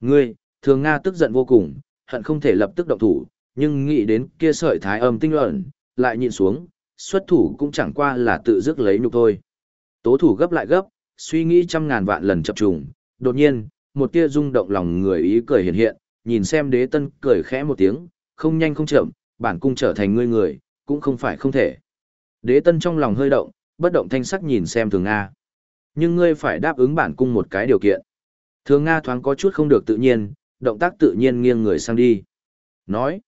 Ngươi, thường Nga tức giận vô cùng, hận không thể lập tức động thủ, nhưng nghĩ đến kia sợi thái âm tinh luận, lại nhịn xuống, xuất thủ cũng chẳng qua là tự dứt lấy nhục thôi. Tố thủ gấp lại gấp, suy nghĩ trăm ngàn vạn lần chập trùng, đột nhiên, một tia rung động lòng người ý cười hiện hiện, nhìn xem đế tân cười khẽ một tiếng, không nhanh không chậm, bản cung trở thành ngươi người, cũng không phải không thể. Đế tân trong lòng hơi động, bất động thanh sắc nhìn xem thường Nga. Nhưng ngươi phải đáp ứng bản cung một cái điều kiện. Thường Nga thoáng có chút không được tự nhiên, động tác tự nhiên nghiêng người sang đi. Nói.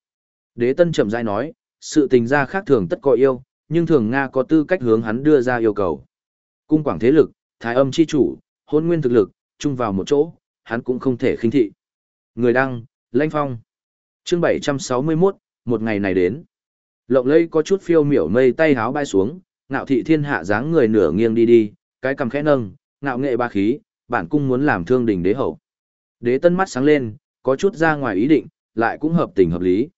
Đế tân chậm rãi nói, sự tình gia khác thường tất có yêu, nhưng thường Nga có tư cách hướng hắn đưa ra yêu cầu. Cung quảng thế lực, thái âm chi chủ, hôn nguyên thực lực, chung vào một chỗ, hắn cũng không thể khinh thị. Người đăng, Lanh Phong. Chương 761, một ngày này đến. Lộng lây có chút phiêu miểu mây tay háo bay xuống, ngạo thị thiên hạ dáng người nửa nghiêng đi đi, cái cầm khẽ nâng, ngạo nghệ ba khí, bản cung muốn làm thương đình đế hậu. Đế tân mắt sáng lên, có chút ra ngoài ý định, lại cũng hợp tình hợp lý.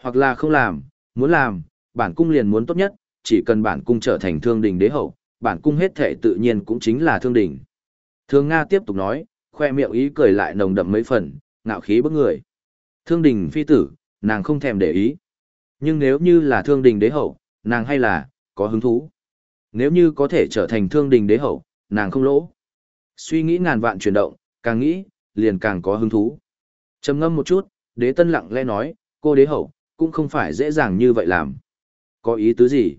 Hoặc là không làm, muốn làm, bản cung liền muốn tốt nhất, chỉ cần bản cung trở thành thương đình đế hậu, bản cung hết thể tự nhiên cũng chính là thương đình. Thương Nga tiếp tục nói, khoe miệng ý cười lại nồng đậm mấy phần, ngạo khí bức người. Thương đình phi tử, nàng không thèm để ý. Nhưng nếu như là thương đình đế hậu, nàng hay là, có hứng thú. Nếu như có thể trở thành thương đình đế hậu, nàng không lỗ. Suy nghĩ ngàn vạn chuyển động, càng nghĩ, liền càng có hứng thú. trầm ngâm một chút, đế tân lặng lẽ nói, cô đế hậu, cũng không phải dễ dàng như vậy làm. Có ý tứ gì?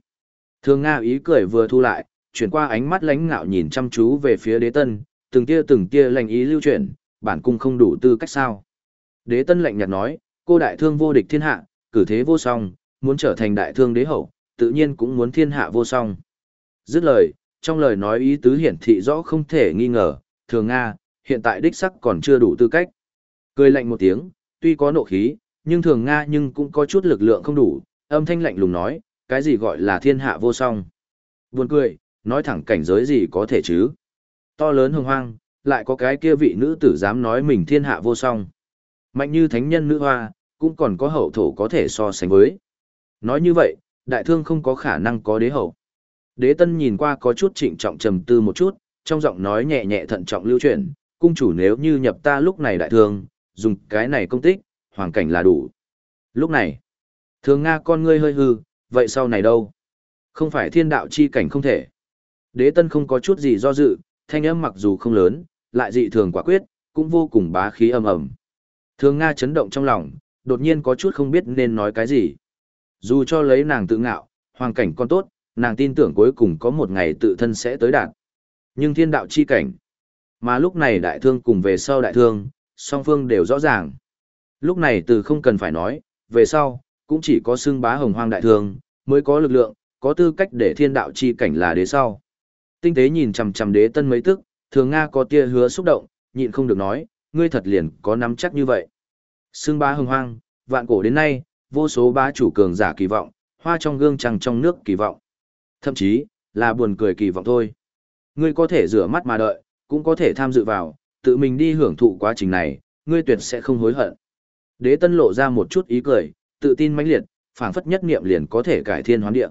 Thương Nga ý cười vừa thu lại, chuyển qua ánh mắt lãnh ngạo nhìn chăm chú về phía đế tân, từng tia từng tia lành ý lưu chuyển, bản cung không đủ tư cách sao. Đế tân lạnh nhạt nói, cô đại thương vô địch thiên hạ, cử thế vô song, muốn trở thành đại thương đế hậu, tự nhiên cũng muốn thiên hạ vô song. Dứt lời, trong lời nói ý tứ hiển thị rõ không thể nghi ngờ, thường Nga, hiện tại đích sắc còn chưa đủ tư cách. Cười lạnh một tiếng, tuy có nộ khí, nhưng thường Nga nhưng cũng có chút lực lượng không đủ, âm thanh lạnh lùng nói, cái gì gọi là thiên hạ vô song. Buồn cười, nói thẳng cảnh giới gì có thể chứ. To lớn hồng hoang, lại có cái kia vị nữ tử dám nói mình thiên hạ vô song. Mạnh như thánh nhân nữ hoa, cũng còn có hậu thổ có thể so sánh với. Nói như vậy, đại thương không có khả năng có đế hậu. Đế tân nhìn qua có chút trịnh trọng trầm tư một chút, trong giọng nói nhẹ nhẹ thận trọng lưu chuyển, cung chủ nếu như nhập ta lúc này đại thương, dùng cái này công tích, hoàn cảnh là đủ. Lúc này, thường Nga con ngươi hơi hư, vậy sau này đâu? Không phải thiên đạo chi cảnh không thể. Đế tân không có chút gì do dự, thanh âm mặc dù không lớn, lại dị thường quả quyết, cũng vô cùng bá khí âm ầm. Thường Nga chấn động trong lòng, đột nhiên có chút không biết nên nói cái gì. Dù cho lấy nàng tự ngạo, hoàn cảnh con tốt, nàng tin tưởng cuối cùng có một ngày tự thân sẽ tới đạt. Nhưng thiên đạo chi cảnh, mà lúc này đại thương cùng về sau đại thương, song phương đều rõ ràng. Lúc này từ không cần phải nói, về sau, cũng chỉ có xương bá hồng hoang đại thương, mới có lực lượng, có tư cách để thiên đạo chi cảnh là đế sau. Tinh tế nhìn chằm chằm đế tân mấy tức, thường Nga có tia hứa xúc động, nhịn không được nói, ngươi thật liền có nắm chắc như vậy. Xương bá hồng hoang, vạn cổ đến nay, vô số bá chủ cường giả kỳ vọng, hoa trong gương trăng trong nước kỳ vọng. Thậm chí, là buồn cười kỳ vọng thôi. Ngươi có thể rửa mắt mà đợi, cũng có thể tham dự vào, tự mình đi hưởng thụ quá trình này, ngươi tuyệt sẽ không hối hận. Đế tân lộ ra một chút ý cười, tự tin mãnh liệt, phảng phất nhất niệm liền có thể cải thiên hoán địa.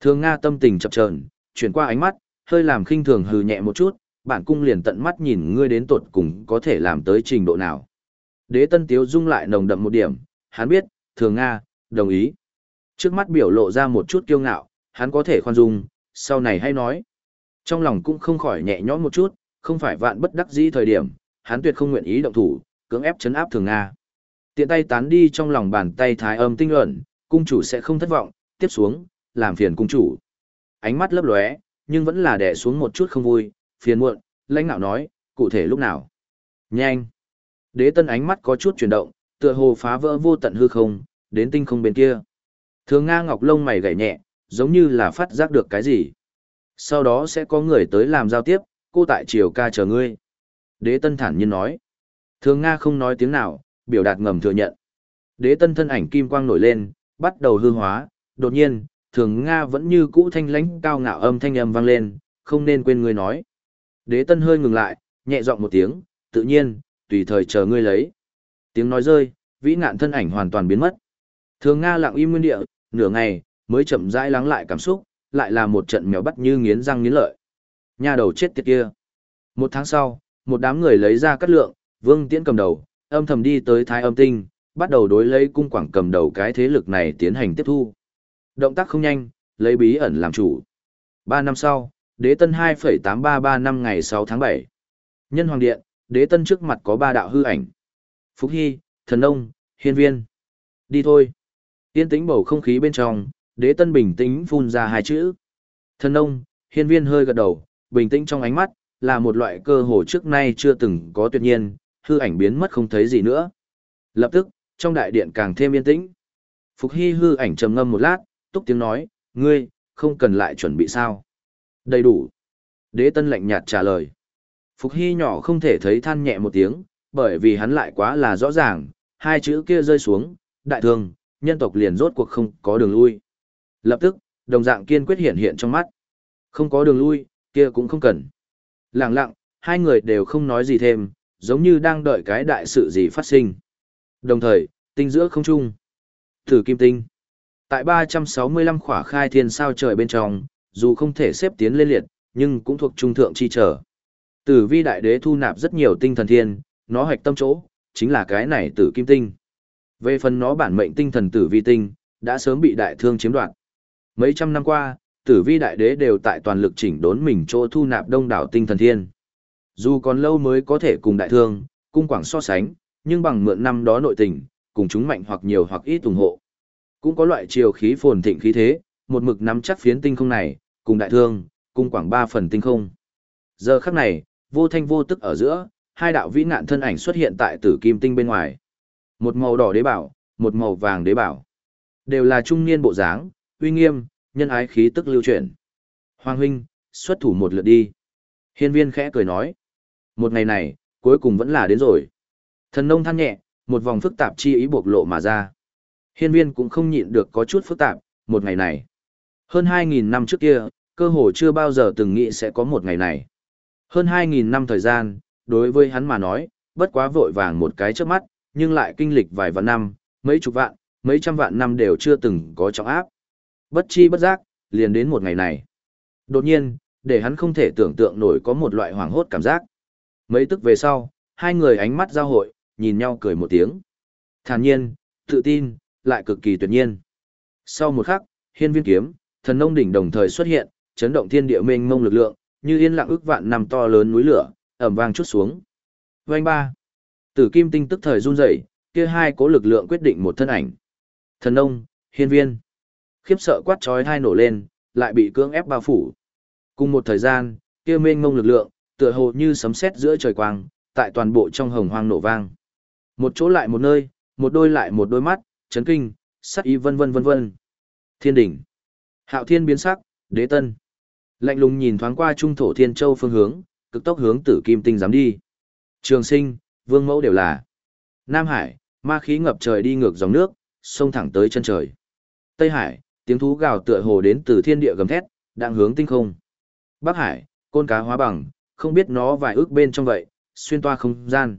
Thường Nga tâm tình chập chờn, chuyển qua ánh mắt, hơi làm khinh thường hừ nhẹ một chút, bản cung liền tận mắt nhìn ngươi đến tuột cùng có thể làm tới trình độ nào. Đế tân tiếu dung lại nồng đậm một điểm, hắn biết, thường Nga, đồng ý. Trước mắt biểu lộ ra một chút kiêu ngạo, hắn có thể khoan dung, sau này hay nói. Trong lòng cũng không khỏi nhẹ nhõm một chút, không phải vạn bất đắc dĩ thời điểm, hắn tuyệt không nguyện ý động thủ, cưỡng ép chấn áp thường Nga. Tiện tay tán đi trong lòng bàn tay thái âm tinh ẩn, cung chủ sẽ không thất vọng, tiếp xuống, làm phiền cung chủ. Ánh mắt lấp lóe, nhưng vẫn là đè xuống một chút không vui, phiền muộn, lãnh nạo nói, cụ thể lúc nào. Nhanh. Đế tân ánh mắt có chút chuyển động, tựa hồ phá vỡ vô tận hư không, đến tinh không bên kia. Thường Nga Ngọc lông mày gảy nhẹ, giống như là phát giác được cái gì. Sau đó sẽ có người tới làm giao tiếp, cô tại triều ca chờ ngươi. Đế tân thản nhiên nói. Thường Nga không nói tiếng nào, biểu đạt ngầm thừa nhận. Đế tân thân ảnh kim quang nổi lên, bắt đầu hư hóa, đột nhiên, thường Nga vẫn như cũ thanh lãnh cao ngạo âm thanh âm vang lên, không nên quên ngươi nói. Đế tân hơi ngừng lại, nhẹ giọng một tiếng, tự nhiên, tùy thời chờ ngươi lấy. Tiếng nói rơi, vĩ ngạn thân ảnh hoàn toàn biến mất. Thường Nga lặng im nguyên địa, nửa ngày, mới chậm rãi lắng lại cảm xúc, lại là một trận mèo bắt như nghiến răng nghiến lợi. Nhà đầu chết tiệt kia. Một tháng sau, một đám người lấy ra cắt lượng, Vương Tiễn cầm đầu, âm thầm đi tới Thái Âm Tinh, bắt đầu đối lấy cung quảng cầm đầu cái thế lực này tiến hành tiếp thu. Động tác không nhanh, lấy bí ẩn làm chủ. Ba năm sau, đế tân 2,833 năm ngày 6 tháng 7. Nhân Hoàng Điện, đế tân trước mặt có ba đạo hư ảnh. Phúc Hy, Thần Ông, Hiên Viên. Đi thôi. Yên tĩnh bầu không khí bên trong, đế tân bình tĩnh phun ra hai chữ. Thần ông, Hiên Viên hơi gật đầu, bình tĩnh trong ánh mắt, là một loại cơ hồ trước nay chưa từng có tuyệt nhiên, hư ảnh biến mất không thấy gì nữa. Lập tức, trong đại điện càng thêm yên tĩnh. Phục Hy hư ảnh trầm ngâm một lát, túc tiếng nói, ngươi, không cần lại chuẩn bị sao. Đầy đủ. Đế tân lạnh nhạt trả lời. Phục Hy nhỏ không thể thấy than nhẹ một tiếng, bởi vì hắn lại quá là rõ ràng, hai chữ kia rơi xuống, đại thương, nhân tộc liền rốt cuộc không có đường lui. Lập tức, đồng dạng kiên quyết hiện hiện trong mắt. Không có đường lui, kia cũng không cần. Lặng lặng, hai người đều không nói gì thêm, giống như đang đợi cái đại sự gì phát sinh. Đồng thời, tinh giữa không trung. Thử kim tinh. Tại 365 khỏa khai thiên sao trời bên trong, dù không thể xếp tiến lên liệt, nhưng cũng thuộc trung thượng chi trở. Tử vi đại đế thu nạp rất nhiều tinh thần thiên, nó hoạch tâm chỗ, chính là cái này tử kim tinh. Về phần nó bản mệnh tinh thần tử vi tinh, đã sớm bị đại thương chiếm đoạt. Mấy trăm năm qua, tử vi đại đế đều tại toàn lực chỉnh đốn mình chỗ thu nạp đông đảo tinh thần thiên. Dù còn lâu mới có thể cùng đại thương, cung quảng so sánh, nhưng bằng mượn năm đó nội tình, cùng chúng mạnh hoặc nhiều hoặc ít ủng hộ. Cũng có loại chiều khí phồn thịnh khí thế, một mực nắm chắc phiến tinh không này, cùng đại thương, cung quảng ba phần tinh không. Giờ khắc này, vô thanh vô tức ở giữa, hai đạo vĩ nạn thân ảnh xuất hiện tại tử kim tinh bên ngoài. Một màu đỏ đế bảo, một màu vàng đế bảo. Đều là trung niên bộ dáng, uy nghiêm, nhân ái khí tức lưu chuyển. Hoàng huynh, xuất thủ một lượt đi. Hiên viên khẽ cười nói. Một ngày này, cuối cùng vẫn là đến rồi. Thần nông than nhẹ, một vòng phức tạp chi ý bộc lộ mà ra. Hiên viên cũng không nhịn được có chút phức tạp, một ngày này. Hơn 2.000 năm trước kia, cơ hồ chưa bao giờ từng nghĩ sẽ có một ngày này. Hơn 2.000 năm thời gian, đối với hắn mà nói, bất quá vội vàng một cái trước mắt, nhưng lại kinh lịch vài vạn năm, mấy chục vạn, mấy trăm vạn năm đều chưa từng có trọng áp. Bất chi bất giác, liền đến một ngày này. Đột nhiên, để hắn không thể tưởng tượng nổi có một loại hoảng hốt cảm giác. Mấy tức về sau, hai người ánh mắt giao hội, nhìn nhau cười một tiếng. Thản nhiên, tự tin, lại cực kỳ tuyệt nhiên. Sau một khắc, hiên viên kiếm, thần nông đỉnh đồng thời xuất hiện, chấn động thiên địa mênh mông lực lượng, như yên lặng ước vạn năm to lớn núi lửa, ẩm vang chút xuống. Vành ba. Tử kim tinh tức thời run rẩy, kia hai cố lực lượng quyết định một thân ảnh. Thần nông, hiên viên. Khiếp sợ quát trói hai nổ lên, lại bị cưỡng ép bao phủ. Cùng một thời gian, kia mênh mông lực lượng, tựa hồ như sấm sét giữa trời quang, tại toàn bộ trong hồng hoang nổ vang. Một chỗ lại một nơi, một đôi lại một đôi mắt, chấn kinh, sắc ý vân vân vân vân. Thiên đỉnh. Hạo thiên biến sắc, đế tân. Lạnh lùng nhìn thoáng qua trung thổ thiên châu phương hướng, cực tốc hướng tử kim tinh dám đi. Trường sinh, vương mẫu đều là. Nam Hải, ma khí ngập trời đi ngược dòng nước, sông thẳng tới chân trời. Tây Hải, tiếng thú gào tựa hồ đến từ thiên địa gầm thét, đang hướng tinh không. Bắc Hải, côn cá hóa bằng, không biết nó vài ước bên trong vậy, xuyên toa không gian.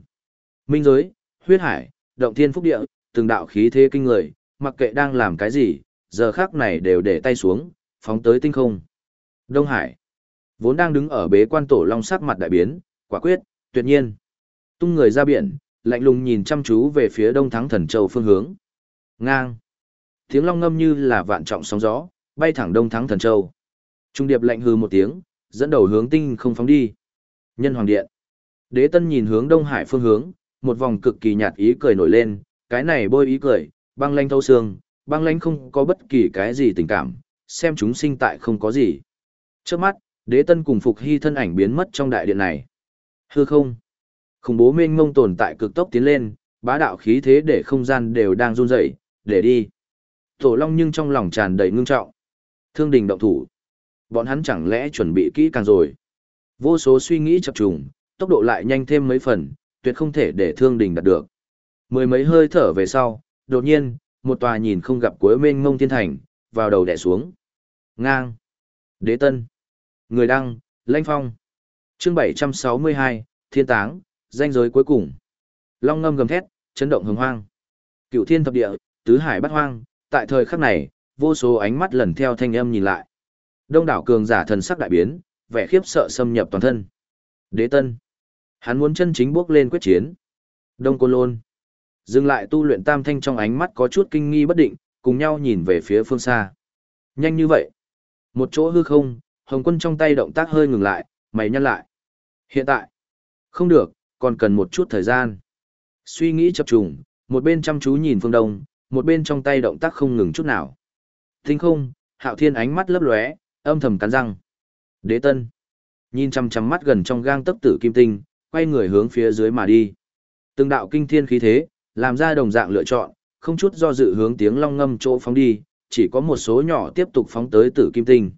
Minh giới, huyết hải, động thiên phúc địa, từng đạo khí thế kinh người, mặc kệ đang làm cái gì, giờ khác này đều để tay xuống, phóng tới tinh không. Đông Hải, vốn đang đứng ở bế quan tổ long sắc mặt đại biến, quả quyết, tuyệt nhiên. Tung người ra biển, lạnh lùng nhìn chăm chú về phía đông thắng thần châu phương hướng. Ngang. Tiếng long ngâm như là vạn trọng sóng gió, bay thẳng đông thắng thần châu. Trung điệp lạnh hư một tiếng, dẫn đầu hướng tinh không phóng đi. Nhân Hoàng Điện. Đế Tân nhìn hướng Đông Hải phương hướng, một vòng cực kỳ nhạt ý cười nổi lên, cái này bôi ý cười, băng lanh thâu xương, băng lanh không có bất kỳ cái gì tình cảm, xem chúng sinh tại không có gì. Trước mắt, Đế Tân cùng Phục Hy thân ảnh biến mất trong đại điện này. Hư không? Khủng bố mênh mông tồn tại cực tốc tiến lên, bá đạo khí thế để không gian đều đang run rẩy, để đi. Tổ Long nhưng trong lòng tràn đầy ngưng trọng. Thương đình động thủ. Bọn hắn chẳng lẽ chuẩn bị kỹ càng rồi. Vô số suy nghĩ chập trùng, tốc độ lại nhanh thêm mấy phần, tuyệt không thể để thương đình đạt được. Mười mấy hơi thở về sau, đột nhiên, một tòa nhìn không gặp cuối mênh mông thiên thành, vào đầu đè xuống. Ngang. Đế tân. Người đăng, Lanh Phong. chương 762, Thiên Táng, danh giới cuối cùng. Long ngâm gầm thét, chấn động hồng hoang. Cựu thiên thập địa, tứ hải bắt hoang, tại thời khắc này, vô số ánh mắt lần theo thanh âm nhìn lại. Đông đảo cường giả thần sắc đại biến, vẻ khiếp sợ xâm nhập toàn thân. Đế Tân. Hắn muốn chân chính bước lên quyết chiến. Đông Côn Lôn. Dừng lại tu luyện tam thanh trong ánh mắt có chút kinh nghi bất định, cùng nhau nhìn về phía phương xa. Nhanh như vậy. Một chỗ hư không, Hồng quân trong tay động tác hơi ngừng lại, mày nhăn lại. Hiện tại. Không được, còn cần một chút thời gian. Suy nghĩ chập trùng, một bên chăm chú nhìn phương đông, một bên trong tay động tác không ngừng chút nào. tinh không, hạo thiên ánh mắt lấp lóe, âm thầm cắn răng. Đế tân. Nhìn chăm chăm mắt gần trong gang tấc tử kim tinh, quay người hướng phía dưới mà đi. Từng đạo kinh thiên khí thế, làm ra đồng dạng lựa chọn, không chút do dự hướng tiếng long ngâm chỗ phóng đi, chỉ có một số nhỏ tiếp tục phóng tới tử kim tinh.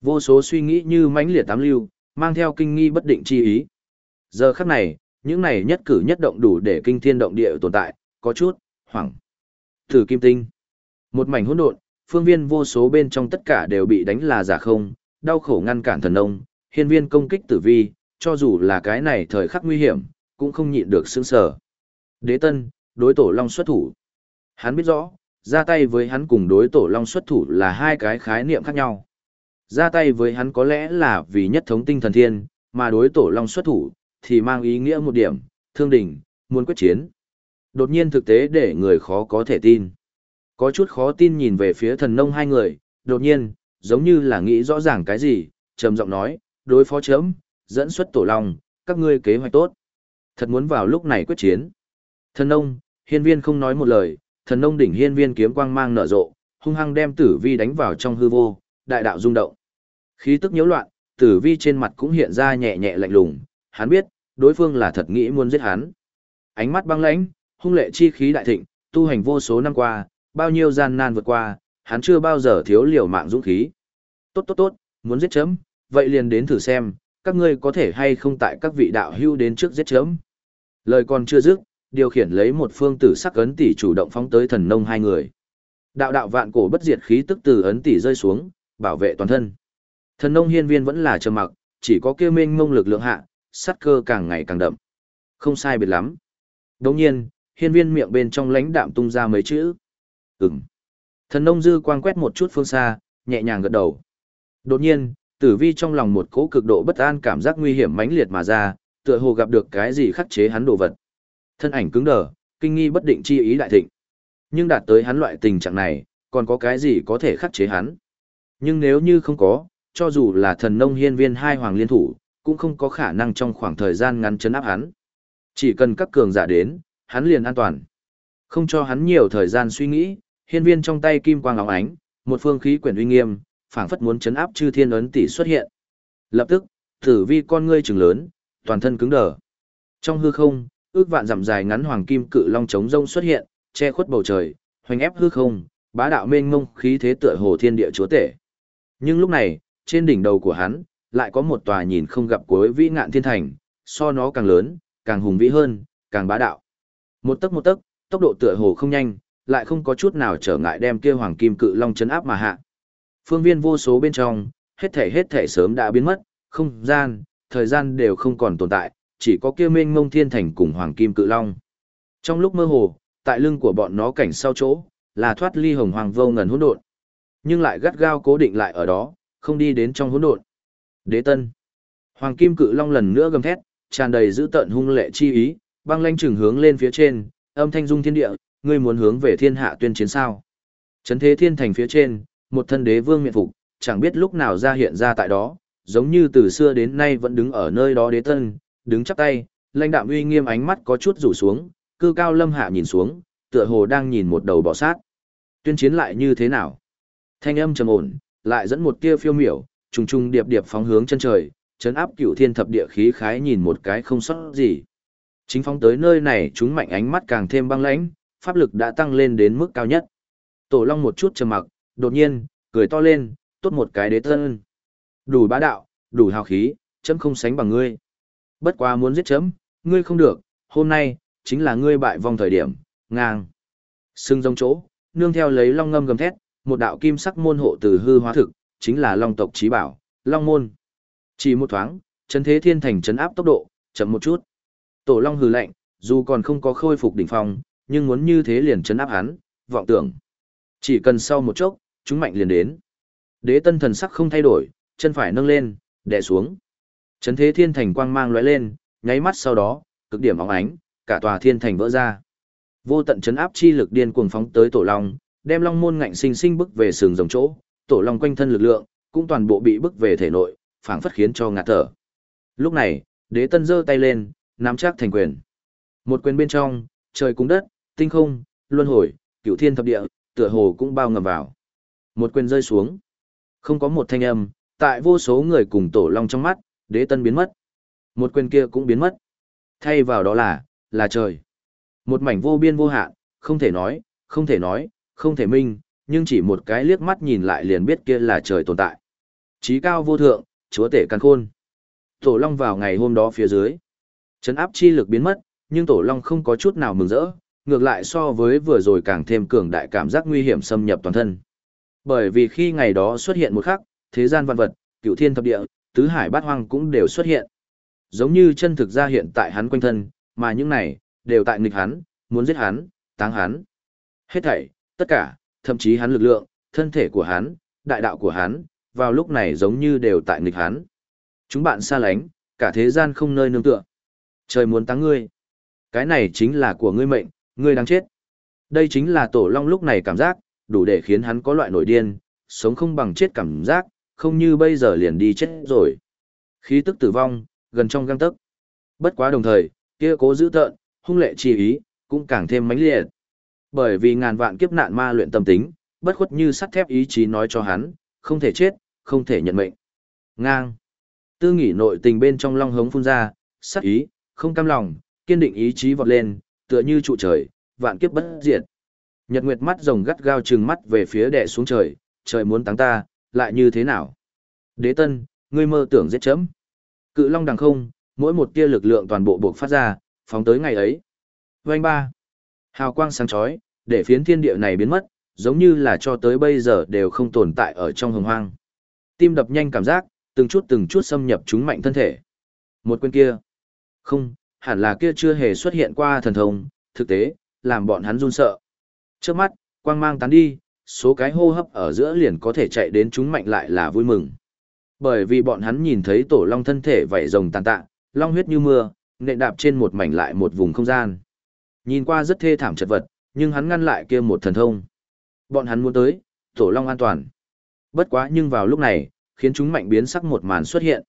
Vô số suy nghĩ như mãnh liệt tám lưu, mang theo kinh nghi bất định chi ý. Giờ khắc này, những này nhất cử nhất động đủ để kinh thiên động địa tồn tại, có chút, hoảng. Tử kim tinh. Một mảnh hỗn độn, phương viên vô số bên trong tất cả đều bị đánh là giả không, đau khổ ngăn cản thần nông, hiên viên công kích tử vi, cho dù là cái này thời khắc nguy hiểm, cũng không nhịn được sững sờ. Đế tân, đối tổ long xuất thủ. Hắn biết rõ, ra tay với hắn cùng đối tổ long xuất thủ là hai cái khái niệm khác nhau. Ra tay với hắn có lẽ là vì nhất thống tinh thần thiên, mà đối tổ long xuất thủ, thì mang ý nghĩa một điểm, thương đỉnh, muốn quyết chiến. Đột nhiên thực tế để người khó có thể tin. Có chút khó tin nhìn về phía thần nông hai người, đột nhiên, giống như là nghĩ rõ ràng cái gì, trầm giọng nói, đối phó chấm, dẫn xuất tổ long, các ngươi kế hoạch tốt. Thật muốn vào lúc này quyết chiến. Thần nông, hiên viên không nói một lời, thần nông đỉnh hiên viên kiếm quang mang nở rộ, hung hăng đem tử vi đánh vào trong hư vô, đại đạo rung động. Khí tức nhiễu loạn, tử vi trên mặt cũng hiện ra nhẹ nhẹ lạnh lùng, hắn biết, đối phương là thật nghĩ muốn giết hắn. Ánh mắt băng lãnh, hung lệ chi khí đại thịnh, tu hành vô số năm qua, bao nhiêu gian nan vượt qua, hắn chưa bao giờ thiếu liều mạng dũng khí. Tốt tốt tốt, muốn giết chấm, vậy liền đến thử xem, các ngươi có thể hay không tại các vị đạo hưu đến trước giết chấm. Lời còn chưa dứt, điều khiển lấy một phương tử sắc ấn tỷ chủ động phóng tới thần nông hai người. Đạo đạo vạn cổ bất diệt khí tức từ ấn tỷ rơi xuống, bảo vệ toàn thân. Thần nông hiên viên vẫn là trầm mặc, chỉ có kêu mênh mông lực lượng hạ, sát cơ càng ngày càng đậm. Không sai biệt lắm. Đồng nhiên, hiên viên miệng bên trong lãnh đạm tung ra mấy chữ. Ừm. Thần nông dư quang quét một chút phương xa, nhẹ nhàng gật đầu. Đột nhiên, tử vi trong lòng một cỗ cực độ bất an cảm giác nguy hiểm mãnh liệt mà ra, tựa hồ gặp được cái gì khắc chế hắn đồ vật. Thân ảnh cứng đờ, kinh nghi bất định chi ý đại thịnh. Nhưng đạt tới hắn loại tình trạng này, còn có cái gì có thể khắc chế hắn. Nhưng nếu như không có, cho dù là thần nông hiên viên hai hoàng liên thủ, cũng không có khả năng trong khoảng thời gian ngắn chấn áp hắn. Chỉ cần các cường giả đến, hắn liền an toàn. Không cho hắn nhiều thời gian suy nghĩ, hiên viên trong tay kim quang óng ánh, một phương khí quyển uy nghiêm, phảng phất muốn chấn áp chư thiên ấn tỷ xuất hiện. Lập tức, tử vi con ngươi trừng lớn, toàn thân cứng đờ. Trong hư không, ước vạn dặm dài ngắn hoàng kim cự long chống rông xuất hiện, che khuất bầu trời, hoành ép hư không, bá đạo mênh mông khí thế tựa hồ thiên địa chúa tể. Nhưng lúc này, trên đỉnh đầu của hắn, lại có một tòa nhìn không gặp cuối vĩ ngạn thiên thành, so nó càng lớn, càng hùng vĩ hơn, càng bá đạo. Một tấc một tấc, tốc độ tựa hồ không nhanh, lại không có chút nào trở ngại đem kia hoàng kim cự long chấn áp mà hạ. Phương viên vô số bên trong, hết thể hết thể sớm đã biến mất, không gian, thời gian đều không còn tồn tại, chỉ có kia mênh mông thiên thành cùng hoàng kim cự long. Trong lúc mơ hồ, tại lưng của bọn nó cảnh sau chỗ, là thoát ly hồng hoàng vô ngần hỗn độn, nhưng lại gắt gao cố định lại ở đó, không đi đến trong hỗn độn. Đế Tân. Hoàng kim cự long lần nữa gầm thét, tràn đầy dữ tợn hung lệ chi ý, băng lanh trừng hướng lên phía trên, âm thanh dung thiên địa, ngươi muốn hướng về thiên hạ tuyên chiến sao? Trấn thế thiên thành phía trên, một thân đế vương miện phục, chẳng biết lúc nào ra hiện ra tại đó, giống như từ xưa đến nay vẫn đứng ở nơi đó đế tân, đứng chắp tay, lãnh đạm uy nghiêm ánh mắt có chút rủ xuống, cư cao lâm hạ nhìn xuống, tựa hồ đang nhìn một đầu bò sát. Tuyên chiến lại như thế nào? Thanh âm trầm ổn, lại dẫn một tia phiêu miểu, trùng trùng điệp điệp phóng hướng chân trời, chấn áp cửu thiên thập địa khí khái nhìn một cái không sót gì. Chính phóng tới nơi này chúng mạnh ánh mắt càng thêm băng lãnh, pháp lực đã tăng lên đến mức cao nhất. Tổ Long một chút trầm mặc, đột nhiên, cười to lên, tốt một cái đế thân. Đủ bá đạo, đủ hào khí, chấm không sánh bằng ngươi. Bất quá muốn giết chấm, ngươi không được, hôm nay, chính là ngươi bại vong thời điểm, ngang. Sưng rông chỗ, nương theo lấy long ngâm gầm thét, một đạo kim sắc môn hộ từ hư hóa thực, chính là long tộc trí bảo, long môn. Chỉ một thoáng, chấn thế thiên thành chấn áp tốc độ, chậm một chút. Tổ long hừ lạnh, dù còn không có khôi phục đỉnh phong, nhưng muốn như thế liền chấn áp hắn, vọng tưởng. Chỉ cần sau một chốc, chúng mạnh liền đến. Đế tân thần sắc không thay đổi, chân phải nâng lên, đè xuống. Chấn thế thiên thành quang mang lóe lên, nháy mắt sau đó, cực điểm óng ánh, cả tòa thiên thành vỡ ra. Vô tận chấn áp chi lực điên cuồng phóng tới tổ long, đem long môn ngạnh sinh sinh bức về sừng rồng chỗ, tổ long quanh thân lực lượng cũng toàn bộ bị bức về thể nội, phảng phất khiến cho ngạt thở. Lúc này, đế tân giơ tay lên, nắm chắc thành quyền. Một quyền bên trong, trời cung đất, tinh không, luân hồi, cửu thiên thập địa, tựa hồ cũng bao ngầm vào. Một quyền rơi xuống. Không có một thanh âm, tại vô số người cùng tổ long trong mắt, đế tân biến mất. Một quyền kia cũng biến mất. Thay vào đó là, là trời. Một mảnh vô biên vô hạn, không thể nói, không thể nói, không thể minh, nhưng chỉ một cái liếc mắt nhìn lại liền biết kia là trời tồn tại. Chí cao vô thượng, chúa tể căn khôn. Tổ Long vào ngày hôm đó phía dưới. Chấn áp chi lực biến mất, nhưng Tổ Long không có chút nào mừng rỡ, ngược lại so với vừa rồi càng thêm cường đại cảm giác nguy hiểm xâm nhập toàn thân. Bởi vì khi ngày đó xuất hiện một khắc, thế gian văn vật, cựu thiên thập địa, tứ hải bát hoang cũng đều xuất hiện. Giống như chân thực ra hiện tại hắn quanh thân, mà những này, đều tại nghịch hắn, muốn giết hắn, táng hắn. Hết thảy, tất cả, thậm chí hắn lực lượng, thân thể của hắn, đại đạo của hắn, vào lúc này giống như đều tại nghịch hắn. Chúng bạn xa lánh, cả thế gian không nơi nương tựa. Trời muốn táng ngươi. Cái này chính là của ngươi mệnh, ngươi đang chết. Đây chính là tổ long lúc này cảm giác, đủ để khiến hắn có loại nổi điên, sống không bằng chết cảm giác, không như bây giờ liền đi chết rồi. Khí tức tử vong, gần trong găng tấc. Bất quá đồng thời, kia cố giữ tợn, hung lệ chi ý, cũng càng thêm mãnh liệt. Bởi vì ngàn vạn kiếp nạn ma luyện tâm tính, bất khuất như sắt thép ý chí nói cho hắn, không thể chết, không thể nhận mệnh. Ngang. Tư nghỉ nội tình bên trong long hống phun ra, sắc ý, không cam lòng, kiên định ý chí vọt lên, tựa như trụ trời, vạn kiếp bất diệt. Nhật Nguyệt mắt rồng gắt gao trừng mắt về phía đè xuống trời, trời muốn táng ta, lại như thế nào? Đế Tân, ngươi mơ tưởng giết chấm. Cự long đằng không, mỗi một tia lực lượng toàn bộ buộc phát ra, phóng tới ngày ấy. Vành ba. Hào quang sáng chói, để phiến thiên địa này biến mất, giống như là cho tới bây giờ đều không tồn tại ở trong hồng hoang. Tim đập nhanh cảm giác, từng chút từng chút xâm nhập chúng mạnh thân thể. Một quyền kia. Không, hẳn là kia chưa hề xuất hiện qua thần thông, thực tế, làm bọn hắn run sợ. Trước mắt, quang mang tán đi, số cái hô hấp ở giữa liền có thể chạy đến chúng mạnh lại là vui mừng. Bởi vì bọn hắn nhìn thấy tổ long thân thể vảy rồng tàn tạ, long huyết như mưa, nện đạp trên một mảnh lại một vùng không gian. Nhìn qua rất thê thảm chật vật, nhưng hắn ngăn lại kia một thần thông. Bọn hắn muốn tới, tổ long an toàn. Bất quá nhưng vào lúc này, khiến chúng mạnh biến sắc một màn xuất hiện.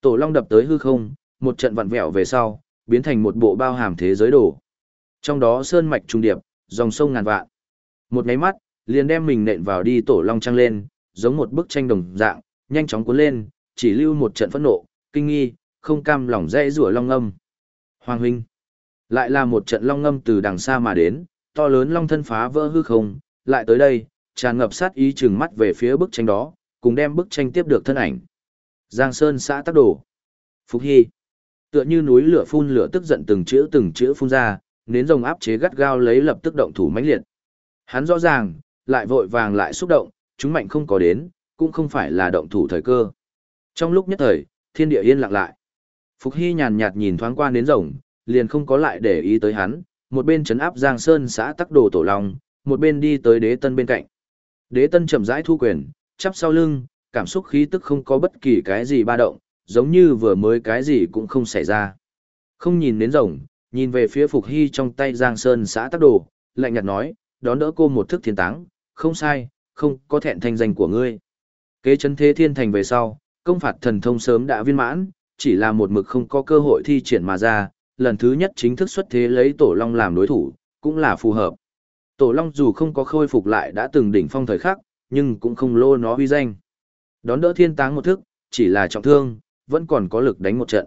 Tổ long đập tới hư không, một trận vặn vẹo về sau, biến thành một bộ bao hàm thế giới đồ. Trong đó sơn mạch trung điệp, dòng sông ngàn vạn. Một nháy mắt, liền đem mình nện vào đi tổ long trăng lên, giống một bức tranh đồng dạng, nhanh chóng cuốn lên, chỉ lưu một trận phẫn nộ, kinh nghi, không cam lòng dễ rủa long âm. Hoàng huynh, lại là một trận long ngâm từ đằng xa mà đến, to lớn long thân phá vỡ hư không, lại tới đây, tràn ngập sát ý chừng mắt về phía bức tranh đó, cùng đem bức tranh tiếp được thân ảnh. Giang Sơn xã tắc đổ. Phúc Hy. Tựa như núi lửa phun lửa tức giận từng chữ từng chữ phun ra, nến rồng áp chế gắt gao lấy lập tức động thủ mãnh liệt. Hắn rõ ràng, lại vội vàng lại xúc động, chúng mạnh không có đến, cũng không phải là động thủ thời cơ. Trong lúc nhất thời, thiên địa yên lặng lại. Phục Hy nhàn nhạt nhìn thoáng qua nến rồng, liền không có lại để ý tới hắn, một bên chấn áp Giang Sơn xã tắc đồ tổ long, một bên đi tới đế tân bên cạnh. Đế tân chậm rãi thu quyền, chắp sau lưng, cảm xúc khí tức không có bất kỳ cái gì ba động, giống như vừa mới cái gì cũng không xảy ra. Không nhìn đến rồng, nhìn về phía Phục Hy trong tay Giang Sơn xã tắc đồ, lạnh nhạt nói, đón đỡ cô một thức thiên táng, không sai, không có thẹn thanh danh của ngươi. Kế chân thế thiên thành về sau, công phạt thần thông sớm đã viên mãn, chỉ là một mực không có cơ hội thi triển mà ra, lần thứ nhất chính thức xuất thế lấy Tổ Long làm đối thủ, cũng là phù hợp. Tổ Long dù không có khôi phục lại đã từng đỉnh phong thời khắc, nhưng cũng không lô nó uy danh. Đón đỡ thiên táng một thức, chỉ là trọng thương, vẫn còn có lực đánh một trận.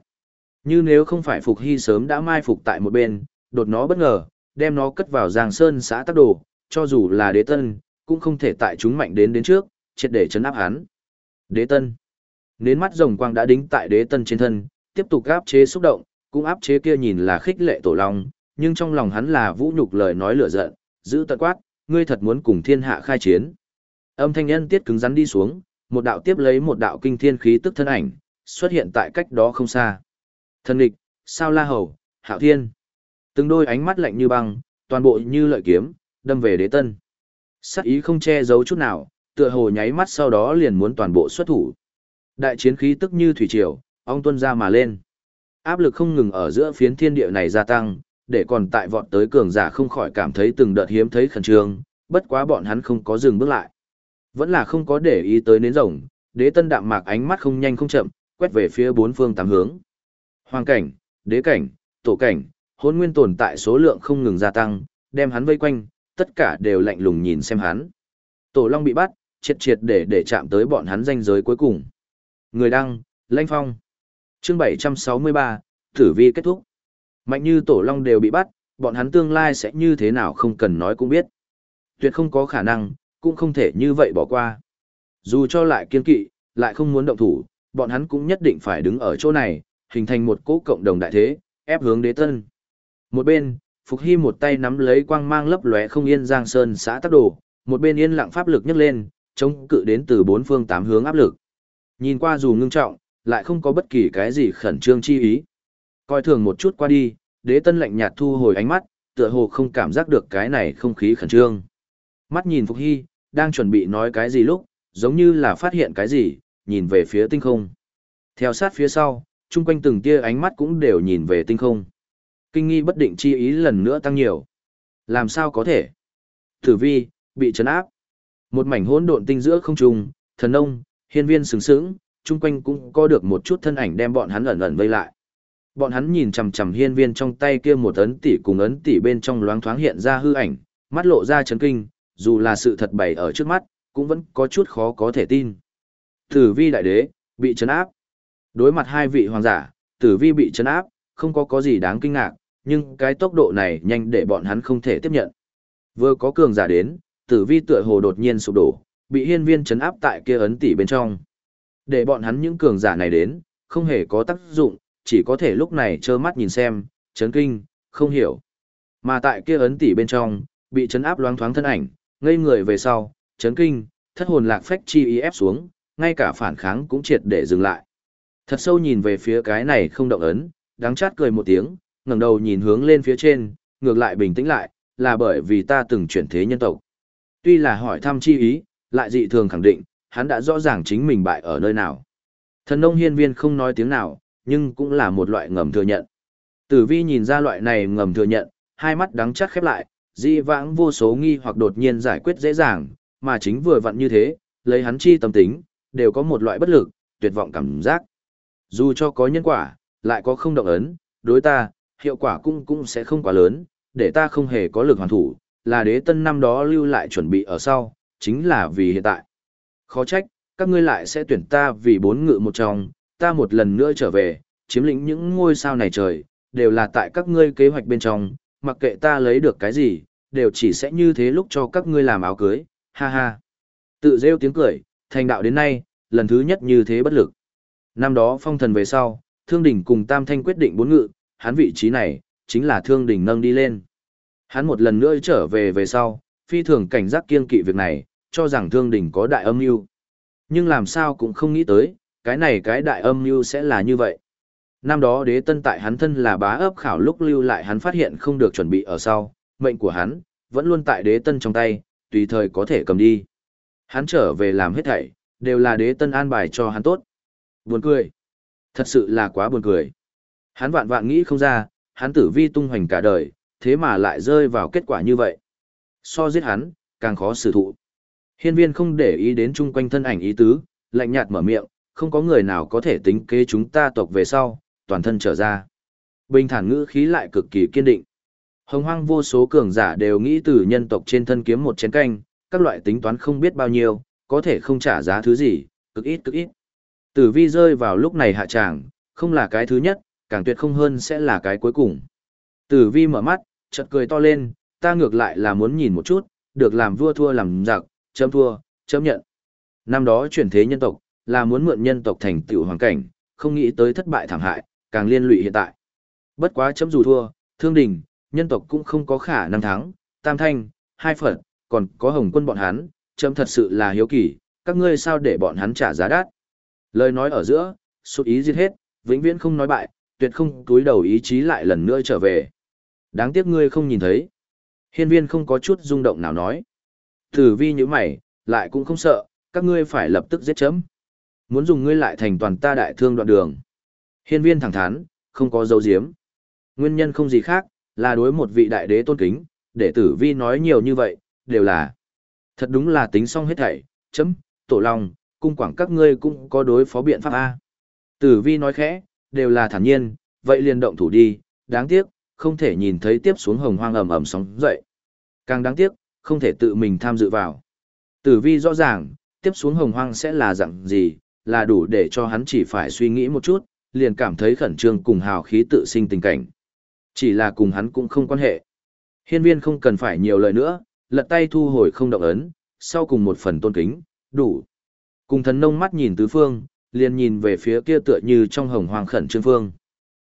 Như nếu không phải Phục Hy sớm đã mai phục tại một bên, đột nó bất ngờ, đem nó cất vào Giang Sơn xã tác đồ, cho dù là đế tân, cũng không thể tại chúng mạnh đến đến trước, triệt để chấn áp hắn. Đế tân. Nến mắt rồng quang đã đính tại đế tân trên thân, tiếp tục áp chế xúc động, cũng áp chế kia nhìn là khích lệ tổ long, nhưng trong lòng hắn là vũ nhục lời nói lửa giận, giữ tận quát, ngươi thật muốn cùng thiên hạ khai chiến. Âm thanh nhân tiết cứng rắn đi xuống, một đạo tiếp lấy một đạo kinh thiên khí tức thân ảnh, xuất hiện tại cách đó không xa. Thần địch, sao la hầu, hạo thiên. Từng đôi ánh mắt lạnh như băng, toàn bộ như lợi kiếm, đâm về đế tân. Sắc ý không che giấu chút nào, tựa hồ nháy mắt sau đó liền muốn toàn bộ xuất thủ. Đại chiến khí tức như thủy triều, ong tuân ra mà lên. Áp lực không ngừng ở giữa phiến thiên địa này gia tăng, để còn tại vọt tới cường giả không khỏi cảm thấy từng đợt hiếm thấy khẩn trương, bất quá bọn hắn không có dừng bước lại. Vẫn là không có để ý tới nến rồng, đế tân đạm mạc ánh mắt không nhanh không chậm, quét về phía bốn phương tám hướng. Hoàng cảnh, đế cảnh, tổ cảnh, hôn nguyên tồn tại số lượng không ngừng gia tăng, đem hắn vây quanh, tất cả đều lạnh lùng nhìn xem hắn. Tổ Long bị bắt, triệt triệt để để chạm tới bọn hắn danh giới cuối cùng. Người đăng, Lanh Phong. Chương 763, Tử vi kết thúc. Mạnh như Tổ Long đều bị bắt, bọn hắn tương lai sẽ như thế nào không cần nói cũng biết. Tuyệt không có khả năng, cũng không thể như vậy bỏ qua. Dù cho lại kiên kỵ, lại không muốn động thủ, bọn hắn cũng nhất định phải đứng ở chỗ này, hình thành một cỗ cộng đồng đại thế, ép hướng đế tân. Một bên, Phục Hy một tay nắm lấy quang mang lấp lóe không yên Giang Sơn xã tắc đồ, một bên yên lặng pháp lực nhấc lên, chống cự đến từ bốn phương tám hướng áp lực. Nhìn qua dù ngưng trọng, lại không có bất kỳ cái gì khẩn trương chi ý. Coi thường một chút qua đi, đế tân lạnh nhạt thu hồi ánh mắt, tựa hồ không cảm giác được cái này không khí khẩn trương. Mắt nhìn Phục Hy, đang chuẩn bị nói cái gì lúc, giống như là phát hiện cái gì, nhìn về phía tinh không. Theo sát phía sau, chung quanh từng tia ánh mắt cũng đều nhìn về tinh không. Kinh nghi bất định chi ý lần nữa tăng nhiều. Làm sao có thể? Tử vi, bị chấn áp. Một mảnh hỗn độn tinh giữa không trung, thần ông, hiên viên sừng sững, chung quanh cũng có được một chút thân ảnh đem bọn hắn ẩn ẩn vây lại. Bọn hắn nhìn chằm chằm hiên viên trong tay kia một ấn tỷ cùng ấn tỷ bên trong loáng thoáng hiện ra hư ảnh, mắt lộ ra chấn kinh, dù là sự thật bày ở trước mắt, cũng vẫn có chút khó có thể tin. Tử vi đại đế, bị chấn áp. Đối mặt hai vị hoàng giả, tử vi bị chấn áp, không có có gì đáng kinh ngạc, nhưng cái tốc độ này nhanh để bọn hắn không thể tiếp nhận. Vừa có cường giả đến, tử vi tựa hồ đột nhiên sụp đổ, bị hiên viên chấn áp tại kia ấn tỷ bên trong. Để bọn hắn những cường giả này đến, không hề có tác dụng, chỉ có thể lúc này trơ mắt nhìn xem, chấn kinh, không hiểu. Mà tại kia ấn tỷ bên trong, bị chấn áp loáng thoáng thân ảnh, ngây người về sau, chấn kinh, thất hồn lạc phách chi ý ép xuống, ngay cả phản kháng cũng triệt để dừng lại. Thật sâu nhìn về phía cái này không động ấn, đáng chát cười một tiếng, ngẩng đầu nhìn hướng lên phía trên, ngược lại bình tĩnh lại, là bởi vì ta từng chuyển thế nhân tộc. Tuy là hỏi thăm chi ý, lại dị thường khẳng định, hắn đã rõ ràng chính mình bại ở nơi nào. Thần nông hiên viên không nói tiếng nào, nhưng cũng là một loại ngầm thừa nhận. Tử vi nhìn ra loại này ngầm thừa nhận, hai mắt đắng chắc khép lại, di vãng vô số nghi hoặc đột nhiên giải quyết dễ dàng, mà chính vừa vặn như thế, lấy hắn chi tâm tính, đều có một loại bất lực, tuyệt vọng cảm giác. Dù cho có nhân quả, lại có không động ấn, đối ta, hiệu quả cũng cũng sẽ không quá lớn, để ta không hề có lực hoàn thủ, là đế tân năm đó lưu lại chuẩn bị ở sau, chính là vì hiện tại. Khó trách, các ngươi lại sẽ tuyển ta vì bốn ngự một trong, ta một lần nữa trở về, chiếm lĩnh những ngôi sao này trời, đều là tại các ngươi kế hoạch bên trong, mặc kệ ta lấy được cái gì, đều chỉ sẽ như thế lúc cho các ngươi làm áo cưới, ha ha. Tự rêu tiếng cười, thành đạo đến nay, lần thứ nhất như thế bất lực. Năm đó phong thần về sau, thương đỉnh cùng tam thanh quyết định bốn ngự, hắn vị trí này, chính là thương đỉnh nâng đi lên. Hắn một lần nữa trở về về sau, phi thường cảnh giác kiên kỵ việc này, cho rằng thương đỉnh có đại âm mưu. Nhưng làm sao cũng không nghĩ tới, cái này cái đại âm mưu sẽ là như vậy. Năm đó đế tân tại hắn thân là bá ấp khảo lúc lưu lại hắn phát hiện không được chuẩn bị ở sau, mệnh của hắn, vẫn luôn tại đế tân trong tay, tùy thời có thể cầm đi. Hắn trở về làm hết thảy, đều là đế tân an bài cho hắn tốt. Buồn cười. Thật sự là quá buồn cười. Hắn vạn vạn nghĩ không ra, hắn tử vi tung hoành cả đời, thế mà lại rơi vào kết quả như vậy. So giết hắn, càng khó xử thụ. Hiên viên không để ý đến chung quanh thân ảnh ý tứ, lạnh nhạt mở miệng, không có người nào có thể tính kế chúng ta tộc về sau, toàn thân trở ra. Bình thản ngữ khí lại cực kỳ kiên định. Hồng hoang vô số cường giả đều nghĩ từ nhân tộc trên thân kiếm một chén canh, các loại tính toán không biết bao nhiêu, có thể không trả giá thứ gì, cực ít cực ít. Tử vi rơi vào lúc này hạ tràng, không là cái thứ nhất, càng tuyệt không hơn sẽ là cái cuối cùng. Tử vi mở mắt, chợt cười to lên, ta ngược lại là muốn nhìn một chút, được làm vua thua làm giặc, chấm thua, chấm nhận. Năm đó chuyển thế nhân tộc, là muốn mượn nhân tộc thành tựu hoàn cảnh, không nghĩ tới thất bại thảm hại, càng liên lụy hiện tại. Bất quá chấm dù thua, thương đình, nhân tộc cũng không có khả năng thắng, tam thanh, hai phật, còn có hồng quân bọn hắn, chấm thật sự là hiếu kỳ, các ngươi sao để bọn hắn trả giá đắt. Lời nói ở giữa, sụt ý giết hết, vĩnh viễn không nói bại, tuyệt không túi đầu ý chí lại lần nữa trở về. Đáng tiếc ngươi không nhìn thấy. Hiên viên không có chút rung động nào nói. Tử vi như mày, lại cũng không sợ, các ngươi phải lập tức giết chấm. Muốn dùng ngươi lại thành toàn ta đại thương đoạn đường. Hiên viên thẳng thắn, không có dấu diếm. Nguyên nhân không gì khác, là đối một vị đại đế tôn kính, để tử vi nói nhiều như vậy, đều là. Thật đúng là tính xong hết thảy, chấm, tổ lòng, cung quảng các ngươi cũng có đối phó biện pháp A. Tử vi nói khẽ, đều là thản nhiên, vậy liền động thủ đi, đáng tiếc, không thể nhìn thấy tiếp xuống hồng hoang ầm ầm sóng dậy. Càng đáng tiếc, không thể tự mình tham dự vào. Tử vi rõ ràng, tiếp xuống hồng hoang sẽ là dạng gì, là đủ để cho hắn chỉ phải suy nghĩ một chút, liền cảm thấy khẩn trương cùng hào khí tự sinh tình cảnh. Chỉ là cùng hắn cũng không quan hệ. Hiên viên không cần phải nhiều lời nữa, lật tay thu hồi không động ấn, sau cùng một phần tôn kính, đủ. Cùng thần nông mắt nhìn tứ phương, liền nhìn về phía kia tựa như trong hồng hoàng khẩn trương phương.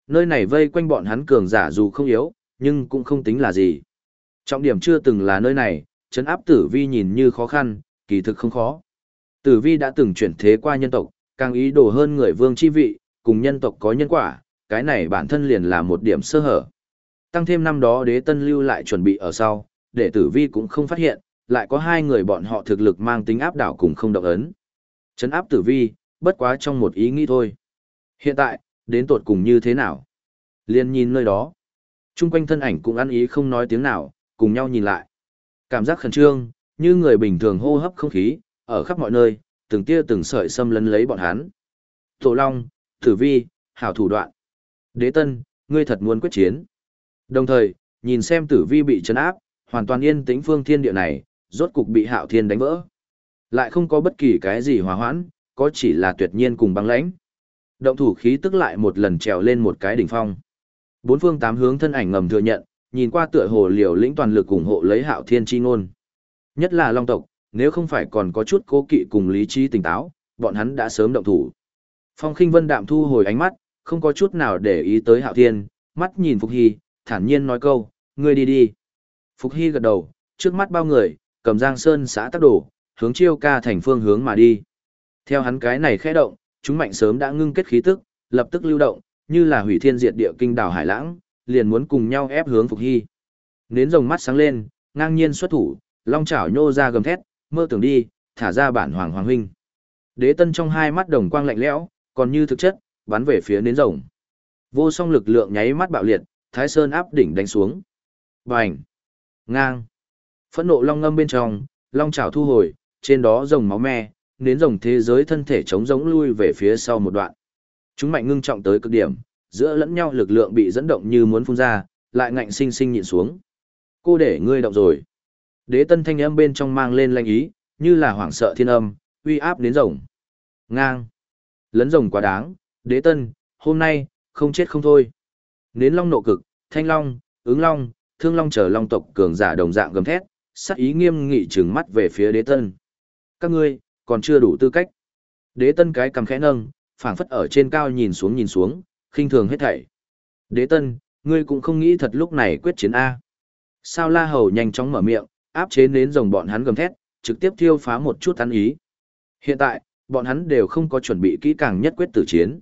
Nơi này vây quanh bọn hắn cường giả dù không yếu, nhưng cũng không tính là gì. Trọng điểm chưa từng là nơi này, chấn áp tử vi nhìn như khó khăn, kỳ thực không khó. Tử vi đã từng chuyển thế qua nhân tộc, càng ý đồ hơn người vương chi vị, cùng nhân tộc có nhân quả, cái này bản thân liền là một điểm sơ hở. Tăng thêm năm đó đế tân lưu lại chuẩn bị ở sau, để tử vi cũng không phát hiện, lại có hai người bọn họ thực lực mang tính áp đảo cùng không động ấn. Chấn áp tử vi, bất quá trong một ý nghĩ thôi. Hiện tại, đến tột cùng như thế nào? Liên nhìn nơi đó. Trung quanh thân ảnh cũng ăn ý không nói tiếng nào, cùng nhau nhìn lại. Cảm giác khẩn trương, như người bình thường hô hấp không khí, ở khắp mọi nơi, từng tia từng sợi xâm lấn lấy bọn hắn. Tổ Long, Tử Vi, hảo thủ đoạn. Đế Tân, ngươi thật muốn quyết chiến. Đồng thời, nhìn xem Tử Vi bị chấn áp, hoàn toàn yên tĩnh phương thiên địa này, rốt cục bị Hạo Thiên đánh vỡ. Lại không có bất kỳ cái gì hòa hoãn, có chỉ là tuyệt nhiên cùng băng lãnh. Động thủ khí tức lại một lần trèo lên một cái đỉnh phong. Bốn phương tám hướng thân ảnh ngầm thừa nhận, nhìn qua tựa hồ liều lĩnh toàn lực ủng hộ lấy Hạo Thiên chi ngôn. Nhất là Long tộc, nếu không phải còn có chút cố kỵ cùng lý trí tỉnh táo, bọn hắn đã sớm động thủ. Phong Khinh Vân đạm thu hồi ánh mắt, không có chút nào để ý tới Hạo Thiên, mắt nhìn Phục Hy, thản nhiên nói câu, ngươi đi đi. Phục Hy gật đầu, trước mắt bao người, cầm Giang Sơn xã tác đổ, hướng chiêu ca thành phương hướng mà đi. Theo hắn cái này khẽ động, chúng mạnh sớm đã ngưng kết khí tức, lập tức lưu động, như là hủy thiên diệt địa kinh đảo hải lãng, liền muốn cùng nhau ép hướng Phục Hy. Nến rồng mắt sáng lên, ngang nhiên xuất thủ, long chảo nhô ra gầm thét, mơ tưởng đi, thả ra bản hoàng hoàng huynh. Đế tân trong hai mắt đồng quang lạnh lẽo, còn như thực chất, bắn về phía nến rồng. Vô song lực lượng nháy mắt bạo liệt, Thái Sơn áp đỉnh đánh xuống. Bành! Ngang! Phẫn nộ long ngâm bên trong, long chảo thu hồi, trên đó rồng máu me, nến rồng thế giới thân thể chống giống lui về phía sau một đoạn. Chúng mạnh ngưng trọng tới cực điểm, giữa lẫn nhau lực lượng bị dẫn động như muốn phun ra, lại ngạnh sinh sinh nhịn xuống. Cô để ngươi động rồi. Đế tân thanh âm bên trong mang lên lanh ý, như là hoảng sợ thiên âm, uy áp đến rồng. Ngang. Lấn rồng quá đáng, đế tân, hôm nay, không chết không thôi. Nến long nộ cực, thanh long, ứng long, thương long chờ long tộc cường giả đồng dạng gầm thét, sắc ý nghiêm nghị trừng mắt về phía đế tân. Các ngươi, còn chưa đủ tư cách. Đế tân cái cầm khẽ nâng, phảng phất ở trên cao nhìn xuống nhìn xuống, khinh thường hết thảy. Đế tân, ngươi cũng không nghĩ thật lúc này quyết chiến A. Sao la hầu nhanh chóng mở miệng, áp chế nến rồng bọn hắn gầm thét, trực tiếp thiêu phá một chút tán ý. Hiện tại, bọn hắn đều không có chuẩn bị kỹ càng nhất quyết tử chiến.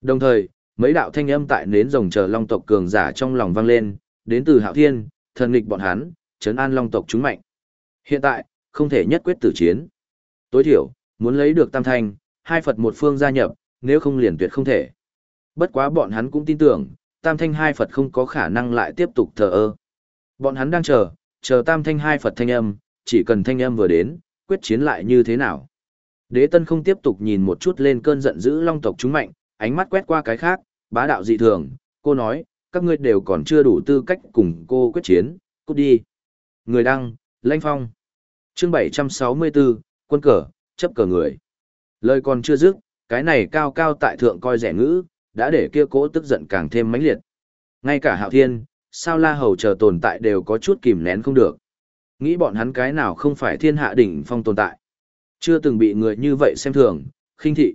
Đồng thời, mấy đạo thanh âm tại nến rồng chờ long tộc cường giả trong lòng vang lên, đến từ hạo thiên, thần nghịch bọn hắn, trấn an long tộc chúng mạnh. Hiện tại, không thể nhất quyết tử chiến. Tối thiểu, muốn lấy được tam thanh, hai Phật một phương gia nhập, nếu không liền tuyệt không thể. Bất quá bọn hắn cũng tin tưởng, tam thanh hai Phật không có khả năng lại tiếp tục thờ ơ. Bọn hắn đang chờ, chờ tam thanh hai Phật thanh âm, chỉ cần thanh âm vừa đến, quyết chiến lại như thế nào. Đế tân không tiếp tục nhìn một chút lên cơn giận dữ long tộc chúng mạnh, ánh mắt quét qua cái khác, bá đạo dị thường, cô nói, các ngươi đều còn chưa đủ tư cách cùng cô quyết chiến, cút đi. Người đăng, Lanh Phong. Chương 764, quân cờ, chấp cờ người. Lời còn chưa dứt, cái này cao cao tại thượng coi rẻ ngữ, đã để kia cố tức giận càng thêm mãnh liệt. Ngay cả Hạo Thiên, sao La Hầu chờ tồn tại đều có chút kìm nén không được. Nghĩ bọn hắn cái nào không phải thiên hạ đỉnh phong tồn tại. Chưa từng bị người như vậy xem thường, khinh thị.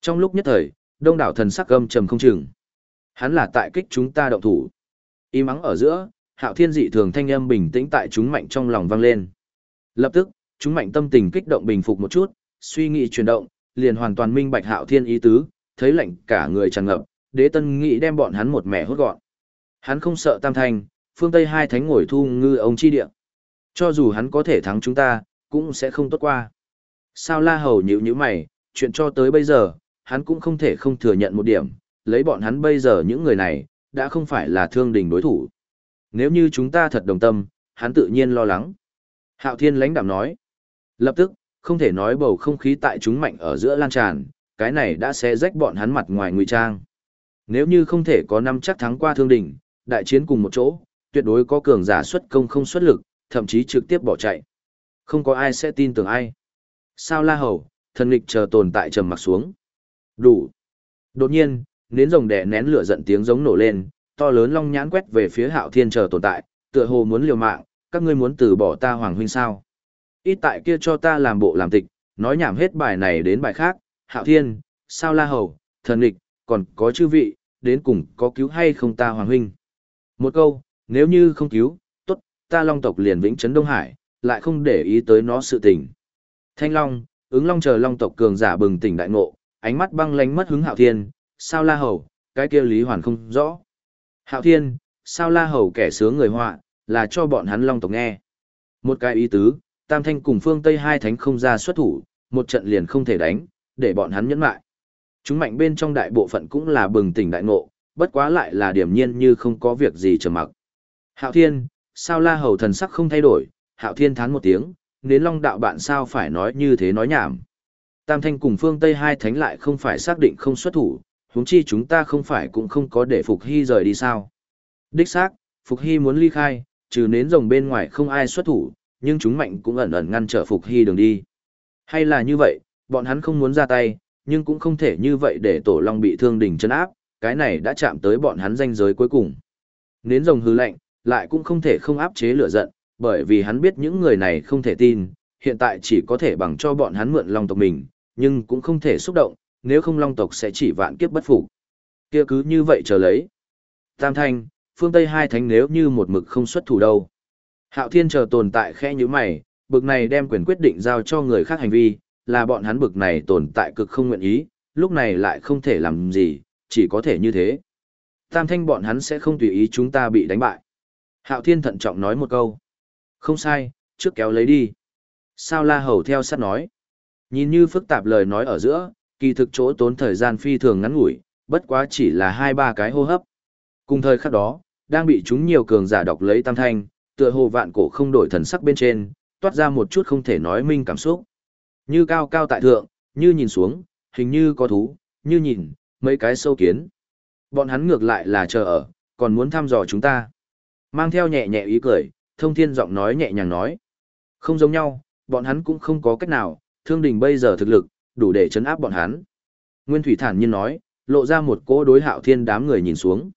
Trong lúc nhất thời, đông đảo thần sắc gâm trầm không chừng. Hắn là tại kích chúng ta động thủ. ý mắng ở giữa, hạo thiên dị thường thanh âm bình tĩnh tại chúng mạnh trong lòng vang lên. Lập tức, chúng mạnh tâm tình kích động bình phục một chút, suy nghĩ chuyển động, liền hoàn toàn minh bạch hạo thiên ý tứ, thấy lệnh cả người tràn ngập, đế tân nghĩ đem bọn hắn một mẻ hốt gọn. Hắn không sợ tam thanh, phương Tây hai thánh ngồi thu ngư ông chi địa. Cho dù hắn có thể thắng chúng ta, cũng sẽ không tốt qua. Sao la hầu nhữ nhíu mày, chuyện cho tới bây giờ, hắn cũng không thể không thừa nhận một điểm, lấy bọn hắn bây giờ những người này, đã không phải là thương đình đối thủ. Nếu như chúng ta thật đồng tâm, hắn tự nhiên lo lắng. Hạo Thiên lãnh đạm nói. Lập tức, không thể nói bầu không khí tại chúng mạnh ở giữa lan tràn, cái này đã sẽ rách bọn hắn mặt ngoài ngụy trang. Nếu như không thể có năm chắc thắng qua thương đỉnh, đại chiến cùng một chỗ, tuyệt đối có cường giả xuất công không xuất lực, thậm chí trực tiếp bỏ chạy. Không có ai sẽ tin tưởng ai. Sao la hầu, thần lịch chờ tồn tại trầm mặt xuống. Đủ. Đột nhiên, nến rồng đẻ nén lửa giận tiếng giống nổ lên, to lớn long nhãn quét về phía hạo thiên chờ tồn tại, tựa hồ muốn liều mạng, các ngươi muốn từ bỏ ta hoàng huynh sao. Ít tại kia cho ta làm bộ làm tịch, nói nhảm hết bài này đến bài khác, hạo thiên, sao la hầu, thần lịch, còn có chư vị, đến cùng có cứu hay không ta hoàng huynh. Một câu, nếu như không cứu, tốt, ta long tộc liền vĩnh trấn Đông Hải, lại không để ý tới nó sự tình. Thanh Long, ứng Long chờ Long tộc cường giả bừng tỉnh đại ngộ, ánh mắt băng lánh mất hứng Hạo Thiên, sao La Hầu, cái kia Lý Hoàn không rõ. Hạo Thiên, sao La Hầu kẻ sướng người họa, là cho bọn hắn Long tộc nghe. Một cái ý tứ, Tam Thanh cùng phương Tây hai thánh không ra xuất thủ, một trận liền không thể đánh, để bọn hắn nhẫn lại. Chúng mạnh bên trong đại bộ phận cũng là bừng tỉnh đại ngộ, bất quá lại là điểm nhiên như không có việc gì trầm mặc. Hạo Thiên, sao La Hầu thần sắc không thay đổi, Hạo Thiên thán một tiếng, nến long đạo bạn sao phải nói như thế nói nhảm. Tam Thanh cùng phương Tây hai thánh lại không phải xác định không xuất thủ, huống chi chúng ta không phải cũng không có để Phục Hy rời đi sao. Đích xác, Phục Hy muốn ly khai, trừ nến rồng bên ngoài không ai xuất thủ, nhưng chúng mạnh cũng ẩn ẩn ngăn trở Phục Hy đường đi. Hay là như vậy, bọn hắn không muốn ra tay, nhưng cũng không thể như vậy để Tổ Long bị thương đỉnh chân áp, cái này đã chạm tới bọn hắn danh giới cuối cùng. Nến rồng hư lạnh, lại cũng không thể không áp chế lửa giận, bởi vì hắn biết những người này không thể tin, hiện tại chỉ có thể bằng cho bọn hắn mượn long tộc mình, nhưng cũng không thể xúc động, nếu không long tộc sẽ chỉ vạn kiếp bất phục. Kia cứ như vậy chờ lấy. Tam thanh, phương Tây hai thánh nếu như một mực không xuất thủ đâu. Hạo thiên chờ tồn tại khẽ như mày, bực này đem quyền quyết định giao cho người khác hành vi, là bọn hắn bực này tồn tại cực không nguyện ý, lúc này lại không thể làm gì, chỉ có thể như thế. Tam thanh bọn hắn sẽ không tùy ý chúng ta bị đánh bại. Hạo thiên thận trọng nói một câu. Không sai, trước kéo lấy đi. Sao la hầu theo sát nói. Nhìn như phức tạp lời nói ở giữa, kỳ thực chỗ tốn thời gian phi thường ngắn ngủi, bất quá chỉ là hai ba cái hô hấp. Cùng thời khắc đó, đang bị chúng nhiều cường giả đọc lấy tam thanh, tựa hồ vạn cổ không đổi thần sắc bên trên, toát ra một chút không thể nói minh cảm xúc. Như cao cao tại thượng, như nhìn xuống, hình như có thú, như nhìn, mấy cái sâu kiến. Bọn hắn ngược lại là chờ ở, còn muốn thăm dò chúng ta. Mang theo nhẹ nhẹ ý cười, thông thiên giọng nói nhẹ nhàng nói. Không giống nhau, bọn hắn cũng không có cách nào, thương đình bây giờ thực lực, đủ để chấn áp bọn hắn. Nguyên Thủy thản nhiên nói, lộ ra một cỗ đối hạo thiên đám người nhìn xuống.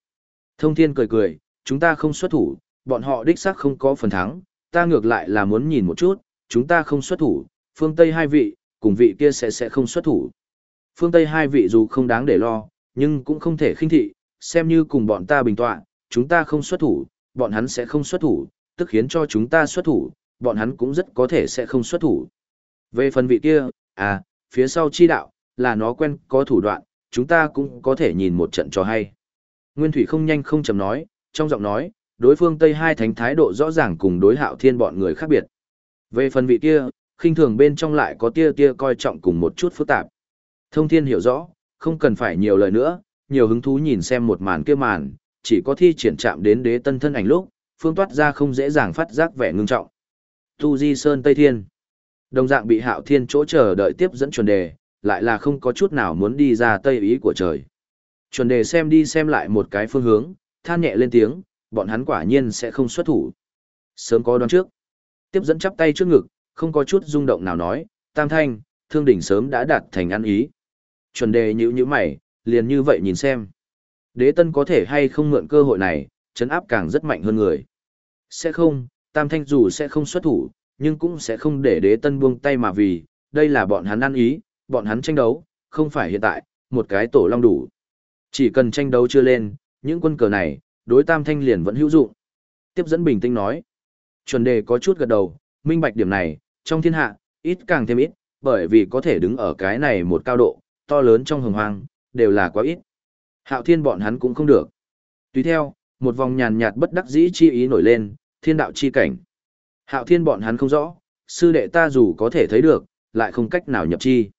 Thông thiên cười cười, chúng ta không xuất thủ, bọn họ đích xác không có phần thắng, ta ngược lại là muốn nhìn một chút, chúng ta không xuất thủ, phương Tây hai vị, cùng vị kia sẽ sẽ không xuất thủ. Phương Tây hai vị dù không đáng để lo, nhưng cũng không thể khinh thị, xem như cùng bọn ta bình tọa, chúng ta không xuất thủ, bọn hắn sẽ không xuất thủ, tức khiến cho chúng ta xuất thủ, bọn hắn cũng rất có thể sẽ không xuất thủ. Về phần vị kia, à, phía sau chi đạo, là nó quen có thủ đoạn, chúng ta cũng có thể nhìn một trận cho hay. Nguyên Thủy không nhanh không chậm nói, trong giọng nói, đối phương Tây hai thánh thái độ rõ ràng cùng đối hạo thiên bọn người khác biệt. Về phần vị kia, khinh thường bên trong lại có tia tia coi trọng cùng một chút phức tạp. Thông thiên hiểu rõ, không cần phải nhiều lời nữa, nhiều hứng thú nhìn xem một màn kia màn, chỉ có thi triển chạm đến đế tân thân ảnh lúc, phương toát ra không dễ dàng phát giác vẻ ngưng trọng. Tu Di Sơn Tây Thiên. Đồng dạng bị Hạo Thiên chỗ chờ đợi tiếp dẫn chuẩn đề, lại là không có chút nào muốn đi ra tây ý của trời. Chuẩn đề xem đi xem lại một cái phương hướng, than nhẹ lên tiếng, bọn hắn quả nhiên sẽ không xuất thủ. Sớm có đoán trước. Tiếp dẫn chắp tay trước ngực, không có chút rung động nào nói, Tam Thanh, Thương Đỉnh sớm đã đạt thành ăn ý. Chuẩn đề nhữ nhữ mày, liền như vậy nhìn xem. Đế tân có thể hay không mượn cơ hội này, chấn áp càng rất mạnh hơn người. Sẽ không, Tam Thanh dù sẽ không xuất thủ, nhưng cũng sẽ không để đế tân buông tay mà vì, đây là bọn hắn ăn ý, bọn hắn tranh đấu, không phải hiện tại, một cái tổ long đủ. Chỉ cần tranh đấu chưa lên, những quân cờ này, đối Tam Thanh liền vẫn hữu dụng. Tiếp dẫn bình tĩnh nói. Chuẩn đề có chút gật đầu, minh bạch điểm này, trong thiên hạ, ít càng thêm ít, bởi vì có thể đứng ở cái này một cao độ, to lớn trong hồng hoang, đều là quá ít. Hạo thiên bọn hắn cũng không được. Tùy theo, một vòng nhàn nhạt bất đắc dĩ chi ý nổi lên, thiên đạo chi cảnh. Hạo thiên bọn hắn không rõ, sư đệ ta dù có thể thấy được, lại không cách nào nhập chi.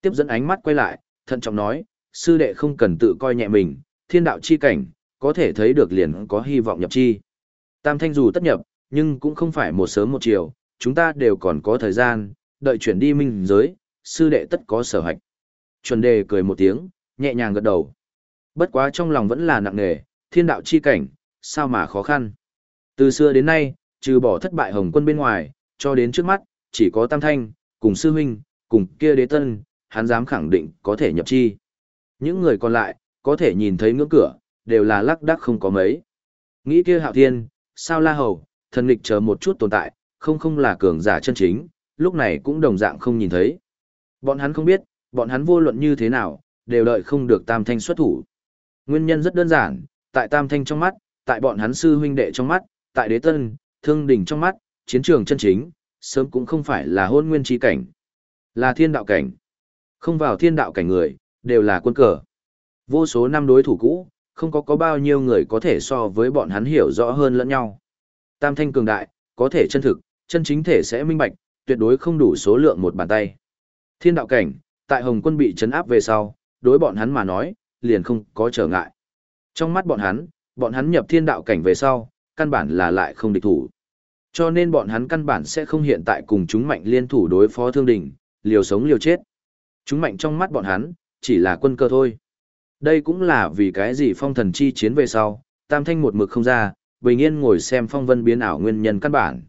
Tiếp dẫn ánh mắt quay lại, thận trọng nói, sư đệ không cần tự coi nhẹ mình, thiên đạo chi cảnh, có thể thấy được liền có hy vọng nhập chi. Tam thanh dù tất nhập, nhưng cũng không phải một sớm một chiều, chúng ta đều còn có thời gian, đợi chuyển đi minh giới, sư đệ tất có sở hạch. Chuẩn đề cười một tiếng, nhẹ nhàng gật đầu. Bất quá trong lòng vẫn là nặng nề, thiên đạo chi cảnh, sao mà khó khăn. Từ xưa đến nay, trừ bỏ thất bại hồng quân bên ngoài, cho đến trước mắt, chỉ có tam thanh, cùng sư huynh, cùng kia đế tân, hắn dám khẳng định có thể nhập chi. Những người còn lại, có thể nhìn thấy ngưỡng cửa, đều là lắc đắc không có mấy. Nghĩ kia hạo thiên, sao la hầu, thần lịch chờ một chút tồn tại, không không là cường giả chân chính, lúc này cũng đồng dạng không nhìn thấy. Bọn hắn không biết, bọn hắn vô luận như thế nào, đều đợi không được tam thanh xuất thủ. Nguyên nhân rất đơn giản, tại tam thanh trong mắt, tại bọn hắn sư huynh đệ trong mắt, tại đế tân, thương đỉnh trong mắt, chiến trường chân chính, sớm cũng không phải là hôn nguyên trí cảnh, là thiên đạo cảnh. Không vào thiên đạo cảnh người, đều là quân cờ. Vô số năm đối thủ cũ, không có có bao nhiêu người có thể so với bọn hắn hiểu rõ hơn lẫn nhau. Tam thanh cường đại, có thể chân thực, chân chính thể sẽ minh bạch, tuyệt đối không đủ số lượng một bàn tay. Thiên đạo cảnh, tại Hồng quân bị chấn áp về sau, đối bọn hắn mà nói, liền không có trở ngại. Trong mắt bọn hắn, bọn hắn nhập thiên đạo cảnh về sau, căn bản là lại không địch thủ. Cho nên bọn hắn căn bản sẽ không hiện tại cùng chúng mạnh liên thủ đối phó thương đình, liều sống liều chết. Chúng mạnh trong mắt bọn hắn, chỉ là quân cơ thôi. Đây cũng là vì cái gì phong thần chi chiến về sau, tam thanh một mực không ra, bình yên ngồi xem phong vân biến ảo nguyên nhân căn bản.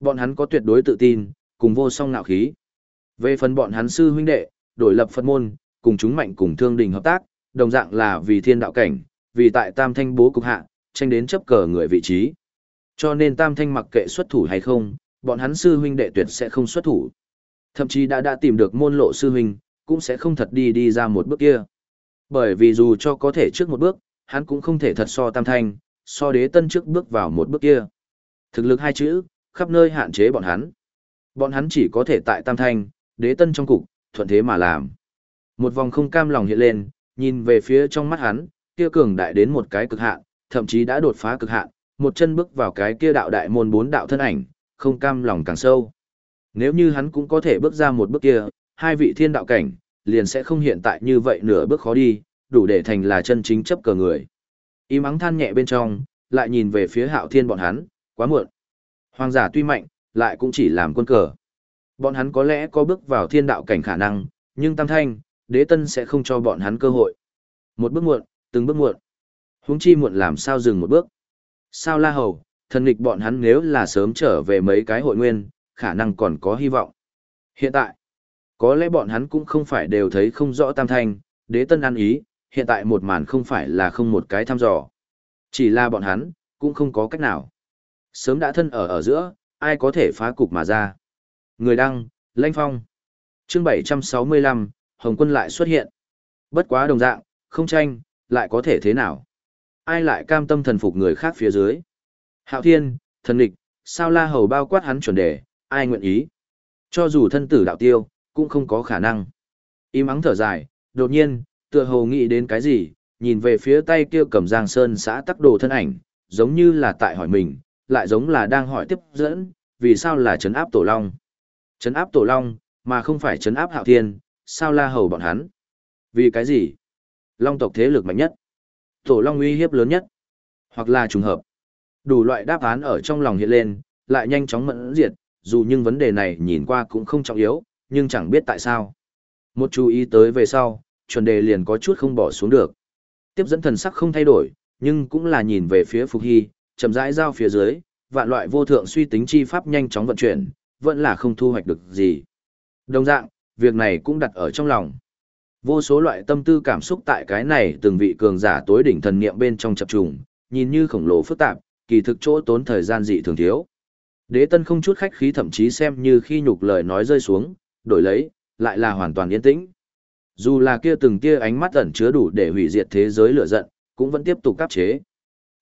Bọn hắn có tuyệt đối tự tin, cùng vô song ngạo khí. Về phần bọn hắn sư huynh đệ, đổi lập Phật môn, cùng chúng mạnh cùng thương đình hợp tác, đồng dạng là vì thiên đạo cảnh, vì tại tam thanh bố cục hạ, tranh đến chấp cờ người vị trí. Cho nên tam thanh mặc kệ xuất thủ hay không, bọn hắn sư huynh đệ tuyệt sẽ không xuất thủ. Thậm chí đã đã tìm được môn lộ sư huynh, cũng sẽ không thật đi đi ra một bước kia. Bởi vì dù cho có thể trước một bước, hắn cũng không thể thật so tam thanh, so đế tân trước bước vào một bước kia. Thực lực hai chữ, khắp nơi hạn chế bọn hắn. Bọn hắn chỉ có thể tại tam thanh, đế tân trong cục, thuận thế mà làm. Một vòng không cam lòng hiện lên, nhìn về phía trong mắt hắn, kia cường đại đến một cái cực hạn, thậm chí đã đột phá cực hạn, một chân bước vào cái kia đạo đại môn bốn đạo thân ảnh, không cam lòng càng sâu. Nếu như hắn cũng có thể bước ra một bước kia, hai vị thiên đạo cảnh, liền sẽ không hiện tại như vậy nửa bước khó đi, đủ để thành là chân chính chấp cờ người. Y mắng than nhẹ bên trong, lại nhìn về phía hạo thiên bọn hắn, quá muộn. Hoàng giả tuy mạnh, lại cũng chỉ làm quân cờ. Bọn hắn có lẽ có bước vào thiên đạo cảnh khả năng, nhưng tam thanh, đế tân sẽ không cho bọn hắn cơ hội. Một bước muộn, từng bước muộn. Huống chi muộn làm sao dừng một bước. Sao la hầu, thần nghịch bọn hắn nếu là sớm trở về mấy cái hội nguyên, khả năng còn có hy vọng. Hiện tại, có lẽ bọn hắn cũng không phải đều thấy không rõ tam thanh, đế tân ăn ý, hiện tại một màn không phải là không một cái thăm dò. Chỉ là bọn hắn, cũng không có cách nào. Sớm đã thân ở ở giữa, ai có thể phá cục mà ra. Người đăng, Lanh Phong. chương 765, Hồng quân lại xuất hiện. Bất quá đồng dạng, không tranh, lại có thể thế nào? Ai lại cam tâm thần phục người khác phía dưới? Hạo Thiên, thần địch, sao la hầu bao quát hắn chuẩn đề, ai nguyện ý? Cho dù thân tử đạo tiêu, cũng không có khả năng. Im ắng thở dài, đột nhiên, tựa hồ nghĩ đến cái gì, nhìn về phía tay kia cầm giang sơn xã tắc đồ thân ảnh, giống như là tại hỏi mình, lại giống là đang hỏi tiếp dẫn, vì sao là chấn áp tổ long. Chấn áp tổ long, mà không phải chấn áp hạo thiên, sao la hầu bọn hắn. Vì cái gì? Long tộc thế lực mạnh nhất. Tổ long uy hiếp lớn nhất. Hoặc là trùng hợp. Đủ loại đáp án ở trong lòng hiện lên, lại nhanh chóng mẫn diệt, dù nhưng vấn đề này nhìn qua cũng không trọng yếu, nhưng chẳng biết tại sao. Một chú ý tới về sau, chuẩn đề liền có chút không bỏ xuống được. Tiếp dẫn thần sắc không thay đổi, nhưng cũng là nhìn về phía Phục Hy, chậm rãi giao phía dưới, vạn loại vô thượng suy tính chi pháp nhanh chóng vận chuyển, vẫn là không thu hoạch được gì. Đồng dạng, việc này cũng đặt ở trong lòng. Vô số loại tâm tư cảm xúc tại cái này từng vị cường giả tối đỉnh thần niệm bên trong chập trùng, nhìn như khổng lồ phức tạp, kỳ thực chỗ tốn thời gian dị thường thiếu. Đế tân không chút khách khí thậm chí xem như khi nhục lời nói rơi xuống, đổi lấy, lại là hoàn toàn yên tĩnh. Dù là kia từng tia ánh mắt ẩn chứa đủ để hủy diệt thế giới lửa giận, cũng vẫn tiếp tục cáp chế.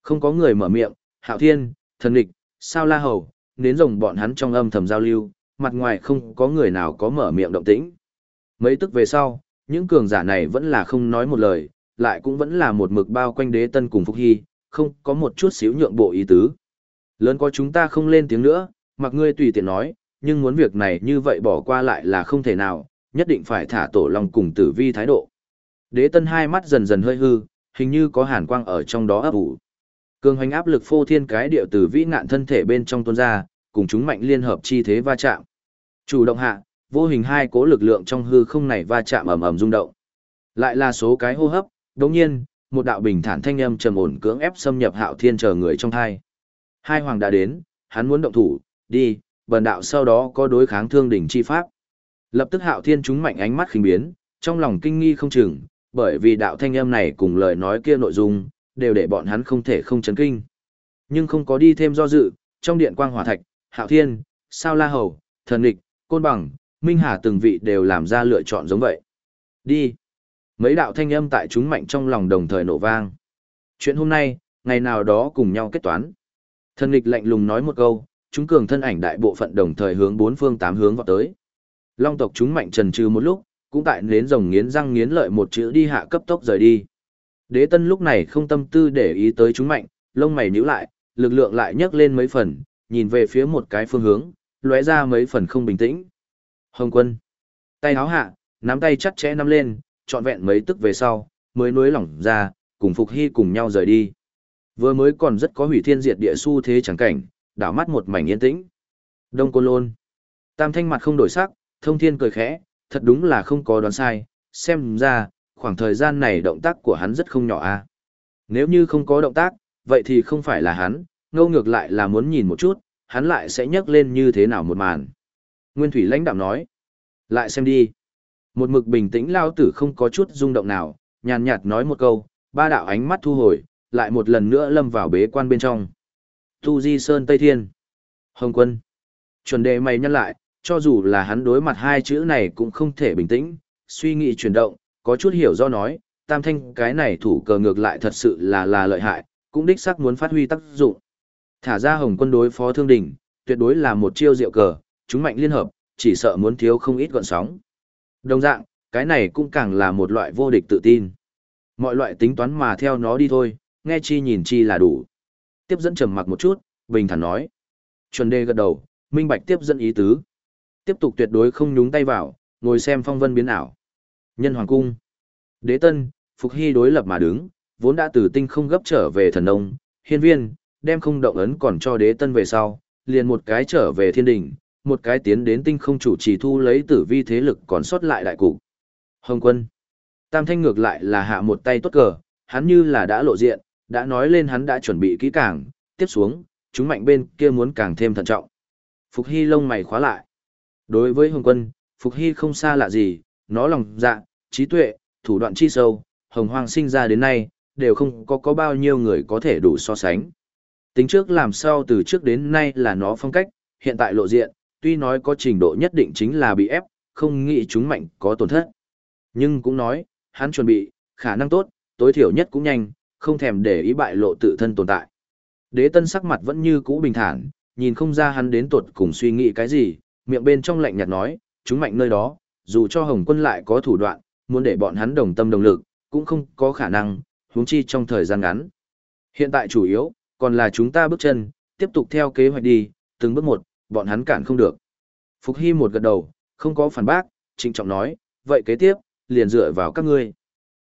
Không có người mở miệng, hạo thiên, thần địch, sao la hầu, nến rồng bọn hắn trong âm thầm giao lưu, mặt ngoài không có người nào có mở miệng động tĩnh. Mấy tức về sau, những cường giả này vẫn là không nói một lời, lại cũng vẫn là một mực bao quanh đế tân cùng Phúc Hy, không có một chút xíu nhượng bộ ý tứ. Lớn có chúng ta không lên tiếng nữa, mặc ngươi tùy tiện nói, nhưng muốn việc này như vậy bỏ qua lại là không thể nào, nhất định phải thả tổ lòng cùng tử vi thái độ. Đế tân hai mắt dần dần hơi hư, hình như có hàn quang ở trong đó ấp ủ. Cường hoành áp lực phô thiên cái điệu từ vĩ ngạn thân thể bên trong tuôn ra, cùng chúng mạnh liên hợp chi thế va chạm. Chủ động hạ, vô hình hai cố lực lượng trong hư không này va chạm ầm ầm rung động. Lại là số cái hô hấp, đồng nhiên, một đạo bình thản thanh âm trầm ổn cưỡng ép xâm nhập hạo thiên chờ người trong thai. Hai hoàng đã đến, hắn muốn động thủ, đi, bần đạo sau đó có đối kháng thương đỉnh chi pháp. Lập tức hạo thiên chúng mạnh ánh mắt khinh biến, trong lòng kinh nghi không chừng, bởi vì đạo thanh âm này cùng lời nói kia nội dung, đều để bọn hắn không thể không chấn kinh. Nhưng không có đi thêm do dự, trong điện quang hỏa thạch, hạo thiên, sao la hầu, thần địch, côn bằng, minh hà từng vị đều làm ra lựa chọn giống vậy. Đi. Mấy đạo thanh âm tại chúng mạnh trong lòng đồng thời nổ vang. Chuyện hôm nay, ngày nào đó cùng nhau kết toán. Thần nghịch lạnh lùng nói một câu, chúng cường thân ảnh đại bộ phận đồng thời hướng bốn phương tám hướng vào tới. Long tộc chúng mạnh trần trừ một lúc, cũng tại nến rồng nghiến răng nghiến lợi một chữ đi hạ cấp tốc rời đi. Đế tân lúc này không tâm tư để ý tới chúng mạnh, lông mày nhíu lại, lực lượng lại nhấc lên mấy phần, nhìn về phía một cái phương hướng, lóe ra mấy phần không bình tĩnh. Hồng quân. Tay háo hạ, nắm tay chặt chẽ nắm lên, trọn vẹn mấy tức về sau, mới nuối lỏng ra, cùng Phục Hy cùng nhau rời đi. Vừa mới còn rất có hủy thiên diệt địa su thế chẳng cảnh, đảo mắt một mảnh yên tĩnh. Đông Côn Lôn. Tam thanh mặt không đổi sắc, thông thiên cười khẽ, thật đúng là không có đoán sai, xem ra, khoảng thời gian này động tác của hắn rất không nhỏ a. Nếu như không có động tác, vậy thì không phải là hắn, ngâu ngược lại là muốn nhìn một chút, hắn lại sẽ nhấc lên như thế nào một màn. Nguyên Thủy lãnh đạm nói, lại xem đi. Một mực bình tĩnh lao tử không có chút rung động nào, nhàn nhạt nói một câu, ba đạo ánh mắt thu hồi, lại một lần nữa lâm vào bế quan bên trong. Tu Di Sơn Tây Thiên. Hồng Quân. Chuẩn đề mày nhăn lại, cho dù là hắn đối mặt hai chữ này cũng không thể bình tĩnh, suy nghĩ chuyển động, có chút hiểu do nói, tam thanh cái này thủ cờ ngược lại thật sự là là lợi hại, cũng đích xác muốn phát huy tác dụng. Thả ra Hồng Quân đối phó Thương Đình, tuyệt đối là một chiêu diệu cờ, chúng mạnh liên hợp, chỉ sợ muốn thiếu không ít gọn sóng. Đồng dạng, cái này cũng càng là một loại vô địch tự tin. Mọi loại tính toán mà theo nó đi thôi, nghe chi nhìn chi là đủ. Tiếp dẫn trầm mặc một chút, bình thản nói. Chuẩn đề gật đầu, minh bạch tiếp dẫn ý tứ. Tiếp tục tuyệt đối không nhúng tay vào, ngồi xem phong vân biến ảo. Nhân hoàng cung. Đế tân, Phục Hy đối lập mà đứng, vốn đã từ tinh không gấp trở về thần nông, hiên viên, đem không động ấn còn cho đế tân về sau, liền một cái trở về thiên đình, một cái tiến đến tinh không chủ trì thu lấy tử vi thế lực còn sót lại đại cục. Hồng quân. Tam thanh ngược lại là hạ một tay tốt cờ, hắn như là đã lộ diện, đã nói lên hắn đã chuẩn bị kỹ càng, tiếp xuống, chúng mạnh bên kia muốn càng thêm thận trọng. Phục Hy lông mày khóa lại. Đối với Hồng quân, Phục Hy không xa lạ gì, nó lòng dạ, trí tuệ, thủ đoạn chi sâu, Hồng Hoang sinh ra đến nay, đều không có có bao nhiêu người có thể đủ so sánh. Tính trước làm sao từ trước đến nay là nó phong cách, hiện tại lộ diện, tuy nói có trình độ nhất định chính là bị ép, không nghĩ chúng mạnh có tổn thất. Nhưng cũng nói, hắn chuẩn bị, khả năng tốt, tối thiểu nhất cũng nhanh, không thèm để ý bại lộ tự thân tồn tại. Đế tân sắc mặt vẫn như cũ bình thản, nhìn không ra hắn đến tuột cùng suy nghĩ cái gì, miệng bên trong lạnh nhạt nói, chúng mạnh nơi đó, dù cho Hồng quân lại có thủ đoạn, muốn để bọn hắn đồng tâm đồng lực, cũng không có khả năng, huống chi trong thời gian ngắn. Hiện tại chủ yếu, còn là chúng ta bước chân, tiếp tục theo kế hoạch đi, từng bước một, bọn hắn cản không được. Phục Hy một gật đầu, không có phản bác, trịnh trọng nói, vậy kế tiếp, liền dựa vào các ngươi.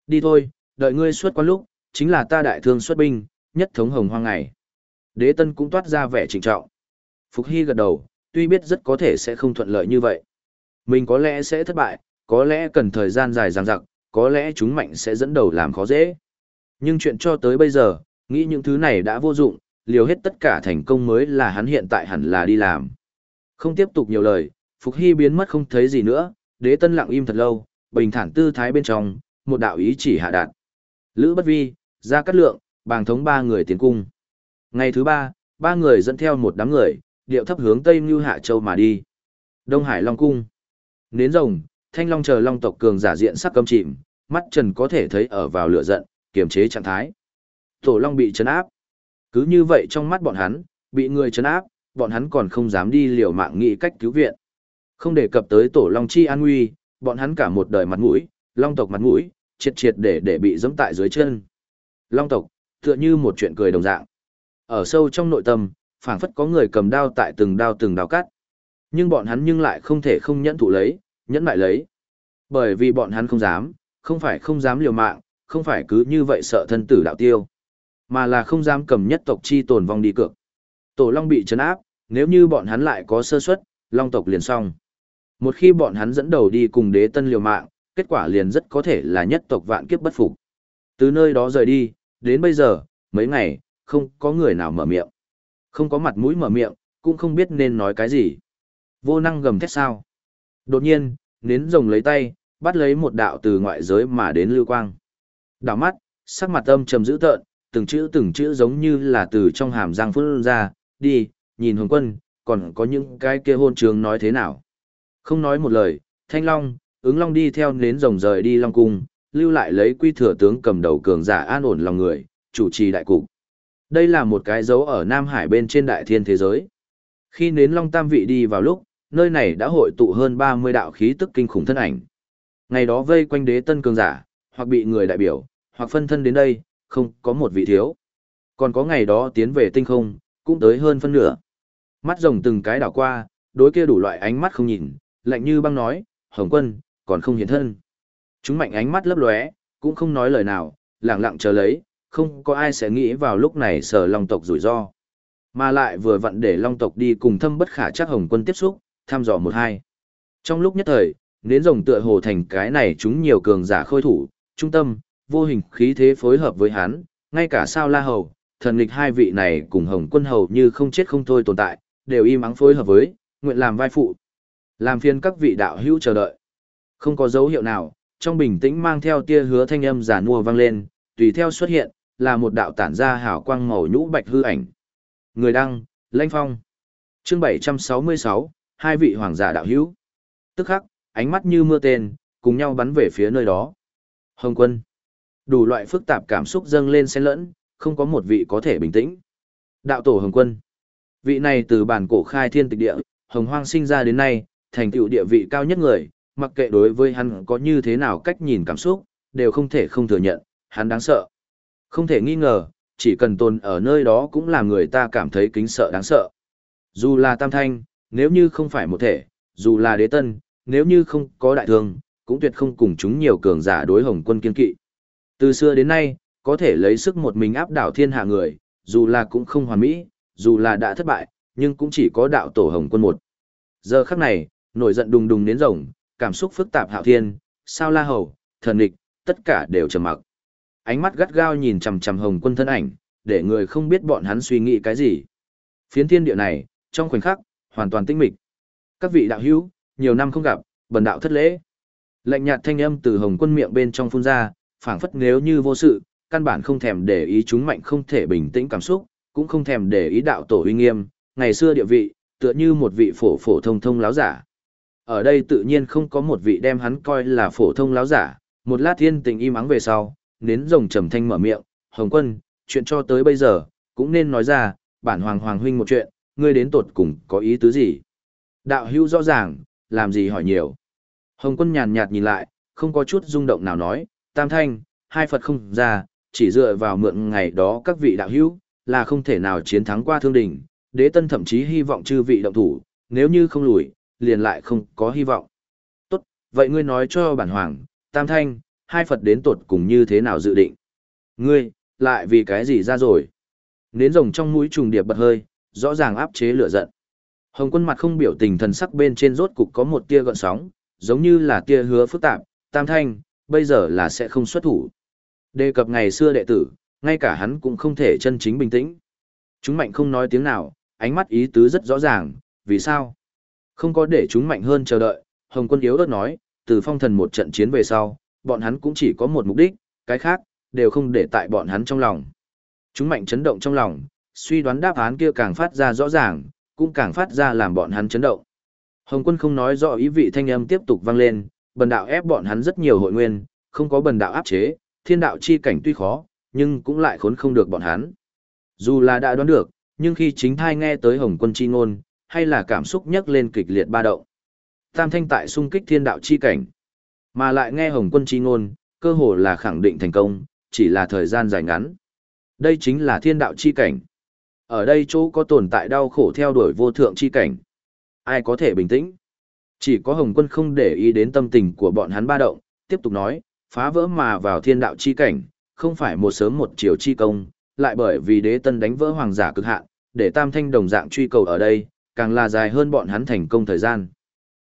Đi thôi, đợi ngươi xuất quan lúc, chính là ta đại thương xuất binh, nhất thống hồng hoang ngày. Đế tân cũng toát ra vẻ trịnh trọng. Phục Hy gật đầu, tuy biết rất có thể sẽ không thuận lợi như vậy. Mình có lẽ sẽ thất bại, có lẽ cần thời gian dài dằng dặc, có lẽ chúng mạnh sẽ dẫn đầu làm khó dễ. Nhưng chuyện cho tới bây giờ, nghĩ những thứ này đã vô dụng, liều hết tất cả thành công mới là hắn hiện tại hẳn là đi làm. Không tiếp tục nhiều lời, Phục Hy biến mất không thấy gì nữa, đế tân lặng im thật lâu, bình thản tư thái bên trong, một đạo ý chỉ hạ đạt. Lữ Bất Vi, Gia Cát Lượng, bàng thống ba người tiến cung. Ngày thứ ba, ba người dẫn theo một đám người, điệu thấp hướng Tây Như Hạ Châu mà đi. Đông Hải Long Cung. Nến rồng, thanh long chờ long tộc cường giả diện sắc cấm chìm, mắt trần có thể thấy ở vào lửa giận, kiềm chế trạng thái. Tổ long bị chấn áp. Cứ như vậy trong mắt bọn hắn, bị người chấn áp, bọn hắn còn không dám đi liều mạng nghĩ cách cứu viện. Không đề cập tới tổ long chi an nguy, bọn hắn cả một đời mặt mũi, long tộc mặt mũi, triệt triệt để để bị dẫm tại dưới chân. Long tộc, tựa như một chuyện cười đồng dạng. Ở sâu trong nội tâm, phảng phất có người cầm đao tại từng đao từng đao cắt. Nhưng bọn hắn nhưng lại không thể không nhẫn thụ lấy, nhẫn lại lấy. Bởi vì bọn hắn không dám, không phải không dám liều mạng, không phải cứ như vậy sợ thân tử đạo tiêu mà là không dám cầm nhất tộc chi tồn vong đi cược. Tổ Long bị chấn áp, nếu như bọn hắn lại có sơ suất, Long tộc liền xong. Một khi bọn hắn dẫn đầu đi cùng đế tân liều mạng, kết quả liền rất có thể là nhất tộc vạn kiếp bất phục. Từ nơi đó rời đi, đến bây giờ, mấy ngày, không có người nào mở miệng. Không có mặt mũi mở miệng, cũng không biết nên nói cái gì. Vô năng gầm thét sao. Đột nhiên, nến rồng lấy tay, bắt lấy một đạo từ ngoại giới mà đến lưu quang. Đảo mắt, sắc mặt âm trầm dữ tợn, từng chữ từng chữ giống như là từ trong hàm răng phun ra, đi, nhìn hồng quân, còn có những cái kia hôn trường nói thế nào. Không nói một lời, thanh long, ứng long đi theo nến rồng rời đi long cung, lưu lại lấy quy thừa tướng cầm đầu cường giả an ổn lòng người, chủ trì đại cục. Đây là một cái dấu ở Nam Hải bên trên đại thiên thế giới. Khi nến long tam vị đi vào lúc, nơi này đã hội tụ hơn 30 đạo khí tức kinh khủng thân ảnh. Ngày đó vây quanh đế tân cường giả, hoặc bị người đại biểu, hoặc phân thân đến đây, không có một vị thiếu. Còn có ngày đó tiến về tinh không, cũng tới hơn phân nửa. Mắt rồng từng cái đảo qua, đối kia đủ loại ánh mắt không nhìn, lạnh như băng nói, Hồng quân, còn không hiện thân. Chúng mạnh ánh mắt lấp lóe, cũng không nói lời nào, lặng lặng chờ lấy, không có ai sẽ nghĩ vào lúc này sở long tộc rủi ro. Mà lại vừa vặn để long tộc đi cùng thâm bất khả chắc Hồng quân tiếp xúc, thăm dò một hai. Trong lúc nhất thời, nến rồng tựa hồ thành cái này chúng nhiều cường giả khôi thủ, trung tâm, vô hình khí thế phối hợp với hắn, ngay cả sao la hầu, thần lịch hai vị này cùng hồng quân hầu như không chết không thôi tồn tại, đều im ắng phối hợp với, nguyện làm vai phụ. Làm phiền các vị đạo hữu chờ đợi. Không có dấu hiệu nào, trong bình tĩnh mang theo tia hứa thanh âm giả mua vang lên, tùy theo xuất hiện, là một đạo tản ra hào quang màu nhũ bạch hư ảnh. Người đăng, lãnh Phong. Chương 766, hai vị hoàng giả đạo hữu. Tức khắc, ánh mắt như mưa tên, cùng nhau bắn về phía nơi đó. Hồng quân. Đủ loại phức tạp cảm xúc dâng lên xen lẫn, không có một vị có thể bình tĩnh. Đạo tổ Hồng quân. Vị này từ bản cổ khai thiên tịch địa, Hồng Hoang sinh ra đến nay, thành tựu địa vị cao nhất người, mặc kệ đối với hắn có như thế nào cách nhìn cảm xúc, đều không thể không thừa nhận, hắn đáng sợ. Không thể nghi ngờ, chỉ cần tồn ở nơi đó cũng làm người ta cảm thấy kính sợ đáng sợ. Dù là tam thanh, nếu như không phải một thể, dù là đế tân, nếu như không có đại thương, cũng tuyệt không cùng chúng nhiều cường giả đối hồng quân kiên kỵ. Từ xưa đến nay, có thể lấy sức một mình áp đảo thiên hạ người, dù là cũng không hoàn mỹ, dù là đã thất bại, nhưng cũng chỉ có đạo tổ hồng quân một. Giờ khắc này, nổi giận đùng đùng đến rồng, cảm xúc phức tạp hạo thiên, sao la hầu, thần địch, tất cả đều trầm mặc. Ánh mắt gắt gao nhìn chằm chằm hồng quân thân ảnh, để người không biết bọn hắn suy nghĩ cái gì. Phiến thiên địa này, trong khoảnh khắc, hoàn toàn tinh mịch. Các vị đạo hữu, nhiều năm không gặp, bần đạo thất lễ. Lạnh nhạt thanh âm từ hồng quân miệng bên trong phun ra, phảng phất nếu như vô sự, căn bản không thèm để ý chúng mạnh không thể bình tĩnh cảm xúc, cũng không thèm để ý đạo tổ uy nghiêm, ngày xưa địa vị, tựa như một vị phổ phổ thông thông láo giả. Ở đây tự nhiên không có một vị đem hắn coi là phổ thông láo giả, một lát thiên tình im ắng về sau, nến rồng trầm thanh mở miệng, Hồng quân, chuyện cho tới bây giờ, cũng nên nói ra, bản hoàng hoàng huynh một chuyện, ngươi đến tột cùng có ý tứ gì? Đạo hữu rõ ràng, làm gì hỏi nhiều. Hồng quân nhàn nhạt nhìn lại, không có chút rung động nào nói, tam thanh, hai Phật không ra, chỉ dựa vào mượn ngày đó các vị đạo hữu, là không thể nào chiến thắng qua thương đình, đế tân thậm chí hy vọng chư vị động thủ, nếu như không lùi, liền lại không có hy vọng. Tốt, vậy ngươi nói cho bản hoàng, tam thanh, hai Phật đến tột cùng như thế nào dự định? Ngươi, lại vì cái gì ra rồi? Nến rồng trong mũi trùng điệp bật hơi, rõ ràng áp chế lửa giận. Hồng quân mặt không biểu tình thần sắc bên trên rốt cục có một tia gợn sóng, giống như là tia hứa phức tạp, tam thanh, bây giờ là sẽ không xuất thủ. Đề cập ngày xưa đệ tử, ngay cả hắn cũng không thể chân chính bình tĩnh. Chúng mạnh không nói tiếng nào, ánh mắt ý tứ rất rõ ràng, vì sao? Không có để chúng mạnh hơn chờ đợi, Hồng quân yếu ớt nói, từ phong thần một trận chiến về sau, bọn hắn cũng chỉ có một mục đích, cái khác, đều không để tại bọn hắn trong lòng. Chúng mạnh chấn động trong lòng, suy đoán đáp án kia càng phát ra rõ ràng, cũng càng phát ra làm bọn hắn chấn động. Hồng quân không nói rõ ý vị thanh âm tiếp tục vang lên, bần đạo ép bọn hắn rất nhiều hội nguyên, không có bần đạo áp chế, thiên đạo chi cảnh tuy khó, nhưng cũng lại khốn không được bọn hắn. Dù là đã đoán được, nhưng khi chính thai nghe tới Hồng quân chi ngôn, hay là cảm xúc nhấc lên kịch liệt ba động. Tam thanh tại xung kích thiên đạo chi cảnh, mà lại nghe Hồng quân chi ngôn, cơ hồ là khẳng định thành công, chỉ là thời gian dài ngắn. Đây chính là thiên đạo chi cảnh. Ở đây chỗ có tồn tại đau khổ theo đuổi vô thượng chi cảnh. Ai có thể bình tĩnh? Chỉ có Hồng quân không để ý đến tâm tình của bọn hắn ba động, tiếp tục nói, phá vỡ mà vào thiên đạo chi cảnh, không phải một sớm một chiều chi công, lại bởi vì đế tân đánh vỡ hoàng giả cực hạn, để tam thanh đồng dạng truy cầu ở đây, càng là dài hơn bọn hắn thành công thời gian.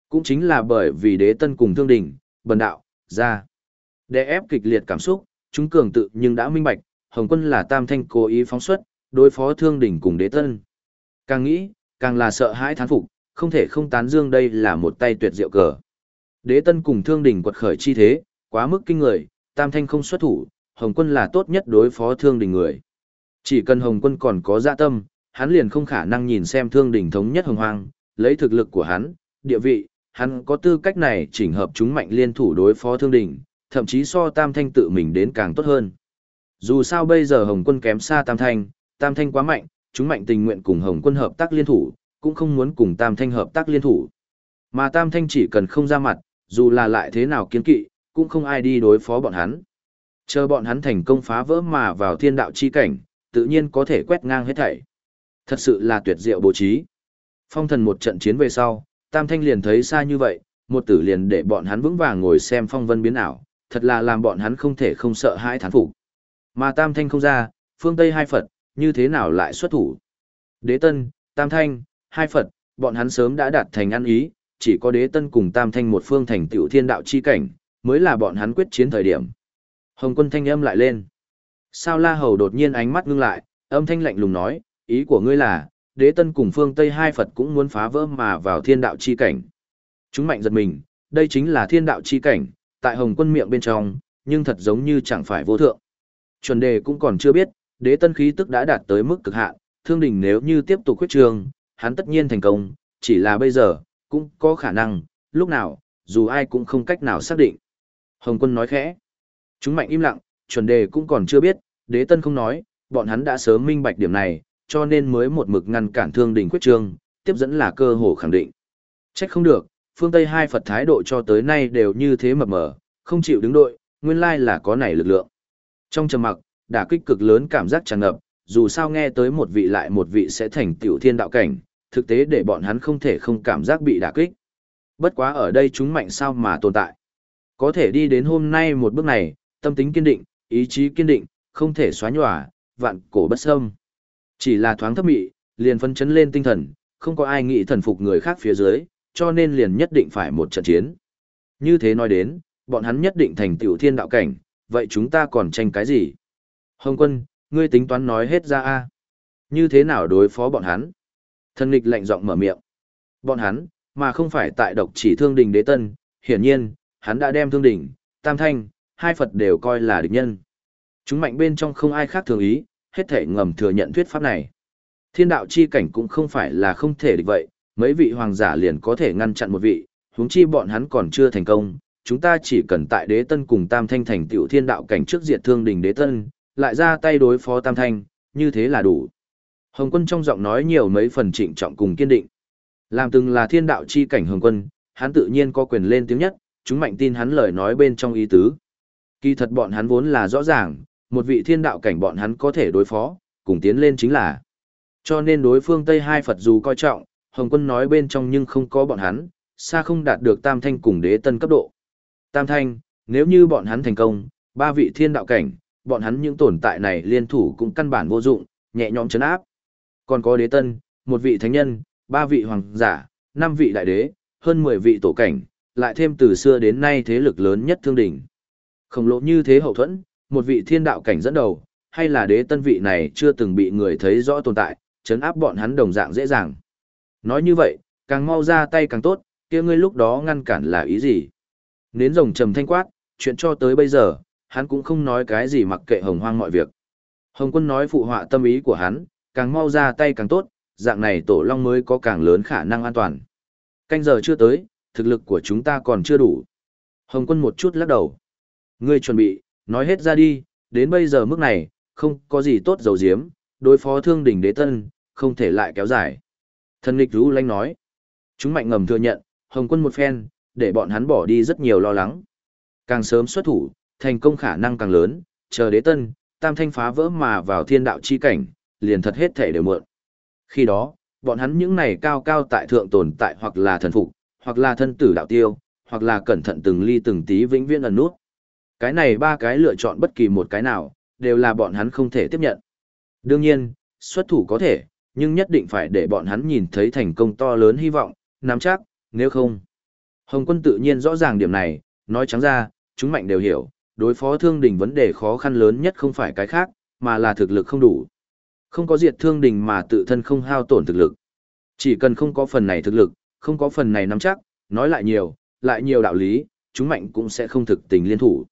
Cũng chính là bởi vì đế tân cùng thương đỉnh, bần đạo, ra. Để ép kịch liệt cảm xúc, chúng cường tự nhưng đã minh bạch, Hồng quân là tam thanh cố ý phóng xuất, đối phó thương đỉnh cùng đế tân. Càng nghĩ, càng là sợ hãi thán phục, không thể không tán dương đây là một tay tuyệt diệu cờ. Đế tân cùng thương đỉnh quật khởi chi thế, quá mức kinh người, tam thanh không xuất thủ, Hồng quân là tốt nhất đối phó thương đỉnh người. Chỉ cần Hồng quân còn có dạ tâm, hắn liền không khả năng nhìn xem thương đỉnh thống nhất hồng hoang, lấy thực lực của hắn, địa vị, hắn có tư cách này chỉnh hợp chúng mạnh liên thủ đối phó thương đỉnh, thậm chí so tam thanh tự mình đến càng tốt hơn. Dù sao bây giờ Hồng quân kém xa tam thanh, tam thanh quá mạnh, chúng mạnh tình nguyện cùng Hồng quân hợp tác liên thủ, cũng không muốn cùng tam thanh hợp tác liên thủ. Mà tam thanh chỉ cần không ra mặt, dù là lại thế nào kiến kỵ, cũng không ai đi đối phó bọn hắn. Chờ bọn hắn thành công phá vỡ mà vào thiên đạo chi cảnh, tự nhiên có thể quét ngang hết thảy. Thật sự là tuyệt diệu bố trí. Phong thần một trận chiến về sau, Tam Thanh liền thấy xa như vậy, một tử liền để bọn hắn vững vàng ngồi xem phong vân biến ảo, thật là làm bọn hắn không thể không sợ hãi thán phục. Mà Tam Thanh không ra, phương Tây hai Phật, như thế nào lại xuất thủ? Đế Tân, Tam Thanh, hai Phật, bọn hắn sớm đã đạt thành ăn ý, chỉ có Đế Tân cùng Tam Thanh một phương thành tiểu thiên đạo chi cảnh, mới là bọn hắn quyết chiến thời điểm. Hồng quân thanh âm lại lên. Sao La Hầu đột nhiên ánh mắt ngưng lại, âm thanh lạnh lùng nói, ý của ngươi là, đế tân cùng phương Tây hai Phật cũng muốn phá vỡ mà vào thiên đạo chi cảnh. Chúng mạnh giật mình, đây chính là thiên đạo chi cảnh, tại hồng quân miệng bên trong, nhưng thật giống như chẳng phải vô thượng. Chuẩn đề cũng còn chưa biết, đế tân khí tức đã đạt tới mức cực hạn, thương đình nếu như tiếp tục khuyết trường, hắn tất nhiên thành công, chỉ là bây giờ, cũng có khả năng, lúc nào, dù ai cũng không cách nào xác định. Hồng quân nói khẽ. Chúng mạnh im lặng, chuẩn đề cũng còn chưa biết, đế tân không nói, bọn hắn đã sớm minh bạch điểm này, cho nên mới một mực ngăn cản thương đình quyết trương, tiếp dẫn là cơ hồ khẳng định. Trách không được, phương Tây hai Phật thái độ cho tới nay đều như thế mập mờ, không chịu đứng đội, nguyên lai là có này lực lượng. Trong trầm mặc, đả kích cực lớn cảm giác tràn ngập, dù sao nghe tới một vị lại một vị sẽ thành tiểu thiên đạo cảnh, thực tế để bọn hắn không thể không cảm giác bị đả kích. Bất quá ở đây chúng mạnh sao mà tồn tại. Có thể đi đến hôm nay một bước này, tâm tính kiên định, ý chí kiên định, không thể xóa nhòa, vạn cổ bất xâm. Chỉ là thoáng thấp mị, liền phân chấn lên tinh thần, không có ai nghĩ thần phục người khác phía dưới, cho nên liền nhất định phải một trận chiến. Như thế nói đến, bọn hắn nhất định thành tiểu thiên đạo cảnh, vậy chúng ta còn tranh cái gì? Hồng quân, ngươi tính toán nói hết ra a Như thế nào đối phó bọn hắn? Thần nghịch lạnh giọng mở miệng. Bọn hắn, mà không phải tại độc chỉ thương đình đế tân, hiển nhiên, hắn đã đem thương đình, tam thanh, hai Phật đều coi là địch nhân. Chúng mạnh bên trong không ai khác thường ý, hết thể ngầm thừa nhận thuyết pháp này. Thiên đạo chi cảnh cũng không phải là không thể địch vậy, mấy vị hoàng giả liền có thể ngăn chặn một vị, huống chi bọn hắn còn chưa thành công, chúng ta chỉ cần tại đế tân cùng tam thanh thành tiểu thiên đạo cảnh trước diệt thương đình đế tân, lại ra tay đối phó tam thanh, như thế là đủ. Hồng quân trong giọng nói nhiều mấy phần trịnh trọng cùng kiên định. Làm từng là thiên đạo chi cảnh hồng quân, hắn tự nhiên có quyền lên tiếng nhất, chúng mạnh tin hắn lời nói bên trong ý tứ. Kỳ thật bọn hắn vốn là rõ ràng, một vị thiên đạo cảnh bọn hắn có thể đối phó, cùng tiến lên chính là. Cho nên đối phương Tây Hai Phật dù coi trọng, Hồng quân nói bên trong nhưng không có bọn hắn, xa không đạt được tam thanh cùng đế tân cấp độ. Tam thanh, nếu như bọn hắn thành công, ba vị thiên đạo cảnh, bọn hắn những tồn tại này liên thủ cũng căn bản vô dụng, nhẹ nhõm chấn áp. Còn có đế tân, một vị thánh nhân, ba vị hoàng giả, năm vị đại đế, hơn 10 vị tổ cảnh, lại thêm từ xưa đến nay thế lực lớn nhất thương đỉnh. Khổng lồ như thế hậu thuẫn, một vị thiên đạo cảnh dẫn đầu, hay là đế tân vị này chưa từng bị người thấy rõ tồn tại, chấn áp bọn hắn đồng dạng dễ dàng. Nói như vậy, càng mau ra tay càng tốt, kia ngươi lúc đó ngăn cản là ý gì? Nến rồng trầm thanh quát, chuyện cho tới bây giờ, hắn cũng không nói cái gì mặc kệ hồng hoang mọi việc. Hồng quân nói phụ họa tâm ý của hắn, càng mau ra tay càng tốt, dạng này tổ long mới có càng lớn khả năng an toàn. Canh giờ chưa tới, thực lực của chúng ta còn chưa đủ. Hồng quân một chút lắc đầu. Ngươi chuẩn bị, nói hết ra đi, đến bây giờ mức này, không có gì tốt dầu diếm, đối phó thương đỉnh đế tân, không thể lại kéo dài. Thần lịch rú lanh nói. Chúng mạnh ngầm thừa nhận, Hồng quân một phen, để bọn hắn bỏ đi rất nhiều lo lắng. Càng sớm xuất thủ, thành công khả năng càng lớn, chờ đế tân, tam thanh phá vỡ mà vào thiên đạo chi cảnh, liền thật hết thể đều mượn. Khi đó, bọn hắn những này cao cao tại thượng tồn tại hoặc là thần phục, hoặc là thân tử đạo tiêu, hoặc là cẩn thận từng ly từng tí vĩnh viễn ẩn nút. Cái này ba cái lựa chọn bất kỳ một cái nào, đều là bọn hắn không thể tiếp nhận. Đương nhiên, xuất thủ có thể, nhưng nhất định phải để bọn hắn nhìn thấy thành công to lớn hy vọng, nắm chắc, nếu không. Hồng quân tự nhiên rõ ràng điểm này, nói trắng ra, chúng mạnh đều hiểu, đối phó thương đình vấn đề khó khăn lớn nhất không phải cái khác, mà là thực lực không đủ. Không có diệt thương đình mà tự thân không hao tổn thực lực. Chỉ cần không có phần này thực lực, không có phần này nắm chắc, nói lại nhiều, lại nhiều đạo lý, chúng mạnh cũng sẽ không thực tình liên thủ.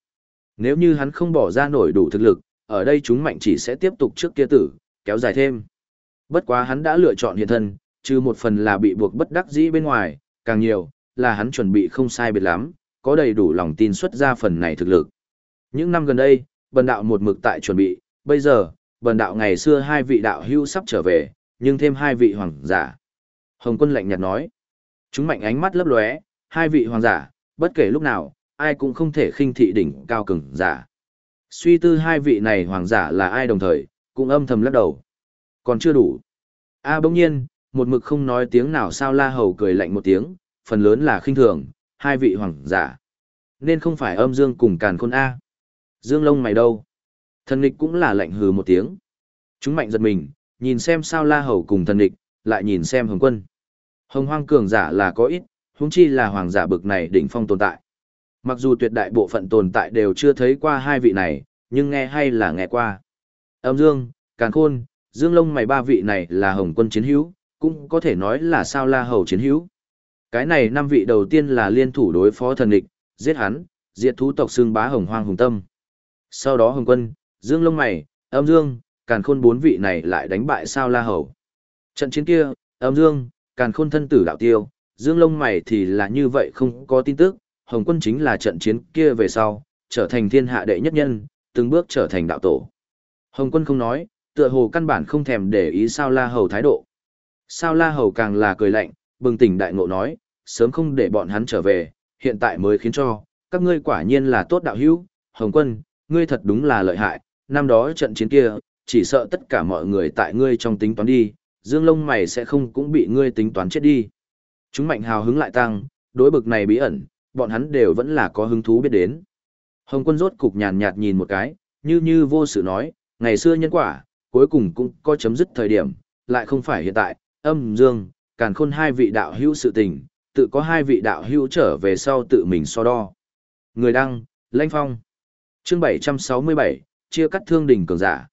Nếu như hắn không bỏ ra nổi đủ thực lực, ở đây chúng mạnh chỉ sẽ tiếp tục trước kia tử, kéo dài thêm. Bất quá hắn đã lựa chọn hiện thân, trừ một phần là bị buộc bất đắc dĩ bên ngoài, càng nhiều, là hắn chuẩn bị không sai biệt lắm, có đầy đủ lòng tin xuất ra phần này thực lực. Những năm gần đây, bần đạo một mực tại chuẩn bị, bây giờ, bần đạo ngày xưa hai vị đạo hưu sắp trở về, nhưng thêm hai vị hoàng giả. Hồng quân lạnh nhạt nói, chúng mạnh ánh mắt lấp lóe, hai vị hoàng giả, bất kể lúc nào, ai cũng không thể khinh thị đỉnh cao cường giả. Suy tư hai vị này hoàng giả là ai đồng thời, cũng âm thầm lắc đầu. Còn chưa đủ. A bỗng nhiên, một mực không nói tiếng nào sao la hầu cười lạnh một tiếng, phần lớn là khinh thường, hai vị hoàng giả. Nên không phải âm dương cùng càn khôn A. Dương lông mày đâu? Thần nghịch cũng là lạnh hừ một tiếng. Chúng mạnh giật mình, nhìn xem sao la hầu cùng thần nghịch, lại nhìn xem hồng quân. Hồng hoang cường giả là có ít, huống chi là hoàng giả bực này đỉnh phong tồn tại. Mặc dù tuyệt đại bộ phận tồn tại đều chưa thấy qua hai vị này, nhưng nghe hay là nghe qua. Âm Dương, Càn Khôn, Dương Lông mày ba vị này là Hồng Quân chiến hữu, cũng có thể nói là sao La Hầu chiến hữu. Cái này năm vị đầu tiên là liên thủ đối phó thần địch, giết hắn, diệt thú tộc xương bá Hồng Hoang Hùng Tâm. Sau đó Hồng Quân, Dương Lông mày, Âm Dương, Càn Khôn bốn vị này lại đánh bại sao La Hầu. Trận chiến kia, Âm Dương, Càn Khôn thân tử đạo tiêu, Dương Lông mày thì là như vậy không có tin tức, Hồng quân chính là trận chiến kia về sau, trở thành thiên hạ đệ nhất nhân, từng bước trở thành đạo tổ. Hồng quân không nói, tựa hồ căn bản không thèm để ý sao la hầu thái độ. Sao la hầu càng là cười lạnh, bừng tỉnh đại ngộ nói, sớm không để bọn hắn trở về, hiện tại mới khiến cho, các ngươi quả nhiên là tốt đạo hữu, Hồng quân, ngươi thật đúng là lợi hại, năm đó trận chiến kia, chỉ sợ tất cả mọi người tại ngươi trong tính toán đi, dương lông mày sẽ không cũng bị ngươi tính toán chết đi. Chúng mạnh hào hứng lại tăng, đối bực này bí ẩn, bọn hắn đều vẫn là có hứng thú biết đến. Hồng quân rốt cục nhàn nhạt nhìn một cái, như như vô sự nói, ngày xưa nhân quả, cuối cùng cũng có chấm dứt thời điểm, lại không phải hiện tại, âm dương, càn khôn hai vị đạo hữu sự tình, tự có hai vị đạo hữu trở về sau tự mình so đo. Người đăng, Lanh Phong. Chương 767, chia cắt thương đỉnh cường giả.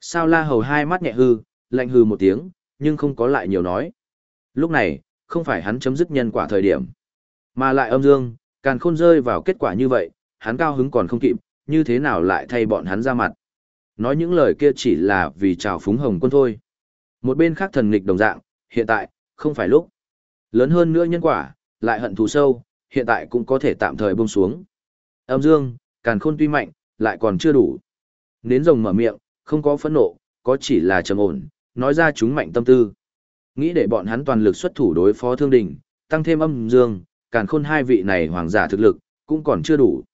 Sao la hầu hai mắt nhẹ hư, lạnh hư một tiếng, nhưng không có lại nhiều nói. Lúc này, không phải hắn chấm dứt nhân quả thời điểm. Mà lại âm dương, càn khôn rơi vào kết quả như vậy, hắn cao hứng còn không kịp, như thế nào lại thay bọn hắn ra mặt. Nói những lời kia chỉ là vì chào phúng hồng quân thôi. Một bên khác thần nghịch đồng dạng, hiện tại, không phải lúc. Lớn hơn nữa nhân quả, lại hận thù sâu, hiện tại cũng có thể tạm thời buông xuống. Âm dương, càn khôn tuy mạnh, lại còn chưa đủ. Nến rồng mở miệng, không có phẫn nộ, có chỉ là trầm ổn, nói ra chúng mạnh tâm tư. Nghĩ để bọn hắn toàn lực xuất thủ đối phó thương đình, tăng thêm âm dương, càn khôn hai vị này hoàng giả thực lực, cũng còn chưa đủ.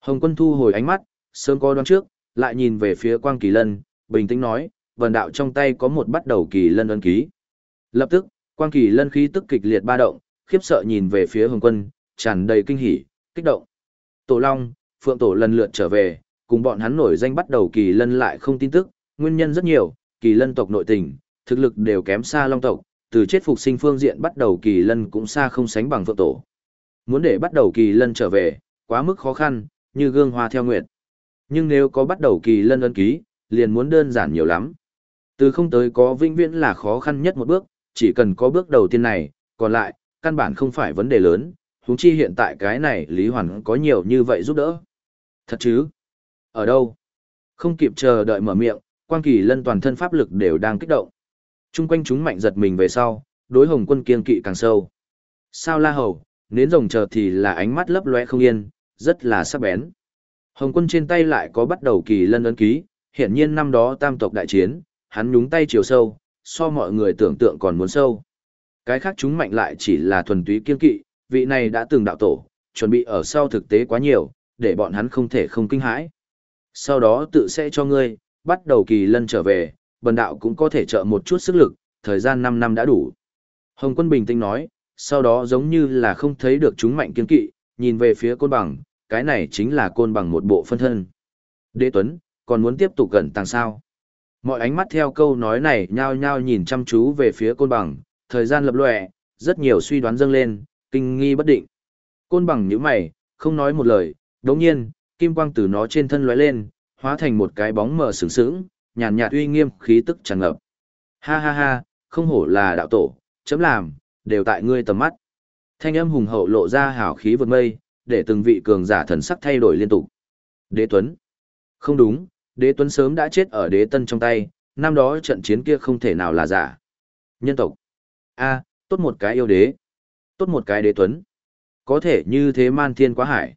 Hồng quân thu hồi ánh mắt, sớm có đoán trước, lại nhìn về phía quang kỳ lân, bình tĩnh nói, vần đạo trong tay có một bắt đầu kỳ lân ân ký. Lập tức, quang kỳ lân khí tức kịch liệt ba động, khiếp sợ nhìn về phía hồng quân, tràn đầy kinh hỉ, kích động. Tổ Long, Phượng Tổ lần lượt trở về, cùng bọn hắn nổi danh bắt đầu kỳ lân lại không tin tức, nguyên nhân rất nhiều, kỳ lân tộc nội tình, thực lực đều kém xa Long tộc, từ chết phục sinh phương diện bắt đầu kỳ lân cũng xa không sánh bằng Phượng Tổ. Muốn để bắt đầu kỳ lân trở về, quá mức khó khăn, như gương hoa theo nguyệt. Nhưng nếu có bắt đầu kỳ lân ân ký, liền muốn đơn giản nhiều lắm. Từ không tới có vĩnh viễn là khó khăn nhất một bước, chỉ cần có bước đầu tiên này, còn lại, căn bản không phải vấn đề lớn, huống chi hiện tại cái này Lý Hoàn có nhiều như vậy giúp đỡ. Thật chứ? Ở đâu? Không kịp chờ đợi mở miệng, Quang Kỳ Lân toàn thân pháp lực đều đang kích động. Trung quanh chúng mạnh giật mình về sau, đối Hồng Quân kiên kỵ càng sâu. Sao La Hầu, nến rồng chờ thì là ánh mắt lấp lóe không yên, rất là sắc bén. Hồng quân trên tay lại có bắt đầu kỳ lân ấn ký, hiển nhiên năm đó tam tộc đại chiến, hắn nhúng tay chiều sâu, so mọi người tưởng tượng còn muốn sâu. Cái khác chúng mạnh lại chỉ là thuần túy kiên kỵ, vị này đã từng đạo tổ, chuẩn bị ở sau thực tế quá nhiều, để bọn hắn không thể không kinh hãi. Sau đó tự sẽ cho ngươi, bắt đầu kỳ lân trở về, bần đạo cũng có thể trợ một chút sức lực, thời gian 5 năm đã đủ. Hồng quân bình tĩnh nói, sau đó giống như là không thấy được chúng mạnh kiên kỵ, nhìn về phía côn bằng, cái này chính là côn bằng một bộ phân thân. Đế Tuấn, còn muốn tiếp tục gần tàng sao? Mọi ánh mắt theo câu nói này nhao nhao nhìn chăm chú về phía côn bằng, thời gian lập lòe, rất nhiều suy đoán dâng lên, kinh nghi bất định. Côn bằng nhíu mày, không nói một lời, đồng nhiên, kim quang từ nó trên thân lóe lên, hóa thành một cái bóng mờ sừng sững, nhàn nhạt uy nghiêm khí tức tràn ngập. Ha ha ha, không hổ là đạo tổ, chấm làm, đều tại ngươi tầm mắt. Thanh âm hùng hậu lộ ra hào khí vượt mây, để từng vị cường giả thần sắc thay đổi liên tục. Đế Tuấn. Không đúng, Đế Tuấn sớm đã chết ở Đế Tân trong tay, năm đó trận chiến kia không thể nào là giả. Nhân tộc. A, tốt một cái yêu đế. Tốt một cái Đế Tuấn. Có thể như thế man thiên quá hải.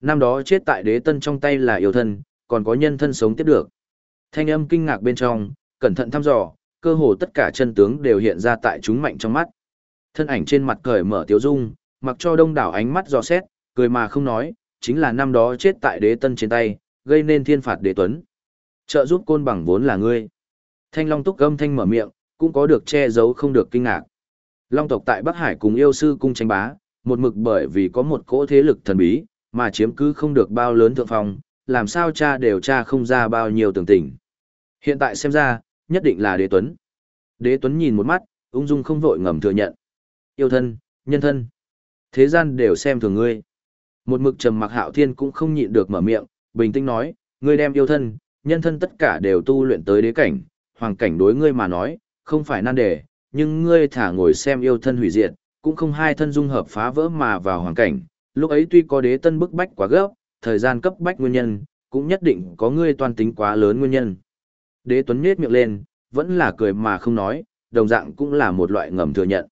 Năm đó chết tại Đế Tân trong tay là yêu thân, còn có nhân thân sống tiếp được. Thanh âm kinh ngạc bên trong, cẩn thận thăm dò, cơ hồ tất cả chân tướng đều hiện ra tại chúng mạnh trong mắt. Thân ảnh trên mặt cởi mở tiếu dung, mặc cho đông đảo ánh mắt dò xét, cười mà không nói, chính là năm đó chết tại đế tân trên tay, gây nên thiên phạt đế tuấn. Trợ giúp côn bằng vốn là ngươi. Thanh Long túc gâm thanh mở miệng, cũng có được che giấu không được kinh ngạc. Long tộc tại Bắc Hải cùng yêu sư cung tranh bá, một mực bởi vì có một cỗ thế lực thần bí, mà chiếm cứ không được bao lớn thượng phong, làm sao cha đều cha không ra bao nhiêu tưởng tình. Hiện tại xem ra, nhất định là đế tuấn. Đế tuấn nhìn một mắt, ung dung không vội ngầm thừa nhận. Yêu thân, nhân thân. Thế gian đều xem thường ngươi. Một mực trầm mặc hạo thiên cũng không nhịn được mở miệng, bình tĩnh nói, ngươi đem yêu thân, nhân thân tất cả đều tu luyện tới đế cảnh, hoàng cảnh đối ngươi mà nói, không phải nan đề, nhưng ngươi thả ngồi xem yêu thân hủy diệt, cũng không hai thân dung hợp phá vỡ mà vào hoàng cảnh, lúc ấy tuy có đế tân bức bách quá gấp, thời gian cấp bách nguyên nhân, cũng nhất định có ngươi toàn tính quá lớn nguyên nhân. Đế Tuấn nhếch miệng lên, vẫn là cười mà không nói, đồng dạng cũng là một loại ngầm thừa nhận.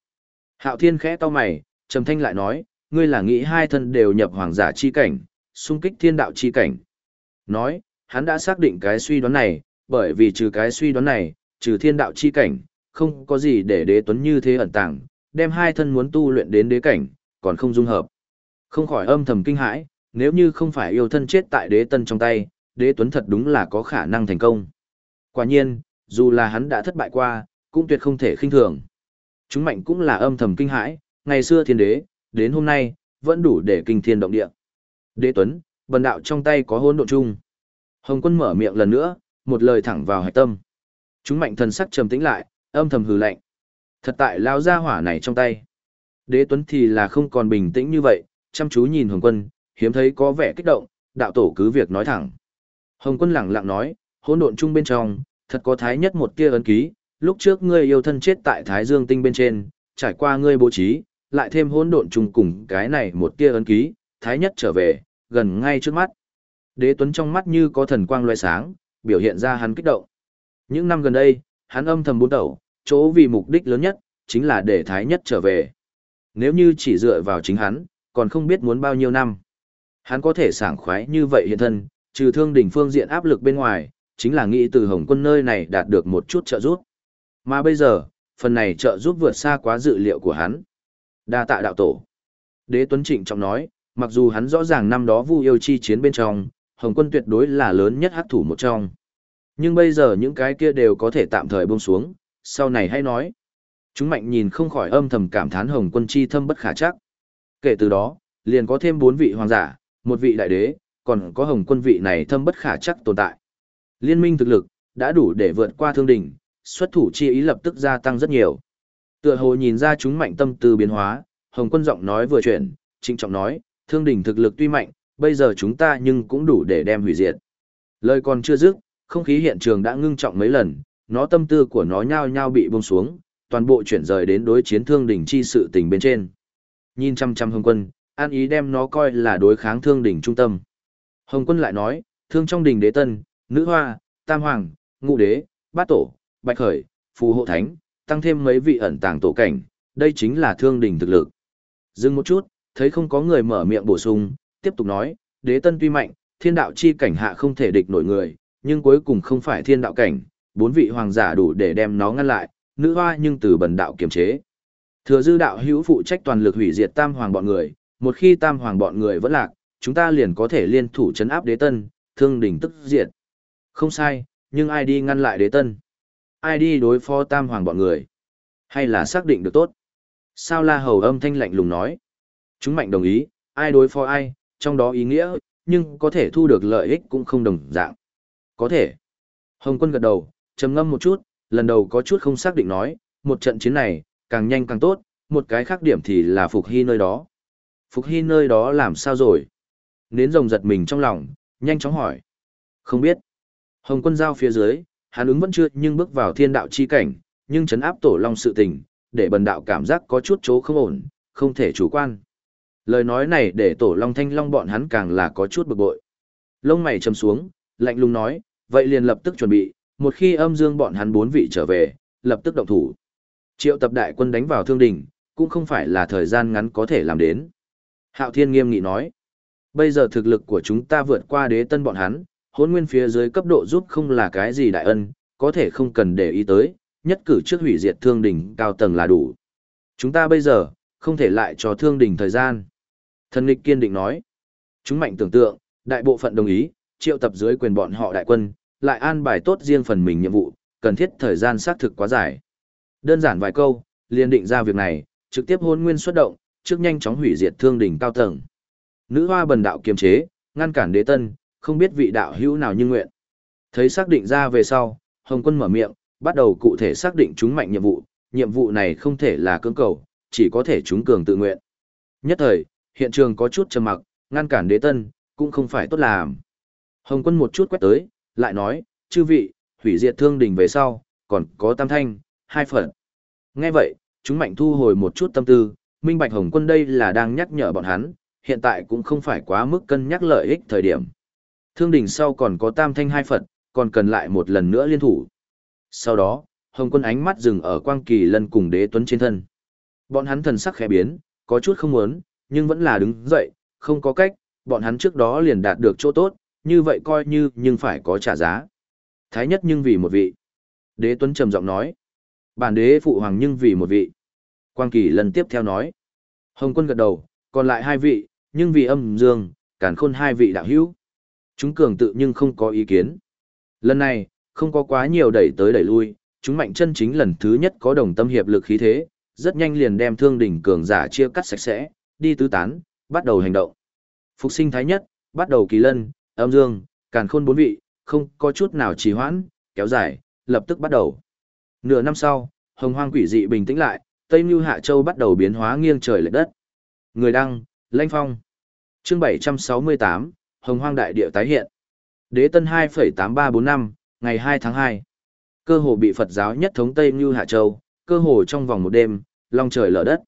Hạo Thiên khẽ to mày, trầm thanh lại nói, ngươi là nghĩ hai thân đều nhập hoàng giả chi cảnh, xung kích thiên đạo chi cảnh. Nói, hắn đã xác định cái suy đoán này, bởi vì trừ cái suy đoán này, trừ thiên đạo chi cảnh, không có gì để đế tuấn như thế ẩn tàng, đem hai thân muốn tu luyện đến đế cảnh, còn không dung hợp. Không khỏi âm thầm kinh hãi, nếu như không phải yêu thân chết tại đế tân trong tay, đế tuấn thật đúng là có khả năng thành công. Quả nhiên, dù là hắn đã thất bại qua, cũng tuyệt không thể khinh thường. Chúng mạnh cũng là âm thầm kinh hãi, ngày xưa thiên đế, đến hôm nay, vẫn đủ để kinh thiên động địa. Đế Tuấn, bần đạo trong tay có hôn độ chung. Hồng quân mở miệng lần nữa, một lời thẳng vào hạch tâm. Chúng mạnh thần sắc trầm tĩnh lại, âm thầm hừ lạnh. Thật tại lao ra hỏa này trong tay. Đế Tuấn thì là không còn bình tĩnh như vậy, chăm chú nhìn Hồng quân, hiếm thấy có vẻ kích động, đạo tổ cứ việc nói thẳng. Hồng quân lẳng lặng nói, hỗn độn chung bên trong, thật có thái nhất một tia ấn ký, lúc trước ngươi yêu thân chết tại Thái Dương tinh bên trên, trải qua ngươi bố trí, lại thêm hỗn độn chung cùng cái này một tia ấn ký, thái nhất trở về, gần ngay trước mắt. Đế Tuấn trong mắt như có thần quang loại sáng, biểu hiện ra hắn kích động. Những năm gần đây, hắn âm thầm bốn tẩu, chỗ vì mục đích lớn nhất, chính là để thái nhất trở về. Nếu như chỉ dựa vào chính hắn, còn không biết muốn bao nhiêu năm. Hắn có thể sảng khoái như vậy hiện thân, trừ thương đỉnh phương diện áp lực bên ngoài, chính là nghĩ từ Hồng quân nơi này đạt được một chút trợ giúp. Mà bây giờ, phần này trợ giúp vượt xa quá dự liệu của hắn. Đa tạ đạo tổ. Đế Tuấn Trịnh trọng nói, mặc dù hắn rõ ràng năm đó Vu yêu chi chiến bên trong, Hồng quân tuyệt đối là lớn nhất hắc thủ một trong. Nhưng bây giờ những cái kia đều có thể tạm thời buông xuống, sau này hãy nói. Chúng mạnh nhìn không khỏi âm thầm cảm thán Hồng quân chi thâm bất khả chắc. Kể từ đó, liền có thêm bốn vị hoàng giả, một vị đại đế, còn có Hồng quân vị này thâm bất khả chắc tồn tại. Liên minh thực lực, đã đủ để vượt qua thương đỉnh, xuất thủ chi ý lập tức gia tăng rất nhiều. Tựa hồ nhìn ra chúng mạnh tâm tư biến hóa, Hồng Quân giọng nói vừa chuyển, trịnh trọng nói, thương đỉnh thực lực tuy mạnh, bây giờ chúng ta nhưng cũng đủ để đem hủy diệt. Lời còn chưa dứt, không khí hiện trường đã ngưng trọng mấy lần, nó tâm tư của nó nhao nhao bị buông xuống, toàn bộ chuyển rời đến đối chiến thương đỉnh chi sự tình bên trên. Nhìn chăm chăm Hồng Quân, an ý đem nó coi là đối kháng thương đỉnh trung tâm. Hồng Quân lại nói, thương trong đỉnh đế tân, nữ hoa, tam hoàng, ngũ đế, bát tổ, bạch khởi, phù hộ thánh, tăng thêm mấy vị ẩn tàng tổ cảnh, đây chính là thương đỉnh thực lực. Dừng một chút, thấy không có người mở miệng bổ sung, tiếp tục nói, đế tân tuy mạnh, thiên đạo chi cảnh hạ không thể địch nổi người, nhưng cuối cùng không phải thiên đạo cảnh, bốn vị hoàng giả đủ để đem nó ngăn lại, nữ hoa nhưng từ bần đạo kiềm chế. Thừa dư đạo hữu phụ trách toàn lực hủy diệt tam hoàng bọn người, một khi tam hoàng bọn người vẫn lạc, chúng ta liền có thể liên thủ chấn áp đế tân, thương đỉnh tức diệt. Không sai, nhưng ai đi ngăn lại đế tân? Ai đi đối phó tam hoàng bọn người? Hay là xác định được tốt? Sao la hầu âm thanh lạnh lùng nói? Chúng mạnh đồng ý, ai đối phó ai, trong đó ý nghĩa, nhưng có thể thu được lợi ích cũng không đồng dạng. Có thể. Hồng quân gật đầu, trầm ngâm một chút, lần đầu có chút không xác định nói, một trận chiến này, càng nhanh càng tốt, một cái khác điểm thì là Phục Hy nơi đó. Phục Hy nơi đó làm sao rồi? Nến rồng giật mình trong lòng, nhanh chóng hỏi. Không biết. Hồng quân giao phía dưới, hắn ứng vẫn chưa nhưng bước vào thiên đạo chi cảnh, nhưng chấn áp tổ long sự tình, để bần đạo cảm giác có chút chỗ không ổn, không thể chủ quan. Lời nói này để tổ long thanh long bọn hắn càng là có chút bực bội. Lông mày chầm xuống, lạnh lùng nói, vậy liền lập tức chuẩn bị, một khi âm dương bọn hắn bốn vị trở về, lập tức động thủ. Triệu tập đại quân đánh vào thương đỉnh, cũng không phải là thời gian ngắn có thể làm đến. Hạo Thiên nghiêm nghị nói, bây giờ thực lực của chúng ta vượt qua đế tân bọn hắn, hôn nguyên phía dưới cấp độ giúp không là cái gì đại ân, có thể không cần để ý tới, nhất cử trước hủy diệt thương đỉnh cao tầng là đủ. Chúng ta bây giờ, không thể lại cho thương đỉnh thời gian. Thần lịch kiên định nói, chúng mạnh tưởng tượng, đại bộ phận đồng ý, triệu tập dưới quyền bọn họ đại quân, lại an bài tốt riêng phần mình nhiệm vụ, cần thiết thời gian xác thực quá dài. Đơn giản vài câu, liền định ra việc này, trực tiếp hôn nguyên xuất động, trước nhanh chóng hủy diệt thương đỉnh cao tầng. Nữ hoa bần đạo kiềm chế, ngăn cản đế tân, không biết vị đạo hữu nào như nguyện. Thấy xác định ra về sau, Hồng quân mở miệng, bắt đầu cụ thể xác định chúng mạnh nhiệm vụ, nhiệm vụ này không thể là cưỡng cầu, chỉ có thể chúng cường tự nguyện. Nhất thời, hiện trường có chút trầm mặc, ngăn cản đế tân, cũng không phải tốt làm. Hồng quân một chút quét tới, lại nói, chư vị, hủy diệt thương đình về sau, còn có tam thanh, hai phần. Nghe vậy, chúng mạnh thu hồi một chút tâm tư, minh bạch Hồng quân đây là đang nhắc nhở bọn hắn, hiện tại cũng không phải quá mức cân nhắc lợi ích thời điểm. Thương đỉnh sau còn có tam thanh hai Phật, còn cần lại một lần nữa liên thủ. Sau đó, Hồng quân ánh mắt dừng ở quang kỳ lân cùng đế tuấn trên thân. Bọn hắn thần sắc khẽ biến, có chút không muốn, nhưng vẫn là đứng dậy, không có cách, bọn hắn trước đó liền đạt được chỗ tốt, như vậy coi như nhưng phải có trả giá. Thái nhất nhưng vì một vị. Đế Tuấn trầm giọng nói. Bản đế phụ hoàng nhưng vì một vị. Quang Kỳ lần tiếp theo nói. Hồng quân gật đầu, còn lại hai vị, nhưng vì âm dương, cản khôn hai vị đạo hữu. Chúng cường tự nhưng không có ý kiến. Lần này, không có quá nhiều đẩy tới đẩy lui, chúng mạnh chân chính lần thứ nhất có đồng tâm hiệp lực khí thế, rất nhanh liền đem thương đỉnh cường giả chia cắt sạch sẽ, đi tứ tán, bắt đầu hành động. Phục sinh thái nhất, bắt đầu kỳ lân, âm dương, càn khôn bốn vị, không có chút nào trì hoãn, kéo dài, lập tức bắt đầu. Nửa năm sau, hồng hoang quỷ dị bình tĩnh lại, Tây Mưu Hạ Châu bắt đầu biến hóa nghiêng trời lệch đất. Người đăng, Lanh Phong. Chương 768, Hồng Hoang đại địa tái hiện. Đế Tân 2.8345, ngày 2 tháng 2. Cơ hồ bị Phật giáo nhất thống Tây Mưu Hạ Châu, cơ hồ trong vòng một đêm, long trời lở đất.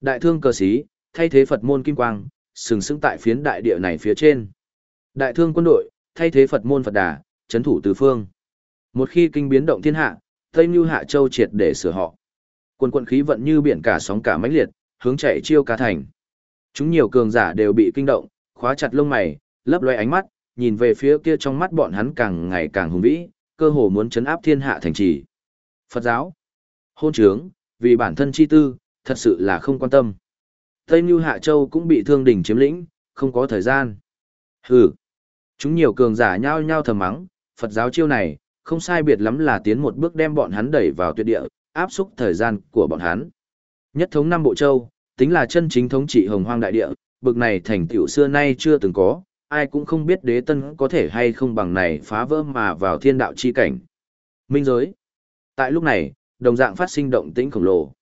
Đại thương cờ sĩ, thay thế Phật môn kim quang, sừng sững tại phiến đại địa này phía trên. Đại thương quân đội, thay thế Phật môn Phật đà, chấn thủ tứ phương. Một khi kinh biến động thiên hạ, Tây Như Hạ Châu triệt để sửa họ. Quân quân khí vận như biển cả sóng cả mãnh liệt, hướng chạy chiêu ca thành. Chúng nhiều cường giả đều bị kinh động, khóa chặt lông mày, lấp loay ánh mắt, nhìn về phía kia trong mắt bọn hắn càng ngày càng hùng vĩ, cơ hồ muốn chấn áp thiên hạ thành trì. Phật giáo, hôn trướng, vì bản thân chi tư, thật sự là không quan tâm. Tây Như Hạ Châu cũng bị thương đỉnh chiếm lĩnh, không có thời gian. Hừ. Chúng nhiều cường giả nhao nhao thầm mắng, Phật giáo chiêu này, không sai biệt lắm là tiến một bước đem bọn hắn đẩy vào tuyệt địa, áp xúc thời gian của bọn hắn. Nhất thống năm bộ châu, tính là chân chính thống trị hồng hoang đại địa, bực này thành tựu xưa nay chưa từng có, ai cũng không biết đế tân có thể hay không bằng này phá vỡ mà vào thiên đạo chi cảnh. Minh giới. Tại lúc này, đồng dạng phát sinh động tĩnh khổng lồ.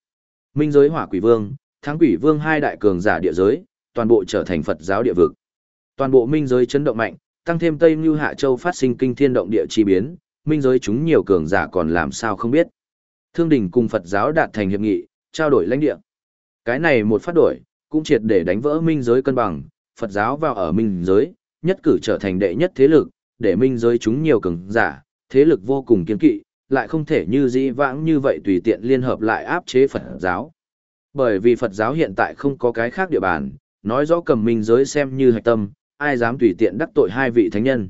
Minh giới hỏa quỷ vương, thắng quỷ vương hai đại cường giả địa giới, toàn bộ trở thành Phật giáo địa vực. Toàn bộ minh giới chấn động mạnh, tăng thêm Tây Như Hạ Châu phát sinh kinh thiên động địa chi biến, minh giới chúng nhiều cường giả còn làm sao không biết. Thương đình cùng Phật giáo đạt thành hiệp nghị, trao đổi lãnh địa. Cái này một phát đổi, cũng triệt để đánh vỡ minh giới cân bằng, Phật giáo vào ở minh giới, nhất cử trở thành đệ nhất thế lực, để minh giới chúng nhiều cường giả, thế lực vô cùng kiên kỵ, lại không thể như dĩ vãng như vậy tùy tiện liên hợp lại áp chế Phật giáo. Bởi vì Phật giáo hiện tại không có cái khác địa bàn, nói rõ cầm minh giới xem như hạch tâm, ai dám tùy tiện đắc tội hai vị thánh nhân.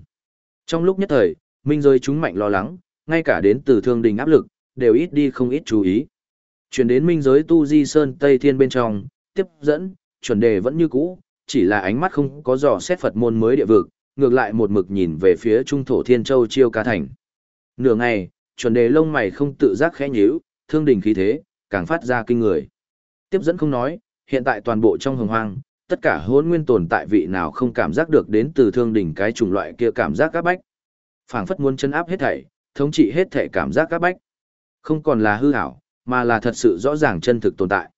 Trong lúc nhất thời, minh giới chúng mạnh lo lắng, ngay cả đến từ thương đình áp lực, đều ít đi không ít chú ý. Chuyển đến minh giới tu di sơn Tây Thiên bên trong, tiếp dẫn, chuẩn đề vẫn như cũ, chỉ là ánh mắt không có dò xét Phật môn mới địa vực, ngược lại một mực nhìn về phía trung thổ thiên châu chiêu ca thành. Nửa ngày, chuẩn đề lông mày không tự giác khẽ nhíu, thương đình khí thế, càng phát ra kinh người. Tiếp dẫn không nói, hiện tại toàn bộ trong hồng hoang, tất cả hôn nguyên tồn tại vị nào không cảm giác được đến từ thương đỉnh cái chủng loại kia cảm giác các bách phảng phất muốn chân áp hết thảy, thống trị hết thảy cảm giác các bách. Không còn là hư ảo, mà là thật sự rõ ràng chân thực tồn tại.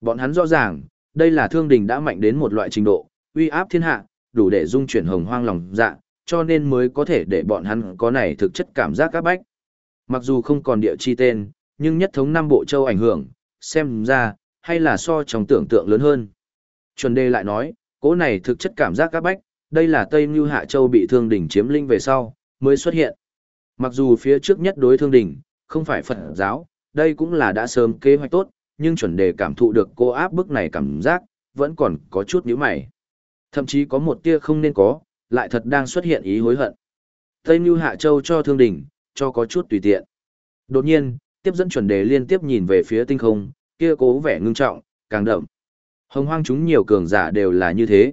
Bọn hắn rõ ràng, đây là thương đình đã mạnh đến một loại trình độ, uy áp thiên hạ, đủ để dung chuyển hồng hoang lòng dạ, cho nên mới có thể để bọn hắn có này thực chất cảm giác các bách. Mặc dù không còn địa chi tên, nhưng nhất thống năm bộ châu ảnh hưởng, xem ra, hay là so trong tưởng tượng lớn hơn. Chuẩn đề lại nói, cỗ này thực chất cảm giác các bách, đây là Tây Như Hạ Châu bị thương đỉnh chiếm linh về sau, mới xuất hiện. Mặc dù phía trước nhất đối thương đỉnh, không phải Phật giáo, đây cũng là đã sớm kế hoạch tốt, nhưng chuẩn đề cảm thụ được cô áp bức này cảm giác, vẫn còn có chút nhíu mày. Thậm chí có một tia không nên có, lại thật đang xuất hiện ý hối hận. Tây Như Hạ Châu cho thương đỉnh, cho có chút tùy tiện. Đột nhiên, tiếp dẫn chuẩn đề liên tiếp nhìn về phía tinh không, kia cố vẻ ngưng trọng, càng đậm. Hồng hoang chúng nhiều cường giả đều là như thế.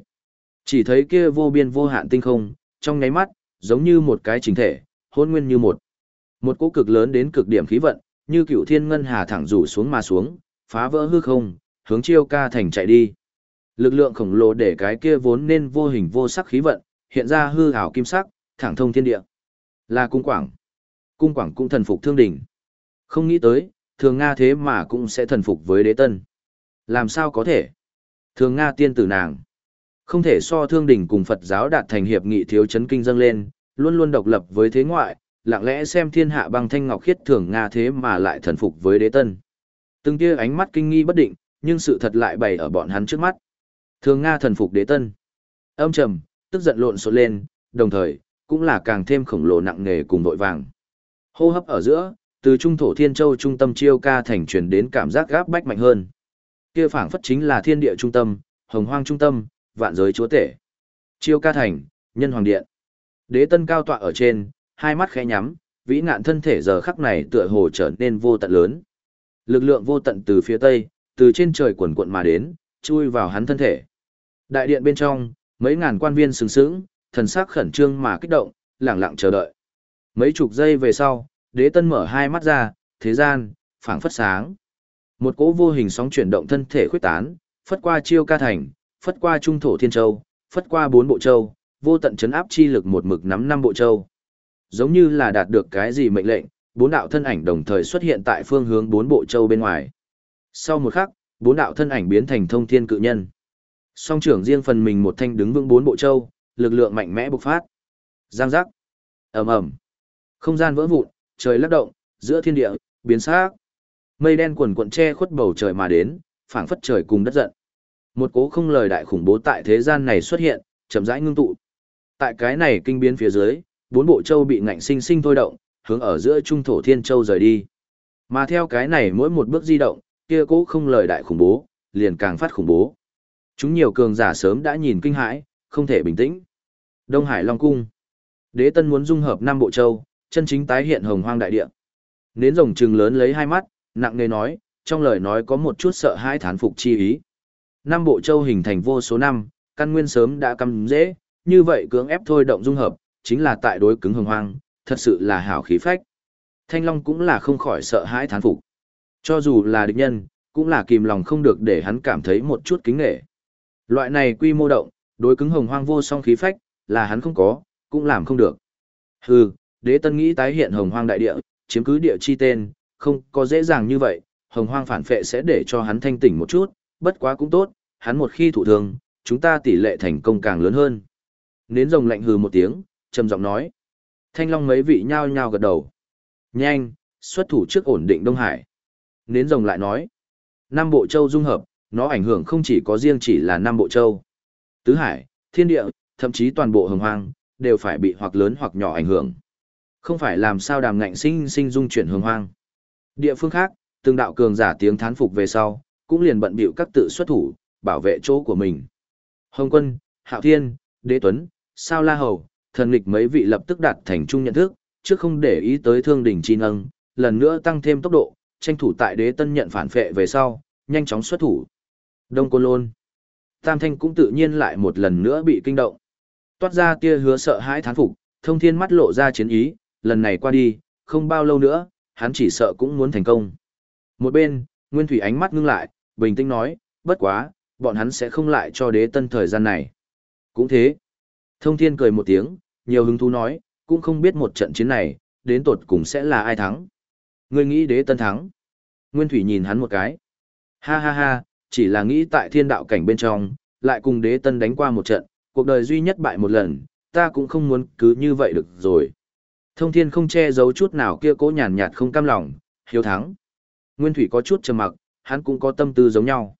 Chỉ thấy kia vô biên vô hạn tinh không, trong nháy mắt, giống như một cái chính thể, hôn nguyên như một. Một cỗ cực lớn đến cực điểm khí vận, như cựu thiên ngân hà thẳng rủ xuống mà xuống, phá vỡ hư không, hướng chiêu ca thành chạy đi. Lực lượng khổng lồ để cái kia vốn nên vô hình vô sắc khí vận, hiện ra hư ảo kim sắc, thẳng thông thiên địa. Là cung quảng. Cung quảng cũng thần phục thương đỉnh. Không nghĩ tới, thường Nga thế mà cũng sẽ thần phục với đế tân. Làm sao có thể? Thường Nga tiên tử nàng. Không thể so thương đỉnh cùng Phật giáo đạt thành hiệp nghị thiếu chấn kinh dâng lên, luôn luôn độc lập với thế ngoại, lặng lẽ xem thiên hạ băng thanh ngọc khiết thường Nga thế mà lại thần phục với đế tân. Từng kia ánh mắt kinh nghi bất định, nhưng sự thật lại bày ở bọn hắn trước mắt. Thường Nga thần phục đế tân. Âm trầm, tức giận lộn xộn lên, đồng thời, cũng là càng thêm khổng lồ nặng nề cùng vội vàng. Hô hấp ở giữa, từ trung thổ thiên châu trung tâm chiêu ca thành truyền đến cảm giác gáp bách mạnh hơn. Kia phảng phất chính là thiên địa trung tâm, hồng hoang trung tâm, vạn giới chúa tể. Chiêu ca thành, nhân hoàng điện. Đế tân cao tọa ở trên, hai mắt khẽ nhắm, vĩ nạn thân thể giờ khắc này tựa hồ trở nên vô tận lớn. Lực lượng vô tận từ phía tây, từ trên trời quần quận mà đến, chui vào hắn thân thể. Đại điện bên trong, mấy ngàn quan viên sừng sững, thần sắc khẩn trương mà kích động, lặng lặng chờ đợi. Mấy chục giây về sau, đế tân mở hai mắt ra, thế gian, phảng phất sáng. Một cỗ vô hình sóng chuyển động thân thể khuyết tán, phất qua chiêu ca thành, phất qua trung thổ thiên châu, phất qua bốn bộ châu, vô tận chấn áp chi lực một mực nắm năm bộ châu. Giống như là đạt được cái gì mệnh lệnh, bốn đạo thân ảnh đồng thời xuất hiện tại phương hướng bốn bộ châu bên ngoài. Sau một khắc, bốn đạo thân ảnh biến thành thông thiên cự nhân. Song trưởng riêng phần mình một thanh đứng vững bốn bộ châu, lực lượng mạnh mẽ bộc phát. Giang giác. ầm ầm Không gian vỡ vụn, trời lắc động, giữa thiên địa, biến sắc. Mây đen quần quận che khuất bầu trời mà đến, phảng phất trời cùng đất giận. Một cố không lời đại khủng bố tại thế gian này xuất hiện, chậm rãi ngưng tụ. Tại cái này kinh biến phía dưới, bốn bộ châu bị ngạnh sinh sinh thôi động, hướng ở giữa trung thổ thiên châu rời đi. Mà theo cái này mỗi một bước di động, kia cố không lời đại khủng bố, liền càng phát khủng bố. Chúng nhiều cường giả sớm đã nhìn kinh hãi, không thể bình tĩnh. Đông Hải Long Cung. Đế Tân muốn dung hợp năm bộ châu, chân chính tái hiện hồng hoang đại địa. Nến rồng trừng lớn lấy hai mắt, nặng nề nói, trong lời nói có một chút sợ hãi thán phục chi ý. Năm bộ châu hình thành vô số năm, căn nguyên sớm đã căm dễ, như vậy cưỡng ép thôi động dung hợp, chính là tại đối cứng hồng hoang, thật sự là hảo khí phách. Thanh Long cũng là không khỏi sợ hãi thán phục. Cho dù là địch nhân, cũng là kìm lòng không được để hắn cảm thấy một chút kính nghệ. Loại này quy mô động, đối cứng hồng hoang vô song khí phách, là hắn không có, cũng làm không được. Hừ, đế tân nghĩ tái hiện hồng hoang đại địa, chiếm cứ địa chi tên, không có dễ dàng như vậy, hồng hoang phản phệ sẽ để cho hắn thanh tỉnh một chút, bất quá cũng tốt, hắn một khi thụ thương, chúng ta tỷ lệ thành công càng lớn hơn. Nến rồng lạnh hừ một tiếng, trầm giọng nói. Thanh long mấy vị nhao nhao gật đầu. Nhanh, xuất thủ trước ổn định Đông Hải. Nến rồng lại nói. nam bộ châu dung hợp, nó ảnh hưởng không chỉ có riêng chỉ là nam bộ châu. Tứ Hải, thiên địa, thậm chí toàn bộ hồng hoang, đều phải bị hoặc lớn hoặc nhỏ ảnh hưởng. Không phải làm sao đàm ngạnh sinh sinh dung chuyển hồng hoang. Địa phương khác, từng đạo cường giả tiếng thán phục về sau, cũng liền bận bịu các tự xuất thủ, bảo vệ chỗ của mình. Hồng quân, Hạo Thiên, Đế Tuấn, Sao La Hầu, thần nghịch mấy vị lập tức đạt thành chung nhận thức, trước không để ý tới thương đỉnh chi nâng, lần nữa tăng thêm tốc độ, tranh thủ tại đế tân nhận phản phệ về sau, nhanh chóng xuất thủ. Đông Côn Lôn. Tam Thanh cũng tự nhiên lại một lần nữa bị kinh động. Toát ra tia hứa sợ hãi thán phục, thông thiên mắt lộ ra chiến ý, lần này qua đi, không bao lâu nữa, hắn chỉ sợ cũng muốn thành công. Một bên, Nguyên Thủy ánh mắt ngưng lại, bình tĩnh nói, bất quá, bọn hắn sẽ không lại cho đế tân thời gian này. Cũng thế. Thông thiên cười một tiếng, nhiều hứng thú nói, cũng không biết một trận chiến này, đến tột cùng sẽ là ai thắng. Ngươi nghĩ đế tân thắng. Nguyên Thủy nhìn hắn một cái. Ha ha ha, chỉ là nghĩ tại thiên đạo cảnh bên trong, lại cùng đế tân đánh qua một trận, cuộc đời duy nhất bại một lần, ta cũng không muốn cứ như vậy được rồi. Thông thiên không che giấu chút nào kia cố nhàn nhạt không cam lòng, hiếu thắng. Nguyên Thủy có chút trầm mặc, hắn cũng có tâm tư giống nhau.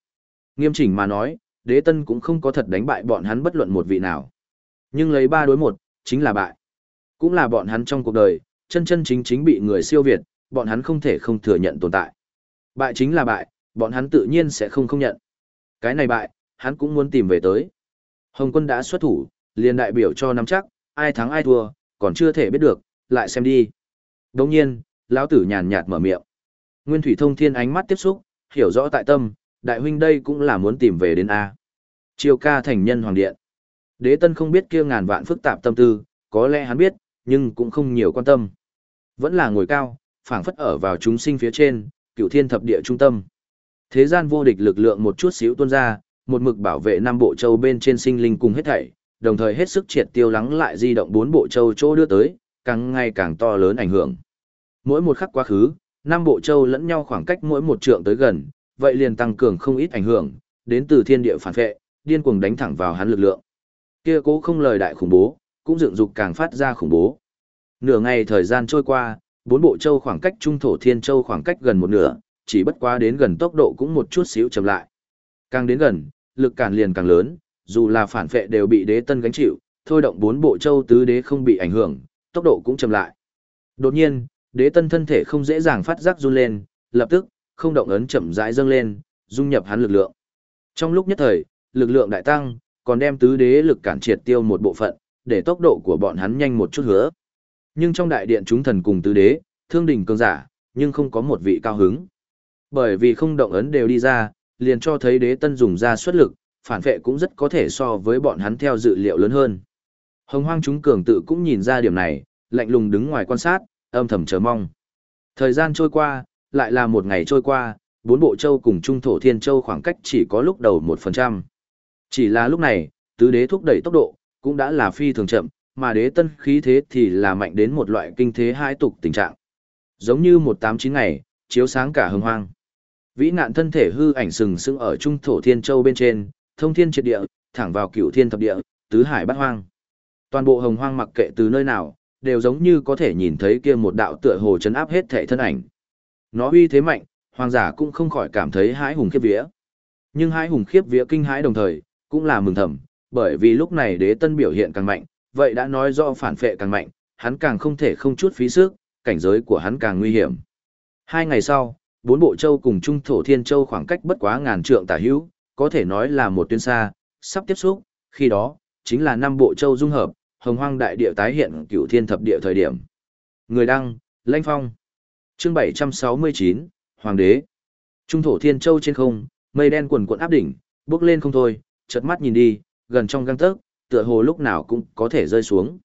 Nghiêm chỉnh mà nói, đế tân cũng không có thật đánh bại bọn hắn bất luận một vị nào. Nhưng lấy ba đối một, chính là bại. Cũng là bọn hắn trong cuộc đời, chân chân chính chính bị người siêu việt, bọn hắn không thể không thừa nhận tồn tại. Bại chính là bại, bọn hắn tự nhiên sẽ không không nhận. Cái này bại, hắn cũng muốn tìm về tới. Hồng quân đã xuất thủ, liền đại biểu cho nắm chắc, ai thắng ai thua, còn chưa thể biết được, lại xem đi. Đồng nhiên, lão tử nhàn nhạt mở miệng. Nguyên thủy thông thiên ánh mắt tiếp xúc, hiểu rõ tại tâm, đại huynh đây cũng là muốn tìm về đến A. Triều ca thành nhân hoàng điện. Đế tân không biết kia ngàn vạn phức tạp tâm tư, có lẽ hắn biết, nhưng cũng không nhiều quan tâm. Vẫn là ngồi cao, phảng phất ở vào chúng sinh phía trên, cựu thiên thập địa trung tâm. Thế gian vô địch lực lượng một chút xíu tuôn ra, một mực bảo vệ năm bộ châu bên trên sinh linh cùng hết thảy, đồng thời hết sức triệt tiêu lắng lại di động bốn bộ châu chỗ đưa tới, càng ngày càng to lớn ảnh hưởng. Mỗi một khắc quá khứ, năm bộ châu lẫn nhau khoảng cách mỗi một trượng tới gần, vậy liền tăng cường không ít ảnh hưởng, đến từ thiên địa phản vệ, điên cuồng đánh thẳng vào hắn lực lượng. Kia cố không lời đại khủng bố, cũng dựng dục càng phát ra khủng bố. Nửa ngày thời gian trôi qua, bốn bộ châu khoảng cách trung thổ thiên châu khoảng cách gần một nửa, chỉ bất quá đến gần tốc độ cũng một chút xíu chậm lại. Càng đến gần, lực cản liền càng lớn, dù là phản phệ đều bị đế tân gánh chịu, thôi động bốn bộ châu tứ đế không bị ảnh hưởng, tốc độ cũng chậm lại. Đột nhiên, đế tân thân thể không dễ dàng phát giác run lên, lập tức, không động ấn chậm rãi dâng lên, dung nhập hắn lực lượng. Trong lúc nhất thời, lực lượng đại tăng, còn đem tứ đế lực cản triệt tiêu một bộ phận, để tốc độ của bọn hắn nhanh một chút hứa. Nhưng trong đại điện chúng thần cùng tứ đế, thương đỉnh cường giả, nhưng không có một vị cao hứng. Bởi vì không động ấn đều đi ra, liền cho thấy đế tân dùng ra xuất lực, phản vệ cũng rất có thể so với bọn hắn theo dự liệu lớn hơn. Hồng hoang chúng cường tự cũng nhìn ra điểm này, lạnh lùng đứng ngoài quan sát, âm thầm chờ mong. Thời gian trôi qua, lại là một ngày trôi qua, bốn bộ châu cùng trung thổ thiên châu khoảng cách chỉ có lúc đầu 1%. Chỉ là lúc này, tứ đế thúc đẩy tốc độ, cũng đã là phi thường chậm, mà đế tân khí thế thì là mạnh đến một loại kinh thế hai tục tình trạng. Giống như một tám chín ngày, chiếu sáng cả hồng hoang. Vĩ nạn thân thể hư ảnh sừng sững ở trung thổ thiên châu bên trên, thông thiên triệt địa, thẳng vào cửu thiên thập địa, tứ hải bát hoang. Toàn bộ hồng hoang mặc kệ từ nơi nào, đều giống như có thể nhìn thấy kia một đạo tựa hồ chấn áp hết thể thân ảnh. Nó uy thế mạnh, hoàng giả cũng không khỏi cảm thấy hãi hùng khiếp vía. Nhưng hãi hùng khiếp vía kinh hãi đồng thời, cũng là mừng thầm, bởi vì lúc này đế tân biểu hiện càng mạnh, vậy đã nói rõ phản phệ càng mạnh, hắn càng không thể không chút phí sức, cảnh giới của hắn càng nguy hiểm. Hai ngày sau, bốn bộ châu cùng trung thổ thiên châu khoảng cách bất quá ngàn trượng tả hữu, có thể nói là một tuyến xa, sắp tiếp xúc, khi đó, chính là năm bộ châu dung hợp, hồng hoang đại địa tái hiện cửu thiên thập địa thời điểm. Người đăng, Lanh Phong. Chương 769, Hoàng đế. Trung thổ thiên châu trên không, mây đen quần cuộn áp đỉnh, bước lên không thôi, chợt mắt nhìn đi, gần trong găng tấc, tựa hồ lúc nào cũng có thể rơi xuống.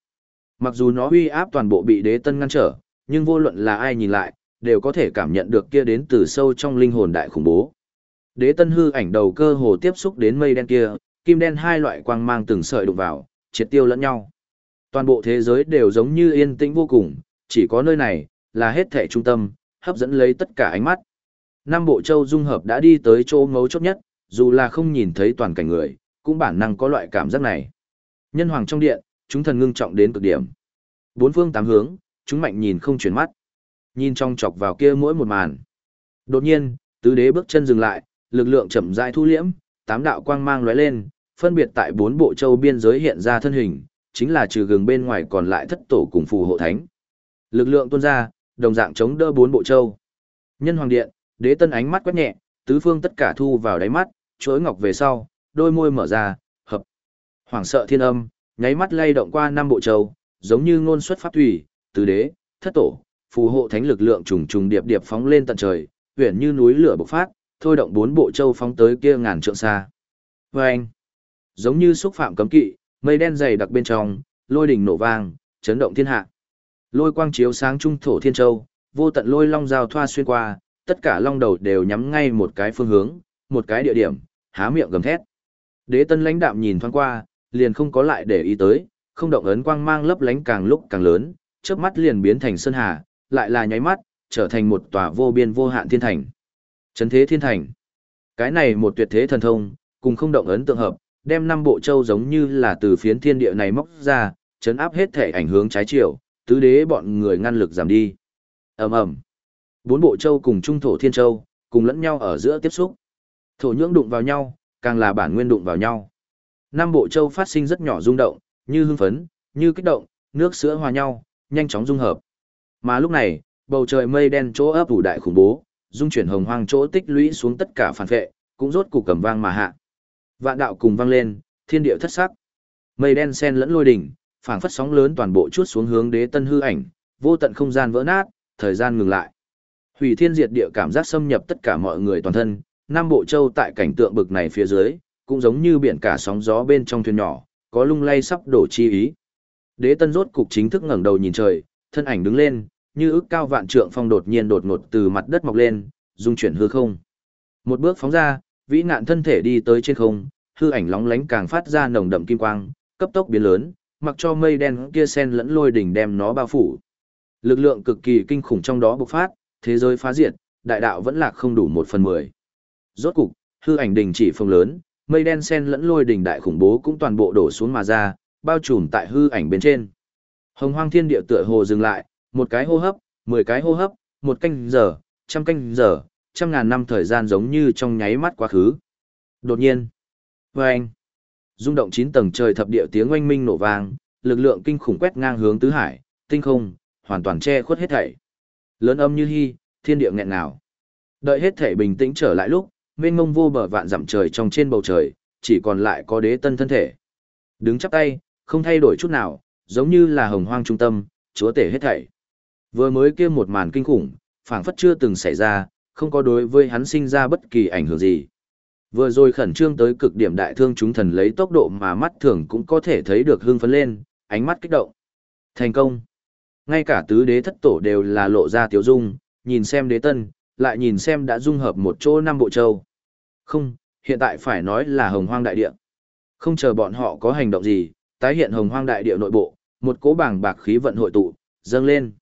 Mặc dù nó uy áp toàn bộ bị đế tân ngăn trở, nhưng vô luận là ai nhìn lại, đều có thể cảm nhận được kia đến từ sâu trong linh hồn đại khủng bố. Đế tân hư ảnh đầu cơ hồ tiếp xúc đến mây đen kia, kim đen hai loại quang mang từng sợi đụng vào, triệt tiêu lẫn nhau. Toàn bộ thế giới đều giống như yên tĩnh vô cùng, chỉ có nơi này, là hết thảy trung tâm, hấp dẫn lấy tất cả ánh mắt. Năm bộ châu dung hợp đã đi tới chỗ ngấu chốt nhất, dù là không nhìn thấy toàn cảnh người, cũng bản năng có loại cảm giác này. Nhân hoàng trong điện, chúng thần ngưng trọng đến cực điểm. Bốn phương tám hướng, chúng mạnh nhìn không chuyển mắt. Nhìn trong chọc vào kia mỗi một màn. Đột nhiên, tứ đế bước chân dừng lại, lực lượng chậm rãi thu liễm, tám đạo quang mang lóe lên, phân biệt tại bốn bộ châu biên giới hiện ra thân hình, chính là trừ gừng bên ngoài còn lại thất tổ cùng phù hộ thánh. Lực lượng tuôn ra, đồng dạng chống đỡ bốn bộ châu. Nhân hoàng điện, đế tân ánh mắt quét nhẹ, tứ phương tất cả thu vào đáy mắt, chuỗi ngọc về sau, đôi môi mở ra, hợp. Hoàng sợ thiên âm, nháy mắt lay động qua năm bộ châu, giống như ngôn xuất pháp thủy, tứ đế, thất tổ, phù hộ thánh lực lượng trùng trùng điệp điệp phóng lên tận trời, huyền như núi lửa bộc phát, thôi động bốn bộ châu phóng tới kia ngàn trượng xa. Và anh, giống như xúc phạm cấm kỵ, mây đen dày đặc bên trong, lôi đỉnh nổ vang, chấn động thiên hạ. Lôi quang chiếu sáng trung thổ thiên châu, vô tận lôi long giao thoa xuyên qua, tất cả long đầu đều nhắm ngay một cái phương hướng, một cái địa điểm, há miệng gầm thét. Đế tân lãnh đạm nhìn thoáng qua, liền không có lại để ý tới, không động ấn quang mang lấp lánh càng lúc càng lớn, chớp mắt liền biến thành sơn hà, lại là nháy mắt, trở thành một tòa vô biên vô hạn thiên thành. Trấn thế thiên thành. Cái này một tuyệt thế thần thông, cùng không động ấn tượng hợp, đem năm bộ châu giống như là từ phiến thiên địa này móc ra, chấn áp hết thể ảnh hướng trái chiều, tứ đế bọn người ngăn lực giảm đi. Ầm ầm. Bốn bộ châu cùng trung thổ thiên châu, cùng lẫn nhau ở giữa tiếp xúc. Thổ nhưỡng đụng vào nhau, càng là bản nguyên đụng vào nhau. Năm bộ châu phát sinh rất nhỏ rung động, như hưng phấn, như kích động, nước sữa hòa nhau, nhanh chóng dung hợp. Mà lúc này, bầu trời mây đen chỗ ấp ủ đại khủng bố, dung chuyển hồng hoang chỗ tích lũy xuống tất cả phản vệ, cũng rốt cục cầm vang mà hạ. Vạn đạo cùng vang lên, thiên địa thất sắc. Mây đen xen lẫn lôi đỉnh, phảng phất sóng lớn toàn bộ chuốt xuống hướng đế tân hư ảnh, vô tận không gian vỡ nát, thời gian ngừng lại. Hủy thiên diệt địa cảm giác xâm nhập tất cả mọi người toàn thân, Nam Bộ Châu tại cảnh tượng bực này phía dưới, cũng giống như biển cả sóng gió bên trong thuyền nhỏ, có lung lay sắp đổ chi ý. Đế Tân rốt cục chính thức ngẩng đầu nhìn trời, thân ảnh đứng lên, như ước cao vạn trượng phong đột nhiên đột ngột từ mặt đất mọc lên, dung chuyển hư không. Một bước phóng ra, vĩ nạn thân thể đi tới trên không, hư ảnh lóng lánh càng phát ra nồng đậm kim quang, cấp tốc biến lớn, mặc cho mây đen kia sen lẫn lôi đỉnh đem nó bao phủ. Lực lượng cực kỳ kinh khủng trong đó bộc phát, thế giới phá diệt, đại đạo vẫn lạc không đủ một phần mười. Rốt cục, hư ảnh đình chỉ phong lớn, mây đen sen lẫn lôi đỉnh đại khủng bố cũng toàn bộ đổ xuống mà ra, bao trùm tại hư ảnh bên trên. Hồng hoang thiên địa tựa hồ dừng lại, một cái hô hấp, mười cái hô hấp, một canh giờ, trăm canh giờ, trăm ngàn năm thời gian giống như trong nháy mắt quá khứ. Đột nhiên, vâng, rung động chín tầng trời thập địa tiếng oanh minh nổ vang, lực lượng kinh khủng quét ngang hướng tứ hải, tinh không, hoàn toàn che khuất hết thảy. Lớn âm như hy, thiên địa nghẹn ngào. Đợi hết thảy bình tĩnh trở lại lúc, mênh mông vô bờ vạn dặm trời trong trên bầu trời, chỉ còn lại có đế tân thân thể. Đứng chắp tay, không thay đổi chút nào, giống như là hồng hoang trung tâm, chúa tể hết thảy. Vừa mới kia một màn kinh khủng, phảng phất chưa từng xảy ra, không có đối với hắn sinh ra bất kỳ ảnh hưởng gì. Vừa rồi khẩn trương tới cực điểm đại thương chúng thần lấy tốc độ mà mắt thường cũng có thể thấy được hưng phấn lên, ánh mắt kích động. Thành công. Ngay cả tứ đế thất tổ đều là lộ ra tiểu dung, nhìn xem đế tân, lại nhìn xem đã dung hợp một chỗ năm bộ châu. Không, hiện tại phải nói là hồng hoang đại địa. Không chờ bọn họ có hành động gì, tái hiện hồng hoang đại địa nội bộ, một cỗ bảng bạc khí vận hội tụ, dâng lên.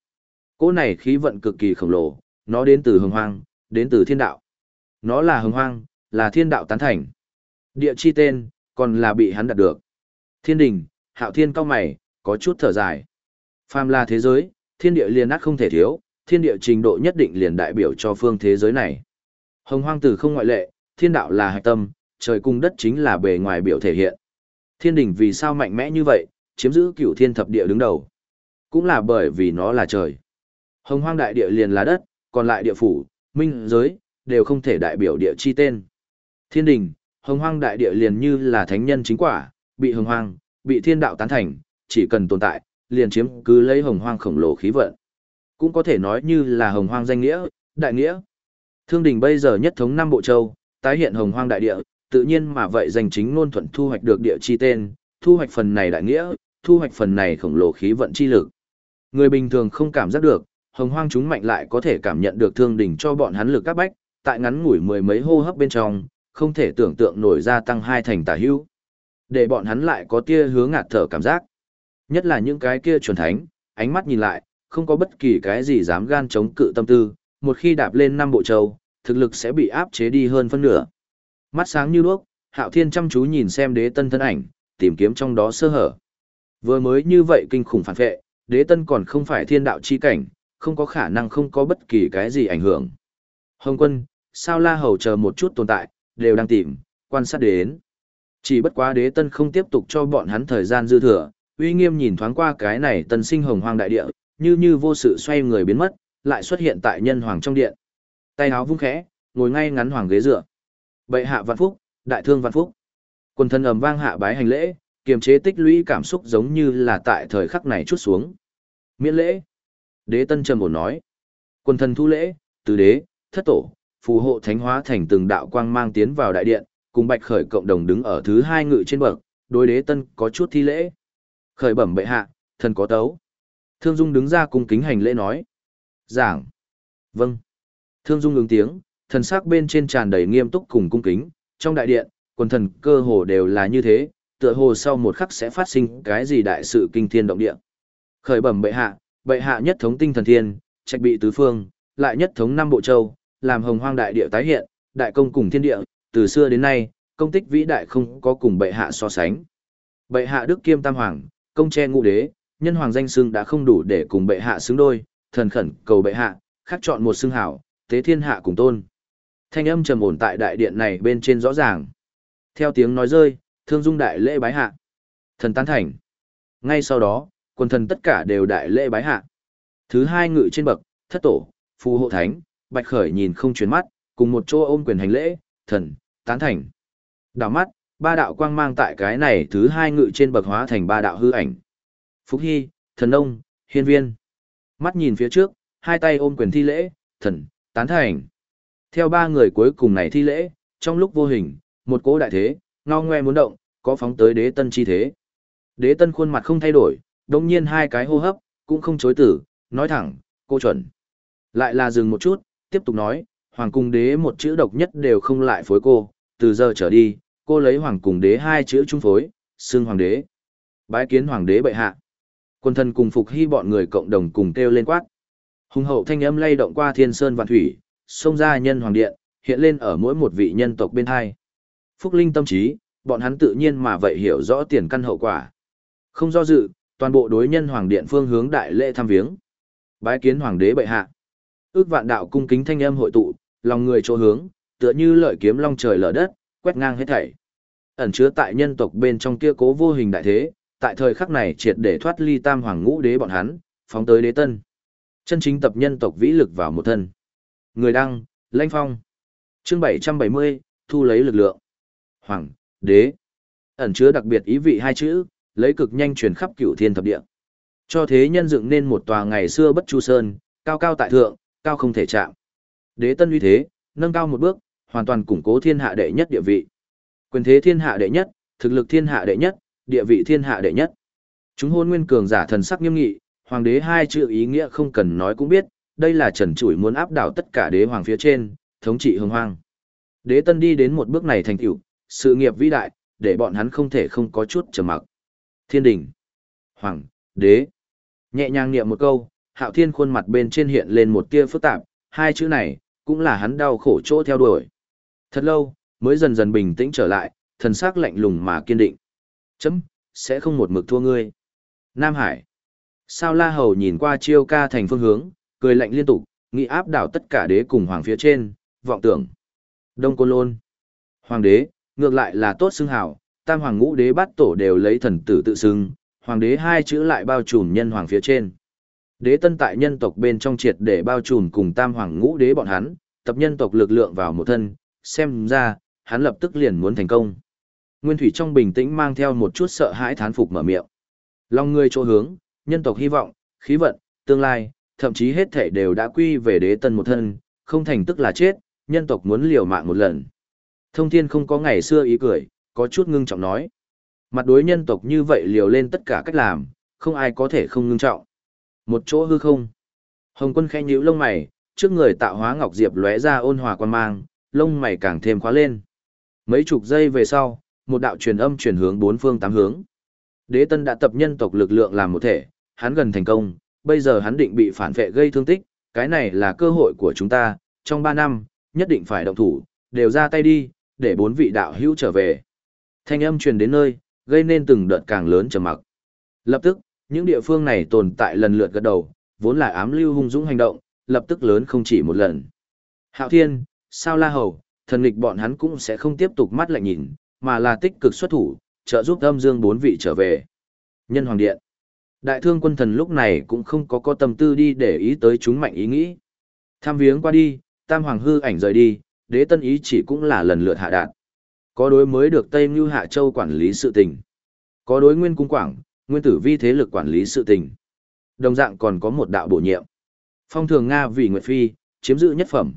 Cỗ này khí vận cực kỳ khổng lồ, nó đến từ hồng hoang, đến từ thiên đạo. Nó là hồng hoang, là thiên đạo tán thành. Địa chi tên, còn là bị hắn đạt được. Thiên đình, hạo thiên cao mày, có chút thở dài. Phàm là thế giới, thiên địa liền nát không thể thiếu, thiên địa trình độ nhất định liền đại biểu cho phương thế giới này. Hồng hoang tử không ngoại lệ, thiên đạo là hạch tâm, trời cung đất chính là bề ngoài biểu thể hiện. Thiên đình vì sao mạnh mẽ như vậy, chiếm giữ cửu thiên thập địa đứng đầu. Cũng là bởi vì nó là trời. Hồng hoang đại địa liền là đất, còn lại địa phủ, minh giới, đều không thể đại biểu địa chi tên. Thiên đình, hồng hoang đại địa liền như là thánh nhân chính quả, bị hồng hoang, bị thiên đạo tán thành, chỉ cần tồn tại, liền chiếm cứ lấy hồng hoang khổng lồ khí vận. Cũng có thể nói như là hồng hoang danh nghĩa, đại nghĩa. Thương đình bây giờ nhất thống năm bộ châu, tái hiện hồng hoang đại địa, tự nhiên mà vậy danh chính ngôn thuận thu hoạch được địa chi tên, thu hoạch phần này đại nghĩa, thu hoạch phần này khổng lồ khí vận chi lực. Người bình thường không cảm giác được, hồng hoang chúng mạnh lại có thể cảm nhận được thương đỉnh cho bọn hắn lực các bách, tại ngắn ngủi mười mấy hô hấp bên trong, không thể tưởng tượng nổi ra tăng hai thành tả hữu. Để bọn hắn lại có tia hướng ngạt thở cảm giác. Nhất là những cái kia chuẩn thánh, ánh mắt nhìn lại, không có bất kỳ cái gì dám gan chống cự tâm tư, một khi đạp lên năm bộ châu, thực lực sẽ bị áp chế đi hơn phân nửa. Mắt sáng như đuốc, Hạo Thiên chăm chú nhìn xem đế tân thân ảnh, tìm kiếm trong đó sơ hở. Vừa mới như vậy kinh khủng phản vệ, đế tân còn không phải thiên đạo chi cảnh, không có khả năng không có bất kỳ cái gì ảnh hưởng. Hồng quân, sao la hầu chờ một chút tồn tại, đều đang tìm, quan sát đến. Chỉ bất quá đế tân không tiếp tục cho bọn hắn thời gian dư thừa, uy nghiêm nhìn thoáng qua cái này tân sinh hồng hoang đại địa, như như vô sự xoay người biến mất, lại xuất hiện tại nhân hoàng trong điện. Tay áo vung khẽ, ngồi ngay ngắn hoàng ghế dựa. Bệ hạ vạn phúc, đại thương vạn phúc. Quân thân ầm vang hạ bái hành lễ, kiềm chế tích lũy cảm xúc giống như là tại thời khắc này chút xuống. Miễn lễ. Đế tân trầm ổn nói. Quân thân thu lễ, tứ đế, thất tổ, phù hộ thánh hóa thành từng đạo quang mang tiến vào đại điện, cùng bạch khởi cộng đồng đứng ở thứ hai ngự trên bậc, đối đế tân có chút thi lễ. Khởi bẩm bệ hạ, thần có tấu. Thương Dung đứng ra cung kính hành lễ nói. Giảng. Vâng. Thương Dung ứng tiếng, thần sắc bên trên tràn đầy nghiêm túc cùng cung kính, trong đại điện, quần thần cơ hồ đều là như thế, tựa hồ sau một khắc sẽ phát sinh cái gì đại sự kinh thiên động địa. Khởi bẩm bệ hạ, Bệ hạ nhất thống tinh thần thiên, trạch bị tứ phương, lại nhất thống năm bộ châu, làm hồng hoang đại địa tái hiện, đại công cùng thiên địa, từ xưa đến nay, công tích vĩ đại không có cùng bệ hạ so sánh. Bệ hạ đức kiêm tam hoàng, công che ngũ đế, nhân hoàng danh xưng đã không đủ để cùng bệ hạ xứng đôi, thần khẩn cầu bệ hạ, khắc chọn một xưng hảo, tế thiên hạ cùng tôn. Thanh âm trầm ổn tại đại điện này bên trên rõ ràng. Theo tiếng nói rơi, thương dung đại lễ bái hạ. Thần tán thành. Ngay sau đó, quân thần tất cả đều đại lễ bái hạ. Thứ hai ngự trên bậc, thất tổ, phù hộ thánh, bạch khởi nhìn không chuyển mắt, cùng một chỗ ôm quyền hành lễ, thần, tán thành. Đảo mắt, ba đạo quang mang tại cái này thứ hai ngự trên bậc hóa thành ba đạo hư ảnh. Phúc Hy, thần ông, hiên viên. Mắt nhìn phía trước, hai tay ôm quyền thi lễ, thần, tán thành. Theo ba người cuối cùng này thi lễ, trong lúc vô hình, một cỗ đại thế, ngao ngoe muốn động, có phóng tới đế tân chi thế. Đế tân khuôn mặt không thay đổi, đồng nhiên hai cái hô hấp, cũng không chối tử, nói thẳng, cô chuẩn. Lại là dừng một chút, tiếp tục nói, hoàng cung đế một chữ độc nhất đều không lại phối cô, từ giờ trở đi, cô lấy hoàng cung đế hai chữ trung phối, xưng hoàng đế. Bái kiến hoàng đế bệ hạ. Quân thân cùng phục hy bọn người cộng đồng cùng kêu lên quát. Hùng hậu thanh âm lay động qua thiên sơn và thủy, xông ra nhân hoàng điện, hiện lên ở mỗi một vị nhân tộc bên hai. Phúc linh tâm trí, bọn hắn tự nhiên mà vậy hiểu rõ tiền căn hậu quả. Không do dự, toàn bộ đối nhân hoàng điện phương hướng đại lễ thăm viếng. Bái kiến hoàng đế bệ hạ. Ước vạn đạo cung kính thanh âm hội tụ, lòng người chỗ hướng, tựa như lợi kiếm long trời lở đất, quét ngang hết thảy. Ẩn chứa tại nhân tộc bên trong kia cố vô hình đại thế, tại thời khắc này triệt để thoát ly tam hoàng ngũ đế bọn hắn, phóng tới đế tân. Chân chính tập nhân tộc vĩ lực vào một thân. Người đăng, Lãnh Phong. Chương 770, thu lấy lực lượng. Hoàng, đế. Ẩn chứa đặc biệt ý vị hai chữ, lấy cực nhanh truyền khắp cửu thiên thập địa. Cho thế nhân dựng nên một tòa ngày xưa bất chu sơn, cao cao tại thượng, cao không thể chạm. Đế tân uy thế, nâng cao một bước, hoàn toàn củng cố thiên hạ đệ nhất địa vị. Quyền thế thiên hạ đệ nhất, thực lực thiên hạ đệ nhất, địa vị thiên hạ đệ nhất. Chúng hôn nguyên cường giả thần sắc nghiêm nghị, hoàng đế hai chữ ý nghĩa không cần nói cũng biết, đây là trần trụi muốn áp đảo tất cả đế hoàng phía trên, thống trị hưng hoang. Đế tân đi đến một bước này thành tựu, sự nghiệp vĩ đại, để bọn hắn không thể không có chút trầm mặc. Thiên đình, hoàng, đế. Nhẹ nhàng niệm một câu, hạo thiên khuôn mặt bên trên hiện lên một tia phức tạp, hai chữ này, cũng là hắn đau khổ chỗ theo đuổi. Thật lâu, mới dần dần bình tĩnh trở lại, thần sắc lạnh lùng mà kiên định. Chấm, sẽ không một mực thua ngươi. Nam Hải. Sao La Hầu nhìn qua chiêu ca thành phương hướng, cười lạnh liên tục, nghĩ áp đảo tất cả đế cùng hoàng phía trên, vọng tưởng. Đông Côn Lôn. Hoàng đế, ngược lại là tốt xưng hào, tam hoàng ngũ đế bắt tổ đều lấy thần tử tự xưng, hoàng đế hai chữ lại bao trùm nhân hoàng phía trên. Đế tân tại nhân tộc bên trong triệt để bao trùm cùng tam hoàng ngũ đế bọn hắn, tập nhân tộc lực lượng vào một thân, xem ra, hắn lập tức liền muốn thành công. Nguyên Thủy trong bình tĩnh mang theo một chút sợ hãi thán phục mở miệng. long người chỗ hướng, nhân tộc hy vọng, khí vận, tương lai, thậm chí hết thể đều đã quy về đế tân một thân, không thành tức là chết, nhân tộc muốn liều mạng một lần. Thông thiên không có ngày xưa ý cười, có chút ngưng trọng nói. Mặt đối nhân tộc như vậy liều lên tất cả cách làm, không ai có thể không ngưng trọng. Một chỗ hư không. Hồng quân khẽ nhíu lông mày, trước người tạo hóa ngọc diệp lóe ra ôn hòa quan mang, lông mày càng thêm khóa lên. Mấy chục giây về sau, một đạo truyền âm truyền hướng bốn phương tám hướng. Đế Tân đã tập nhân tộc lực lượng làm một thể, hắn gần thành công, bây giờ hắn định bị phản vệ gây thương tích, cái này là cơ hội của chúng ta, trong 3 năm, nhất định phải động thủ, đều ra tay đi, để bốn vị đạo hữu trở về. Thanh âm truyền đến nơi, gây nên từng đợt càng lớn trầm mặc. Lập tức, những địa phương này tồn tại lần lượt gật đầu, vốn là ám lưu hung dũng hành động, lập tức lớn không chỉ một lần. Hạo Thiên, Sao La Hầu, thần nghịch bọn hắn cũng sẽ không tiếp tục mắt lạnh nhìn, mà là tích cực xuất thủ, trợ giúp âm dương bốn vị trở về. Nhân Hoàng Điện Đại thương quân thần lúc này cũng không có có tâm tư đi để ý tới chúng mạnh ý nghĩ. Tham viếng qua đi, tam hoàng hư ảnh rời đi, đế tân ý chỉ cũng là lần lượt hạ đạn. Có đối mới được Tây Ngưu Hạ Châu quản lý sự tình. Có đối nguyên cung quảng, nguyên tử vi thế lực quản lý sự tình. Đồng dạng còn có một đạo bổ nhiệm. Phong thường Nga vì Nguyệt Phi, chiếm giữ nhất phẩm.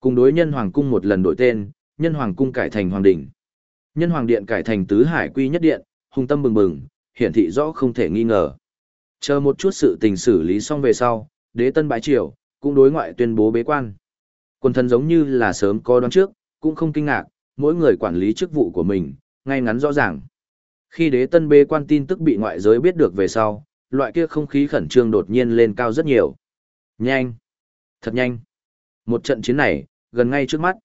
Cùng đối nhân hoàng cung một lần đổi tên, nhân hoàng cung cải thành hoàng đỉnh. Nhân hoàng điện cải thành tứ hải quy nhất điện, hung tâm bừng bừng, hiển thị rõ không thể nghi ngờ. Chờ một chút sự tình xử lý xong về sau, đế tân bái triều, cũng đối ngoại tuyên bố bế quan. Quân thân giống như là sớm có đoán trước, cũng không kinh ngạc, mỗi người quản lý chức vụ của mình, ngay ngắn rõ ràng. Khi đế tân bế quan tin tức bị ngoại giới biết được về sau, loại kia không khí khẩn trương đột nhiên lên cao rất nhiều. Nhanh! Thật nhanh! Một trận chiến này, gần ngay trước mắt.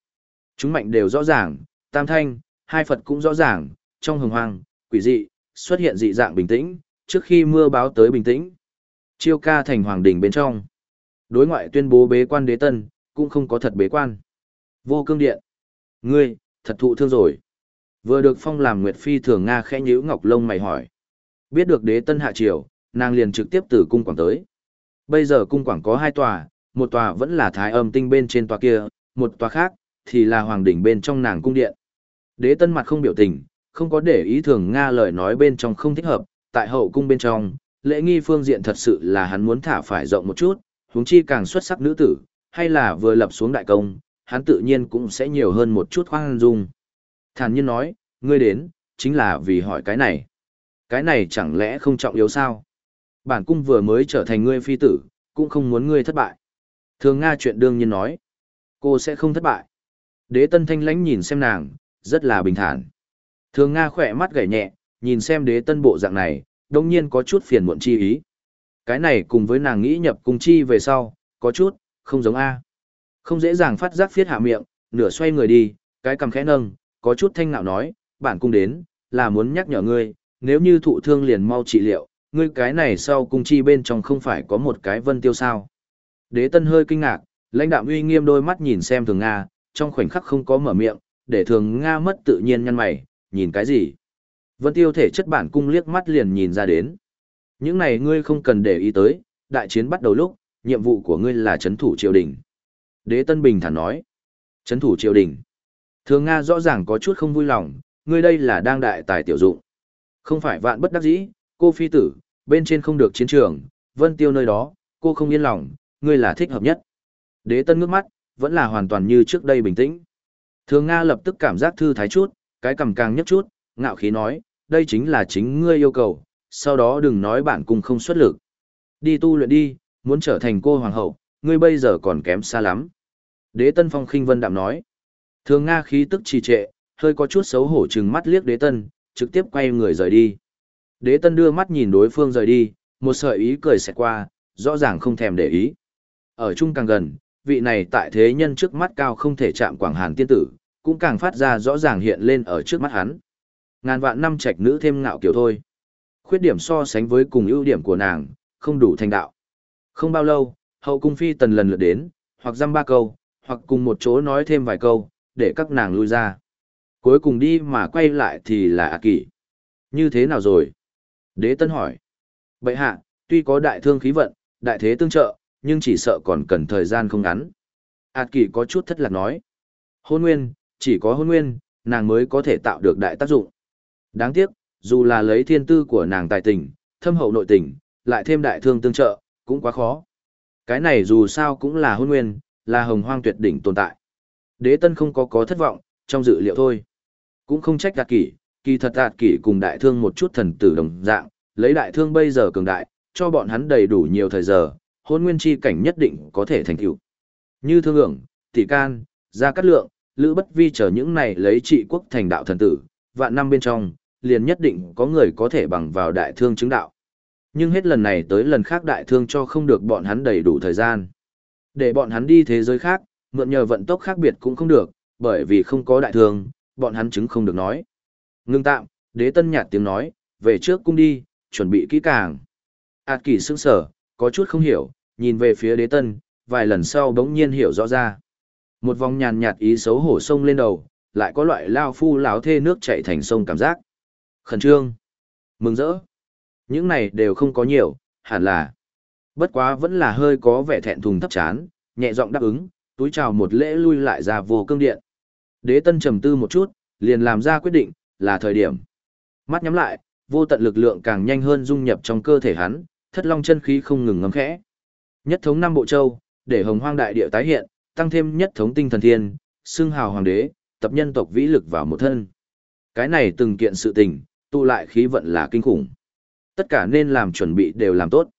Chúng mạnh đều rõ ràng, tam thanh, hai Phật cũng rõ ràng, trong hồng hoang, quỷ dị, xuất hiện dị dạng bình tĩnh, trước khi mưa báo tới bình tĩnh. Chiêu ca thành hoàng đỉnh bên trong. Đối ngoại tuyên bố bế quan đế tân, cũng không có thật bế quan. Vô cương điện. Ngươi, thật thụ thương rồi. Vừa được phong làm Nguyệt Phi thường Nga khẽ nhíu ngọc lông mày hỏi. Biết được đế tân hạ triều, nàng liền trực tiếp từ cung quảng tới. Bây giờ cung quảng có hai tòa, một tòa vẫn là thái âm tinh bên trên tòa kia, một tòa khác, thì là hoàng đỉnh bên trong nàng cung điện. Đế tân mặt không biểu tình, không có để ý thường Nga lời nói bên trong không thích hợp, tại hậu cung bên trong, lễ nghi phương diện thật sự là hắn muốn thả phải rộng một chút, huống chi càng xuất sắc nữ tử, hay là vừa lập xuống đại công, hắn tự nhiên cũng sẽ nhiều hơn một chút khoan dung. Thản nhiên nói, ngươi đến, chính là vì hỏi cái này. Cái này chẳng lẽ không trọng yếu sao? Bản cung vừa mới trở thành ngươi phi tử, cũng không muốn ngươi thất bại. Thường Nga chuyện đương nhiên nói, cô sẽ không thất bại. Đế tân thanh lãnh nhìn xem nàng, rất là bình thản. Thường Nga khỏe mắt gảy nhẹ, nhìn xem đế tân bộ dạng này, đông nhiên có chút phiền muộn chi ý. Cái này cùng với nàng nghĩ nhập cung chi về sau, có chút, không giống A. Không dễ dàng phát giác phiết hạ miệng, nửa xoay người đi, cái cầm khẽ nâng, có chút thanh ngạo nói, bản cung đến, là muốn nhắc nhở ngươi, nếu như thụ thương liền mau trị liệu, ngươi cái này sau cung chi bên trong không phải có một cái vân tiêu sao. Đế tân hơi kinh ngạc, lãnh đạo uy nghiêm đôi mắt nhìn xem thường Nga, trong khoảnh khắc không có mở miệng, để thường Nga mất tự nhiên nhăn mày, nhìn cái gì. Vân tiêu thể chất bản cung liếc mắt liền nhìn ra đến. Những này ngươi không cần để ý tới, đại chiến bắt đầu lúc, nhiệm vụ của ngươi là chấn thủ triều đình. Đế Tân Bình thản nói, chấn thủ triều đình. Thường Nga rõ ràng có chút không vui lòng, ngươi đây là đang đại tài tiểu dụng. Không phải vạn bất đắc dĩ, cô phi tử, bên trên không được chiến trường, vân tiêu nơi đó, cô không yên lòng, ngươi là thích hợp nhất. Đế Tân ngước mắt, vẫn là hoàn toàn như trước đây bình tĩnh. Thường Nga lập tức cảm giác thư thái chút, cái cầm càng nhấp chút, ngạo khí nói, đây chính là chính ngươi yêu cầu, sau đó đừng nói bản cung không xuất lực. Đi tu luyện đi, muốn trở thành cô hoàng hậu, ngươi bây giờ còn kém xa lắm. Đế Tân Phong khinh vân đạm nói. Thường Nga khí tức trì trệ, hơi có chút xấu hổ chừng mắt liếc Đế Tân, trực tiếp quay người rời đi. Đế Tân đưa mắt nhìn đối phương rời đi, một sợi ý cười xẹt qua, rõ ràng không thèm để ý. Ở chung càng gần, vị này tại thế nhân trước mắt cao không thể chạm quảng hàn tiên tử, cũng càng phát ra rõ ràng hiện lên ở trước mắt hắn. Ngàn vạn năm trạch nữ thêm ngạo kiểu thôi. Khuyết điểm so sánh với cùng ưu điểm của nàng, không đủ thành đạo. Không bao lâu, hậu cung phi tần lần lượt đến, hoặc dăm ba câu, hoặc cùng một chỗ nói thêm vài câu, để các nàng lui ra. Cuối cùng đi mà quay lại thì là A Kỷ. Như thế nào rồi? Đế Tân hỏi. Bậy hạ, tuy có đại thương khí vận, đại thế tương trợ, nhưng chỉ sợ còn cần thời gian không ngắn. A Kỷ có chút thất lạc nói. Hôn nguyên, chỉ có hôn nguyên, nàng mới có thể tạo được đại tác dụng. Đáng tiếc, dù là lấy thiên tư của nàng tài tình, thâm hậu nội tình, lại thêm đại thương tương trợ, cũng quá khó. Cái này dù sao cũng là hôn nguyên, là hồng hoang tuyệt đỉnh tồn tại. Đế tân không có có thất vọng, trong dự liệu thôi. Cũng không trách đạt kỷ, kỳ thật đạt kỷ cùng đại thương một chút thần tử đồng dạng, lấy đại thương bây giờ cường đại, cho bọn hắn đầy đủ nhiều thời giờ, hôn nguyên chi cảnh nhất định có thể thành tựu. Như thương ưởng, tỷ can, gia cát lượng, lữ bất vi chờ những này lấy trị quốc thành đạo thần tử, vạn năm bên trong, liền nhất định có người có thể bằng vào đại thương chứng đạo. Nhưng hết lần này tới lần khác đại thương cho không được bọn hắn đầy đủ thời gian. Để bọn hắn đi thế giới khác, mượn nhờ vận tốc khác biệt cũng không được, bởi vì không có đại thương, bọn hắn chứng không được nói. Ngưng tạm, đế tân nhạt tiếng nói, về trước cung đi, chuẩn bị kỹ càng. Ảt kỳ sững sở, có chút không hiểu, nhìn về phía đế tân, vài lần sau bỗng nhiên hiểu rõ ra. Một vòng nhàn nhạt ý xấu hổ sông lên đầu, lại có loại lao phu láo thê nước chảy thành sông cảm giác. Khẩn trương, mừng rỡ. Những này đều không có nhiều, hẳn là. Bất quá vẫn là hơi có vẻ thẹn thùng thấp chán, nhẹ giọng đáp ứng, túi chào một lễ lui lại ra vô cương điện. Đế tân trầm tư một chút, liền làm ra quyết định, là thời điểm. Mắt nhắm lại, vô tận lực lượng càng nhanh hơn dung nhập trong cơ thể hắn, thất long chân khí không ngừng ngấm khẽ. Nhất thống năm bộ châu, để hồng hoang đại địa tái hiện, tăng thêm nhất thống tinh thần thiên, xưng hào hoàng đế, tập nhân tộc vĩ lực vào một thân. Cái này từng kiện sự tình, tụ lại khí vận là kinh khủng. Tất cả nên làm chuẩn bị đều làm tốt.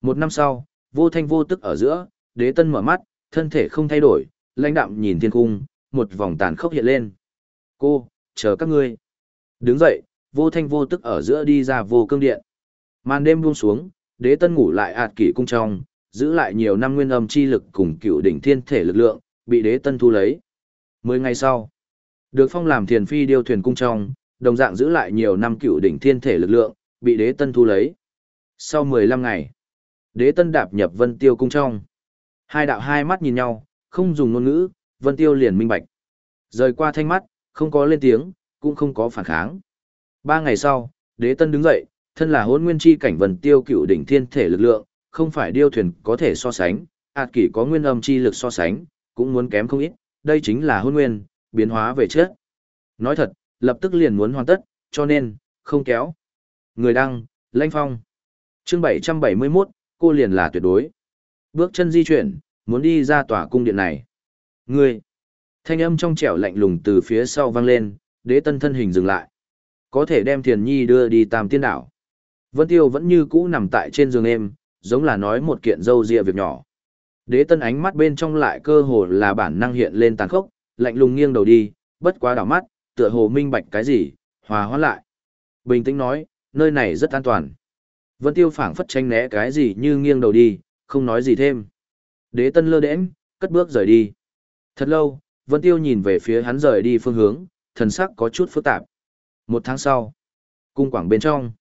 Một năm sau, vô thanh vô tức ở giữa, đế tân mở mắt, thân thể không thay đổi, lãnh đạm nhìn thiên cung, một vòng tàn khốc hiện lên. Cô, chờ các ngươi. Đứng dậy, vô thanh vô tức ở giữa đi ra vô cương điện. Màn đêm buông xuống, đế tân ngủ lại ạt kỷ cung trong, giữ lại nhiều năm nguyên âm chi lực cùng cựu đỉnh thiên thể lực lượng, bị đế tân thu lấy. Mười ngày sau, được phong làm thiền phi điêu thuyền cung trong, đồng dạng giữ lại nhiều năm cựu đỉnh thiên thể lực lượng, bị đế tân thu lấy. Sau 15 ngày, đế tân đạp nhập vân tiêu cung trong. Hai đạo hai mắt nhìn nhau, không dùng ngôn ngữ, vân tiêu liền minh bạch. Rời qua thanh mắt, không có lên tiếng, cũng không có phản kháng. Ba ngày sau, đế tân đứng dậy, thân là hôn nguyên chi cảnh vân tiêu cựu đỉnh thiên thể lực lượng, không phải điêu thuyền có thể so sánh, ạt kỷ có nguyên âm chi lực so sánh, cũng muốn kém không ít, đây chính là hôn nguyên, biến hóa về chết. Nói thật, lập tức liền muốn hoàn tất, cho nên, không kéo. Người đăng, Lanh Phong. chương 771, cô liền là tuyệt đối. Bước chân di chuyển, muốn đi ra tòa cung điện này. Người. Thanh âm trong trẻo lạnh lùng từ phía sau vang lên, đế tân thân hình dừng lại. Có thể đem thiền nhi đưa đi tam tiên đảo. Vân Tiêu vẫn như cũ nằm tại trên giường em, giống là nói một kiện dâu dịa việc nhỏ. Đế tân ánh mắt bên trong lại cơ hồ là bản năng hiện lên tàn khốc, lạnh lùng nghiêng đầu đi, bất quá đảo mắt, tựa hồ minh bạch cái gì, hòa hóa lại. Bình tĩnh nói, nơi này rất an toàn. Vân Tiêu phảng phất tranh né cái gì như nghiêng đầu đi, không nói gì thêm. Đế tân lơ đễnh, cất bước rời đi. Thật lâu, Vân Tiêu nhìn về phía hắn rời đi phương hướng, thần sắc có chút phức tạp. Một tháng sau, cung quảng bên trong,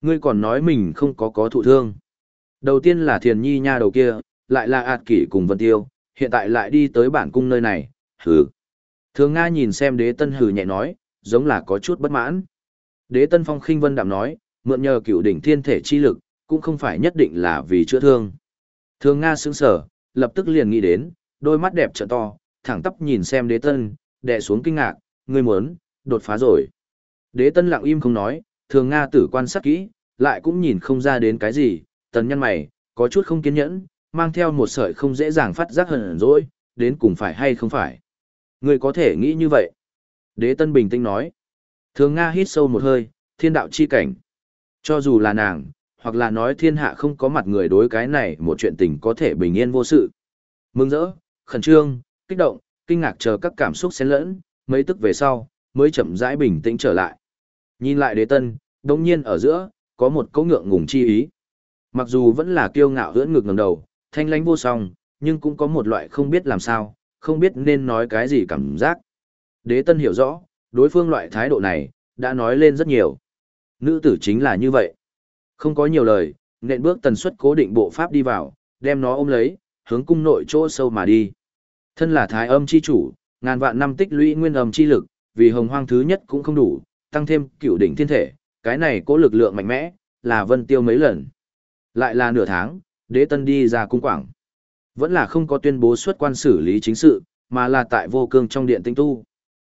ngươi còn nói mình không có có thụ thương. Đầu tiên là thiền nhi nha đầu kia, lại là ạt kỷ cùng Vân Tiêu, hiện tại lại đi tới bản cung nơi này, hừ. Thường Nga nhìn xem đế tân hừ nhẹ nói, giống là có chút bất mãn. Đế tân phong khinh vân đạm nói, mượn nhờ cựu đỉnh thiên thể chi lực, cũng không phải nhất định là vì chữa thương. Thường Nga sững sở, lập tức liền nghĩ đến, đôi mắt đẹp trợ to, thẳng tắp nhìn xem đế tân, đè xuống kinh ngạc, ngươi muốn, đột phá rồi. Đế tân lặng im không nói, thường Nga tử quan sát kỹ, lại cũng nhìn không ra đến cái gì, tần nhân mày, có chút không kiên nhẫn, mang theo một sợi không dễ dàng phát giác hờn dỗi, đến cùng phải hay không phải. Ngươi có thể nghĩ như vậy. Đế tân bình tĩnh nói. Thường Nga hít sâu một hơi, thiên đạo chi cảnh. Cho dù là nàng, hoặc là nói thiên hạ không có mặt người đối cái này một chuyện tình có thể bình yên vô sự. Mừng rỡ, khẩn trương, kích động, kinh ngạc chờ các cảm xúc xen lẫn, mấy tức về sau, mới chậm rãi bình tĩnh trở lại. Nhìn lại đế tân, đồng nhiên ở giữa, có một câu ngượng ngùng chi ý. Mặc dù vẫn là kiêu ngạo hưỡn ngực ngầm đầu, thanh lãnh vô song, nhưng cũng có một loại không biết làm sao, không biết nên nói cái gì cảm giác. Đế tân hiểu rõ, đối phương loại thái độ này, đã nói lên rất nhiều. Nữ tử chính là như vậy. Không có nhiều lời, nện bước tần suất cố định bộ pháp đi vào, đem nó ôm lấy, hướng cung nội chỗ sâu mà đi. Thân là thái âm chi chủ, ngàn vạn năm tích lũy nguyên âm chi lực, vì hồng hoang thứ nhất cũng không đủ, tăng thêm cựu đỉnh thiên thể, cái này có lực lượng mạnh mẽ, là vân tiêu mấy lần. Lại là nửa tháng, đế tân đi ra cung quảng. Vẫn là không có tuyên bố xuất quan xử lý chính sự, mà là tại vô cương trong điện tinh tu.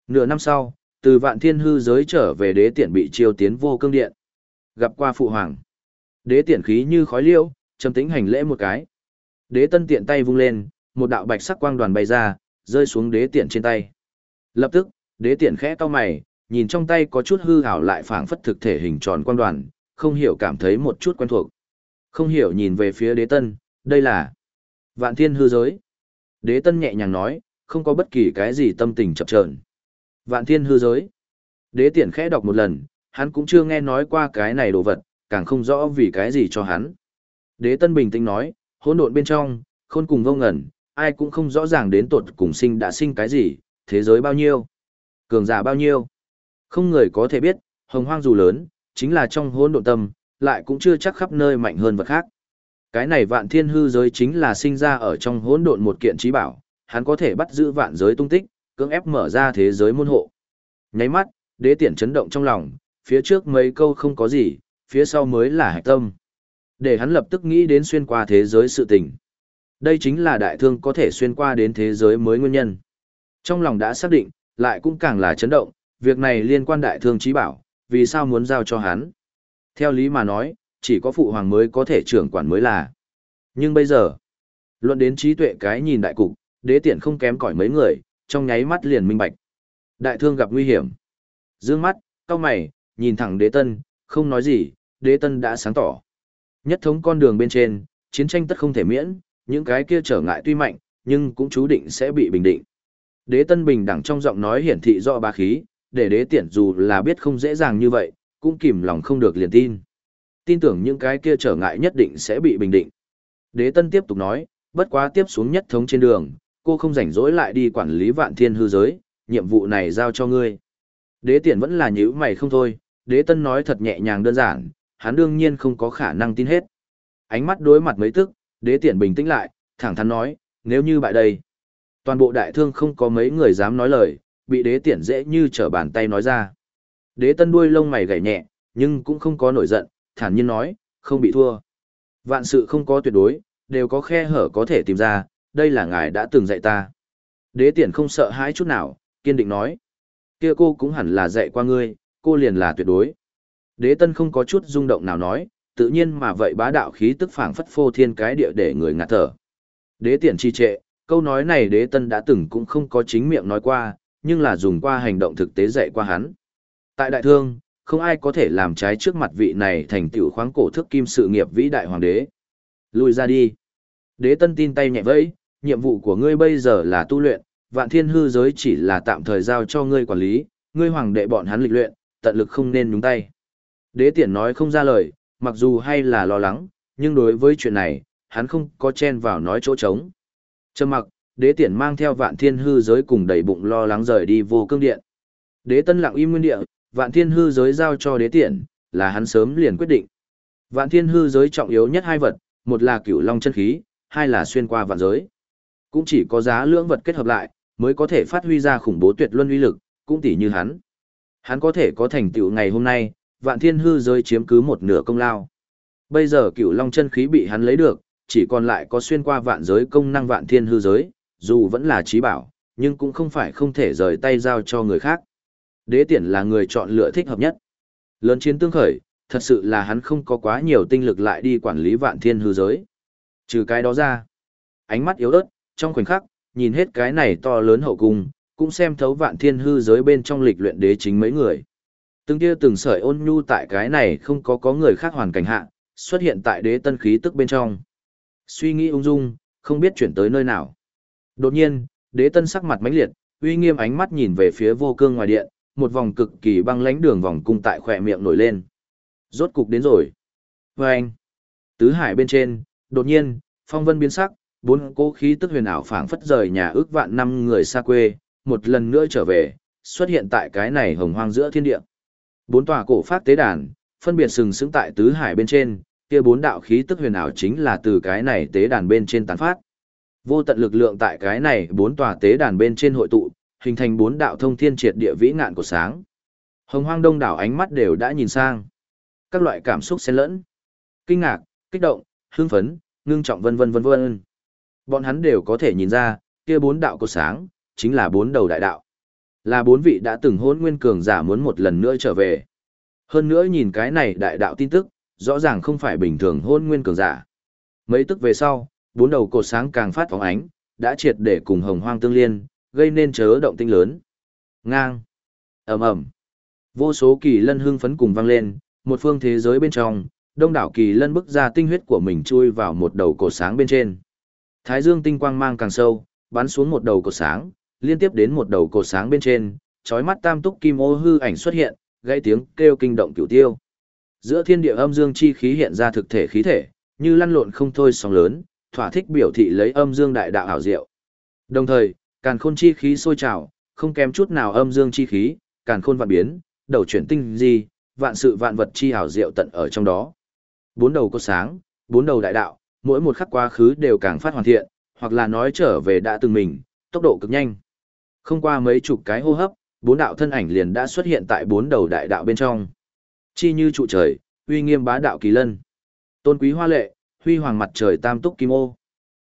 Nửa năm sau, từ vạn thiên hư giới trở về đế tiện bị chiêu tiến vô cương điện. Gặp qua phụ hoàng. Đế tiện khí như khói liêu, trầm tĩnh hành lễ một cái. Đế tân tiện tay vung lên, một đạo bạch sắc quang đoàn bay ra, rơi xuống đế tiện trên tay. Lập tức, đế tiện khẽ cau mày, nhìn trong tay có chút hư hảo lại phảng phất thực thể hình tròn quang đoàn, không hiểu cảm thấy một chút quen thuộc. Không hiểu nhìn về phía đế tân, đây là vạn thiên hư giới. Đế tân nhẹ nhàng nói, không có bất kỳ cái gì tâm tình chập chờn. Vạn thiên hư giới. Đế tiện khẽ đọc một lần, hắn cũng chưa nghe nói qua cái này đồ vật, càng không rõ vì cái gì cho hắn. Đế tân bình tĩnh nói, hỗn độn bên trong, khôn cùng vô ngẩn, ai cũng không rõ ràng đến tột cùng sinh đã sinh cái gì, thế giới bao nhiêu, cường giả bao nhiêu. Không người có thể biết, hồng hoang dù lớn, chính là trong hỗn độn tâm, lại cũng chưa chắc khắp nơi mạnh hơn vật khác. Cái này vạn thiên hư giới chính là sinh ra ở trong hỗn độn một kiện trí bảo, hắn có thể bắt giữ vạn giới tung tích, cưỡng ép mở ra thế giới môn hộ. Nháy mắt, đế tiện chấn động trong lòng, phía trước mấy câu không có gì, phía sau mới là hạch tâm. Để hắn lập tức nghĩ đến xuyên qua thế giới sự tình. Đây chính là đại thương có thể xuyên qua đến thế giới mới nguyên nhân. Trong lòng đã xác định, lại cũng càng là chấn động, việc này liên quan đại thương trí bảo, vì sao muốn giao cho hắn. Theo lý mà nói, chỉ có phụ hoàng mới có thể trưởng quản mới là. Nhưng bây giờ, luận đến trí tuệ cái nhìn đại cục, đế tiện không kém cỏi mấy người, trong nháy mắt liền minh bạch. Đại thương gặp nguy hiểm. Dương mắt, cao mày, nhìn thẳng đế tân, không nói gì, đế tân đã sáng tỏ. Nhất thống con đường bên trên, chiến tranh tất không thể miễn, những cái kia trở ngại tuy mạnh, nhưng cũng chú định sẽ bị bình định. Đế tân bình đẳng trong giọng nói hiển thị rõ ba khí, để đế tiện dù là biết không dễ dàng như vậy, cũng kìm lòng không được liền tin. Tin tưởng những cái kia trở ngại nhất định sẽ bị bình định. Đế tân tiếp tục nói, bất quá tiếp xuống nhất thống trên đường, cô không rảnh rỗi lại đi quản lý vạn thiên hư giới, nhiệm vụ này giao cho ngươi. Đế Tiễn vẫn là nhữ mày không thôi, đế tân nói thật nhẹ nhàng đơn giản, hắn đương nhiên không có khả năng tin hết. Ánh mắt đối mặt mấy tức, đế Tiễn bình tĩnh lại, thẳng thắn nói, nếu như bại đây. Toàn bộ đại thương không có mấy người dám nói lời, bị đế Tiễn dễ như trở bàn tay nói ra. Đế tân đuôi lông mày gảy nhẹ, nhưng cũng không có nổi giận, thản nhiên nói, không bị thua. Vạn sự không có tuyệt đối, đều có khe hở có thể tìm ra, đây là ngài đã từng dạy ta. Đế tiện không sợ hãi chút nào, kiên định nói. kia cô cũng hẳn là dạy qua ngươi, cô liền là tuyệt đối. Đế tân không có chút rung động nào nói, tự nhiên mà vậy bá đạo khí tức phảng phất phô thiên cái địa để người ngạt thở. Đế tiện chi trệ, câu nói này đế tân đã từng cũng không có chính miệng nói qua, nhưng là dùng qua hành động thực tế dạy qua hắn. Tại đại thương, không ai có thể làm trái trước mặt vị này thành tựu khoáng cổ thức kim sự nghiệp vĩ đại hoàng đế. Lùi ra đi. Đế tân tin tay nhẹ vẫy, nhiệm vụ của ngươi bây giờ là tu luyện, vạn thiên hư giới chỉ là tạm thời giao cho ngươi quản lý, ngươi hoàng đệ bọn hắn lịch luyện, tận lực không nên nhúng tay. Đế tiện nói không ra lời, mặc dù hay là lo lắng, nhưng đối với chuyện này, hắn không có chen vào nói chỗ trống. Trầm mặc, đế tiện mang theo vạn thiên hư giới cùng đầy bụng lo lắng rời đi vô cương điện. Đế tân lặng im nguyên địa, vạn thiên hư giới giao cho đế tiện, là hắn sớm liền quyết định. Vạn thiên hư giới trọng yếu nhất hai vật, một là cửu long chân khí, hai là xuyên qua vạn giới. Cũng chỉ có giá lưỡng vật kết hợp lại, mới có thể phát huy ra khủng bố tuyệt luân uy lực, cũng tỷ như hắn. Hắn có thể có thành tựu ngày hôm nay, vạn thiên hư giới chiếm cứ một nửa công lao. Bây giờ cửu long chân khí bị hắn lấy được, chỉ còn lại có xuyên qua vạn giới công năng vạn thiên hư giới, dù vẫn là trí bảo, nhưng cũng không phải không thể rời tay giao cho người khác. Đế tiện là người chọn lựa thích hợp nhất. Lớn chiến tương khởi, thật sự là hắn không có quá nhiều tinh lực lại đi quản lý vạn thiên hư giới. Trừ cái đó ra, ánh mắt yếu ớt, trong khoảnh khắc, nhìn hết cái này to lớn hậu cung, cũng xem thấu vạn thiên hư giới bên trong lịch luyện đế chính mấy người. Từng kia từng sợi ôn nhu tại cái này không có có người khác hoàn cảnh hạ, xuất hiện tại đế tân khí tức bên trong. Suy nghĩ ung dung, không biết chuyển tới nơi nào. Đột nhiên, đế tân sắc mặt mãnh liệt, uy nghiêm ánh mắt nhìn về phía vô cương ngoài điện, một vòng cực kỳ băng lãnh đường vòng cung tại khỏe miệng nổi lên. Rốt cục đến rồi. Và anh, tứ hải bên trên, đột nhiên, phong vân biến sắc, bốn cố khí tức huyền ảo phảng phất rời nhà ước vạn năm người xa quê, một lần nữa trở về, xuất hiện tại cái này hồng hoang giữa thiên địa. Bốn tòa cổ phát tế đàn, phân biệt sừng sững tại tứ hải bên trên, kia bốn đạo khí tức huyền ảo chính là từ cái này tế đàn bên trên tán phát. Vô tận lực lượng tại cái này bốn tòa tế đàn bên trên hội tụ, hình thành bốn đạo thông thiên triệt địa vĩ ngạn của sáng. Hồng hoang đông đảo ánh mắt đều đã nhìn sang. Các loại cảm xúc xen lẫn. Kinh ngạc, kích động, hương phấn, ngưng trọng vân vân vân vân. Bọn hắn đều có thể nhìn ra, kia bốn đạo của sáng, chính là bốn đầu đại đạo. Là bốn vị đã từng hôn nguyên cường giả muốn một lần nữa trở về. Hơn nữa nhìn cái này đại đạo tin tức, rõ ràng không phải bình thường hôn nguyên cường giả. Mấy tức về sau, bốn đầu cột sáng càng phát phóng ánh, đã triệt để cùng hồng hoang tương liên, gây nên chớ động tinh lớn. Ngang. ầm ầm Vô số kỳ lân hưng phấn cùng vang lên, một phương thế giới bên trong, đông đảo kỳ lân bức ra tinh huyết của mình chui vào một đầu cổ sáng bên trên. Thái dương tinh quang mang càng sâu, bắn xuống một đầu cổ sáng, liên tiếp đến một đầu cổ sáng bên trên, chói mắt tam túc kim ô hư ảnh xuất hiện, gây tiếng kêu kinh động cửu tiêu. Giữa thiên địa âm dương chi khí hiện ra thực thể khí thể, như lăn lộn không thôi sóng lớn, thỏa thích biểu thị lấy âm dương đại đạo ảo diệu. Đồng thời, càn khôn chi khí sôi trào, không kém chút nào âm dương chi khí, càn khôn vạn biến, đầu chuyển tinh di, vạn sự vạn vật chi hảo diệu tận ở trong đó. Bốn đầu có sáng, bốn đầu đại đạo, mỗi một khắc quá khứ đều càng phát hoàn thiện, hoặc là nói trở về đã từng mình, tốc độ cực nhanh. Không qua mấy chục cái hô hấp, bốn đạo thân ảnh liền đã xuất hiện tại bốn đầu đại đạo bên trong. Chi như trụ trời, uy nghiêm bá đạo kỳ lân. Tôn quý hoa lệ, huy hoàng mặt trời tam túc kim ô.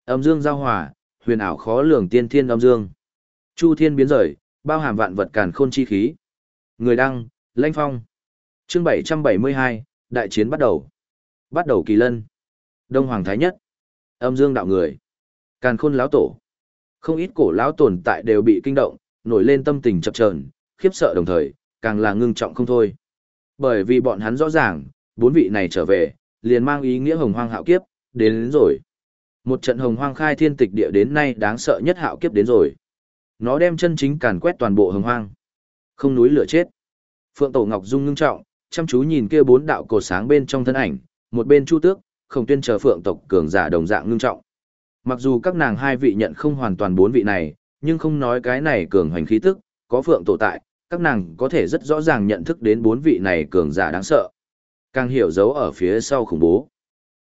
Âm dương giao hòa, huyền ảo khó lường tiên thiên âm dương. Chu thiên biến rời, bao hàm vạn vật càn khôn chi khí. Người đăng, lãnh phong. Chương 772, đại chiến bắt đầu. Bắt đầu kỳ lân. Đông Hoàng Thái Nhất. Âm dương đạo người. Càn khôn lão tổ. Không ít cổ lão tồn tại đều bị kinh động, nổi lên tâm tình chập chờn, khiếp sợ đồng thời, càng là ngưng trọng không thôi. Bởi vì bọn hắn rõ ràng, bốn vị này trở về, liền mang ý nghĩa hồng hoang hạo kiếp, đến, đến rồi. Một trận hồng hoang khai thiên tịch địa đến nay đáng sợ nhất hạo kiếp đến rồi. Nó đem chân chính càn quét toàn bộ hồng hoang. Không núi lửa chết. Phượng Tổ Ngọc Dung ngưng trọng, chăm chú nhìn kia bốn đạo cổ sáng bên trong thân ảnh, một bên Chu Tước, Khổng Tuyên chờ phượng tộc cường giả đồng dạng ngưng trọng. Mặc dù các nàng hai vị nhận không hoàn toàn bốn vị này, nhưng không nói cái này cường hoành khí tức, có phượng tổ tại, các nàng có thể rất rõ ràng nhận thức đến bốn vị này cường giả đáng sợ. Càng hiểu dấu ở phía sau khủng bố.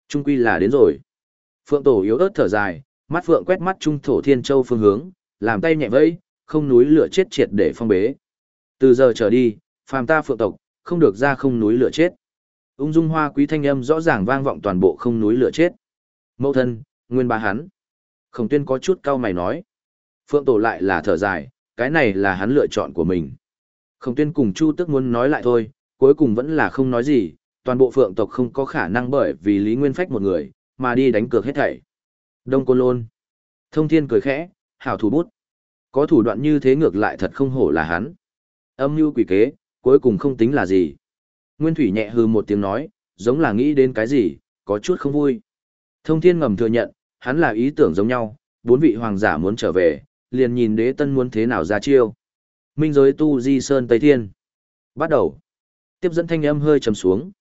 Trung quy là đến rồi. Phượng tổ yếu ớt thở dài, mắt phượng quét mắt trung thổ thiên châu phương hướng, làm tay nhẹ vẫy, không núi lửa chết triệt để phong bế. Từ giờ trở đi, phàm ta phượng tộc, không được ra không núi lửa chết. Ung dung hoa quý thanh âm rõ ràng vang vọng toàn bộ không núi lửa chết. Mẫu thân, nguyên ba hắn. Khổng tuyên có chút cau mày nói. Phượng tổ lại là thở dài, cái này là hắn lựa chọn của mình. Khổng tuyên cùng Chu tức muốn nói lại thôi, cuối cùng vẫn là không nói gì, toàn bộ phượng tộc không có khả năng bởi vì Lý Nguyên Phách một người, mà đi đánh cược hết thảy. Đông Côn Lôn. Thông Thiên cười khẽ, hảo thủ bút. Có thủ đoạn như thế ngược lại thật không hổ là hắn. Âm mưu quỷ kế, cuối cùng không tính là gì. Nguyên Thủy nhẹ hư một tiếng nói, giống là nghĩ đến cái gì, có chút không vui. Thông Thiên ngầm thừa nhận, hắn là ý tưởng giống nhau, bốn vị hoàng giả muốn trở về, liền nhìn đế tân muốn thế nào ra chiêu. Minh giới tu di sơn Tây Thiên. Bắt đầu. Tiếp dẫn thanh âm hơi trầm xuống.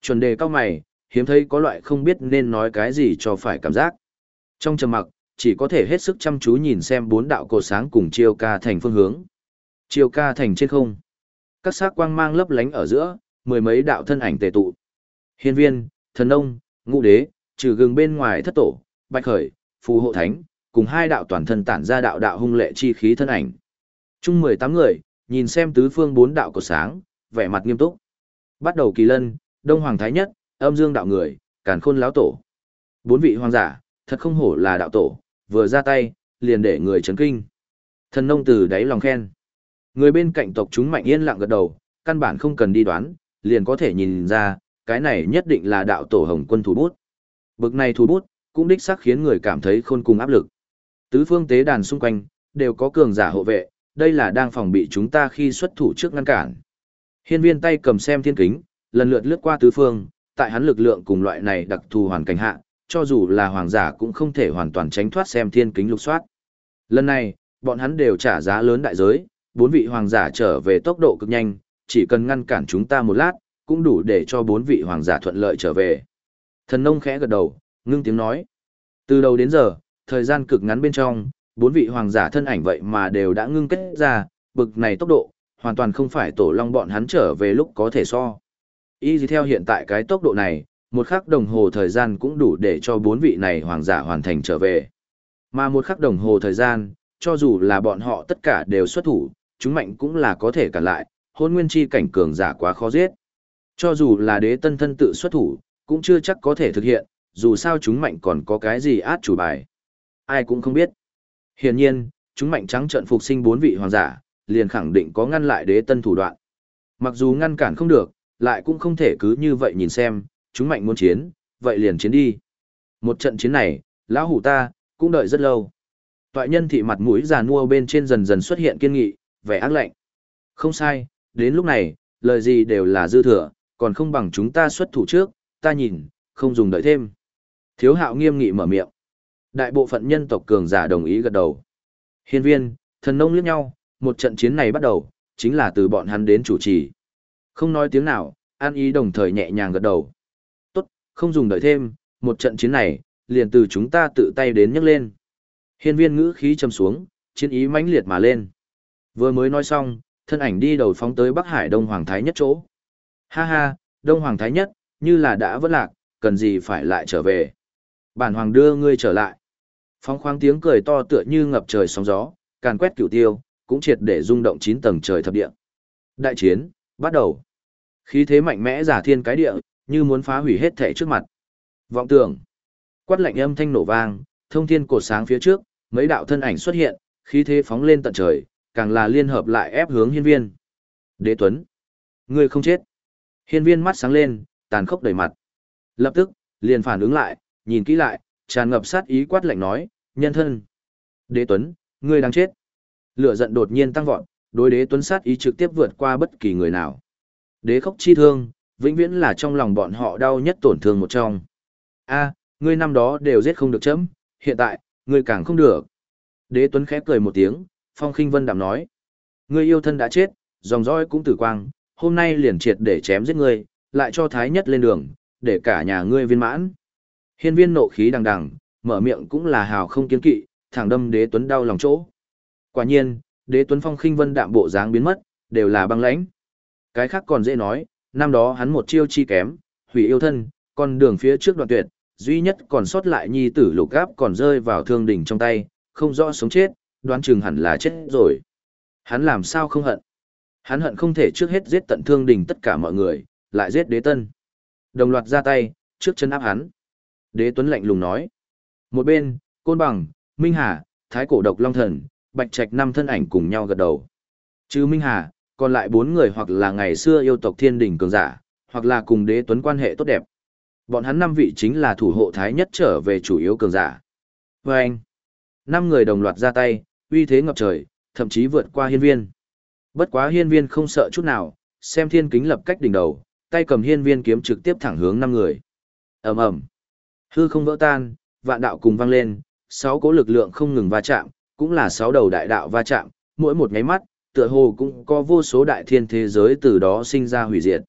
Chuẩn đề cao mày, hiếm thấy có loại không biết nên nói cái gì cho phải cảm giác. Trong trầm mặc, chỉ có thể hết sức chăm chú nhìn xem bốn đạo cột sáng cùng chiêu ca thành phương hướng. Chiêu ca thành trên không. Các sắc quang mang lấp lánh ở giữa, mười mấy đạo thân ảnh tề tụ. Hiên viên, thần nông, ngũ đế, trừ gừng bên ngoài thất tổ, bạch khởi, phù hộ thánh, cùng hai đạo toàn thân tản ra đạo đạo hung lệ chi khí thân ảnh. Chung mười tám người, nhìn xem tứ phương bốn đạo cột sáng, vẻ mặt nghiêm túc. Bắt đầu kỳ lân, đông hoàng thái nhất, âm dương đạo người, càn khôn lão tổ. Bốn vị hoàng giả, thật không hổ là đạo tổ, vừa ra tay, liền để người chấn kinh. Thần nông từ đáy lòng khen. Người bên cạnh tộc chúng mạnh yên lặng gật đầu, căn bản không cần đi đoán, liền có thể nhìn ra, cái này nhất định là đạo tổ hồng quân thủ bút. Bực này thủ bút, cũng đích xác khiến người cảm thấy khôn cùng áp lực. Tứ phương tế đàn xung quanh, đều có cường giả hộ vệ, đây là đang phòng bị chúng ta khi xuất thủ trước ngăn cản. Hiên viên tay cầm xem thiên kính, lần lượt lướt qua tứ phương, tại hắn lực lượng cùng loại này đặc thù hoàn cảnh hạ, cho dù là hoàng giả cũng không thể hoàn toàn tránh thoát xem thiên kính lục soát. Lần này, bọn hắn đều trả giá lớn đại giới, bốn vị hoàng giả trở về tốc độ cực nhanh, chỉ cần ngăn cản chúng ta một lát, cũng đủ để cho bốn vị hoàng giả thuận lợi trở về. Thần nông khẽ gật đầu, ngưng tiếng nói. Từ đầu đến giờ, thời gian cực ngắn bên trong, bốn vị hoàng giả thân ảnh vậy mà đều đã ngưng kết ra, bực này tốc độ, hoàn toàn không phải tổ long bọn hắn trở về lúc có thể so. Y theo hiện tại cái tốc độ này, một khắc đồng hồ thời gian cũng đủ để cho bốn vị này hoàng giả hoàn thành trở về. Mà một khắc đồng hồ thời gian, cho dù là bọn họ tất cả đều xuất thủ, chúng mạnh cũng là có thể cản lại, hôn nguyên chi cảnh cường giả quá khó giết. Cho dù là đế tân thân tự xuất thủ, cũng chưa chắc có thể thực hiện, dù sao chúng mạnh còn có cái gì át chủ bài. Ai cũng không biết. Hiển nhiên, chúng mạnh trắng trận phục sinh bốn vị hoàng giả, liền khẳng định có ngăn lại đế tân thủ đoạn. Mặc dù ngăn cản không được, lại cũng không thể cứ như vậy nhìn xem, chúng mạnh muốn chiến, vậy liền chiến đi. Một trận chiến này, lão hủ ta, cũng đợi rất lâu. Toại nhân thị mặt mũi già nua bên trên dần dần xuất hiện kiên nghị, vẻ ác lạnh. Không sai, đến lúc này, lời gì đều là dư thừa, còn không bằng chúng ta xuất thủ trước, ta nhìn, không dùng đợi thêm. Thiếu hạo nghiêm nghị mở miệng. Đại bộ phận nhân tộc cường giả đồng ý gật đầu. Hiên viên, thần nông liếc nhau, một trận chiến này bắt đầu, chính là từ bọn hắn đến chủ trì. Không nói tiếng nào, an ý đồng thời nhẹ nhàng gật đầu. Tốt, không dùng đợi thêm, một trận chiến này, liền từ chúng ta tự tay đến nhấc lên. Hiên viên ngữ khí trầm xuống, chiến ý mãnh liệt mà lên. Vừa mới nói xong, thân ảnh đi đầu phóng tới Bắc Hải Đông Hoàng Thái Nhất chỗ. Ha ha, Đông Hoàng Thái Nhất, như là đã vất lạc, cần gì phải lại trở về. Bản Hoàng đưa ngươi trở lại. Phóng khoáng tiếng cười to tựa như ngập trời sóng gió, càn quét cửu tiêu, cũng triệt để rung động chín tầng trời thập địa. Đại chiến, bắt đầu. Khí thế mạnh mẽ giả thiên cái địa, như muốn phá hủy hết thể trước mặt. Vọng tưởng. Quát lạnh âm thanh nổ vang, thông thiên cột sáng phía trước, mấy đạo thân ảnh xuất hiện, khí thế phóng lên tận trời, càng là liên hợp lại ép hướng hiên viên. Đế Tuấn. Ngươi không chết. Hiên viên mắt sáng lên, tàn khốc đầy mặt. Lập tức, liền phản ứng lại, nhìn kỹ lại, tràn ngập sát ý quát lạnh nói, nhân thân. Đế Tuấn, ngươi đang chết. Lửa giận đột nhiên tăng vọt, đối đế Tuấn sát ý trực tiếp vượt qua bất kỳ người nào. Đế khốc chi thương, vĩnh viễn là trong lòng bọn họ đau nhất tổn thương một trong. A, ngươi năm đó đều giết không được chấm, hiện tại, ngươi càng không được. Đế Tuấn khẽ cười một tiếng, Phong Khinh Vân đạm nói: "Ngươi yêu thân đã chết, dòng dõi cũng tử quang, hôm nay liền triệt để chém giết ngươi, lại cho thái nhất lên đường, để cả nhà ngươi viên mãn. Hiên viên nộ khí đằng đằng, mở miệng cũng là hào không kiên kỵ, thẳng đâm đế tuấn đau lòng chỗ. Quả nhiên, đế tuấn phong khinh vân đạm bộ dáng biến mất, đều là băng lãnh. Cái khác còn dễ nói, năm đó hắn một chiêu chi kém, hủy yêu thân, con đường phía trước đoạn tuyệt, duy nhất còn sót lại nhi tử lục gáp còn rơi vào thương đỉnh trong tay, không rõ sống chết, đoán chừng hẳn là chết rồi. Hắn làm sao không hận? Hắn hận không thể trước hết giết tận thương đỉnh tất cả mọi người, lại giết đế tân. Đồng loạt ra tay, trước chân áp hắn. Đế Tuấn lạnh lùng nói. Một bên, Côn Bằng, Minh Hà, Thái Cổ Độc Long Thần, Bạch Trạch năm thân ảnh cùng nhau gật đầu. Chứ Minh Hà, còn lại bốn người hoặc là ngày xưa yêu tộc thiên đình cường giả, hoặc là cùng đế tuấn quan hệ tốt đẹp. Bọn hắn năm vị chính là thủ hộ thái nhất trở về chủ yếu cường giả. Và anh, năm người đồng loạt ra tay, uy thế ngập trời, thậm chí vượt qua hiên viên. Bất quá hiên viên không sợ chút nào, xem thiên kính lập cách đỉnh đầu, tay cầm hiên viên kiếm trực tiếp thẳng hướng năm người. ầm ầm, hư không vỡ tan, vạn đạo cùng vang lên, sáu cố lực lượng không ngừng va chạm, cũng là sáu đầu đại đạo va chạm, mỗi một nháy mắt, tựa hồ cũng có vô số đại thiên thế giới từ đó sinh ra hủy diệt.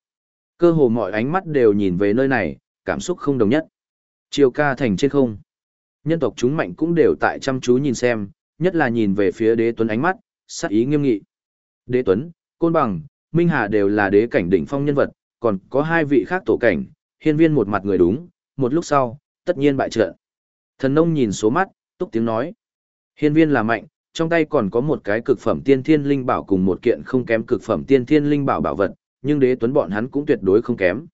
Cơ hồ mọi ánh mắt đều nhìn về nơi này, cảm xúc không đồng nhất. Chiều ca thành trên không. Nhân tộc chúng mạnh cũng đều tại chăm chú nhìn xem, nhất là nhìn về phía đế tuấn ánh mắt, sắc ý nghiêm nghị. Đế tuấn, côn bằng, minh hà đều là đế cảnh đỉnh phong nhân vật, còn có hai vị khác tổ cảnh, hiên viên một mặt người đúng, một lúc sau, tất nhiên bại trận. Thần nông nhìn số mắt, túc tiếng nói. Hiên viên là mạnh, trong tay còn có một cái cực phẩm tiên thiên linh bảo cùng một kiện không kém cực phẩm tiên thiên linh bảo bảo vật, nhưng đế tuấn bọn hắn cũng tuyệt đối không kém.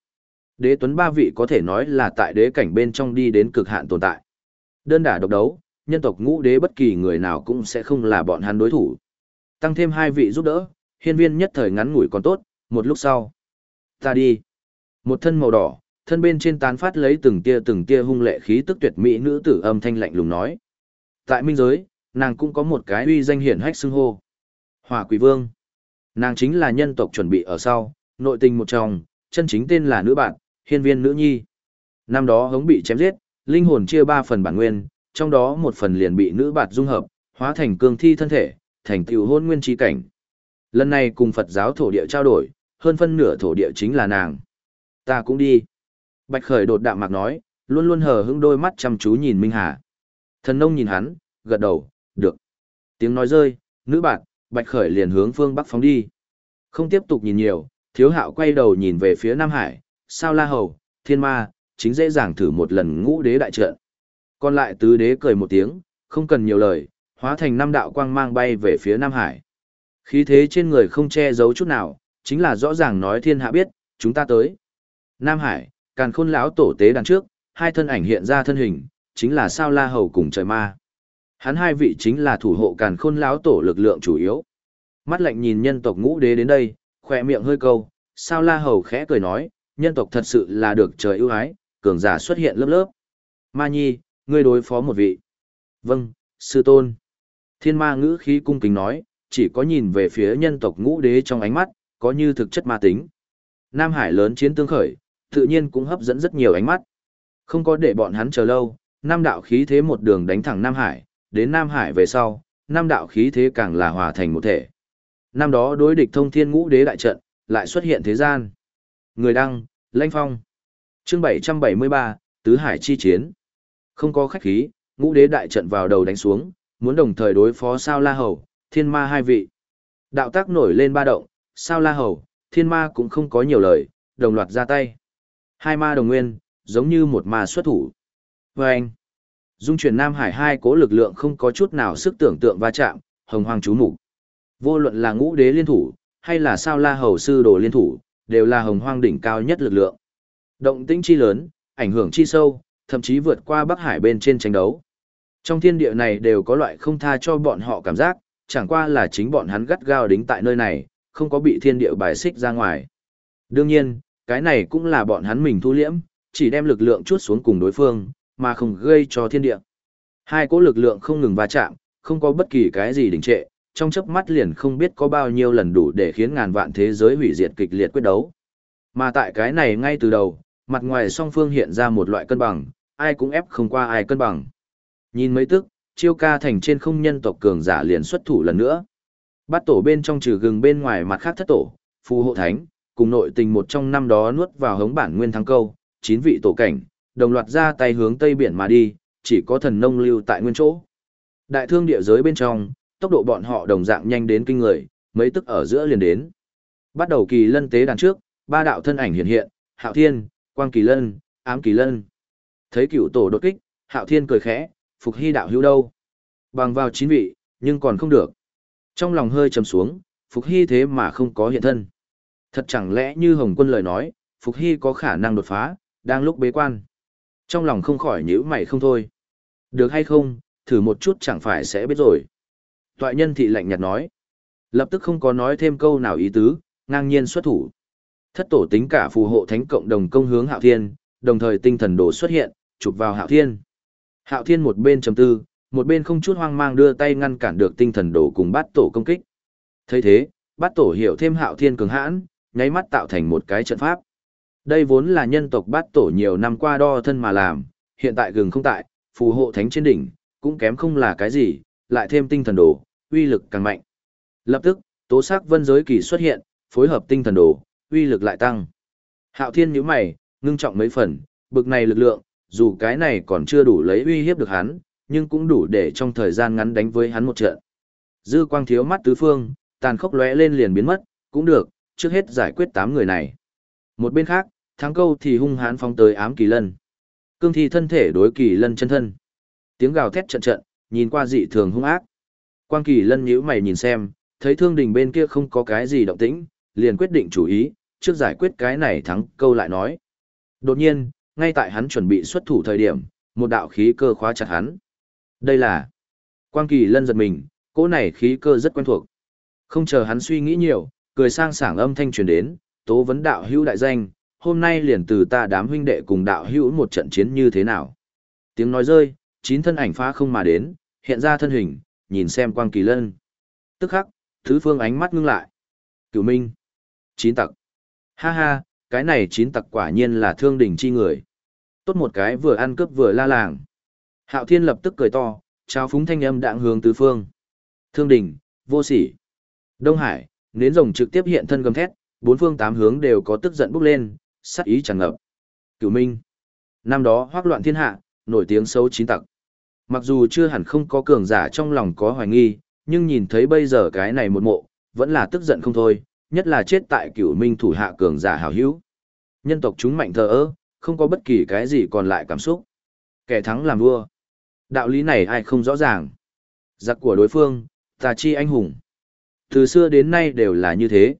Đế tuấn ba vị có thể nói là tại đế cảnh bên trong đi đến cực hạn tồn tại. Đơn đả độc đấu, nhân tộc ngũ đế bất kỳ người nào cũng sẽ không là bọn hắn đối thủ. Tăng thêm hai vị giúp đỡ, hiên viên nhất thời ngắn ngủi còn tốt, một lúc sau. Ta đi. Một thân màu đỏ, thân bên trên tán phát lấy từng tia từng tia hung lệ khí tức tuyệt mỹ nữ tử âm thanh lạnh lùng nói. Tại minh giới, nàng cũng có một cái uy danh hiển hách xưng hô. Hỏa quỷ vương. Nàng chính là nhân tộc chuẩn bị ở sau, nội tình một trong, chân chính tên là nữ bạn, hiên viên nữ nhi. Năm đó hống bị chém giết, linh hồn chia ba phần bản nguyên, trong đó một phần liền bị nữ bạt dung hợp, hóa thành cương thi thân thể, thành tựu hôn nguyên trí cảnh. Lần này cùng Phật giáo thổ địa trao đổi, hơn phân nửa thổ địa chính là nàng. Ta cũng đi. Bạch Khởi đột đạm mạc nói, luôn luôn hờ hững đôi mắt chăm chú nhìn Minh Hà. Thần nông nhìn hắn, gật đầu, được. Tiếng nói rơi, nữ bạn, Bạch Khởi liền hướng phương Bắc phóng đi. Không tiếp tục nhìn nhiều, thiếu hạo quay đầu nhìn về phía Nam Hải, sao la hầu, thiên ma, chính dễ dàng thử một lần ngũ đế đại trận. Còn lại tứ đế cười một tiếng, không cần nhiều lời, hóa thành năm đạo quang mang bay về phía Nam Hải. Khí thế trên người không che giấu chút nào, chính là rõ ràng nói thiên hạ biết, chúng ta tới. Nam Hải, càn khôn lão tổ tế đàn trước, hai thân ảnh hiện ra thân hình, chính là sao la hầu cùng trời ma. Hắn hai vị chính là thủ hộ càn khôn lão tổ lực lượng chủ yếu. Mắt lạnh nhìn nhân tộc ngũ đế đến đây, khỏe miệng hơi câu, sao la hầu khẽ cười nói, nhân tộc thật sự là được trời ưu ái, cường giả xuất hiện lớp lớp. Ma nhi, ngươi đối phó một vị. Vâng, sư tôn. Thiên ma ngữ khí cung kính nói, chỉ có nhìn về phía nhân tộc ngũ đế trong ánh mắt, có như thực chất ma tính. Nam Hải lớn chiến tương khởi, tự nhiên cũng hấp dẫn rất nhiều ánh mắt. Không có để bọn hắn chờ lâu, Nam đạo khí thế một đường đánh thẳng Nam Hải, đến Nam Hải về sau, Nam đạo khí thế càng là hòa thành một thể. Năm đó đối địch thông thiên ngũ đế đại trận, lại xuất hiện thế gian. Người đăng, Lanh Phong. chương 773, Tứ Hải chi chiến. Không có khách khí, ngũ đế đại trận vào đầu đánh xuống, muốn đồng thời đối phó sao la hầu, thiên ma hai vị. Đạo tác nổi lên ba động, sao la hầu, thiên ma cũng không có nhiều lời, đồng loạt ra tay. Hai ma đồng nguyên, giống như một ma xuất thủ. Vâng! anh, dung chuyển Nam Hải hai cố lực lượng không có chút nào sức tưởng tượng va chạm, hồng Hoàng chú mục Vô luận là ngũ đế liên thủ, hay là sao la hầu sư đồ liên thủ, đều là hồng hoang đỉnh cao nhất lực lượng. Động tĩnh chi lớn, ảnh hưởng chi sâu, thậm chí vượt qua Bắc Hải bên trên tranh đấu. Trong thiên địa này đều có loại không tha cho bọn họ cảm giác, chẳng qua là chính bọn hắn gắt gao đính tại nơi này, không có bị thiên địa bài xích ra ngoài. Đương nhiên, cái này cũng là bọn hắn mình thu liễm, chỉ đem lực lượng chút xuống cùng đối phương, mà không gây cho thiên địa. Hai cỗ lực lượng không ngừng va chạm, không có bất kỳ cái gì đình trệ, trong chớp mắt liền không biết có bao nhiêu lần đủ để khiến ngàn vạn thế giới hủy diệt kịch liệt quyết đấu. Mà tại cái này ngay từ đầu, mặt ngoài song phương hiện ra một loại cân bằng, ai cũng ép không qua ai cân bằng. Nhìn mấy tức, chiêu ca thành trên không nhân tộc cường giả liền xuất thủ lần nữa. Bắt tổ bên trong trừ gừng bên ngoài mặt khác thất tổ, phù hộ thánh, cùng nội tình một trong năm đó nuốt vào hống bản nguyên thắng câu, chín vị tổ cảnh, đồng loạt ra tay hướng tây biển mà đi, chỉ có thần nông lưu tại nguyên chỗ. Đại thương địa giới bên trong, tốc độ bọn họ đồng dạng nhanh đến kinh người, mấy tức ở giữa liền đến. Bắt đầu kỳ lân tế đàn trước, ba đạo thân ảnh hiện hiện, Hạo Thiên, Quang Kỳ Lân, Ám Kỳ Lân. Thấy cửu tổ đột kích, Hạo Thiên cười khẽ, phục hy đạo hữu đâu? Bằng vào chín vị, nhưng còn không được. Trong lòng hơi trầm xuống, phục hy thế mà không có hiện thân. Thật chẳng lẽ như Hồng Quân lời nói, phục hy có khả năng đột phá, đang lúc bế quan. Trong lòng không khỏi nhíu mày không thôi. Được hay không, thử một chút chẳng phải sẽ biết rồi. Toại nhân thị lạnh nhạt nói. Lập tức không có nói thêm câu nào ý tứ, ngang nhiên xuất thủ. Thất tổ tính cả phù hộ thánh cộng đồng công hướng hạo thiên, đồng thời tinh thần đồ xuất hiện, chụp vào hạo thiên. Hạo thiên một bên trầm tư, một bên không chút hoang mang đưa tay ngăn cản được tinh thần đồ cùng bát tổ công kích. thấy thế, bát tổ hiểu thêm hạo thiên cường hãn, nháy mắt tạo thành một cái trận pháp. Đây vốn là nhân tộc bát tổ nhiều năm qua đo thân mà làm, hiện tại gừng không tại, phù hộ thánh trên đỉnh, cũng kém không là cái gì, lại thêm tinh thần đồ, uy lực càng mạnh. Lập tức, tố sắc vân giới kỳ xuất hiện, phối hợp tinh thần đồ, uy lực lại tăng. Hạo thiên nhíu mày, ngưng trọng mấy phần, bực này lực lượng, dù cái này còn chưa đủ lấy uy hiếp được hắn, nhưng cũng đủ để trong thời gian ngắn đánh với hắn một trận. Dư quang thiếu mắt tứ phương, tàn khốc lóe lên liền biến mất, cũng được, trước hết giải quyết 8 người này. Một bên khác, thắng câu thì hung hãn phóng tới ám kỳ lân. Cương thi thân thể đối kỳ lân chân thân. Tiếng gào thét trận trận, nhìn qua dị thường hung ác. Quang kỳ lân nhíu mày nhìn xem, thấy thương đình bên kia không có cái gì động tĩnh, liền quyết định chủ ý, trước giải quyết cái này thắng câu lại nói. Đột nhiên, ngay tại hắn chuẩn bị xuất thủ thời điểm, một đạo khí cơ khóa chặt hắn. Đây là... Quang kỳ lân giật mình, cỗ này khí cơ rất quen thuộc. Không chờ hắn suy nghĩ nhiều, cười sang sảng âm thanh truyền đến, tố vấn đạo hữu đại danh, hôm nay liền từ ta đám huynh đệ cùng đạo hữu một trận chiến như thế nào. Tiếng nói rơi, chín thân ảnh phá không mà đến, hiện ra thân hình, nhìn xem quang kỳ lân. Tức khắc, thứ phương ánh mắt ngưng lại. Cửu minh. Chín tặc. Ha ha, cái này chín tặc quả nhiên là thương đỉnh chi người. Tốt một cái vừa ăn cướp vừa la làng. Hạo thiên lập tức cười to, trao phúng thanh âm đạng hướng tứ phương. Thương đỉnh, vô sỉ. Đông Hải, nến rồng trực tiếp hiện thân gầm thét, bốn phương tám hướng đều có tức giận bốc lên, sát ý tràn ngập. Cửu Minh. Năm đó hoác loạn thiên hạ, nổi tiếng xấu chín tặc. Mặc dù chưa hẳn không có cường giả trong lòng có hoài nghi, nhưng nhìn thấy bây giờ cái này một mộ, vẫn là tức giận không thôi, nhất là chết tại cửu minh thủ hạ cường giả hảo hữu. Nhân tộc chúng mạnh thờ ơ, không có bất kỳ cái gì còn lại cảm xúc. Kẻ thắng làm vua. Đạo lý này ai không rõ ràng. Giặc của đối phương, tà chi anh hùng. Từ xưa đến nay đều là như thế.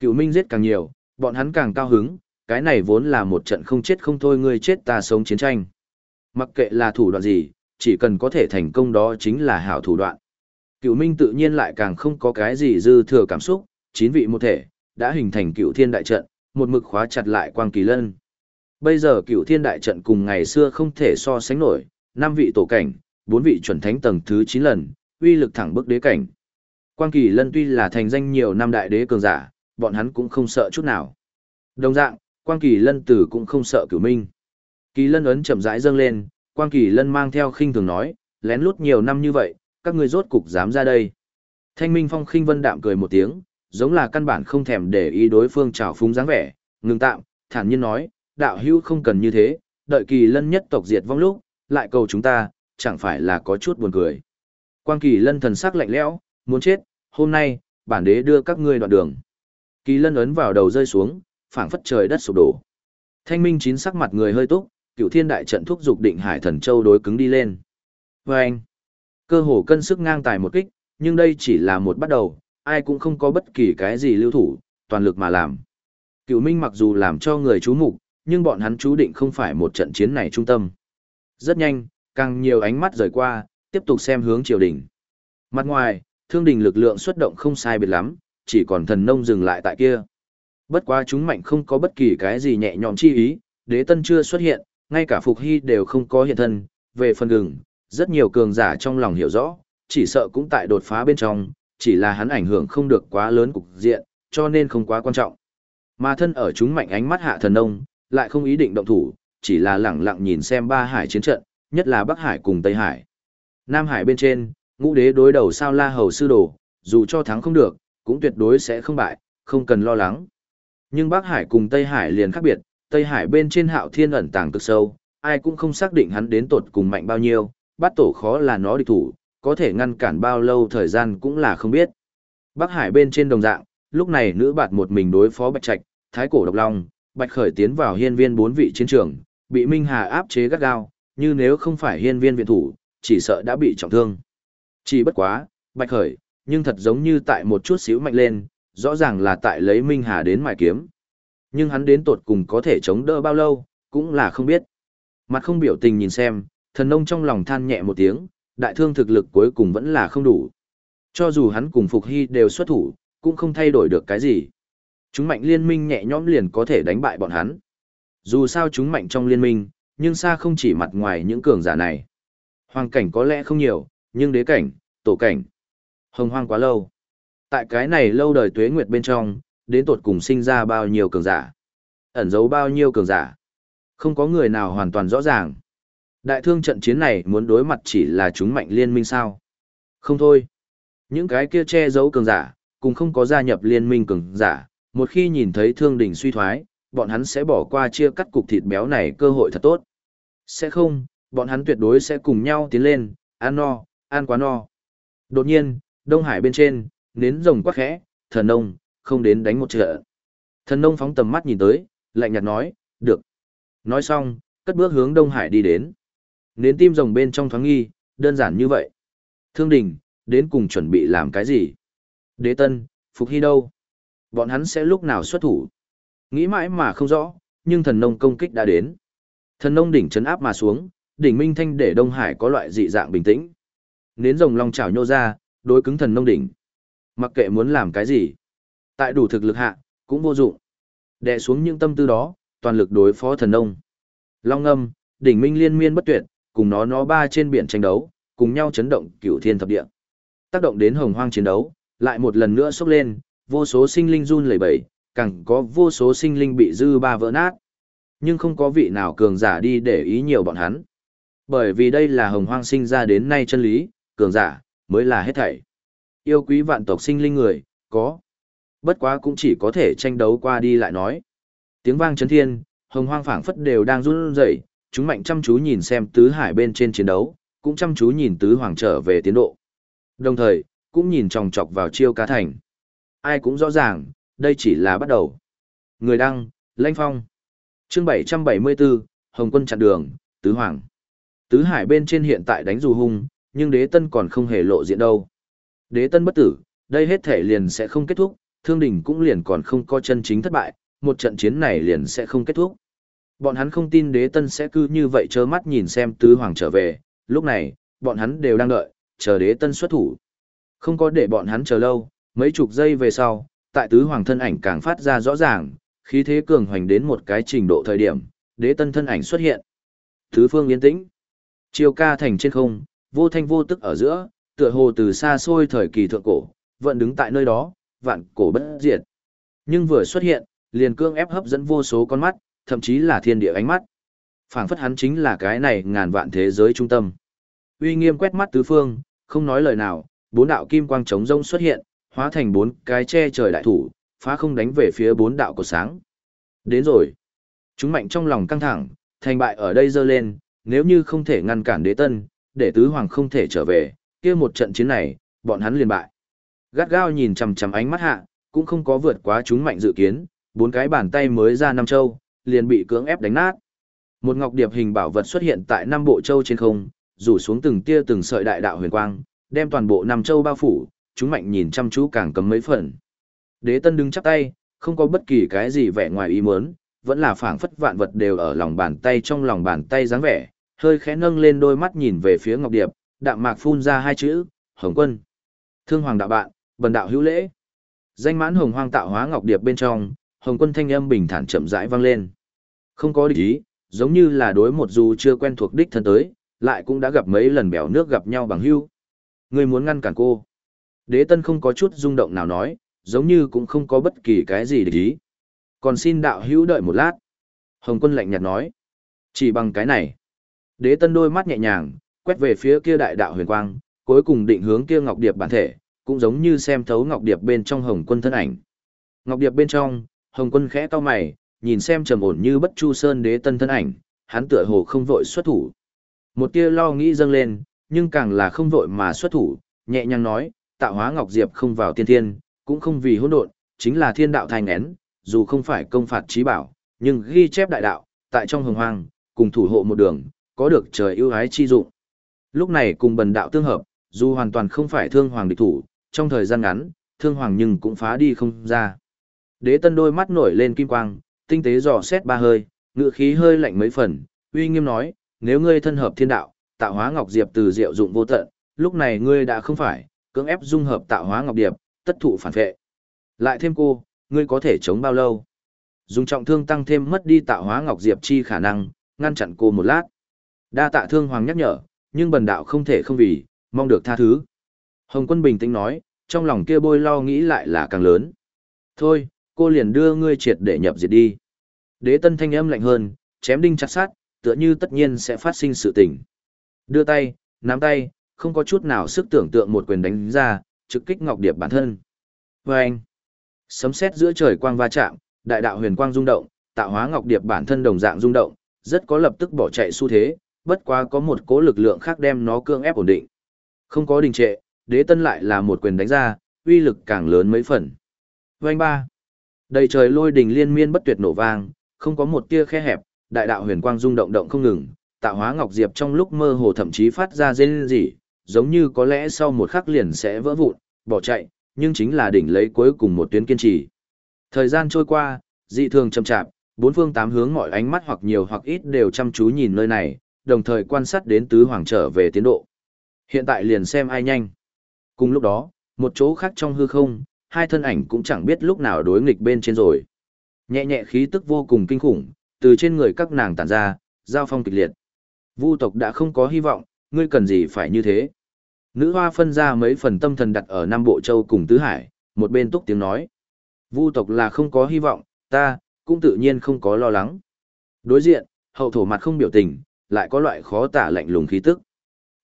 Cửu minh giết càng nhiều, bọn hắn càng cao hứng, cái này vốn là một trận không chết không thôi ngươi chết ta sống chiến tranh. Mặc kệ là thủ đoạn gì, chỉ cần có thể thành công đó chính là hảo thủ đoạn. Cựu Minh tự nhiên lại càng không có cái gì dư thừa cảm xúc, chín vị một thể, đã hình thành cựu thiên đại trận, một mực khóa chặt lại quang kỳ lân. Bây giờ cựu thiên đại trận cùng ngày xưa không thể so sánh nổi, năm vị tổ cảnh, bốn vị chuẩn thánh tầng thứ 9 lần, uy lực thẳng bức đế cảnh. Quang kỳ lân tuy là thành danh nhiều năm đại đế cường giả, bọn hắn cũng không sợ chút nào. Đồng dạng, Quang Kỳ Lân Tử cũng không sợ cửu minh. Kỳ Lân ấn chậm rãi dâng lên, Quang Kỳ Lân mang theo khinh thường nói, lén lút nhiều năm như vậy, các ngươi rốt cục dám ra đây. Thanh Minh Phong khinh vân đạm cười một tiếng, giống là căn bản không thèm để ý đối phương trào phúng dáng vẻ, ngừng tạm, thản nhiên nói, đạo hữu không cần như thế, đợi Kỳ Lân nhất tộc diệt vong lúc, lại cầu chúng ta, chẳng phải là có chút buồn cười. Quang Kỳ Lân thần sắc lạnh lẽo, muốn chết, hôm nay, bản đế đưa các ngươi đoạn đường. Kỳ Lân ấn vào đầu rơi xuống, phảng phất trời đất sụp đổ. Thanh minh chín sắc mặt người hơi túc, cựu thiên đại trận thúc dục định hải thần châu đối cứng đi lên. Và anh, cơ hồ cân sức ngang tài một kích, nhưng đây chỉ là một bắt đầu, ai cũng không có bất kỳ cái gì lưu thủ, toàn lực mà làm. Cựu minh mặc dù làm cho người chú mục, nhưng bọn hắn chú định không phải một trận chiến này trung tâm. Rất nhanh, càng nhiều ánh mắt rời qua, tiếp tục xem hướng triều đình. Mặt ngoài, thương đình lực lượng xuất động không sai biệt lắm, chỉ còn thần nông dừng lại tại kia. Bất quá chúng mạnh không có bất kỳ cái gì nhẹ nhõm chi ý, đế tân chưa xuất hiện, ngay cả Phục Hy đều không có hiện thân, về phần gừng, rất nhiều cường giả trong lòng hiểu rõ, chỉ sợ cũng tại đột phá bên trong, chỉ là hắn ảnh hưởng không được quá lớn cục diện, cho nên không quá quan trọng. Mà thân ở chúng mạnh ánh mắt hạ thần nông, lại không ý định động thủ, chỉ là lẳng lặng nhìn xem ba hải chiến trận, nhất là Bắc Hải cùng Tây Hải. Nam Hải bên trên, ngũ đế đối đầu sao la hầu sư đồ, dù cho thắng không được, cũng tuyệt đối sẽ không bại, không cần lo lắng. Nhưng Bắc Hải cùng Tây Hải liền khác biệt, Tây Hải bên trên hạo thiên ẩn tàng cực sâu, ai cũng không xác định hắn đến tột cùng mạnh bao nhiêu, bắt tổ khó là nó địch thủ, có thể ngăn cản bao lâu thời gian cũng là không biết. Bắc Hải bên trên đồng dạng, lúc này nữ bạt một mình đối phó Bạch Trạch, Thái Cổ Độc Long, Bạch Khởi tiến vào hiên viên bốn vị chiến trường, bị Minh Hà áp chế gắt gao, như nếu không phải hiên viên viện thủ, chỉ sợ đã bị trọng thương. Chỉ bất quá, Bạch Khởi, nhưng thật giống như tại một chút xíu mạnh lên, rõ ràng là tại lấy Minh Hà đến mài kiếm. Nhưng hắn đến tột cùng có thể chống đỡ bao lâu, cũng là không biết. Mặt không biểu tình nhìn xem, thần nông trong lòng than nhẹ một tiếng, đại thương thực lực cuối cùng vẫn là không đủ. Cho dù hắn cùng Phục Hy đều xuất thủ, cũng không thay đổi được cái gì. Chúng mạnh liên minh nhẹ nhõm liền có thể đánh bại bọn hắn. Dù sao chúng mạnh trong liên minh, nhưng xa không chỉ mặt ngoài những cường giả này. Hoàng cảnh có lẽ không nhiều, nhưng đế cảnh, tổ cảnh. Hồng hoang quá lâu. Tại cái này lâu đời tuế nguyệt bên trong, đến tột cùng sinh ra bao nhiêu cường giả. Ẩn giấu bao nhiêu cường giả. Không có người nào hoàn toàn rõ ràng. Đại thương trận chiến này muốn đối mặt chỉ là chúng mạnh liên minh sao. Không thôi. Những cái kia che giấu cường giả, cùng không có gia nhập liên minh cường giả, một khi nhìn thấy thương đình suy thoái, bọn hắn sẽ bỏ qua chia cắt cục thịt béo này cơ hội thật tốt. Sẽ không, bọn hắn tuyệt đối sẽ cùng nhau tiến lên, ăn no, ăn quá no. Đột nhiên, Đông Hải bên trên, nến rồng quắc khẽ, thần nông, không đến đánh một trận. Thần nông phóng tầm mắt nhìn tới, lạnh nhạt nói, được. Nói xong, cất bước hướng Đông Hải đi đến. Nến tim rồng bên trong thoáng nghi, đơn giản như vậy. Thương đình, đến cùng chuẩn bị làm cái gì? Đế tân, Phục Hy đâu? Bọn hắn sẽ lúc nào xuất thủ? Nghĩ mãi mà không rõ, nhưng thần nông công kích đã đến. Thần nông đỉnh chấn áp mà xuống, đỉnh minh thanh để Đông Hải có loại dị dạng bình tĩnh. Nến rồng long chảo nhô ra, đối cứng thần nông đỉnh. Mặc kệ muốn làm cái gì, tại đủ thực lực hạ, cũng vô dụng. Đè xuống những tâm tư đó, toàn lực đối phó thần nông. Long ngâm, đỉnh minh liên miên bất tuyệt, cùng nó nó ba trên biển tranh đấu, cùng nhau chấn động cửu thiên thập địa. Tác động đến hồng hoang chiến đấu, lại một lần nữa sốc lên, vô số sinh linh run lẩy bẩy, càng có vô số sinh linh bị dư ba vỡ nát. Nhưng không có vị nào cường giả đi để ý nhiều bọn hắn. Bởi vì đây là hồng hoang sinh ra đến nay chân lý, cường giả, mới là hết thảy. Yêu quý vạn tộc sinh linh người, có. Bất quá cũng chỉ có thể tranh đấu qua đi lại nói. Tiếng vang chấn thiên, hồng hoang phảng phất đều đang run rẩy, chúng mạnh chăm chú nhìn xem tứ hải bên trên chiến đấu, cũng chăm chú nhìn tứ hoàng trở về tiến độ. Đồng thời, cũng nhìn chòng chọc vào chiêu cá thành. Ai cũng rõ ràng, đây chỉ là bắt đầu. Người đăng, lãnh Phong. chương 774, Hồng quân chặn đường, Tứ Hoàng. Tứ Hải bên trên hiện tại đánh dù hung, nhưng đế tân còn không hề lộ diện đâu. Đế tân bất tử, đây hết thể liền sẽ không kết thúc, thương đình cũng liền còn không có chân chính thất bại, một trận chiến này liền sẽ không kết thúc. Bọn hắn không tin đế tân sẽ cứ như vậy trơ mắt nhìn xem tứ hoàng trở về, lúc này, bọn hắn đều đang đợi, chờ đế tân xuất thủ. Không có để bọn hắn chờ lâu, mấy chục giây về sau, tại tứ hoàng thân ảnh càng phát ra rõ ràng, khí thế cường hoành đến một cái trình độ thời điểm, đế tân thân ảnh xuất hiện. Tứ phương yên tĩnh. Chiều ca thành trên không, vô thanh vô tức ở giữa, tựa hồ từ xa xôi thời kỳ thượng cổ, vẫn đứng tại nơi đó, vạn cổ bất diệt. Nhưng vừa xuất hiện, liền cương ép hấp dẫn vô số con mắt, thậm chí là thiên địa ánh mắt. Phảng phất hắn chính là cái này ngàn vạn thế giới trung tâm. Uy nghiêm quét mắt tứ phương, không nói lời nào, bốn đạo kim quang trống rông xuất hiện, hóa thành bốn cái che trời đại thủ, phá không đánh về phía bốn đạo của sáng. Đến rồi. Chúng mạnh trong lòng căng thẳng, thành bại ở đây dơ lên, nếu như không thể ngăn cản đế tân, để tứ hoàng không thể trở về, kia một trận chiến này, bọn hắn liền bại. Gắt gao nhìn chằm chằm ánh mắt hạ, cũng không có vượt quá chúng mạnh dự kiến, bốn cái bàn tay mới ra năm châu, liền bị cưỡng ép đánh nát. Một ngọc điệp hình bảo vật xuất hiện tại năm bộ châu trên không, rủ xuống từng tia từng sợi đại đạo huyền quang, đem toàn bộ năm châu bao phủ, chúng mạnh nhìn chăm chú càng cấm mấy phần. Đế Tân đứng chắp tay, không có bất kỳ cái gì vẻ ngoài ý muốn, vẫn là phảng phất vạn vật đều ở lòng bàn tay trong lòng bàn tay dáng vẻ, hơi khẽ nâng lên đôi mắt nhìn về phía Ngọc Điệp, đạm mạc phun ra hai chữ, Hồng Quân. Thương Hoàng đạo bạn, bần đạo hữu lễ. Danh mãn Hồng Hoang tạo hóa Ngọc Điệp bên trong, Hồng Quân thanh âm bình thản chậm rãi vang lên. Không có địch ý, giống như là đối một dù chưa quen thuộc đích thân tới, lại cũng đã gặp mấy lần bèo nước gặp nhau bằng hữu. Người muốn ngăn cản cô. Đế tân không có chút rung động nào nói, giống như cũng không có bất kỳ cái gì để ý. Còn xin đạo hữu đợi một lát. Hồng quân lạnh nhạt nói. Chỉ bằng cái này. Đế tân đôi mắt nhẹ nhàng, quét về phía kia đại đạo huyền quang, cuối cùng định hướng kia ngọc điệp bản thể, cũng giống như xem thấu ngọc điệp bên trong hồng quân thân ảnh. Ngọc điệp bên trong, Hồng quân khẽ cau mày, nhìn xem trầm ổn như bất chu sơn đế tân thân ảnh, hắn tựa hồ không vội xuất thủ. Một tia lo nghĩ dâng lên, nhưng càng là không vội mà xuất thủ, nhẹ nhàng nói, tạo hóa ngọc diệp không vào tiên thiên, cũng không vì hỗn độn, chính là thiên đạo thành nghén, dù không phải công phạt trí bảo, nhưng ghi chép đại đạo, tại trong hồng hoang, cùng thủ hộ một đường, có được trời ưu ái chi dụng. Lúc này cùng bần đạo tương hợp, dù hoàn toàn không phải thương hoàng địch thủ, trong thời gian ngắn, thương hoàng nhưng cũng phá đi không ra. Đế tân đôi mắt nổi lên kim quang, tinh tế dò xét ba hơi, ngựa khí hơi lạnh mấy phần, uy nghiêm nói, nếu ngươi thân hợp thiên đạo, tạo hóa ngọc diệp từ diệu dụng vô tận, lúc này ngươi đã không phải, cưỡng ép dung hợp tạo hóa ngọc điệp, tất thụ phản vệ. Lại thêm cô, ngươi có thể chống bao lâu? Dùng trọng thương tăng thêm mất đi tạo hóa ngọc diệp chi khả năng, ngăn chặn cô một lát. Đa tạ thương hoàng nhắc nhở, nhưng bần đạo không thể không vì, mong được tha thứ. Hồng quân bình tĩnh nói, trong lòng kia bôi lo nghĩ lại là càng lớn. Thôi, cô liền đưa ngươi triệt để nhập diệt đi. Đế tân thanh âm lạnh hơn, chém đinh chặt sát, tựa như tất nhiên sẽ phát sinh sự tình. Đưa tay, nắm tay, không có chút nào sức tưởng tượng một quyền đánh ra, trực kích ngọc điệp bản thân. Và anh, sấm sét giữa trời quang va chạm, đại đạo huyền quang rung động, tạo hóa ngọc điệp bản thân đồng dạng rung động, rất có lập tức bỏ chạy xu thế, bất quá có một cố lực lượng khác đem nó cương ép ổn định. Không có đình trệ, đế tân lại là một quyền đánh ra, uy lực càng lớn mấy phần. Vành ba. Đầy trời lôi đình liên miên bất tuyệt nổ vang, không có một tia khe hẹp, đại đạo huyền quang rung động động không ngừng, tạo hóa ngọc diệp trong lúc mơ hồ thậm chí phát ra rên rỉ, giống như có lẽ sau một khắc liền sẽ vỡ vụn, bỏ chạy, nhưng chính là đỉnh lấy cuối cùng một tuyến kiên trì. Thời gian trôi qua, dị thường chậm chạp, bốn phương tám hướng mọi ánh mắt hoặc nhiều hoặc ít đều chăm chú nhìn nơi này, đồng thời quan sát đến tứ hoàng trở về tiến độ. Hiện tại liền xem ai nhanh. Cùng lúc đó, một chỗ khác trong hư không, hai thân ảnh cũng chẳng biết lúc nào đối nghịch bên trên rồi. Nhẹ nhẹ khí tức vô cùng kinh khủng, từ trên người các nàng tản ra, giao phong kịch liệt. Vu tộc đã không có hy vọng, ngươi cần gì phải như thế. Nữ hoa phân ra mấy phần tâm thần đặt ở Nam Bộ Châu cùng Tứ Hải, một bên túc tiếng nói. Vu tộc là không có hy vọng, ta, cũng tự nhiên không có lo lắng. Đối diện, hậu thổ mặt không biểu tình, lại có loại khó tả lạnh lùng khí tức.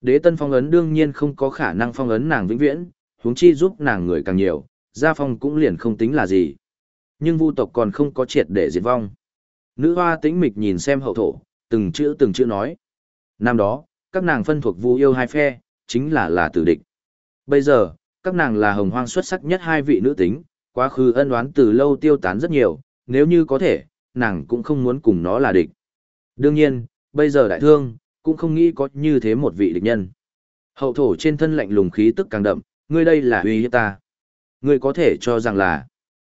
Đế tân phong ấn đương nhiên không có khả năng phong ấn nàng vĩnh viễn, huống chi giúp nàng người càng nhiều, gia phong cũng liền không tính là gì. Nhưng vu tộc còn không có triệt để diệt vong. Nữ hoa tĩnh mịch nhìn xem hậu thổ, từng chữ từng chữ nói. Năm đó, các nàng phân thuộc vu yêu hai phe, chính là là tử địch. Bây giờ, các nàng là hồng hoang xuất sắc nhất hai vị nữ tính, quá khứ ân oán từ lâu tiêu tán rất nhiều, nếu như có thể, nàng cũng không muốn cùng nó là địch. Đương nhiên, bây giờ đại thương, cũng không nghĩ có như thế một vị địch nhân. Hậu thổ trên thân lạnh lùng khí tức càng đậm, ngươi đây là uy hiếp ta. Ngươi có thể cho rằng là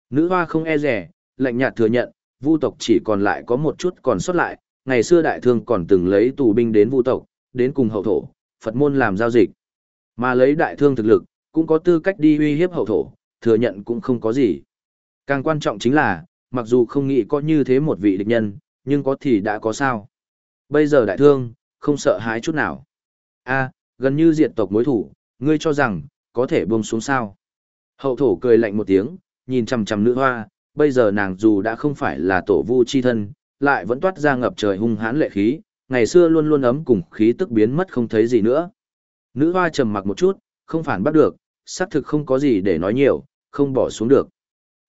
nữ hoa không e rẻ, lạnh nhạt thừa nhận, vu tộc chỉ còn lại có một chút còn sót lại, ngày xưa đại thương còn từng lấy tù binh đến vu tộc, đến cùng hậu thổ, Phật môn làm giao dịch. Mà lấy đại thương thực lực, cũng có tư cách đi uy hiếp hậu thổ, thừa nhận cũng không có gì. Càng quan trọng chính là, mặc dù không nghĩ có như thế một vị địch nhân, nhưng có thì đã có sao. Bây giờ đại thương, không sợ hãi chút nào. a gần như diệt tộc mối thủ, ngươi cho rằng, có thể buông xuống sao. Hậu thổ cười lạnh một tiếng, nhìn chằm chằm nữ hoa, bây giờ nàng dù đã không phải là tổ vu chi thân, lại vẫn toát ra ngập trời hung hãn lệ khí, ngày xưa luôn luôn ấm cùng khí tức biến mất không thấy gì nữa. Nữ hoa trầm mặc một chút, không phản bắt được, xác thực không có gì để nói nhiều, không bỏ xuống được.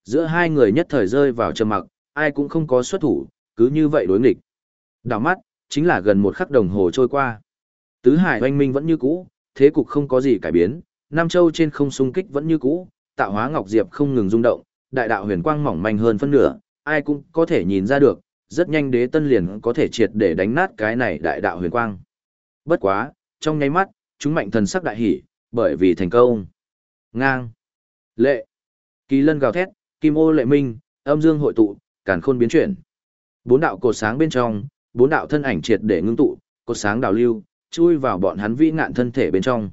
Giữa hai người nhất thời rơi vào trầm mặc, ai cũng không có xuất thủ, cứ như vậy đối nghịch. Đảo mắt, chính là gần một khắc đồng hồ trôi qua. Tứ hải oanh minh vẫn như cũ, thế cục không có gì cải biến, Nam Châu trên không xung kích vẫn như cũ, tạo hóa ngọc diệp không ngừng rung động, đại đạo huyền quang mỏng manh hơn phân nửa, ai cũng có thể nhìn ra được, rất nhanh đế tân liền có thể triệt để đánh nát cái này đại đạo huyền quang. Bất quá, trong nháy mắt, chúng mạnh thần sắc đại hỉ, bởi vì thành công. Ngang. Lệ. Kỳ lân gào thét, kim ô lệ minh, âm dương hội tụ, càn khôn biến chuyển. Bốn đạo cột sáng bên trong, bốn đạo thân ảnh triệt để ngưng tụ, cột sáng đào lưu, chui vào bọn hắn vĩ ngạn thân thể bên trong.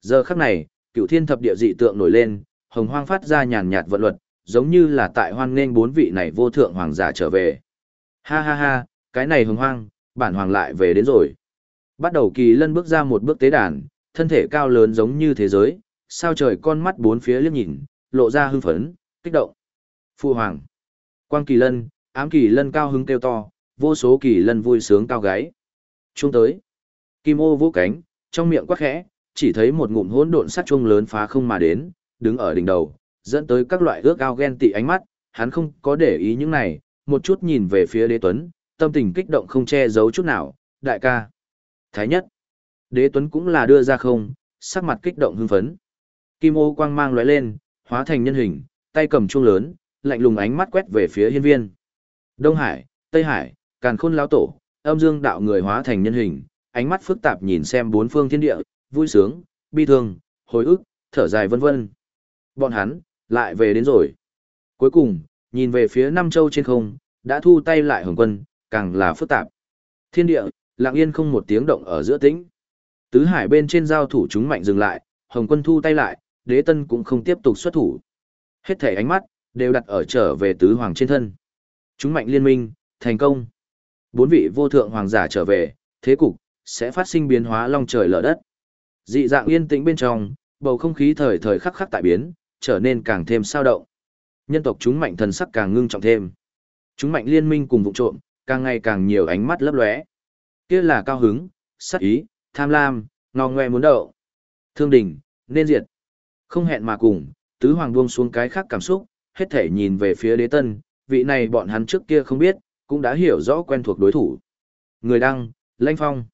Giờ khắc này, cựu thiên thập địa dị tượng nổi lên, hồng hoang phát ra nhàn nhạt vận luật, giống như là tại hoan nghênh bốn vị này vô thượng hoàng giả trở về. Ha ha ha, cái này hồng hoang, bản hoàng lại về đến rồi. Bắt đầu kỳ lân bước ra một bước tế đàn, thân thể cao lớn giống như thế giới, sao trời con mắt bốn phía liếc nhìn, lộ ra hưng phấn, kích động. Phu hoàng. Quang kỳ lân, ám kỳ lân cao hứng kêu to, vô số kỳ lân vui sướng cao gáy. Trung tới. Kim ô vỗ cánh, trong miệng quắc khẽ, chỉ thấy một ngụm hỗn độn sắt chuông lớn phá không mà đến, đứng ở đỉnh đầu, dẫn tới các loại ước ao ghen tị ánh mắt, hắn không có để ý những này, một chút nhìn về phía đế tuấn, tâm tình kích động không che giấu chút nào, đại ca. Thái nhất, đế tuấn cũng là đưa ra không, sắc mặt kích động hưng phấn. Kim ô quang mang lóe lên, hóa thành nhân hình, tay cầm chuông lớn, lạnh lùng ánh mắt quét về phía hiên viên. Đông Hải, Tây Hải, Càn Khôn lão tổ, âm dương đạo người hóa thành nhân hình, ánh mắt phức tạp nhìn xem bốn phương thiên địa, vui sướng, bi thương, hồi ức, thở dài vân vân. Bọn hắn, lại về đến rồi. Cuối cùng, nhìn về phía Nam Châu trên không, đã thu tay lại hồng quân, càng là phức tạp. Thiên địa, lặng yên không một tiếng động ở giữa tĩnh. Tứ hải bên trên giao thủ chúng mạnh dừng lại, hồng quân thu tay lại, đế tân cũng không tiếp tục xuất thủ. Hết thể ánh mắt, đều đặt ở trở về tứ hoàng trên thân. Chúng mạnh liên minh, thành công. Bốn vị vô thượng hoàng giả trở về, thế cục, sẽ phát sinh biến hóa long trời lở đất. Dị dạng yên tĩnh bên trong, bầu không khí thời thời khắc khắc tại biến, trở nên càng thêm sao động. Nhân tộc chúng mạnh thần sắc càng ngưng trọng thêm. Chúng mạnh liên minh cùng vụ trộm, càng ngày càng nhiều ánh mắt lấp lóe. Kia là cao hứng, sát ý, tham lam, ngò ngoe muốn đậu. Thương đỉnh, nên diệt. Không hẹn mà cùng, tứ hoàng buông xuống cái khác cảm xúc, hết thể nhìn về phía đế tân, vị này bọn hắn trước kia không biết, cũng đã hiểu rõ quen thuộc đối thủ. Người đăng, Lanh Phong.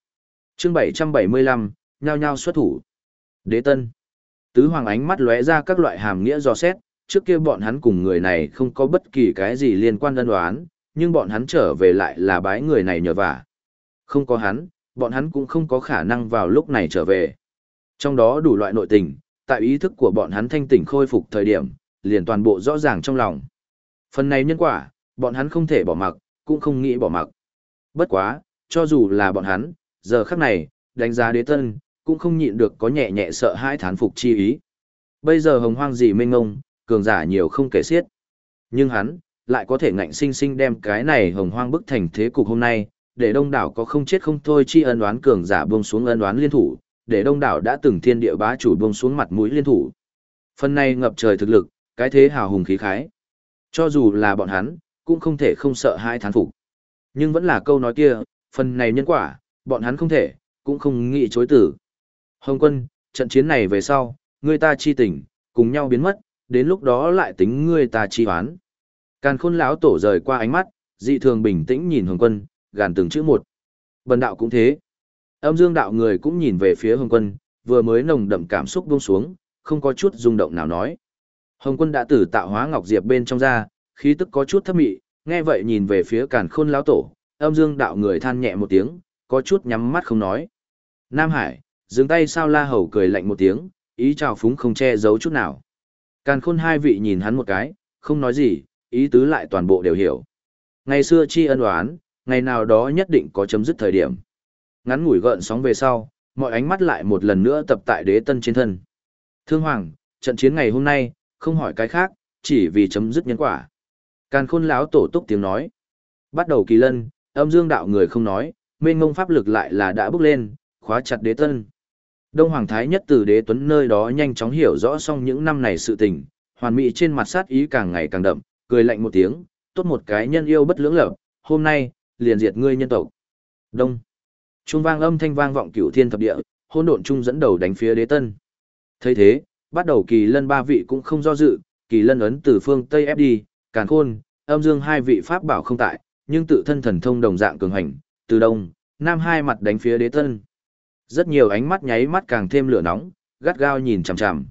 chương 775, nhao nhao xuất thủ. Đế tân. Tứ hoàng ánh mắt lóe ra các loại hàm nghĩa dò xét, trước kia bọn hắn cùng người này không có bất kỳ cái gì liên quan đơn đoán, nhưng bọn hắn trở về lại là bái người này nhờ vả. Không có hắn, bọn hắn cũng không có khả năng vào lúc này trở về. Trong đó đủ loại nội tình, tại ý thức của bọn hắn thanh tỉnh khôi phục thời điểm, liền toàn bộ rõ ràng trong lòng. Phần này nhân quả, bọn hắn không thể bỏ mặc, cũng không nghĩ bỏ mặc. Bất quá, cho dù là bọn hắn, giờ khắc này, đánh giá đế tân, cũng không nhịn được có nhẹ nhẹ sợ hãi thán phục chi ý. Bây giờ hồng hoang gì mênh ngông, cường giả nhiều không kể xiết. Nhưng hắn, lại có thể ngạnh sinh sinh đem cái này hồng hoang bức thành thế cục hôm nay, để đông đảo có không chết không thôi chi ân oán cường giả buông xuống ân oán liên thủ, để đông đảo đã từng thiên địa bá chủ buông xuống mặt mũi liên thủ. Phần này ngập trời thực lực, cái thế hào hùng khí khái. Cho dù là bọn hắn, cũng không thể không sợ hai thán phục. Nhưng vẫn là câu nói kia, phần này nhân quả, bọn hắn không thể, cũng không nghĩ chối tử. Hồng quân, trận chiến này về sau, người ta chi tình, cùng nhau biến mất, đến lúc đó lại tính người ta chi hoán. Càn khôn lão tổ rời qua ánh mắt, dị thường bình tĩnh nhìn Hồng quân, gàn từng chữ một. Bần đạo cũng thế. Âm dương đạo người cũng nhìn về phía Hồng quân, vừa mới nồng đậm cảm xúc buông xuống, không có chút rung động nào nói. Hồng quân đã tử tạo hóa ngọc diệp bên trong ra, khí tức có chút thấp mị, nghe vậy nhìn về phía càn khôn lão tổ, âm dương đạo người than nhẹ một tiếng, có chút nhắm mắt không nói. Nam Hải, dừng tay sao la hầu cười lạnh một tiếng, ý chào phúng không che giấu chút nào. Càn khôn hai vị nhìn hắn một cái, không nói gì, ý tứ lại toàn bộ đều hiểu. Ngày xưa chi ân oán, ngày nào đó nhất định có chấm dứt thời điểm. Ngắn ngủi gợn sóng về sau, mọi ánh mắt lại một lần nữa tập tại đế tân trên thân. Thương Hoàng, trận chiến ngày hôm nay, không hỏi cái khác, chỉ vì chấm dứt nhân quả. Càn khôn lão tổ túc tiếng nói. Bắt đầu kỳ lân, âm dương đạo người không nói, mênh ngông pháp lực lại là đã bước lên, khóa chặt đế tân. Đông Hoàng Thái nhất từ đế tuấn nơi đó nhanh chóng hiểu rõ xong những năm này sự tình, hoàn mỹ trên mặt sát ý càng ngày càng đậm, cười lạnh một tiếng, tốt một cái nhân yêu bất lưỡng lập, hôm nay, liền diệt ngươi nhân tộc. Đông. Trung vang âm thanh vang vọng cửu thiên thập địa, hôn độn trung dẫn đầu đánh phía đế tân. thấy thế, bắt đầu kỳ lân ba vị cũng không do dự, kỳ lân ấn từ phương Tây ép đi, càn khôn, âm dương hai vị pháp bảo không tại, nhưng tự thân thần thông đồng dạng cường hành, từ đông, nam hai mặt đánh phía đế tân. Rất nhiều ánh mắt nháy mắt càng thêm lửa nóng, gắt gao nhìn chằm chằm.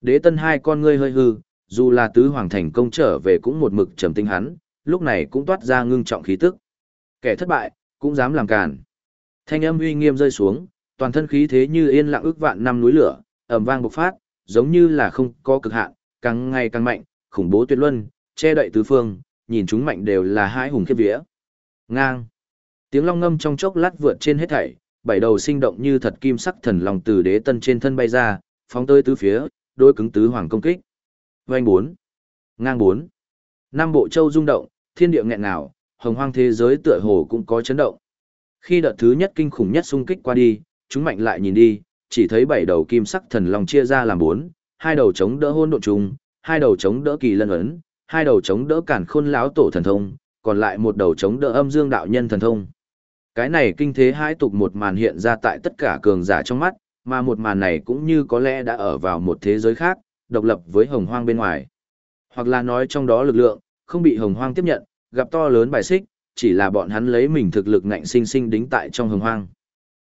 Đế tân hai con ngươi hơi hư, dù là tứ hoàng thành công trở về cũng một mực trầm tinh hắn, lúc này cũng toát ra ngưng trọng khí tức. Kẻ thất bại, cũng dám làm càn. Thanh âm uy nghiêm rơi xuống, toàn thân khí thế như yên lặng ước vạn năm núi lửa, ầm vang bộc phát, giống như là không có cực hạn, càng ngày càng mạnh, khủng bố tuyệt luân, che đậy tứ phương, nhìn chúng mạnh đều là hai hùng khiếp vía. Ngang. Tiếng long ngâm trong chốc lát vượt trên hết thảy, bảy đầu sinh động như thật kim sắc thần long từ đế tân trên thân bay ra, phóng tới tứ phía, đôi cứng tứ hoàng công kích. Vành bốn. Ngang bốn. Năm bộ châu rung động, thiên địa nghẹn ngào, hồng hoang thế giới tựa hồ cũng có chấn động. Khi đợt thứ nhất kinh khủng nhất xung kích qua đi, chúng mạnh lại nhìn đi, chỉ thấy bảy đầu kim sắc thần long chia ra làm bốn, hai đầu chống đỡ hôn độn trùng, hai đầu chống đỡ kỳ lân ấn, hai đầu chống đỡ cản khôn lão tổ thần thông, còn lại một đầu chống đỡ âm dương đạo nhân thần thông. Cái này kinh thế hai tục một màn hiện ra tại tất cả cường giả trong mắt, mà một màn này cũng như có lẽ đã ở vào một thế giới khác, độc lập với hồng hoang bên ngoài. Hoặc là nói trong đó lực lượng, không bị hồng hoang tiếp nhận, gặp to lớn bài xích, chỉ là bọn hắn lấy mình thực lực ngạnh sinh sinh đính tại trong hồng hoang.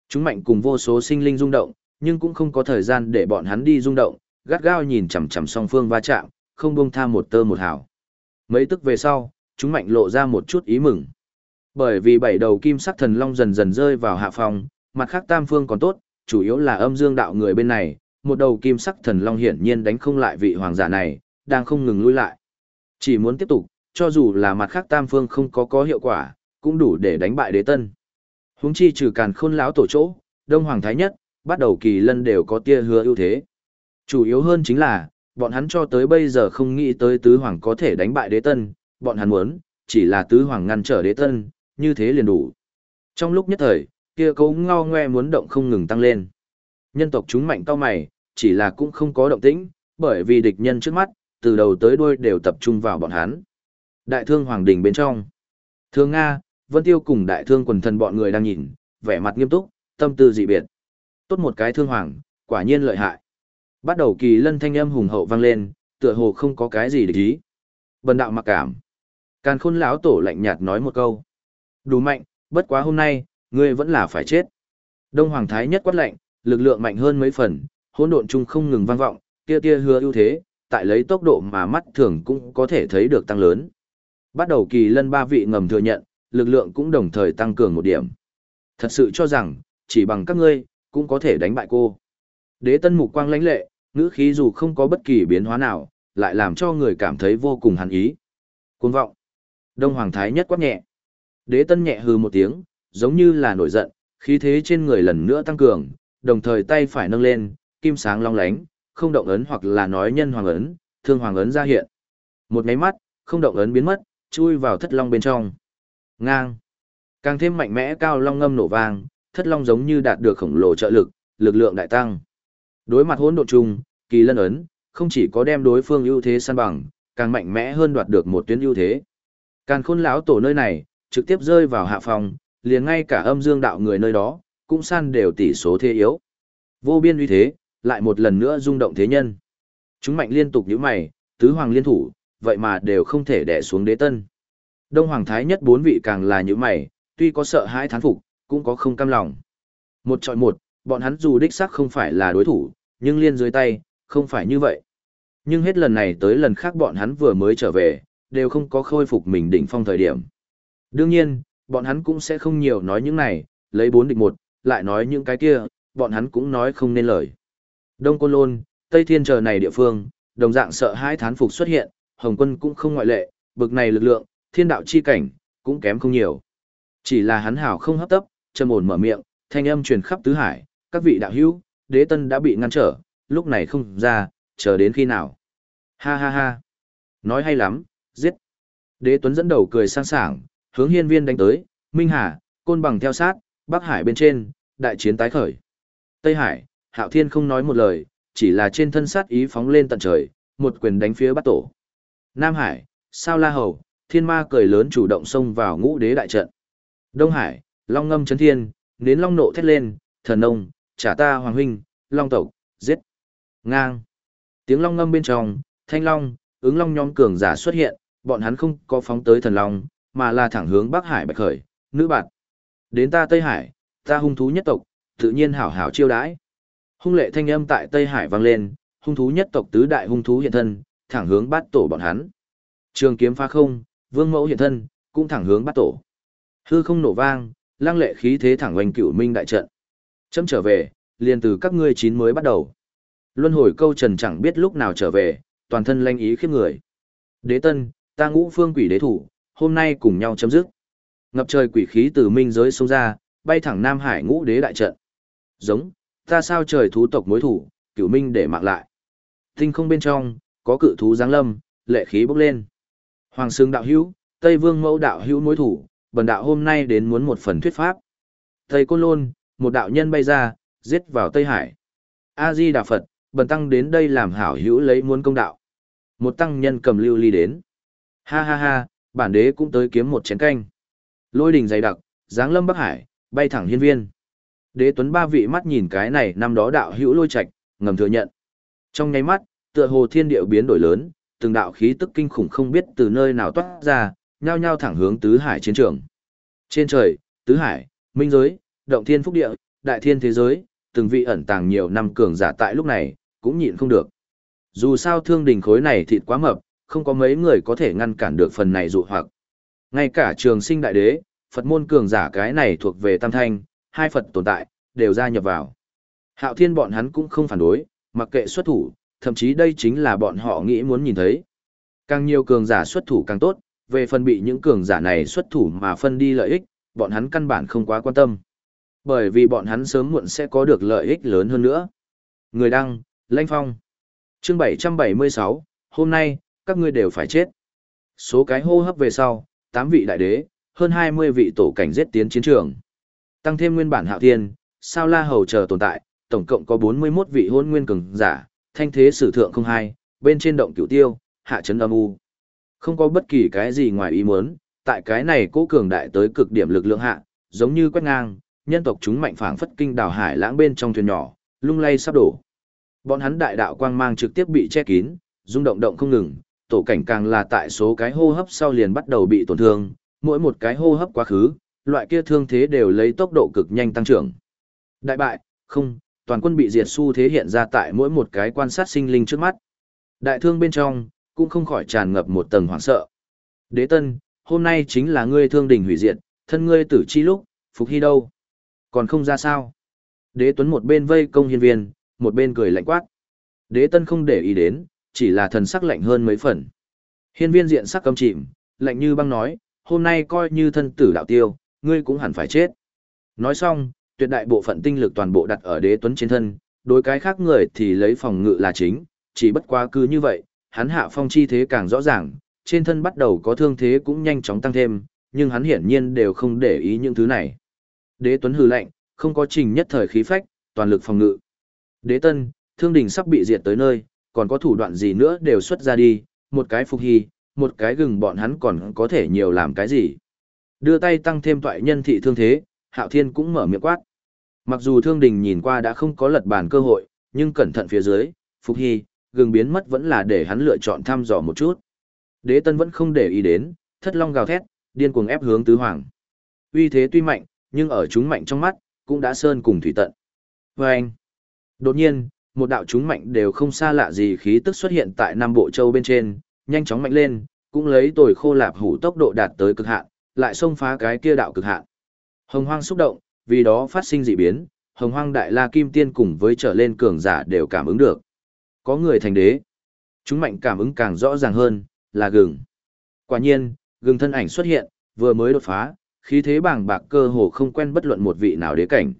Chúng mạnh cùng vô số sinh linh rung động, nhưng cũng không có thời gian để bọn hắn đi rung động, gắt gao nhìn chằm chằm song phương va chạm, không buông tha một tơ một hào. Mấy tức về sau, chúng mạnh lộ ra một chút ý mừng. Bởi vì bảy đầu kim sắc thần long dần dần rơi vào hạ phòng, mặt khác tam phương còn tốt, chủ yếu là âm dương đạo người bên này, một đầu kim sắc thần long hiển nhiên đánh không lại vị hoàng giả này, đang không ngừng lui lại. Chỉ muốn tiếp tục, cho dù là mặt khác tam phương không có có hiệu quả, cũng đủ để đánh bại đế tân. Huống chi trừ càn khôn lão tổ chỗ, đông hoàng thái nhất, bắt đầu kỳ lân đều có tia hứa ưu thế. Chủ yếu hơn chính là, bọn hắn cho tới bây giờ không nghĩ tới tứ hoàng có thể đánh bại đế tân, bọn hắn muốn, chỉ là tứ hoàng ngăn trở đế tân, như thế liền đủ. Trong lúc nhất thời, kia cấu ngao ngoe muốn động không ngừng tăng lên. Nhân tộc chúng mạnh cao mày, chỉ là cũng không có động tĩnh, bởi vì địch nhân trước mắt, từ đầu tới đuôi đều tập trung vào bọn hắn. Đại thương hoàng đình bên trong. Thương Nga, Vân Tiêu cùng đại thương quần thần bọn người đang nhìn, vẻ mặt nghiêm túc, tâm tư dị biệt. Tốt một cái thương hoàng, quả nhiên lợi hại. Bắt đầu kỳ lân thanh âm hùng hậu vang lên, tựa hồ không có cái gì để ý. Bần đạo mặc cảm. Càn khôn lão tổ lạnh nhạt nói một câu. Đủ mạnh, bất quá hôm nay, ngươi vẫn là phải chết. Đông Hoàng Thái nhất quát lạnh, lực lượng mạnh hơn mấy phần, hỗn độn chung không ngừng vang vọng, tia tia hứa ưu thế, tại lấy tốc độ mà mắt thường cũng có thể thấy được tăng lớn. Bắt đầu kỳ lân ba vị ngầm thừa nhận, lực lượng cũng đồng thời tăng cường một điểm. Thật sự cho rằng, chỉ bằng các ngươi, cũng có thể đánh bại cô. Đế tân mục quang lãnh lệ, ngữ khí dù không có bất kỳ biến hóa nào, lại làm cho người cảm thấy vô cùng hàn ý. Cuồng vọng. Đông Hoàng Thái nhất quát nhẹ. Đế tân nhẹ hừ một tiếng, giống như là nổi giận, khí thế trên người lần nữa tăng cường, đồng thời tay phải nâng lên, kim sáng long lánh, không động ấn hoặc là nói nhân hoàng ấn, thương hoàng ấn ra hiện. Một máy mắt, không động ấn biến mất, chui vào thất long bên trong. Ngang. Càng thêm mạnh mẽ cao long ngâm nổ vang, thất long giống như đạt được khổng lồ trợ lực, lực lượng đại tăng. Đối mặt hỗn độn chung, kỳ lân ấn, không chỉ có đem đối phương ưu thế săn bằng, càng mạnh mẽ hơn đoạt được một tuyến ưu thế. Càn khôn lão tổ nơi này, trực tiếp rơi vào hạ phòng, liền ngay cả âm dương đạo người nơi đó, cũng săn đều tỷ số thế yếu. Vô biên uy thế, lại một lần nữa rung động thế nhân. Chúng mạnh liên tục nhíu mày, tứ hoàng liên thủ, vậy mà đều không thể đè xuống đế tân. Đông hoàng thái nhất bốn vị càng là nhíu mày, tuy có sợ hãi thán phục, cũng có không cam lòng. Một trọi một, bọn hắn dù đích xác không phải là đối thủ, nhưng liên dưới tay, không phải như vậy. Nhưng hết lần này tới lần khác bọn hắn vừa mới trở về, đều không có khôi phục mình đỉnh phong thời điểm. Đương nhiên, bọn hắn cũng sẽ không nhiều nói những này, lấy bốn địch một, lại nói những cái kia, bọn hắn cũng nói không nên lời. Đông Côn Lôn, Tây Thiên chờ này địa phương, đồng dạng sợ hai thán phục xuất hiện, Hồng quân cũng không ngoại lệ, bực này lực lượng, thiên đạo chi cảnh, cũng kém không nhiều. Chỉ là hắn hảo không hấp tấp, trầm ổn mở miệng, thanh âm truyền khắp tứ hải, các vị đạo hữu, đế tân đã bị ngăn trở, lúc này không ra, chờ đến khi nào. Ha ha ha. Nói hay lắm, giết. Đế tuấn dẫn đầu cười sang sảng, hướng hiên viên đánh tới, Minh Hà, côn bằng theo sát, Bắc Hải bên trên, đại chiến tái khởi. Tây Hải, Hạo Thiên không nói một lời, chỉ là trên thân sát ý phóng lên tận trời, một quyền đánh phía bắt tổ. Nam Hải, Sao La Hầu, Thiên Ma cười lớn chủ động xông vào ngũ đế đại trận. Đông Hải, Long ngâm chấn thiên, nến long nộ thét lên, thần ông, trả ta hoàng huynh, long tộc, giết. Ngang. Tiếng long ngâm bên trong, thanh long, ứng long nhóm cường giả xuất hiện, bọn hắn không có phóng tới thần long, mà là thẳng hướng Bắc Hải bạch khởi, nữ bạn. Đến ta Tây Hải, ta hung thú nhất tộc, tự nhiên hảo hảo chiêu đãi. Hung lệ thanh âm tại Tây Hải vang lên, hung thú nhất tộc tứ đại hung thú hiện thân, thẳng hướng bát tổ bọn hắn. Trường kiếm phá không, vương mẫu hiện thân, cũng thẳng hướng bát tổ. Hư không nổ vang, lang lệ khí thế thẳng oanh cửu minh đại trận. Chấm trở về, liền từ các ngươi chín mới bắt đầu. Luân hồi câu trần chẳng biết lúc nào trở về, toàn thân lanh ý khiếp người. Đế tân, ta ngũ phương quỷ đế thủ, hôm nay cùng nhau chấm dứt. Ngập trời quỷ khí từ minh giới xuống ra, bay thẳng Nam Hải ngũ đế đại trận. Giống, ta sao trời thú tộc mối thủ, cửu minh để mạng lại. Tinh không bên trong, có cự thú giáng lâm, lệ khí bốc lên. Hoàng xương đạo hữu, Tây Vương mẫu đạo hữu mối thủ, bần đạo hôm nay đến muốn một phần thuyết pháp. Tây Côn Lôn, một đạo nhân bay ra, giết vào Tây Hải. A-di Đà Phật, bần tăng đến đây làm hảo hữu lấy muốn công đạo. Một tăng nhân cầm lưu ly đến. Ha ha ha, bản đế cũng tới kiếm một chén canh. Lôi đình dày đặc, giáng lâm Bắc Hải, bay thẳng hiên viên. Đế tuấn ba vị mắt nhìn cái này năm đó đạo hữu lôi Trạch ngầm thừa nhận. Trong nháy mắt, tựa hồ thiên điệu biến đổi lớn, từng đạo khí tức kinh khủng không biết từ nơi nào toát ra, nhao nhao thẳng hướng tứ hải chiến trường. Trên trời, tứ hải, minh giới, động thiên phúc địa, đại thiên thế giới, từng vị ẩn tàng nhiều năm cường giả tại lúc này, cũng nhịn không được. Dù sao thương đình khối này thịt quá mập, không có mấy người có thể ngăn cản được phần này dụ hoặc. Ngay cả trường sinh đại đế, Phật môn cường giả cái này thuộc về tam thanh, hai Phật tồn tại, đều gia nhập vào. Hạo thiên bọn hắn cũng không phản đối, mặc kệ xuất thủ, thậm chí đây chính là bọn họ nghĩ muốn nhìn thấy. Càng nhiều cường giả xuất thủ càng tốt, về phần bị những cường giả này xuất thủ mà phân đi lợi ích, bọn hắn căn bản không quá quan tâm. Bởi vì bọn hắn sớm muộn sẽ có được lợi ích lớn hơn nữa. Người đăng, Lanh Phong. Chương 776, hôm nay, các ngươi đều phải chết. Số cái hô hấp về sau, 8 vị đại đế, hơn 20 vị tổ cảnh giết tiến chiến trường. Tăng thêm nguyên bản hạo thiên, sao la hầu chờ tồn tại, tổng cộng có 41 vị hôn nguyên cường giả, thanh thế sử thượng không hai, bên trên động cửu tiêu, hạ chấn âm u. Không có bất kỳ cái gì ngoài ý muốn, tại cái này cố cường đại tới cực điểm lực lượng hạ, giống như quét ngang, nhân tộc chúng mạnh phảng phất kinh đảo hải lãng bên trong thuyền nhỏ, lung lay sắp đổ. Bọn hắn đại đạo quang mang trực tiếp bị che kín, rung động động không ngừng, tổ cảnh càng là tại số cái hô hấp sau liền bắt đầu bị tổn thương, mỗi một cái hô hấp quá khứ, loại kia thương thế đều lấy tốc độ cực nhanh tăng trưởng. Đại bại, không, toàn quân bị diệt xu thế hiện ra tại mỗi một cái quan sát sinh linh trước mắt. Đại thương bên trong, cũng không khỏi tràn ngập một tầng hoảng sợ. Đế tân, hôm nay chính là ngươi thương đình hủy diệt, thân ngươi tử chi lúc, phục hy đâu? Còn không ra sao? Đế tuấn một bên vây công hiên viên, một bên cười lạnh quát. Đế tân không để ý đến, chỉ là thần sắc lạnh hơn mấy phần. Hiên viên diện sắc căm chìm, lạnh như băng nói, hôm nay coi như thân tử đạo tiêu, ngươi cũng hẳn phải chết. Nói xong, tuyệt đại bộ phận tinh lực toàn bộ đặt ở đế tuấn trên thân, đối cái khác người thì lấy phòng ngự là chính, chỉ bất quá cứ như vậy, hắn hạ phong chi thế càng rõ ràng, trên thân bắt đầu có thương thế cũng nhanh chóng tăng thêm, nhưng hắn hiển nhiên đều không để ý những thứ này. Đế tuấn hừ lạnh, không có trình nhất thời khí phách, toàn lực phòng ngự. Đế tân, thương đình sắp bị diệt tới nơi, còn có thủ đoạn gì nữa đều xuất ra đi, một cái phục hy, một cái gừng bọn hắn còn có thể nhiều làm cái gì. Đưa tay tăng thêm toại nhân thị thương thế, hạo thiên cũng mở miệng quát. Mặc dù thương đình nhìn qua đã không có lật bàn cơ hội, nhưng cẩn thận phía dưới, phục hy, gừng biến mất vẫn là để hắn lựa chọn thăm dò một chút. Đế tân vẫn không để ý đến, thất long gào thét, điên cuồng ép hướng tứ hoàng. Uy thế tuy mạnh, nhưng ở chúng mạnh trong mắt, cũng đã sơn cùng thủy tận. Và anh, đột nhiên, một đạo chúng mạnh đều không xa lạ gì khí tức xuất hiện tại Nam Bộ Châu bên trên, nhanh chóng mạnh lên, cũng lấy tồi khô lạp hủ tốc độ đạt tới cực hạn, lại xông phá cái kia đạo cực hạn. Hồng hoang xúc động, vì đó phát sinh dị biến, hồng hoang đại la kim tiên cùng với trở lên cường giả đều cảm ứng được. Có người thành đế. Chúng mạnh cảm ứng càng rõ ràng hơn, là gừng. Quả nhiên, gừng thân ảnh xuất hiện, vừa mới đột phá, khí thế bàng bạc cơ hồ không quen bất luận một vị nào đế cảnh.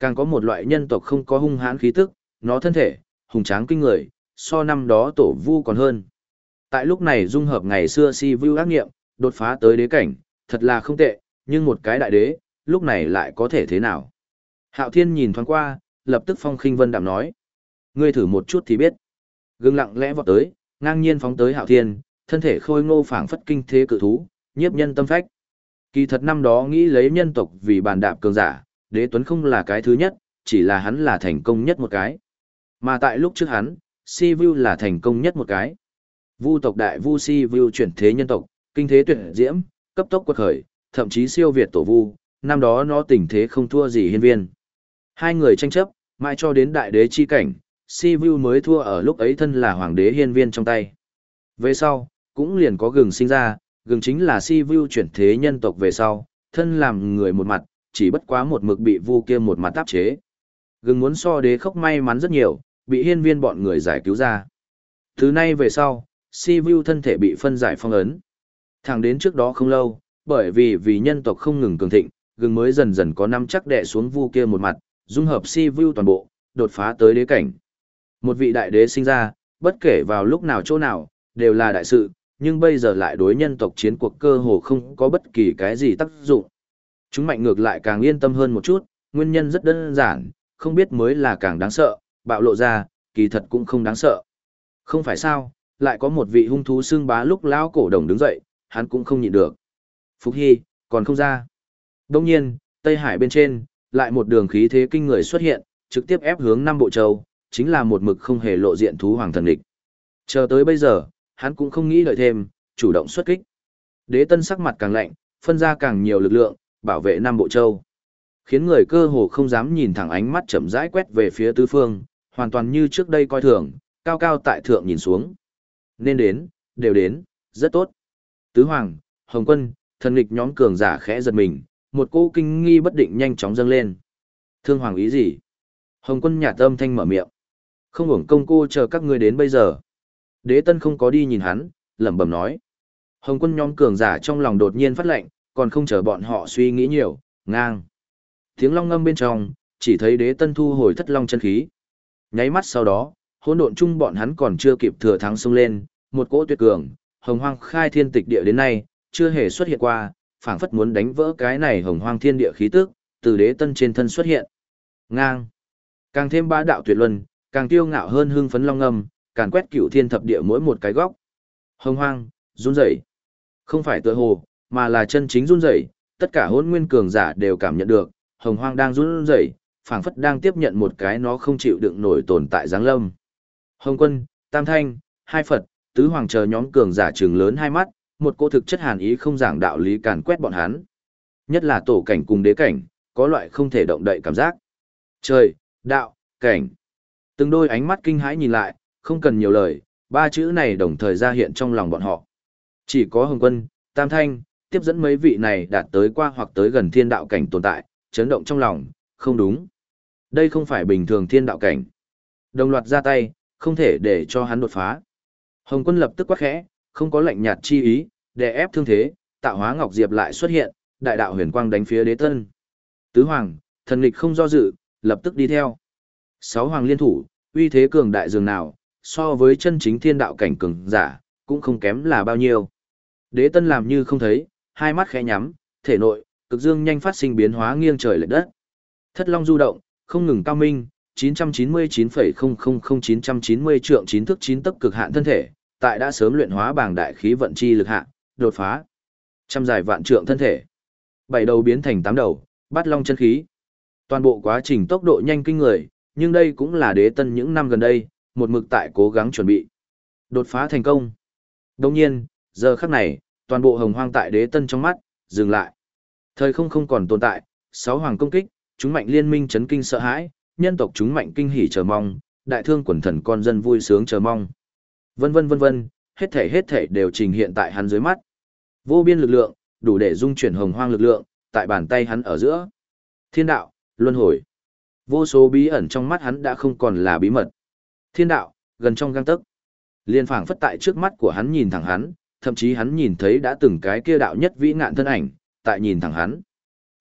Càng có một loại nhân tộc không có hung hãn khí tức, nó thân thể, hùng tráng kinh người, so năm đó tổ vu còn hơn. Tại lúc này dung hợp ngày xưa si vu ác nghiệm, đột phá tới đế cảnh, thật là không tệ, nhưng một cái đại đế, lúc này lại có thể thế nào? Hạo Thiên nhìn thoáng qua, lập tức phong khinh vân đạm nói. Ngươi thử một chút thì biết. Gương lặng lẽ vọt tới, ngang nhiên phóng tới Hạo Thiên, thân thể khôi ngô phảng phất kinh thế cự thú, nhiếp nhân tâm phách. Kỳ thật năm đó nghĩ lấy nhân tộc vì bàn đạp cường giả, đế tuấn không là cái thứ nhất, chỉ là hắn là thành công nhất một cái. Mà tại lúc trước hắn, Si Vu là thành công nhất một cái. Vu tộc đại Vu Si Vu chuyển thế nhân tộc, kinh thế tuyệt diễm, cấp tốc quật khởi, thậm chí siêu việt tổ Vu, năm đó nó tình thế không thua gì hiên viên. Hai người tranh chấp, mãi cho đến đại đế chi cảnh, Si Vu mới thua ở lúc ấy thân là hoàng đế hiên viên trong tay. Về sau, cũng liền có gừng sinh ra, gừng chính là Si Vu chuyển thế nhân tộc về sau, thân làm người một mặt, chỉ bất quá một mực bị Vu kia một mặt áp chế. Gừng muốn so đế khốc may mắn rất nhiều, bị hiên viên bọn người giải cứu ra. Thứ nay về sau, Si Vu thân thể bị phân giải phong ấn. Thẳng đến trước đó không lâu, bởi vì vì nhân tộc không ngừng cường thịnh, gừng mới dần dần có năm chắc đè xuống vu kia một mặt, dung hợp si vu toàn bộ, đột phá tới đế cảnh. Một vị đại đế sinh ra, bất kể vào lúc nào chỗ nào, đều là đại sự, nhưng bây giờ lại đối nhân tộc chiến cuộc cơ hồ không có bất kỳ cái gì tác dụng. Chúng mạnh ngược lại càng yên tâm hơn một chút, nguyên nhân rất đơn giản, không biết mới là càng đáng sợ, bạo lộ ra, kỳ thật cũng không đáng sợ. Không phải sao, lại có một vị hung thú xương bá lúc lão cổ đồng đứng dậy, hắn cũng không nhịn được. Phúc Hy, còn không ra. Đông nhiên, Tây Hải bên trên, lại một đường khí thế kinh người xuất hiện, trực tiếp ép hướng năm bộ châu, chính là một mực không hề lộ diện thú hoàng thần địch. Chờ tới bây giờ, hắn cũng không nghĩ đợi thêm, chủ động xuất kích. Đế tân sắc mặt càng lạnh, phân ra càng nhiều lực lượng, bảo vệ Nam Bộ Châu. Khiến người cơ hồ không dám nhìn thẳng ánh mắt chậm rãi quét về phía tứ phương, hoàn toàn như trước đây coi thường, cao cao tại thượng nhìn xuống. Nên đến, đều đến, rất tốt. Tứ Hoàng, Hồng Quân, thần lịch nhóm cường giả khẽ giật mình, một cô kinh nghi bất định nhanh chóng dâng lên. Thương Hoàng ý gì? Hồng Quân nhà tâm thanh mở miệng. Không hưởng công cô chờ các ngươi đến bây giờ. Đế Tân không có đi nhìn hắn, lẩm bẩm nói. Hồng Quân nhóm cường giả trong lòng đột nhiên phát lệnh, còn không chờ bọn họ suy nghĩ nhiều, ngang. Tiếng long ngâm bên trong, chỉ thấy Đế Tân thu hồi thất long chân khí. Nháy mắt sau đó, hỗn độn chung bọn hắn còn chưa kịp thừa thắng xông lên, một cỗ tuyệt cường, hồng hoang khai thiên tịch địa đến nay, chưa hề xuất hiện qua, phảng phất muốn đánh vỡ cái này hồng hoang thiên địa khí tức, từ đế tân trên thân xuất hiện. Ngang. Càng thêm bá đạo tuyệt luân, càng tiêu ngạo hơn hưng phấn long ngâm, càn quét cửu thiên thập địa mỗi một cái góc. Hồng hoang, run rẩy. Không phải tựa hồ, mà là chân chính run rẩy, tất cả hỗn nguyên cường giả đều cảm nhận được, hồng hoang đang run rẩy, phảng phất đang tiếp nhận một cái nó không chịu đựng nổi tồn tại giáng lâm. Hồng quân, Tam Thanh, Hai Phật, Tứ Hoàng chờ nhóm cường giả trường lớn hai mắt, một cô thực chất hàn ý không giảng đạo lý càn quét bọn hắn. Nhất là tổ cảnh cùng đế cảnh, có loại không thể động đậy cảm giác. Trời, đạo, cảnh. Từng đôi ánh mắt kinh hãi nhìn lại, không cần nhiều lời, ba chữ này đồng thời ra hiện trong lòng bọn họ. Chỉ có Hồng Quân, Tam Thanh, tiếp dẫn mấy vị này đạt tới qua hoặc tới gần thiên đạo cảnh tồn tại, chấn động trong lòng, không đúng. Đây không phải bình thường thiên đạo cảnh. Đồng loạt ra tay, không thể để cho hắn đột phá. Hồng quân lập tức quát khẽ, không có lệnh nhạt chi ý, để ép thương thế, tạo hóa ngọc diệp lại xuất hiện, đại đạo huyền quang đánh phía đế tân. Tứ hoàng, thần lịch không do dự, lập tức đi theo. Sáu hoàng liên thủ, uy thế cường đại dường nào, so với chân chính thiên đạo cảnh cường giả, cũng không kém là bao nhiêu. Đế tân làm như không thấy, hai mắt khẽ nhắm, thể nội, cực dương nhanh phát sinh biến hóa nghiêng trời lệch đất. Thất long du động, không ngừng cao minh, 999,000,990 trượng chín thức chín tấc cực hạn thân thể, tại đã sớm luyện hóa bảng đại khí vận chi lực hạ, đột phá. Trăm dài vạn trượng thân thể. Bảy đầu biến thành tám đầu, bắt long chân khí. Toàn bộ quá trình tốc độ nhanh kinh người, nhưng đây cũng là đế tân những năm gần đây, một mực tại cố gắng chuẩn bị. Đột phá thành công. Đồng nhiên, giờ khắc này, toàn bộ hồng hoang tại đế tân trong mắt, dừng lại. Thời không không còn tồn tại, sáu hoàng công kích, chúng mạnh liên minh chấn kinh sợ hãi, nhân tộc chúng mạnh kinh hỉ chờ mong, đại thương quần thần con dân vui sướng chờ mong. Vân vân vân vân, hết thể hết thể đều trình hiện tại hắn dưới mắt. Vô biên lực lượng, đủ để dung chuyển hồng hoang lực lượng, tại bàn tay hắn ở giữa. Thiên đạo, luân hồi. Vô số bí ẩn trong mắt hắn đã không còn là bí mật. Thiên đạo, gần trong găng tấc. Liên phảng phất tại trước mắt của hắn nhìn thẳng hắn, thậm chí hắn nhìn thấy đã từng cái kia đạo nhất vĩ ngạn thân ảnh, tại nhìn thẳng hắn.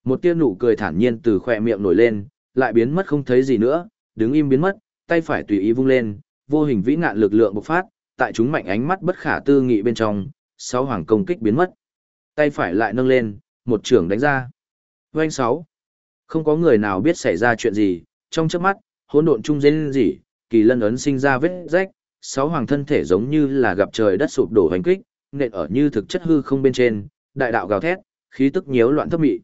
Một tia nụ cười thản nhiên từ khỏe miệng nổi lên, lại biến mất không thấy gì nữa, đứng im biến mất, tay phải tùy ý vung lên, vô hình vĩ ngạn lực lượng bộc phát, tại chúng mạnh ánh mắt bất khả tư nghị bên trong, sáu hoàng công kích biến mất. Tay phải lại nâng lên, một trường đánh ra. Vành sáu. Không có người nào biết xảy ra chuyện gì, trong chớp mắt, hỗn độn trung dên gì, kỳ lân ấn sinh ra vết rách, sáu hoàng thân thể giống như là gặp trời đất sụp đổ hành kích, nện ở như thực chất hư không bên trên, đại đạo gào thét, khí tức nhiễu loạn thấp mị.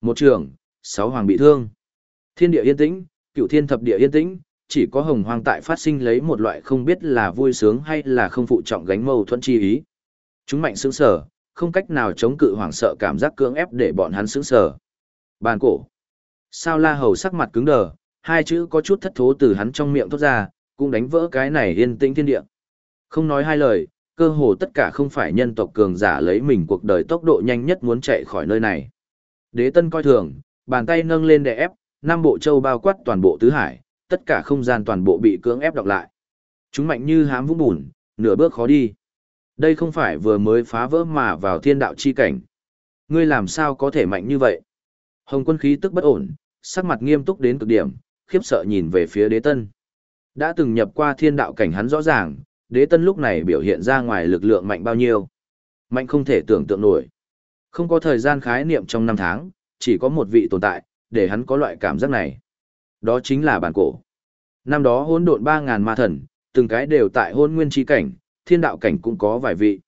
Một trường, sáu hoàng bị thương. Thiên địa yên tĩnh, cựu thiên thập địa yên tĩnh, chỉ có hồng hoang tại phát sinh lấy một loại không biết là vui sướng hay là không phụ trọng gánh mâu thuẫn chi ý. Chúng mạnh sững sở, không cách nào chống cự hoảng sợ cảm giác cưỡng ép để bọn hắn sững sở. Bàn cổ. Sao la hầu sắc mặt cứng đờ, hai chữ có chút thất thố từ hắn trong miệng thốt ra, cũng đánh vỡ cái này yên tĩnh thiên địa. Không nói hai lời, cơ hồ tất cả không phải nhân tộc cường giả lấy mình cuộc đời tốc độ nhanh nhất muốn chạy khỏi nơi này. Đế tân coi thường, bàn tay nâng lên để ép, năm bộ châu bao quát toàn bộ tứ hải, tất cả không gian toàn bộ bị cưỡng ép đọc lại. Chúng mạnh như hám vũng bùn, nửa bước khó đi. Đây không phải vừa mới phá vỡ mà vào thiên đạo chi cảnh. Ngươi làm sao có thể mạnh như vậy? Hồng quân khí tức bất ổn, sắc mặt nghiêm túc đến cực điểm, khiếp sợ nhìn về phía đế tân. Đã từng nhập qua thiên đạo cảnh hắn rõ ràng, đế tân lúc này biểu hiện ra ngoài lực lượng mạnh bao nhiêu. Mạnh không thể tưởng tượng nổi. Không có thời gian khái niệm trong năm tháng, chỉ có một vị tồn tại, để hắn có loại cảm giác này. Đó chính là bản cổ. Năm đó hỗn độn 3000 ma thần, từng cái đều tại hôn nguyên chi cảnh, thiên đạo cảnh cũng có vài vị.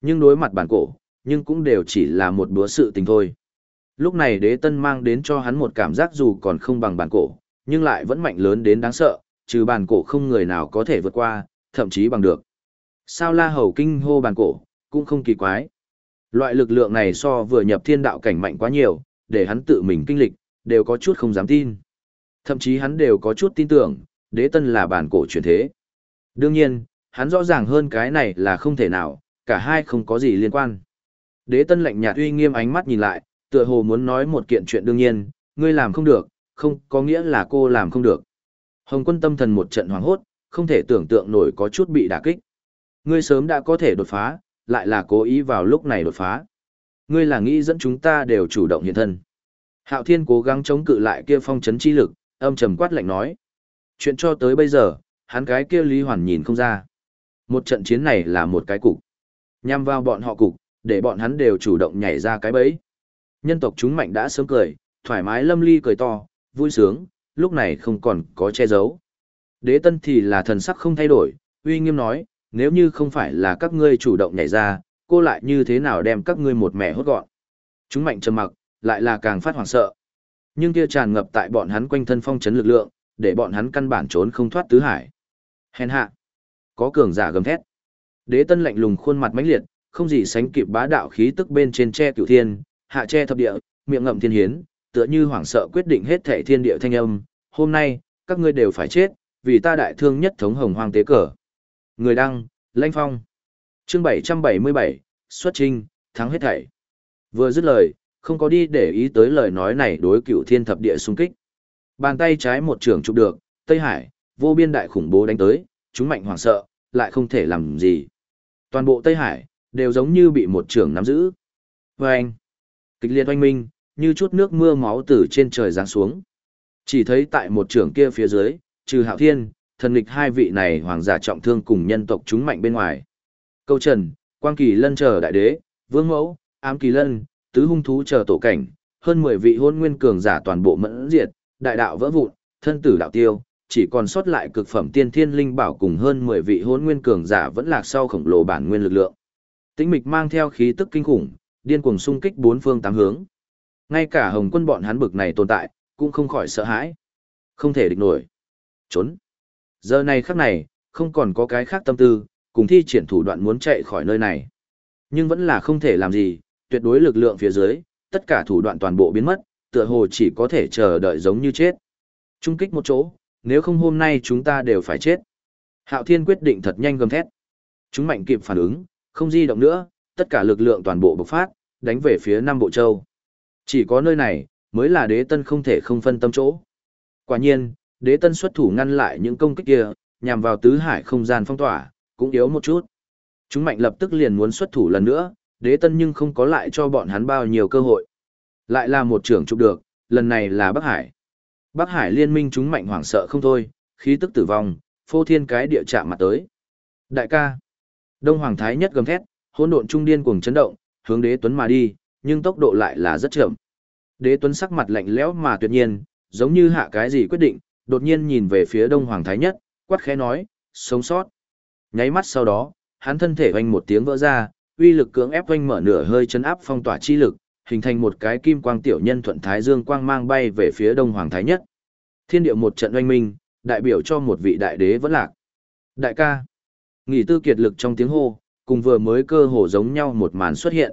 Nhưng đối mặt bản cổ, nhưng cũng đều chỉ là một bữa sự tình thôi. Lúc này đế tân mang đến cho hắn một cảm giác dù còn không bằng bản cổ, nhưng lại vẫn mạnh lớn đến đáng sợ, trừ bản cổ không người nào có thể vượt qua, thậm chí bằng được. Sao la hầu kinh hô bàn cổ, cũng không kỳ quái. Loại lực lượng này so vừa nhập thiên đạo cảnh mạnh quá nhiều, để hắn tự mình kinh lịch, đều có chút không dám tin. Thậm chí hắn đều có chút tin tưởng, đế tân là bản cổ truyền thế. Đương nhiên, hắn rõ ràng hơn cái này là không thể nào, cả hai không có gì liên quan. Đế tân lạnh nhạt uy nghiêm ánh mắt nhìn lại, tựa hồ muốn nói một kiện chuyện đương nhiên, ngươi làm không được, không có nghĩa là cô làm không được. Hồng quân tâm thần một trận hoảng hốt, không thể tưởng tượng nổi có chút bị đả kích. Ngươi sớm đã có thể đột phá, lại là cố ý vào lúc này đột phá. Ngươi là nghĩ dẫn chúng ta đều chủ động hiện thân. Hạo Thiên cố gắng chống cự lại kia phong chấn chi lực, âm trầm quát lạnh nói. Chuyện cho tới bây giờ, hắn cái kia Lý Hoàn nhìn không ra. Một trận chiến này là một cái cục. Nhằm vào bọn họ cục, để bọn hắn đều chủ động nhảy ra cái bẫy. Nhân tộc chúng mạnh đã sớm cười, thoải mái lâm ly cười to, vui sướng, lúc này không còn có che giấu. Đế tân thì là thần sắc không thay đổi, uy nghiêm nói, nếu như không phải là các ngươi chủ động nhảy ra, cô lại như thế nào đem các ngươi một mẻ hốt gọn. Chúng mạnh trầm mặc, lại là càng phát hoảng sợ. Nhưng kia tràn ngập tại bọn hắn quanh thân phong chấn lực lượng, để bọn hắn căn bản trốn không thoát tứ hải. Hèn hạ. Có cường giả gầm thét. Đế tân lạnh lùng khuôn mặt mãnh liệt, không gì sánh kịp bá đạo khí tức bên trên che cửu thiên, hạ che thập địa, miệng ngậm thiên hiến, tựa như hoảng sợ quyết định hết thảy thiên địa thanh âm, hôm nay, các ngươi đều phải chết, vì ta đại thương nhất thống hồng hoang tế cờ. Người đăng, Lãnh Phong. Chương 777, xuất trinh, thắng hết thảy. Vừa dứt lời, không có đi để ý tới lời nói này đối cựu thiên thập địa xung kích. Bàn tay trái một trường chụp được, Tây Hải, vô biên đại khủng bố đánh tới, chúng mạnh hoảng sợ, lại không thể làm gì. Toàn bộ Tây Hải, đều giống như bị một trường nắm giữ. Và anh, kịch liệt oanh minh, như chút nước mưa máu từ trên trời giáng xuống. Chỉ thấy tại một trường kia phía dưới, trừ hạo thiên, thần lịch hai vị này hoàng giả trọng thương cùng nhân tộc chúng mạnh bên ngoài. Câu trần, quang kỳ lân chờ đại đế, vương mẫu, ám kỳ lân, tứ hung thú chờ tổ cảnh, hơn 10 vị hôn nguyên cường giả toàn bộ mẫn diệt, đại đạo vỡ vụn, thân tử đạo tiêu, chỉ còn sót lại cực phẩm tiên thiên linh bảo cùng hơn 10 vị hôn nguyên cường giả vẫn lạc sau khổng lồ bản nguyên lực lượng. Tĩnh mịch mang theo khí tức kinh khủng, điên cuồng xung kích bốn phương tám hướng. Ngay cả hồng quân bọn hắn bực này tồn tại, cũng không khỏi sợ hãi. Không thể địch nổi. Trốn. Giờ này khắc này, không còn có cái khác tâm tư, cùng thi triển thủ đoạn muốn chạy khỏi nơi này. Nhưng vẫn là không thể làm gì, tuyệt đối lực lượng phía dưới, tất cả thủ đoạn toàn bộ biến mất, tựa hồ chỉ có thể chờ đợi giống như chết. Trung kích một chỗ, nếu không hôm nay chúng ta đều phải chết. Hạo Thiên quyết định thật nhanh gầm thét. Chúng mạnh kịp phản ứng, không di động nữa, tất cả lực lượng toàn bộ bộc phát, đánh về phía Nam Bộ Châu. Chỉ có nơi này, mới là đế tân không thể không phân tâm chỗ. Quả nhiên, đế tân xuất thủ ngăn lại những công kích kia, nhằm vào tứ hải không gian phong tỏa, cũng yếu một chút. Chúng mạnh lập tức liền muốn xuất thủ lần nữa, đế tân nhưng không có lại cho bọn hắn bao nhiêu cơ hội. Lại là một trưởng trục được, lần này là Bắc Hải. Bắc Hải liên minh chúng mạnh hoảng sợ không thôi, khí tức tử vong, phô thiên cái địa chạm mặt tới. Đại ca. Đông Hoàng Thái nhất gầm thét, hỗn độn trung điên cuồng chấn động, hướng đế tuấn mà đi, nhưng tốc độ lại là rất chậm. Đế tuấn sắc mặt lạnh lẽo mà tuyệt nhiên, giống như hạ cái gì quyết định, đột nhiên nhìn về phía Đông Hoàng Thái nhất, quát khẽ nói, sống sót. Nháy mắt sau đó, hắn thân thể hoành một tiếng vỡ ra, uy lực cưỡng ép hoành mở nửa hơi chấn áp phong tỏa chi lực, hình thành một cái kim quang tiểu nhân thuận thái dương quang mang bay về phía Đông Hoàng Thái nhất. Thiên địa một trận oanh minh, đại biểu cho một vị đại đế vẫn lạc. Đại ca, nghỉ tư kiệt lực trong tiếng hô, cùng vừa mới cơ hồ giống nhau một màn xuất hiện.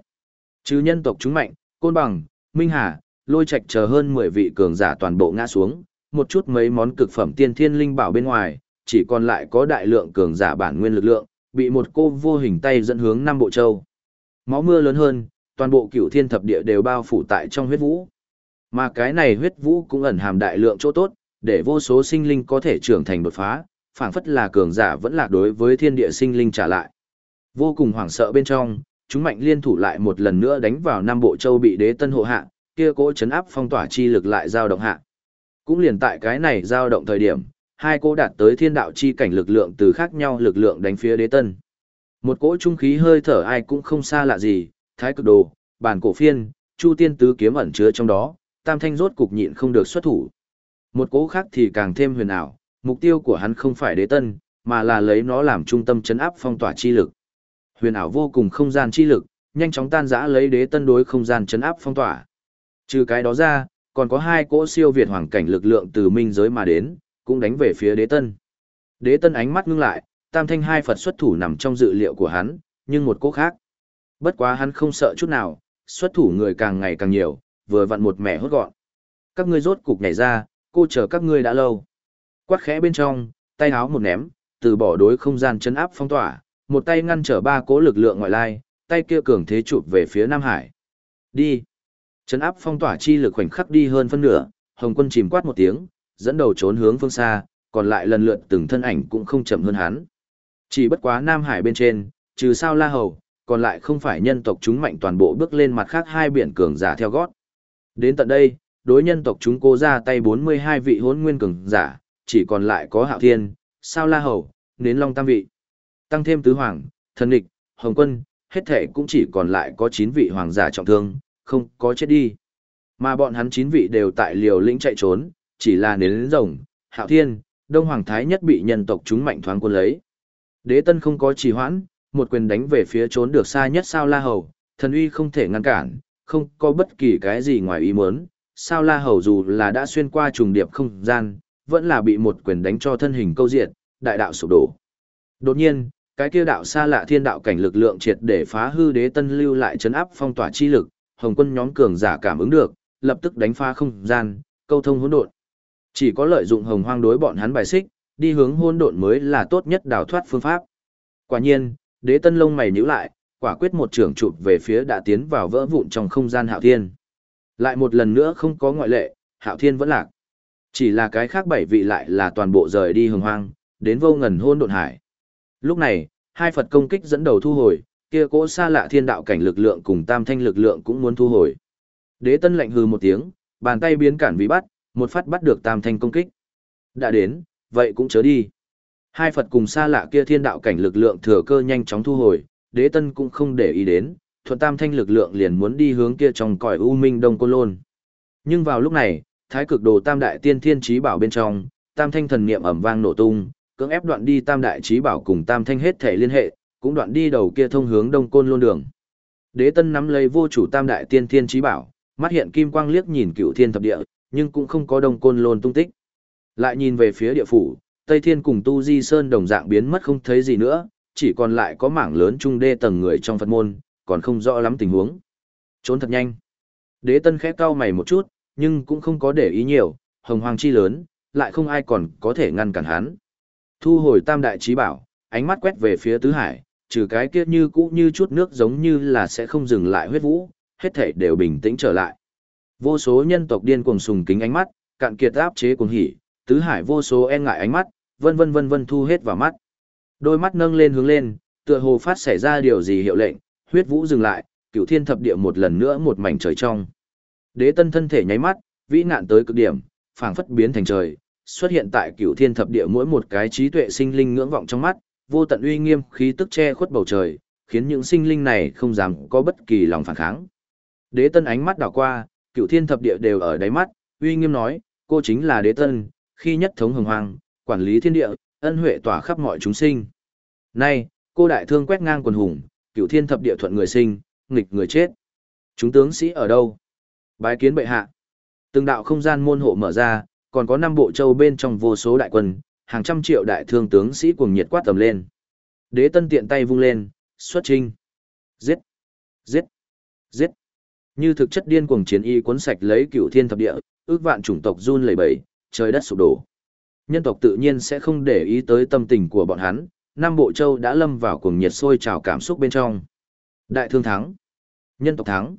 Chứ nhân tộc chúng mạnh, côn bằng, minh hà, lôi Trạch chờ hơn 10 vị cường giả toàn bộ ngã xuống, một chút mấy món cực phẩm tiên thiên linh bảo bên ngoài, chỉ còn lại có đại lượng cường giả bản nguyên lực lượng, bị một cô vô hình tay dẫn hướng năm bộ châu. Máu mưa lớn hơn, toàn bộ cửu thiên thập địa đều bao phủ tại trong huyết vũ. Mà cái này huyết vũ cũng ẩn hàm đại lượng chỗ tốt, để vô số sinh linh có thể trưởng thành đột phá, phảng phất là cường giả vẫn là đối với thiên địa sinh linh trả lại. Vô cùng hoảng sợ bên trong, chúng mạnh liên thủ lại một lần nữa đánh vào Nam Bộ Châu bị đế tân hộ hạ, kia cỗ chấn áp phong tỏa chi lực lại giao động hạ. Cũng liền tại cái này giao động thời điểm, hai cỗ đạt tới thiên đạo chi cảnh lực lượng từ khác nhau lực lượng đánh phía đế tân. Một cỗ trung khí hơi thở ai cũng không xa lạ gì, thái cực đồ, bản cổ phiên, chu tiên tứ kiếm ẩn chứa trong đó, tam thanh rốt cục nhịn không được xuất thủ. Một cỗ khác thì càng thêm huyền ảo, mục tiêu của hắn không phải đế tân, mà là lấy nó làm trung tâm chấn áp phong tỏa chi lực. Huyền ảo vô cùng không gian chi lực, nhanh chóng tan rã lấy đế tân đối không gian chấn áp phong tỏa. Trừ cái đó ra, còn có hai cỗ siêu việt hoàng cảnh lực lượng từ minh giới mà đến, cũng đánh về phía đế tân. Đế tân ánh mắt ngưng lại, tam thanh hai Phật xuất thủ nằm trong dự liệu của hắn, nhưng một cỗ khác. Bất quá hắn không sợ chút nào, xuất thủ người càng ngày càng nhiều, vừa vặn một mẻ hốt gọn. Các ngươi rốt cục nhảy ra, cô chờ các ngươi đã lâu. Quát khẽ bên trong, tay áo một ném, từ bỏ đối không gian chấn áp phong tỏa, một tay ngăn trở ba cố lực lượng ngoại lai, tay kia cường thế chụp về phía Nam Hải. Đi. Chấn áp phong tỏa chi lực khoảnh khắc đi hơn phân nửa, Hồng Quân chìm quát một tiếng, dẫn đầu trốn hướng phương xa, còn lại lần lượt từng thân ảnh cũng không chậm hơn hắn. Chỉ bất quá Nam Hải bên trên, trừ sao La Hầu, còn lại không phải nhân tộc chúng mạnh toàn bộ bước lên mặt khác hai biển cường giả theo gót. Đến tận đây, đối nhân tộc chúng cố ra tay 42 vị hốn nguyên cường giả, chỉ còn lại có Hạo Thiên, Sao La Hầu, Nến Long Tam vị. Tăng thêm Tứ Hoàng, Thần Địch, Hồng Quân, hết thể cũng chỉ còn lại có 9 vị hoàng giả trọng thương, không có chết đi. Mà bọn hắn 9 vị đều tại liều lĩnh chạy trốn, chỉ là Nến Rồng, Hạo Thiên, Đông Hoàng Thái nhất bị nhân tộc chúng mạnh thoáng quân lấy. Đế Tân không có trì hoãn, một quyền đánh về phía trốn được xa nhất Sao La Hầu, thần uy không thể ngăn cản, không có bất kỳ cái gì ngoài ý muốn. Sao La Hầu dù là đã xuyên qua trùng điệp không gian, vẫn là bị một quyền đánh cho thân hình câu diệt, đại đạo sụp đổ. Đột nhiên, cái kia đạo xa lạ thiên đạo cảnh lực lượng triệt để phá hư đế tân lưu lại chấn áp phong tỏa chi lực, Hồng Quân nhóm cường giả cảm ứng được, lập tức đánh phá không gian, câu thông hỗn độn. Chỉ có lợi dụng Hồng Hoang đối bọn hắn bài xích, đi hướng hỗn độn mới là tốt nhất đào thoát phương pháp. Quả nhiên, đế tân lông mày nhíu lại, quả quyết một trưởng chụp về phía đã tiến vào vỡ vụn trong không gian Hạo Thiên. Lại một lần nữa không có ngoại lệ, Hạo Thiên vẫn lạc. Chỉ là cái khác bảy vị lại là toàn bộ rời đi hồng hoang, đến vô ngần hôn độn hải. Lúc này, hai Phật công kích dẫn đầu thu hồi, kia cỗ xa lạ thiên đạo cảnh lực lượng cùng tam thanh lực lượng cũng muốn thu hồi. Đế tân lạnh hừ một tiếng, bàn tay biến cản vì bắt, một phát bắt được tam thanh công kích. Đã đến, vậy cũng chớ đi. Hai Phật cùng xa lạ kia thiên đạo cảnh lực lượng thừa cơ nhanh chóng thu hồi, đế tân cũng không để ý đến, thuận tam thanh lực lượng liền muốn đi hướng kia trong cõi u minh đông côn lôn. Nhưng vào lúc này, thái cực đồ tam đại tiên thiên trí bảo bên trong, tam thanh thần niệm ẩm vang nổ tung, cưỡng ép đoạn đi tam đại trí bảo cùng tam thanh hết thể liên hệ, cũng đoạn đi đầu kia thông hướng đông côn lôn đường. Đế tân nắm lấy vô chủ tam đại tiên thiên trí bảo, mắt hiện kim quang liếc nhìn cựu thiên thập địa, nhưng cũng không có đông côn lôn tung tích. Lại nhìn về phía địa phủ, Tây Thiên cùng Tu Di Sơn đồng dạng biến mất không thấy gì nữa, chỉ còn lại có mảng lớn trung đê tầng người trong Phật môn, còn không rõ lắm tình huống. Trốn thật nhanh. Đế Tân khẽ cau mày một chút, nhưng cũng không có để ý nhiều, hồng hoàng chi lớn, lại không ai còn có thể ngăn cản hắn. Thu hồi tam đại trí bảo, ánh mắt quét về phía tứ hải, trừ cái kia như cũ như chút nước giống như là sẽ không dừng lại huyết vũ, hết thảy đều bình tĩnh trở lại. Vô số nhân tộc điên cuồng sùng kính ánh mắt, cạn kiệt áp chế cuồng hỉ, tứ hải vô số e ngại ánh mắt, vân vân vân vân thu hết vào mắt. Đôi mắt nâng lên hướng lên, tựa hồ phát xảy ra điều gì hiệu lệnh, huyết vũ dừng lại, cửu thiên thập địa một lần nữa một mảnh trời trong. Đế tân thân thể nháy mắt, vĩ nạn tới cực điểm, phảng phất biến thành trời, xuất hiện tại cửu thiên thập địa mỗi một cái trí tuệ sinh linh ngưỡng vọng trong mắt, vô tận uy nghiêm khí tức che khuất bầu trời, khiến những sinh linh này không dám có bất kỳ lòng phản kháng. Đế tân ánh mắt đảo qua, cửu thiên thập địa đều ở đáy mắt, uy nghiêm nói, cô chính là đế tân, khi nhất thống hồng hoàng, quản lý thiên địa, ân huệ tỏa khắp mọi chúng sinh. Nay, cô đại thương quét ngang quần hùng, cửu thiên thập địa thuận người sinh, nghịch người chết. Chúng tướng sĩ ở đâu? Bái kiến bệ hạ. Từng đạo không gian môn hộ mở ra, còn có năm bộ châu bên trong vô số đại quân, hàng trăm triệu đại thương tướng sĩ cuồng nhiệt quát tầm lên. Đế tân tiện tay vung lên, xuất trinh. Giết! Giết! Giết! Như thực chất điên cuồng chiến y cuốn sạch lấy cửu thiên thập địa, ước vạn chủng tộc run lẩy bẩy, trời đất sụp đổ. Nhân tộc tự nhiên sẽ không để ý tới tâm tình của bọn hắn, năm bộ châu đã lâm vào cuồng nhiệt sôi trào cảm xúc bên trong. Đại thương thắng. Nhân tộc thắng.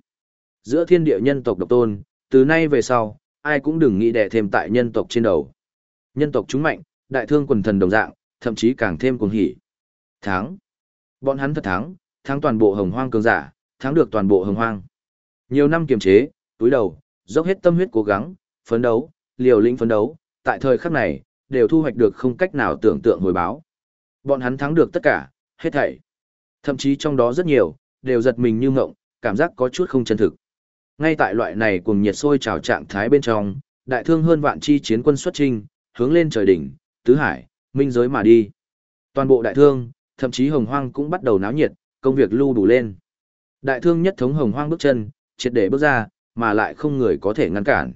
Giữa thiên địa nhân tộc độc tôn, từ nay về sau, ai cũng đừng nghĩ đè thêm tại nhân tộc trên đầu. Nhân tộc chúng mạnh, đại thương quần thần đồng dạng, thậm chí càng thêm cuồng hỉ. Thắng. Bọn hắn thật thắng, thắng toàn bộ hồng hoang cường giả, thắng được toàn bộ hồng hoang. Nhiều năm kiềm chế, túi đầu, dốc hết tâm huyết cố gắng, phấn đấu, liều lĩnh phấn đấu, tại thời khắc này, đều thu hoạch được không cách nào tưởng tượng hồi báo. Bọn hắn thắng được tất cả, hết thảy. Thậm chí trong đó rất nhiều, đều giật mình như ngộng, cảm giác có chút không chân thực. Ngay tại loại này cùng nhiệt sôi trào trạng thái bên trong, đại thương hơn vạn chi chiến quân xuất trinh, hướng lên trời đỉnh, tứ hải, minh giới mà đi. Toàn bộ đại thương, thậm chí hồng hoang cũng bắt đầu náo nhiệt, công việc lưu đủ lên. Đại thương nhất thống hồng hoang bước chân, triệt để bước ra, mà lại không người có thể ngăn cản.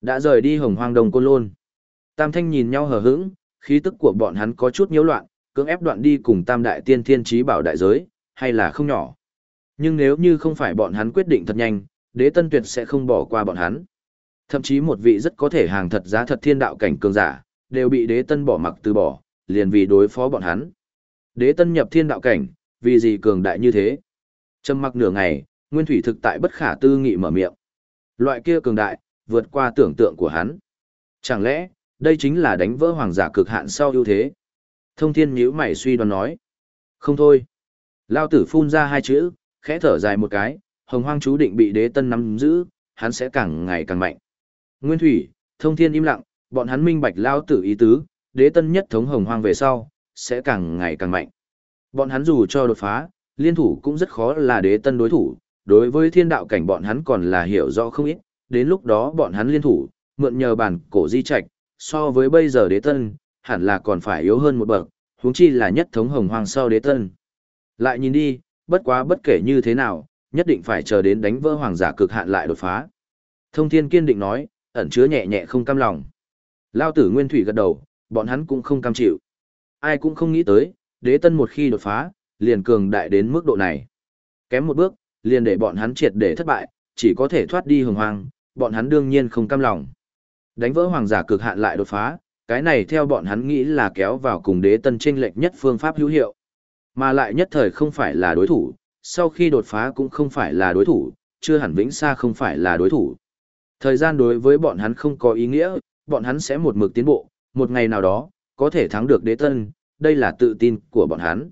Đã rời đi hồng hoang đồng côn lôn. Tam thanh nhìn nhau hờ hững, khí tức của bọn hắn có chút nhiễu loạn, cưỡng ép đoạn đi cùng tam đại tiên thiên trí bảo đại giới, hay là không nhỏ. Nhưng nếu như không phải bọn hắn quyết định thật nhanh, đế tân tuyệt sẽ không bỏ qua bọn hắn. Thậm chí một vị rất có thể hàng thật giá thật thiên đạo cảnh cường giả, đều bị đế tân bỏ mặc từ bỏ, liền vì đối phó bọn hắn. Đế tân nhập thiên đạo cảnh, vì gì cường đại như thế? Trầm mặc nửa ngày, Nguyên Thủy thực tại bất khả tư nghị mở miệng. Loại kia cường đại, vượt qua tưởng tượng của hắn. Chẳng lẽ, đây chính là đánh vỡ hoàng giả cực hạn sau ưu thế? Thông thiên nhíu mày suy đoán nói. Không thôi. Lao tử phun ra hai chữ, khẽ thở dài một cái, hồng hoang chú định bị đế tân nắm giữ, hắn sẽ càng ngày càng mạnh. Nguyên thủy, thông thiên im lặng, bọn hắn minh bạch lao tử ý tứ, đế tân nhất thống hồng hoang về sau, sẽ càng ngày càng mạnh. Bọn hắn dù cho đột phá, liên thủ cũng rất khó là đế tân đối thủ, đối với thiên đạo cảnh bọn hắn còn là hiểu rõ không ít, đến lúc đó bọn hắn liên thủ, mượn nhờ bản cổ di trạch, so với bây giờ đế tân, hẳn là còn phải yếu hơn một bậc, huống chi là nhất thống hồng hoang sau đế tân. Lại nhìn đi, bất quá bất kể như thế nào, nhất định phải chờ đến đánh vỡ hoàng giả cực hạn lại đột phá. Thông thiên kiên định nói, ẩn chứa nhẹ nhẹ không cam lòng. Lao tử nguyên thủy gật đầu, bọn hắn cũng không cam chịu. Ai cũng không nghĩ tới, đế tân một khi đột phá, liền cường đại đến mức độ này. Kém một bước, liền để bọn hắn triệt để thất bại, chỉ có thể thoát đi hồng hoang, bọn hắn đương nhiên không cam lòng. Đánh vỡ hoàng giả cực hạn lại đột phá, cái này theo bọn hắn nghĩ là kéo vào cùng đế tân tranh lệch nhất phương pháp hữu hiệu. Mà lại nhất thời không phải là đối thủ, sau khi đột phá cũng không phải là đối thủ, chưa hẳn vĩnh xa không phải là đối thủ. Thời gian đối với bọn hắn không có ý nghĩa, bọn hắn sẽ một mực tiến bộ, một ngày nào đó, có thể thắng được đế tân, đây là tự tin của bọn hắn.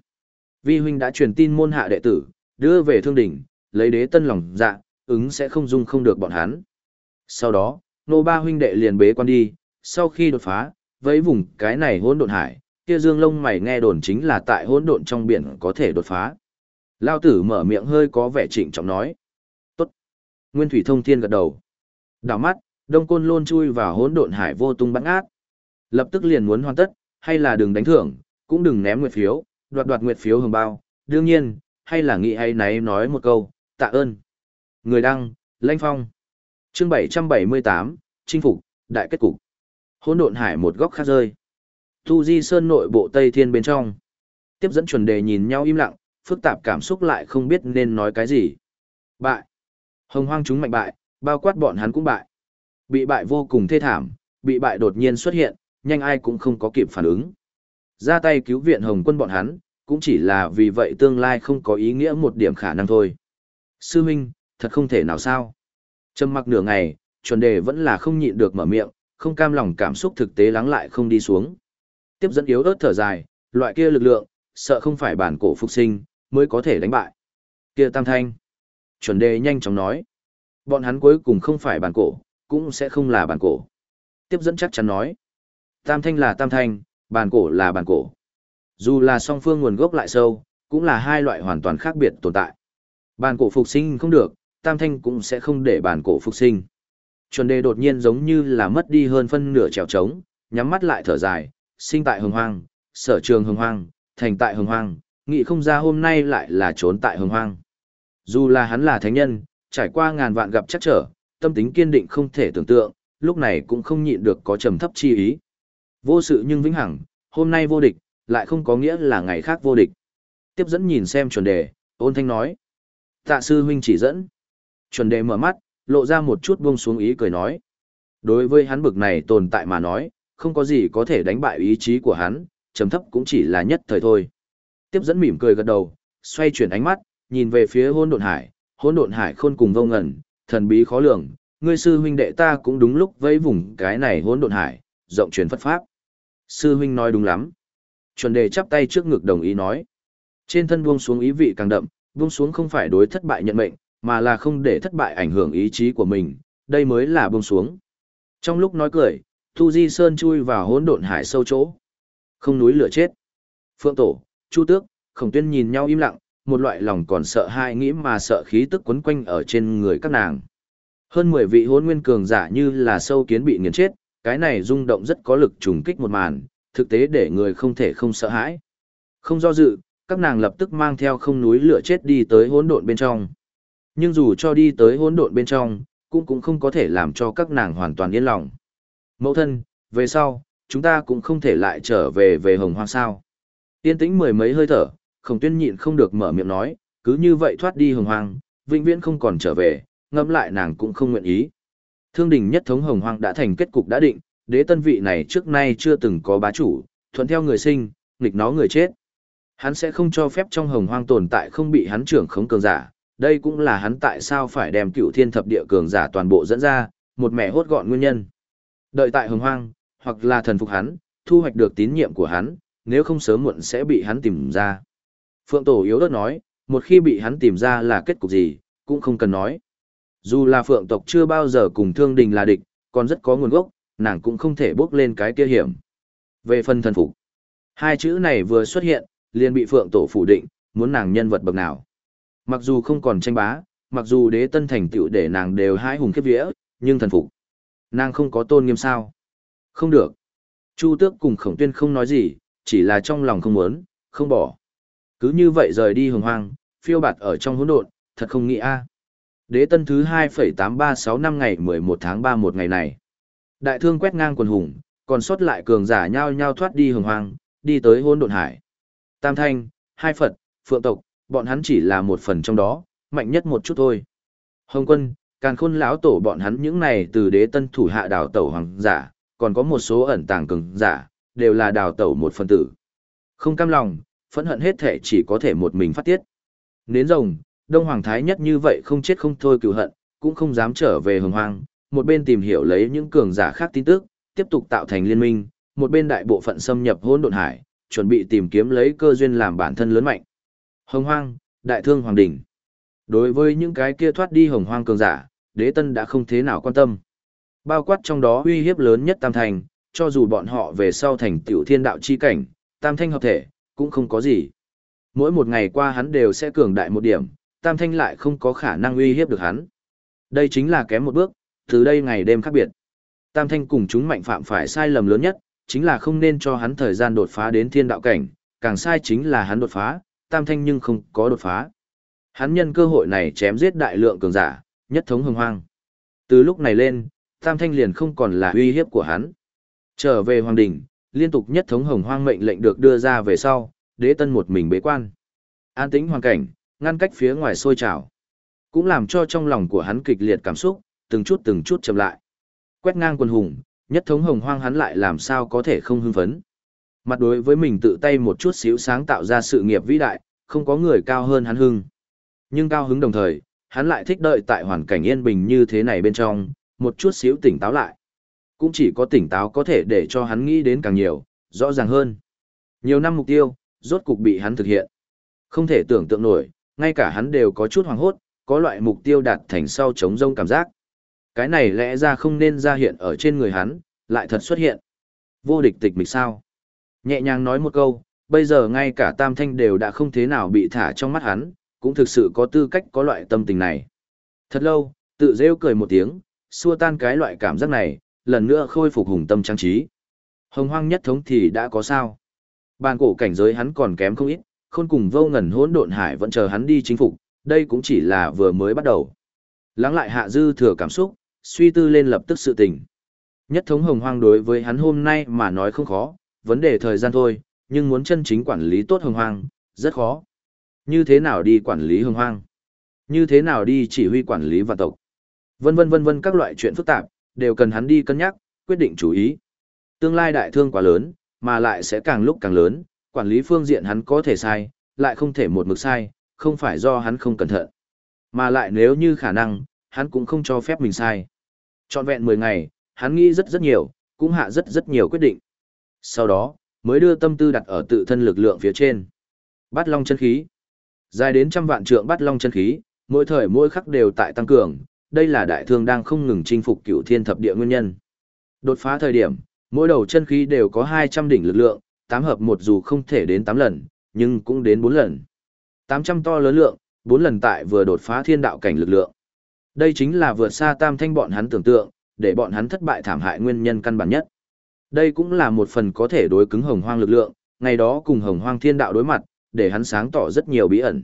Vi huynh đã truyền tin môn hạ đệ tử, đưa về thương đỉnh, lấy đế tân lòng dạ, ứng sẽ không dung không được bọn hắn. Sau đó, nô ba huynh đệ liền bế quan đi, sau khi đột phá, với vùng cái này hỗn độn hải, kia dương lông mày nghe đồn chính là tại hỗn độn trong biển có thể đột phá. Lao tử mở miệng hơi có vẻ trịnh trọng nói. Tốt. Nguyên thủy thông thiên gật đầu. Đảo mắt, đông côn lôn chui vào hỗn độn hải vô tung bắn ác. Lập tức liền muốn hoàn tất, hay là đừng đánh thưởng, cũng đừng ném nguyệt phiếu, đoạt đoạt nguyệt phiếu hồng bao. Đương nhiên, hay là nghĩ hay nấy nói một câu, tạ ơn. Người đăng, Lanh Phong. Chương 778, Chinh phục, đại kết cục. Hỗn độn hải một góc khác rơi. Tu Di Sơn nội bộ Tây Thiên bên trong. Tiếp dẫn chuẩn đề nhìn nhau im lặng, phức tạp cảm xúc lại không biết nên nói cái gì. Bại. Hồng hoang chúng mạnh bại, bao quát bọn hắn cũng bại. Bị bại vô cùng thê thảm, bị bại đột nhiên xuất hiện, nhanh ai cũng không có kịp phản ứng. Ra tay cứu viện Hồng quân bọn hắn, cũng chỉ là vì vậy tương lai không có ý nghĩa một điểm khả năng thôi. Sư Minh, thật không thể nào sao. Trầm mặc nửa ngày, chuẩn đề vẫn là không nhịn được mở miệng, không cam lòng cảm xúc thực tế lắng lại không đi xuống. Tiếp dẫn yếu ớt thở dài, loại kia lực lượng, sợ không phải bản cổ phục sinh, mới có thể đánh bại. Kia tam thanh. Chuẩn đề nhanh chóng nói. Bọn hắn cuối cùng không phải bản cổ, cũng sẽ không là bản cổ. Tiếp dẫn chắc chắn nói. Tam thanh là tam thanh, bản cổ là bản cổ. Dù là song phương nguồn gốc lại sâu, cũng là hai loại hoàn toàn khác biệt tồn tại. Bản cổ phục sinh không được, tam thanh cũng sẽ không để bản cổ phục sinh. Chuẩn đề đột nhiên giống như là mất đi hơn phân nửa trèo trống, nhắm mắt lại thở dài, sinh tại hồng hoang, sở trường hồng hoang, thành tại hồng hoang, nghĩ không ra hôm nay lại là trốn tại hồng hoang. Dù là hắn là thánh nhân, trải qua ngàn vạn gặp chắc trở, tâm tính kiên định không thể tưởng tượng, lúc này cũng không nhịn được có trầm thấp chi ý. Vô sự nhưng vĩnh hằng, hôm nay vô địch, lại không có nghĩa là ngày khác vô địch. Tiếp dẫn nhìn xem chuẩn đề, ôn thanh nói. Tạ sư huynh chỉ dẫn. Chuẩn đề mở mắt, lộ ra một chút buông xuống ý cười nói. Đối với hắn bực này tồn tại mà nói, không có gì có thể đánh bại ý chí của hắn, trầm thấp cũng chỉ là nhất thời thôi. Tiếp dẫn mỉm cười gật đầu, xoay chuyển ánh mắt, nhìn về phía hôn độn hải, hôn độn hải khôn cùng vô ngẩn, thần bí khó lường, ngươi sư huynh đệ ta cũng đúng lúc vẫy vùng cái này hôn độn hải, rộng truyền phất pháp. Sư huynh nói đúng lắm. Chuẩn đề chắp tay trước ngực đồng ý nói. Trên thân buông xuống ý vị càng đậm, buông xuống không phải đối thất bại nhận mệnh, mà là không để thất bại ảnh hưởng ý chí của mình, đây mới là buông xuống. Trong lúc nói cười, Thu Di Sơn chui vào hỗn độn hải sâu chỗ. Không núi lửa chết. Phượng Tổ, Chu Tước, Khổng Tuyên nhìn nhau im lặng, một loại lòng còn sợ hai nghĩ mà sợ khí tức quấn quanh ở trên người các nàng. Hơn 10 vị hỗn nguyên cường giả như là sâu kiến bị nghiền chết, cái này rung động rất có lực trùng kích một màn, thực tế để người không thể không sợ hãi. Không do dự, các nàng lập tức mang theo không núi lửa chết đi tới hỗn độn bên trong. Nhưng dù cho đi tới hỗn độn bên trong, cũng cũng không có thể làm cho các nàng hoàn toàn yên lòng. Mẫu thân, về sau, chúng ta cũng không thể lại trở về về hồng hoang sao. Tiên tĩnh mười mấy hơi thở, khổng tuyên nhịn không được mở miệng nói, cứ như vậy thoát đi hồng hoang, vĩnh viễn không còn trở về, ngẫm lại nàng cũng không nguyện ý. Thương đình nhất thống hồng hoang đã thành kết cục đã định, đế tân vị này trước nay chưa từng có bá chủ, thuận theo người sinh, nghịch nó người chết. Hắn sẽ không cho phép trong hồng hoang tồn tại không bị hắn trưởng khống cường giả, đây cũng là hắn tại sao phải đem cựu thiên thập địa cường giả toàn bộ dẫn ra, một mẹ hốt gọn nguyên nhân. Đợi tại hồng hoang, hoặc là thần phục hắn, thu hoạch được tín nhiệm của hắn, nếu không sớm muộn sẽ bị hắn tìm ra. Phượng Tổ yếu đất nói, một khi bị hắn tìm ra là kết cục gì, cũng không cần nói. Dù là Phượng tộc chưa bao giờ cùng thương đình là địch, còn rất có nguồn gốc, nàng cũng không thể bước lên cái kia hiểm. Về phần thần phục, hai chữ này vừa xuất hiện, liền bị Phượng Tổ phủ định, muốn nàng nhân vật bậc nào. Mặc dù không còn tranh bá, mặc dù đế tân thành tựu để nàng đều hái hùng khiếp vía, nhưng thần phục. Nàng không có tôn nghiêm sao. Không được. Chu tước cùng khổng tuyên không nói gì, chỉ là trong lòng không muốn, không bỏ. Cứ như vậy rời đi hồng hoang, phiêu bạt ở trong hỗn độn, thật không nghĩ a. Đế tân thứ 2,836 năm ngày 11 tháng 3 một ngày này. Đại thương quét ngang quần hùng, còn sót lại cường giả nhau nhau thoát đi hồng hoang, đi tới hỗn độn hải. Tam thanh, hai Phật, phượng tộc, bọn hắn chỉ là một phần trong đó, mạnh nhất một chút thôi. Hồng quân, càn khôn lão tổ bọn hắn những này từ đế tân thủ hạ đảo tẩu hoàng giả, còn có một số ẩn tàng cường giả, đều là đào tẩu một phần tử. Không cam lòng, phẫn hận hết thể chỉ có thể một mình phát tiết. Nến rồng, Đông Hoàng Thái nhất như vậy không chết không thôi cựu hận, cũng không dám trở về hồng hoang, một bên tìm hiểu lấy những cường giả khác tin tức, tiếp tục tạo thành liên minh, một bên đại bộ phận xâm nhập hỗn độn hải, chuẩn bị tìm kiếm lấy cơ duyên làm bản thân lớn mạnh. Hồng hoang, đại thương hoàng đỉnh. Đối với những cái kia thoát đi hồng hoang cường giả, đế tân đã không thế nào quan tâm. Bao quát trong đó uy hiếp lớn nhất tam thành, cho dù bọn họ về sau thành tiểu thiên đạo chi cảnh, tam thanh hợp thể, cũng không có gì. Mỗi một ngày qua hắn đều sẽ cường đại một điểm, tam thanh lại không có khả năng uy hiếp được hắn. Đây chính là kém một bước, từ đây ngày đêm khác biệt. Tam thanh cùng chúng mạnh phạm phải sai lầm lớn nhất, chính là không nên cho hắn thời gian đột phá đến thiên đạo cảnh, càng sai chính là hắn đột phá, tam thanh nhưng không có đột phá. Hắn nhân cơ hội này chém giết đại lượng cường giả, nhất thống hồng hoang. Từ lúc này lên, tam thanh liền không còn là uy hiếp của hắn. Trở về hoàng đỉnh, liên tục nhất thống hồng hoang mệnh lệnh được đưa ra về sau, đế tân một mình bế quan. An tĩnh hoàn cảnh, ngăn cách phía ngoài sôi trào. Cũng làm cho trong lòng của hắn kịch liệt cảm xúc, từng chút từng chút chậm lại. Quét ngang quân hùng, nhất thống hồng hoang hắn lại làm sao có thể không hưng phấn. Mặt đối với mình tự tay một chút xíu sáng tạo ra sự nghiệp vĩ đại, không có người cao hơn hắn hưng. Nhưng cao hứng đồng thời, hắn lại thích đợi tại hoàn cảnh yên bình như thế này bên trong, một chút xíu tỉnh táo lại. Cũng chỉ có tỉnh táo có thể để cho hắn nghĩ đến càng nhiều, rõ ràng hơn. Nhiều năm mục tiêu, rốt cục bị hắn thực hiện. Không thể tưởng tượng nổi, ngay cả hắn đều có chút hoàng hốt, có loại mục tiêu đạt thành sau chống rông cảm giác. Cái này lẽ ra không nên ra hiện ở trên người hắn, lại thật xuất hiện. Vô địch tịch mịch sao? Nhẹ nhàng nói một câu, bây giờ ngay cả tam thanh đều đã không thế nào bị thả trong mắt hắn, cũng thực sự có tư cách có loại tâm tình này. Thật lâu, tự rêu cười một tiếng, xua tan cái loại cảm giác này, lần nữa khôi phục hùng tâm trang trí. Hồng hoang nhất thống thì đã có sao? Bàn cổ cảnh giới hắn còn kém không ít, khôn cùng vô ngần hỗn độn hải vẫn chờ hắn đi chính phục, đây cũng chỉ là vừa mới bắt đầu. Lắng lại hạ dư thừa cảm xúc, suy tư lên lập tức sự tình. Nhất thống hồng hoang đối với hắn hôm nay mà nói không khó, vấn đề thời gian thôi, nhưng muốn chân chính quản lý tốt hồng hoang, rất khó. Như thế nào đi quản lý hồng hoang? Như thế nào đi chỉ huy quản lý vạn tộc? Vân vân vân vân các loại chuyện phức tạp, đều cần hắn đi cân nhắc, quyết định chú ý. Tương lai đại thương quá lớn, mà lại sẽ càng lúc càng lớn, quản lý phương diện hắn có thể sai, lại không thể một mực sai, không phải do hắn không cẩn thận. Mà lại nếu như khả năng, hắn cũng không cho phép mình sai. Trọn vẹn 10 ngày, hắn nghĩ rất rất nhiều, cũng hạ rất rất nhiều quyết định. Sau đó, mới đưa tâm tư đặt ở tự thân lực lượng phía trên. Bát Long chân khí. Dài đến trăm vạn trượng Bát Long chân khí, mỗi thời mỗi khắc đều tại tăng cường, đây là đại thương đang không ngừng chinh phục cửu thiên thập địa nguyên nhân. Đột phá thời điểm, mỗi đầu chân khí đều có 200 đỉnh lực lượng, tám hợp một dù không thể đến 8 lần, nhưng cũng đến 4 lần. 800 to lớn lượng, 4 lần tại vừa đột phá thiên đạo cảnh lực lượng. Đây chính là vượt xa tam thanh bọn hắn tưởng tượng, để bọn hắn thất bại thảm hại nguyên nhân căn bản nhất. Đây cũng là một phần có thể đối cứng hồng hoang lực lượng, ngày đó cùng hồng hoang thiên đạo đối mặt, để hắn sáng tỏ rất nhiều bí ẩn.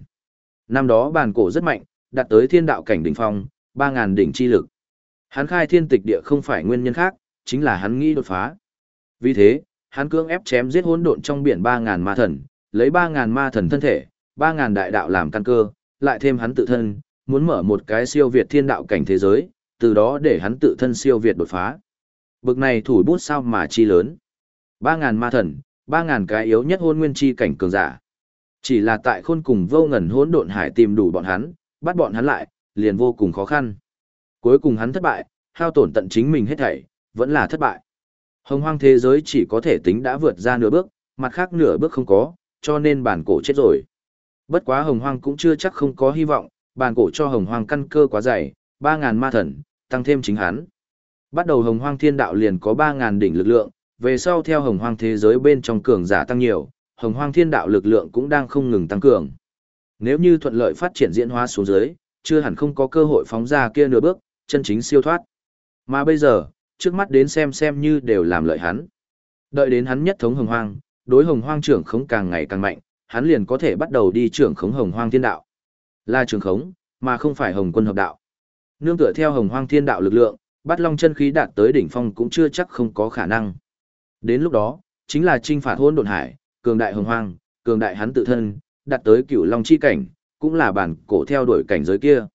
Năm đó bàn cổ rất mạnh, đạt tới thiên đạo cảnh đỉnh phong, 3.000 đỉnh chi lực. Hắn khai thiên tịch địa không phải nguyên nhân khác, chính là hắn nghĩ đột phá. Vì thế, hắn cưỡng ép chém giết hỗn độn trong biển 3.000 ma thần, lấy 3.000 ma thần thân thể, 3.000 đại đạo làm căn cơ, lại thêm hắn tự thân, muốn mở một cái siêu việt thiên đạo cảnh thế giới, từ đó để hắn tự thân siêu việt đột phá. Bực này thủ bút sao mà chi lớn. 3.000 ma thần, 3.000 cái yếu nhất hôn nguyên chi cảnh cường giả. Chỉ là tại khôn cùng vô ngần hỗn độn hải tìm đủ bọn hắn, bắt bọn hắn lại, liền vô cùng khó khăn. Cuối cùng hắn thất bại, hao tổn tận chính mình hết thảy, vẫn là thất bại. Hồng hoang thế giới chỉ có thể tính đã vượt ra nửa bước, mặt khác nửa bước không có, cho nên bản cổ chết rồi. Bất quá hồng hoang cũng chưa chắc không có hy vọng, bản cổ cho hồng hoang căn cơ quá dày, 3.000 ma thần, tăng thêm chính hắn. Bắt đầu hồng hoang thiên đạo liền có 3.000 đỉnh lực lượng, về sau theo hồng hoang thế giới bên trong cường giả tăng nhiều, hồng hoang thiên đạo lực lượng cũng đang không ngừng tăng cường. Nếu như thuận lợi phát triển diễn hóa xuống dưới, chưa hẳn không có cơ hội phóng ra kia nửa bước, chân chính siêu thoát. Mà bây giờ, trước mắt đến xem xem như đều làm lợi hắn. Đợi đến hắn nhất thống hồng hoang, đối hồng hoang trưởng khống càng ngày càng mạnh, hắn liền có thể bắt đầu đi trưởng khống hồng hoang thiên đạo. Là trưởng khống, mà không phải hồng quân hợp đạo. Nương tựa theo hồng hoang thiên đạo lực lượng, bắt long chân khí đạt tới đỉnh phong cũng chưa chắc không có khả năng. Đến lúc đó, chính là trinh phạt hôn đồn hải, cường đại hồng hoang, cường đại hắn tự thân, đạt tới cửu long chi cảnh, cũng là bản cổ theo đuổi cảnh giới kia.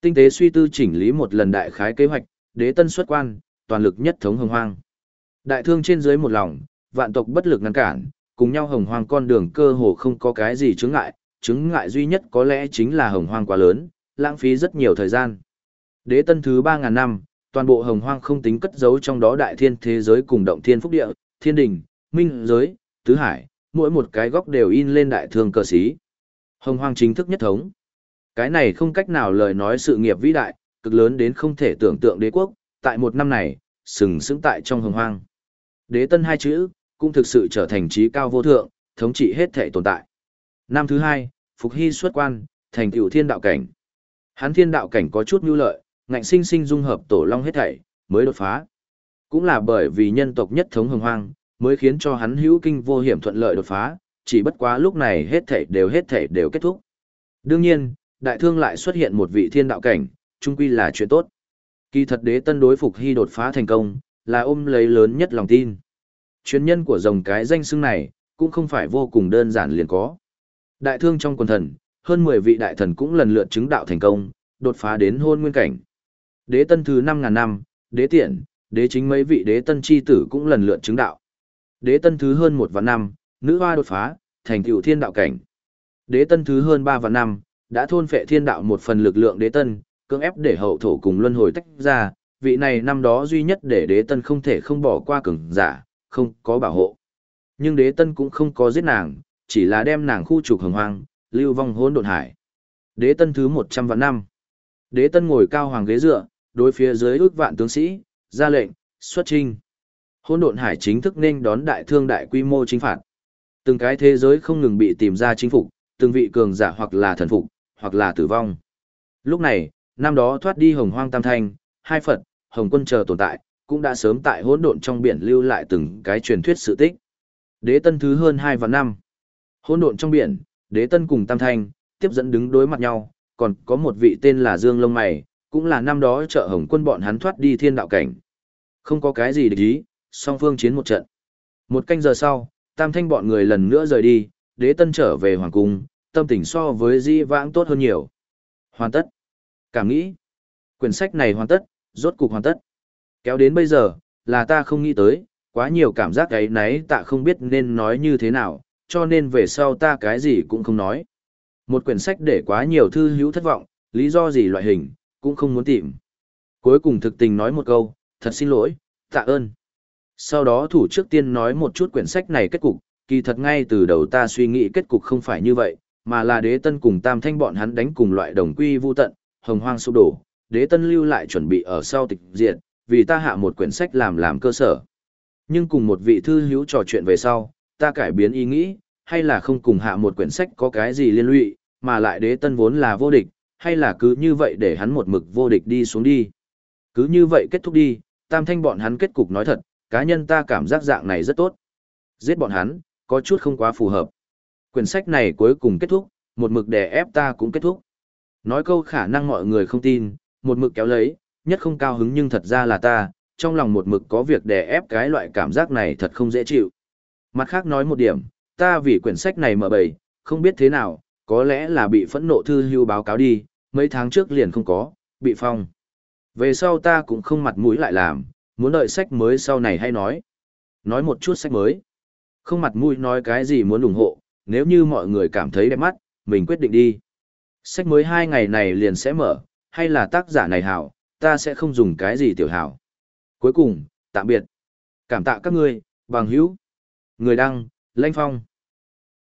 Tinh tế suy tư chỉnh lý một lần đại khái kế hoạch, đế tân xuất quan, toàn lực nhất thống hồng hoang. Đại thương trên dưới một lòng, vạn tộc bất lực ngăn cản, cùng nhau hồng hoang con đường cơ hồ không có cái gì chướng ngại, chứng ngại duy nhất có lẽ chính là hồng hoang quá lớn, lãng phí rất nhiều thời gian. Đế tân thứ 3.000 năm, toàn bộ hồng hoang không tính cất giấu trong đó đại thiên thế giới cùng động thiên phúc địa, thiên đình, minh giới, tứ hải, mỗi một cái góc đều in lên đại thương cờ sĩ. Hồng hoang chính thức nhất thống. Cái này không cách nào lời nói sự nghiệp vĩ đại, cực lớn đến không thể tưởng tượng đế quốc, tại một năm này, sừng sững tại trong hồng hoang. Đế tân hai chữ, cũng thực sự trở thành trí cao vô thượng, thống trị hết thể tồn tại. Năm thứ hai, Phục Hy xuất quan, thành tựu thiên đạo cảnh. Hắn thiên đạo cảnh có chút nhu lợi, ngạnh sinh sinh dung hợp tổ long hết thảy, mới đột phá. Cũng là bởi vì nhân tộc nhất thống hồng hoang, mới khiến cho hắn hữu kinh vô hiểm thuận lợi đột phá, chỉ bất quá lúc này hết thảy đều hết thảy đều kết thúc. Đương nhiên, đại thương lại xuất hiện một vị thiên đạo cảnh, chung quy là chuyện tốt. Kỳ thật đế tân đối phục hy đột phá thành công, là ôm lấy lớn nhất lòng tin. Chuyên nhân của dòng cái danh xưng này, cũng không phải vô cùng đơn giản liền có. Đại thương trong quần thần, hơn 10 vị đại thần cũng lần lượt chứng đạo thành công, đột phá đến hôn nguyên cảnh. Đế tân thứ 5.000 năm, đế tiện, đế chính mấy vị đế tân chi tử cũng lần lượt chứng đạo. Đế tân thứ hơn một vạn năm, nữ hoa đột phá, thành tựu thiên đạo cảnh. Đế tân thứ hơn ba vạn năm, đã thôn phệ thiên đạo một phần lực lượng đế tân, cưỡng ép để hậu thổ cùng luân hồi tách ra, vị này năm đó duy nhất để đế tân không thể không bỏ qua cường giả, không có bảo hộ. Nhưng đế tân cũng không có giết nàng, chỉ là đem nàng khu trục hồng hoang, lưu vong hỗn độn hải. Đế tân thứ một trăm vạn năm. Đế tân ngồi cao hoàng ghế dựa, đối phía dưới ước vạn tướng sĩ, ra lệnh, xuất trinh. Hỗn độn hải chính thức nên đón đại thương đại quy mô chính phạt. Từng cái thế giới không ngừng bị tìm ra chính phục, từng vị cường giả hoặc là thần phục, hoặc là tử vong. Lúc này, năm đó thoát đi hồng hoang tam thanh, hai Phật, hồng quân chờ tồn tại, cũng đã sớm tại hỗn độn trong biển lưu lại từng cái truyền thuyết sự tích. Đế tân thứ hơn hai và năm. Hỗn độn trong biển, đế tân cùng tam thanh, tiếp dẫn đứng đối mặt nhau, còn có một vị tên là Dương Lông Mày, cũng là năm đó trợ hồng quân bọn hắn thoát đi thiên đạo cảnh. Không có cái gì để ý, song phương chiến một trận. Một canh giờ sau, tam thanh bọn người lần nữa rời đi, đế tân trở về hoàng cung, tâm tình so với di vãng tốt hơn nhiều. Hoàn tất. Cảm nghĩ. Quyển sách này hoàn tất, rốt cục hoàn tất. Kéo đến bây giờ, là ta không nghĩ tới, quá nhiều cảm giác ấy nấy ta không biết nên nói như thế nào, cho nên về sau ta cái gì cũng không nói. Một quyển sách để quá nhiều thư hữu thất vọng, lý do gì loại hình, cũng không muốn tìm. Cuối cùng thực tình nói một câu, thật xin lỗi, tạ ơn. Sau đó thủ trước tiên nói một chút quyển sách này kết cục, kỳ thật ngay từ đầu ta suy nghĩ kết cục không phải như vậy, mà là đế tân cùng tam thanh bọn hắn đánh cùng loại đồng quy vu tận, hồng hoang sụp đổ, đế tân lưu lại chuẩn bị ở sau tịch diệt, vì ta hạ một quyển sách làm làm cơ sở. Nhưng cùng một vị thư hữu trò chuyện về sau, ta cải biến ý nghĩ, hay là không cùng hạ một quyển sách có cái gì liên lụy, mà lại đế tân vốn là vô địch, hay là cứ như vậy để hắn một mực vô địch đi xuống đi. Cứ như vậy kết thúc đi, tam thanh bọn hắn kết cục nói thật, cá nhân ta cảm giác dạng này rất tốt. Giết bọn hắn, có chút không quá phù hợp. Quyển sách này cuối cùng kết thúc, một mực đè ép ta cũng kết thúc. Nói câu khả năng mọi người không tin, một mực kéo lấy, nhất không cao hứng nhưng thật ra là ta, trong lòng một mực có việc đè ép cái loại cảm giác này thật không dễ chịu. Mặt khác nói một điểm, ta vì quyển sách này mở bầy, không biết thế nào, có lẽ là bị phẫn nộ thư hưu báo cáo đi, mấy tháng trước liền không có, bị phong. Về sau ta cũng không mặt mũi lại làm, muốn đợi sách mới sau này hay nói. Nói một chút sách mới. Không mặt mũi nói cái gì muốn ủng hộ, nếu như mọi người cảm thấy đẹp mắt, mình quyết định đi. Sách mới hai ngày này liền sẽ mở, hay là tác giả này hảo, ta sẽ không dùng cái gì tiểu hảo. Cuối cùng, tạm biệt. Cảm tạ các ngươi, bằng hữu. Người đăng, Lanh Phong.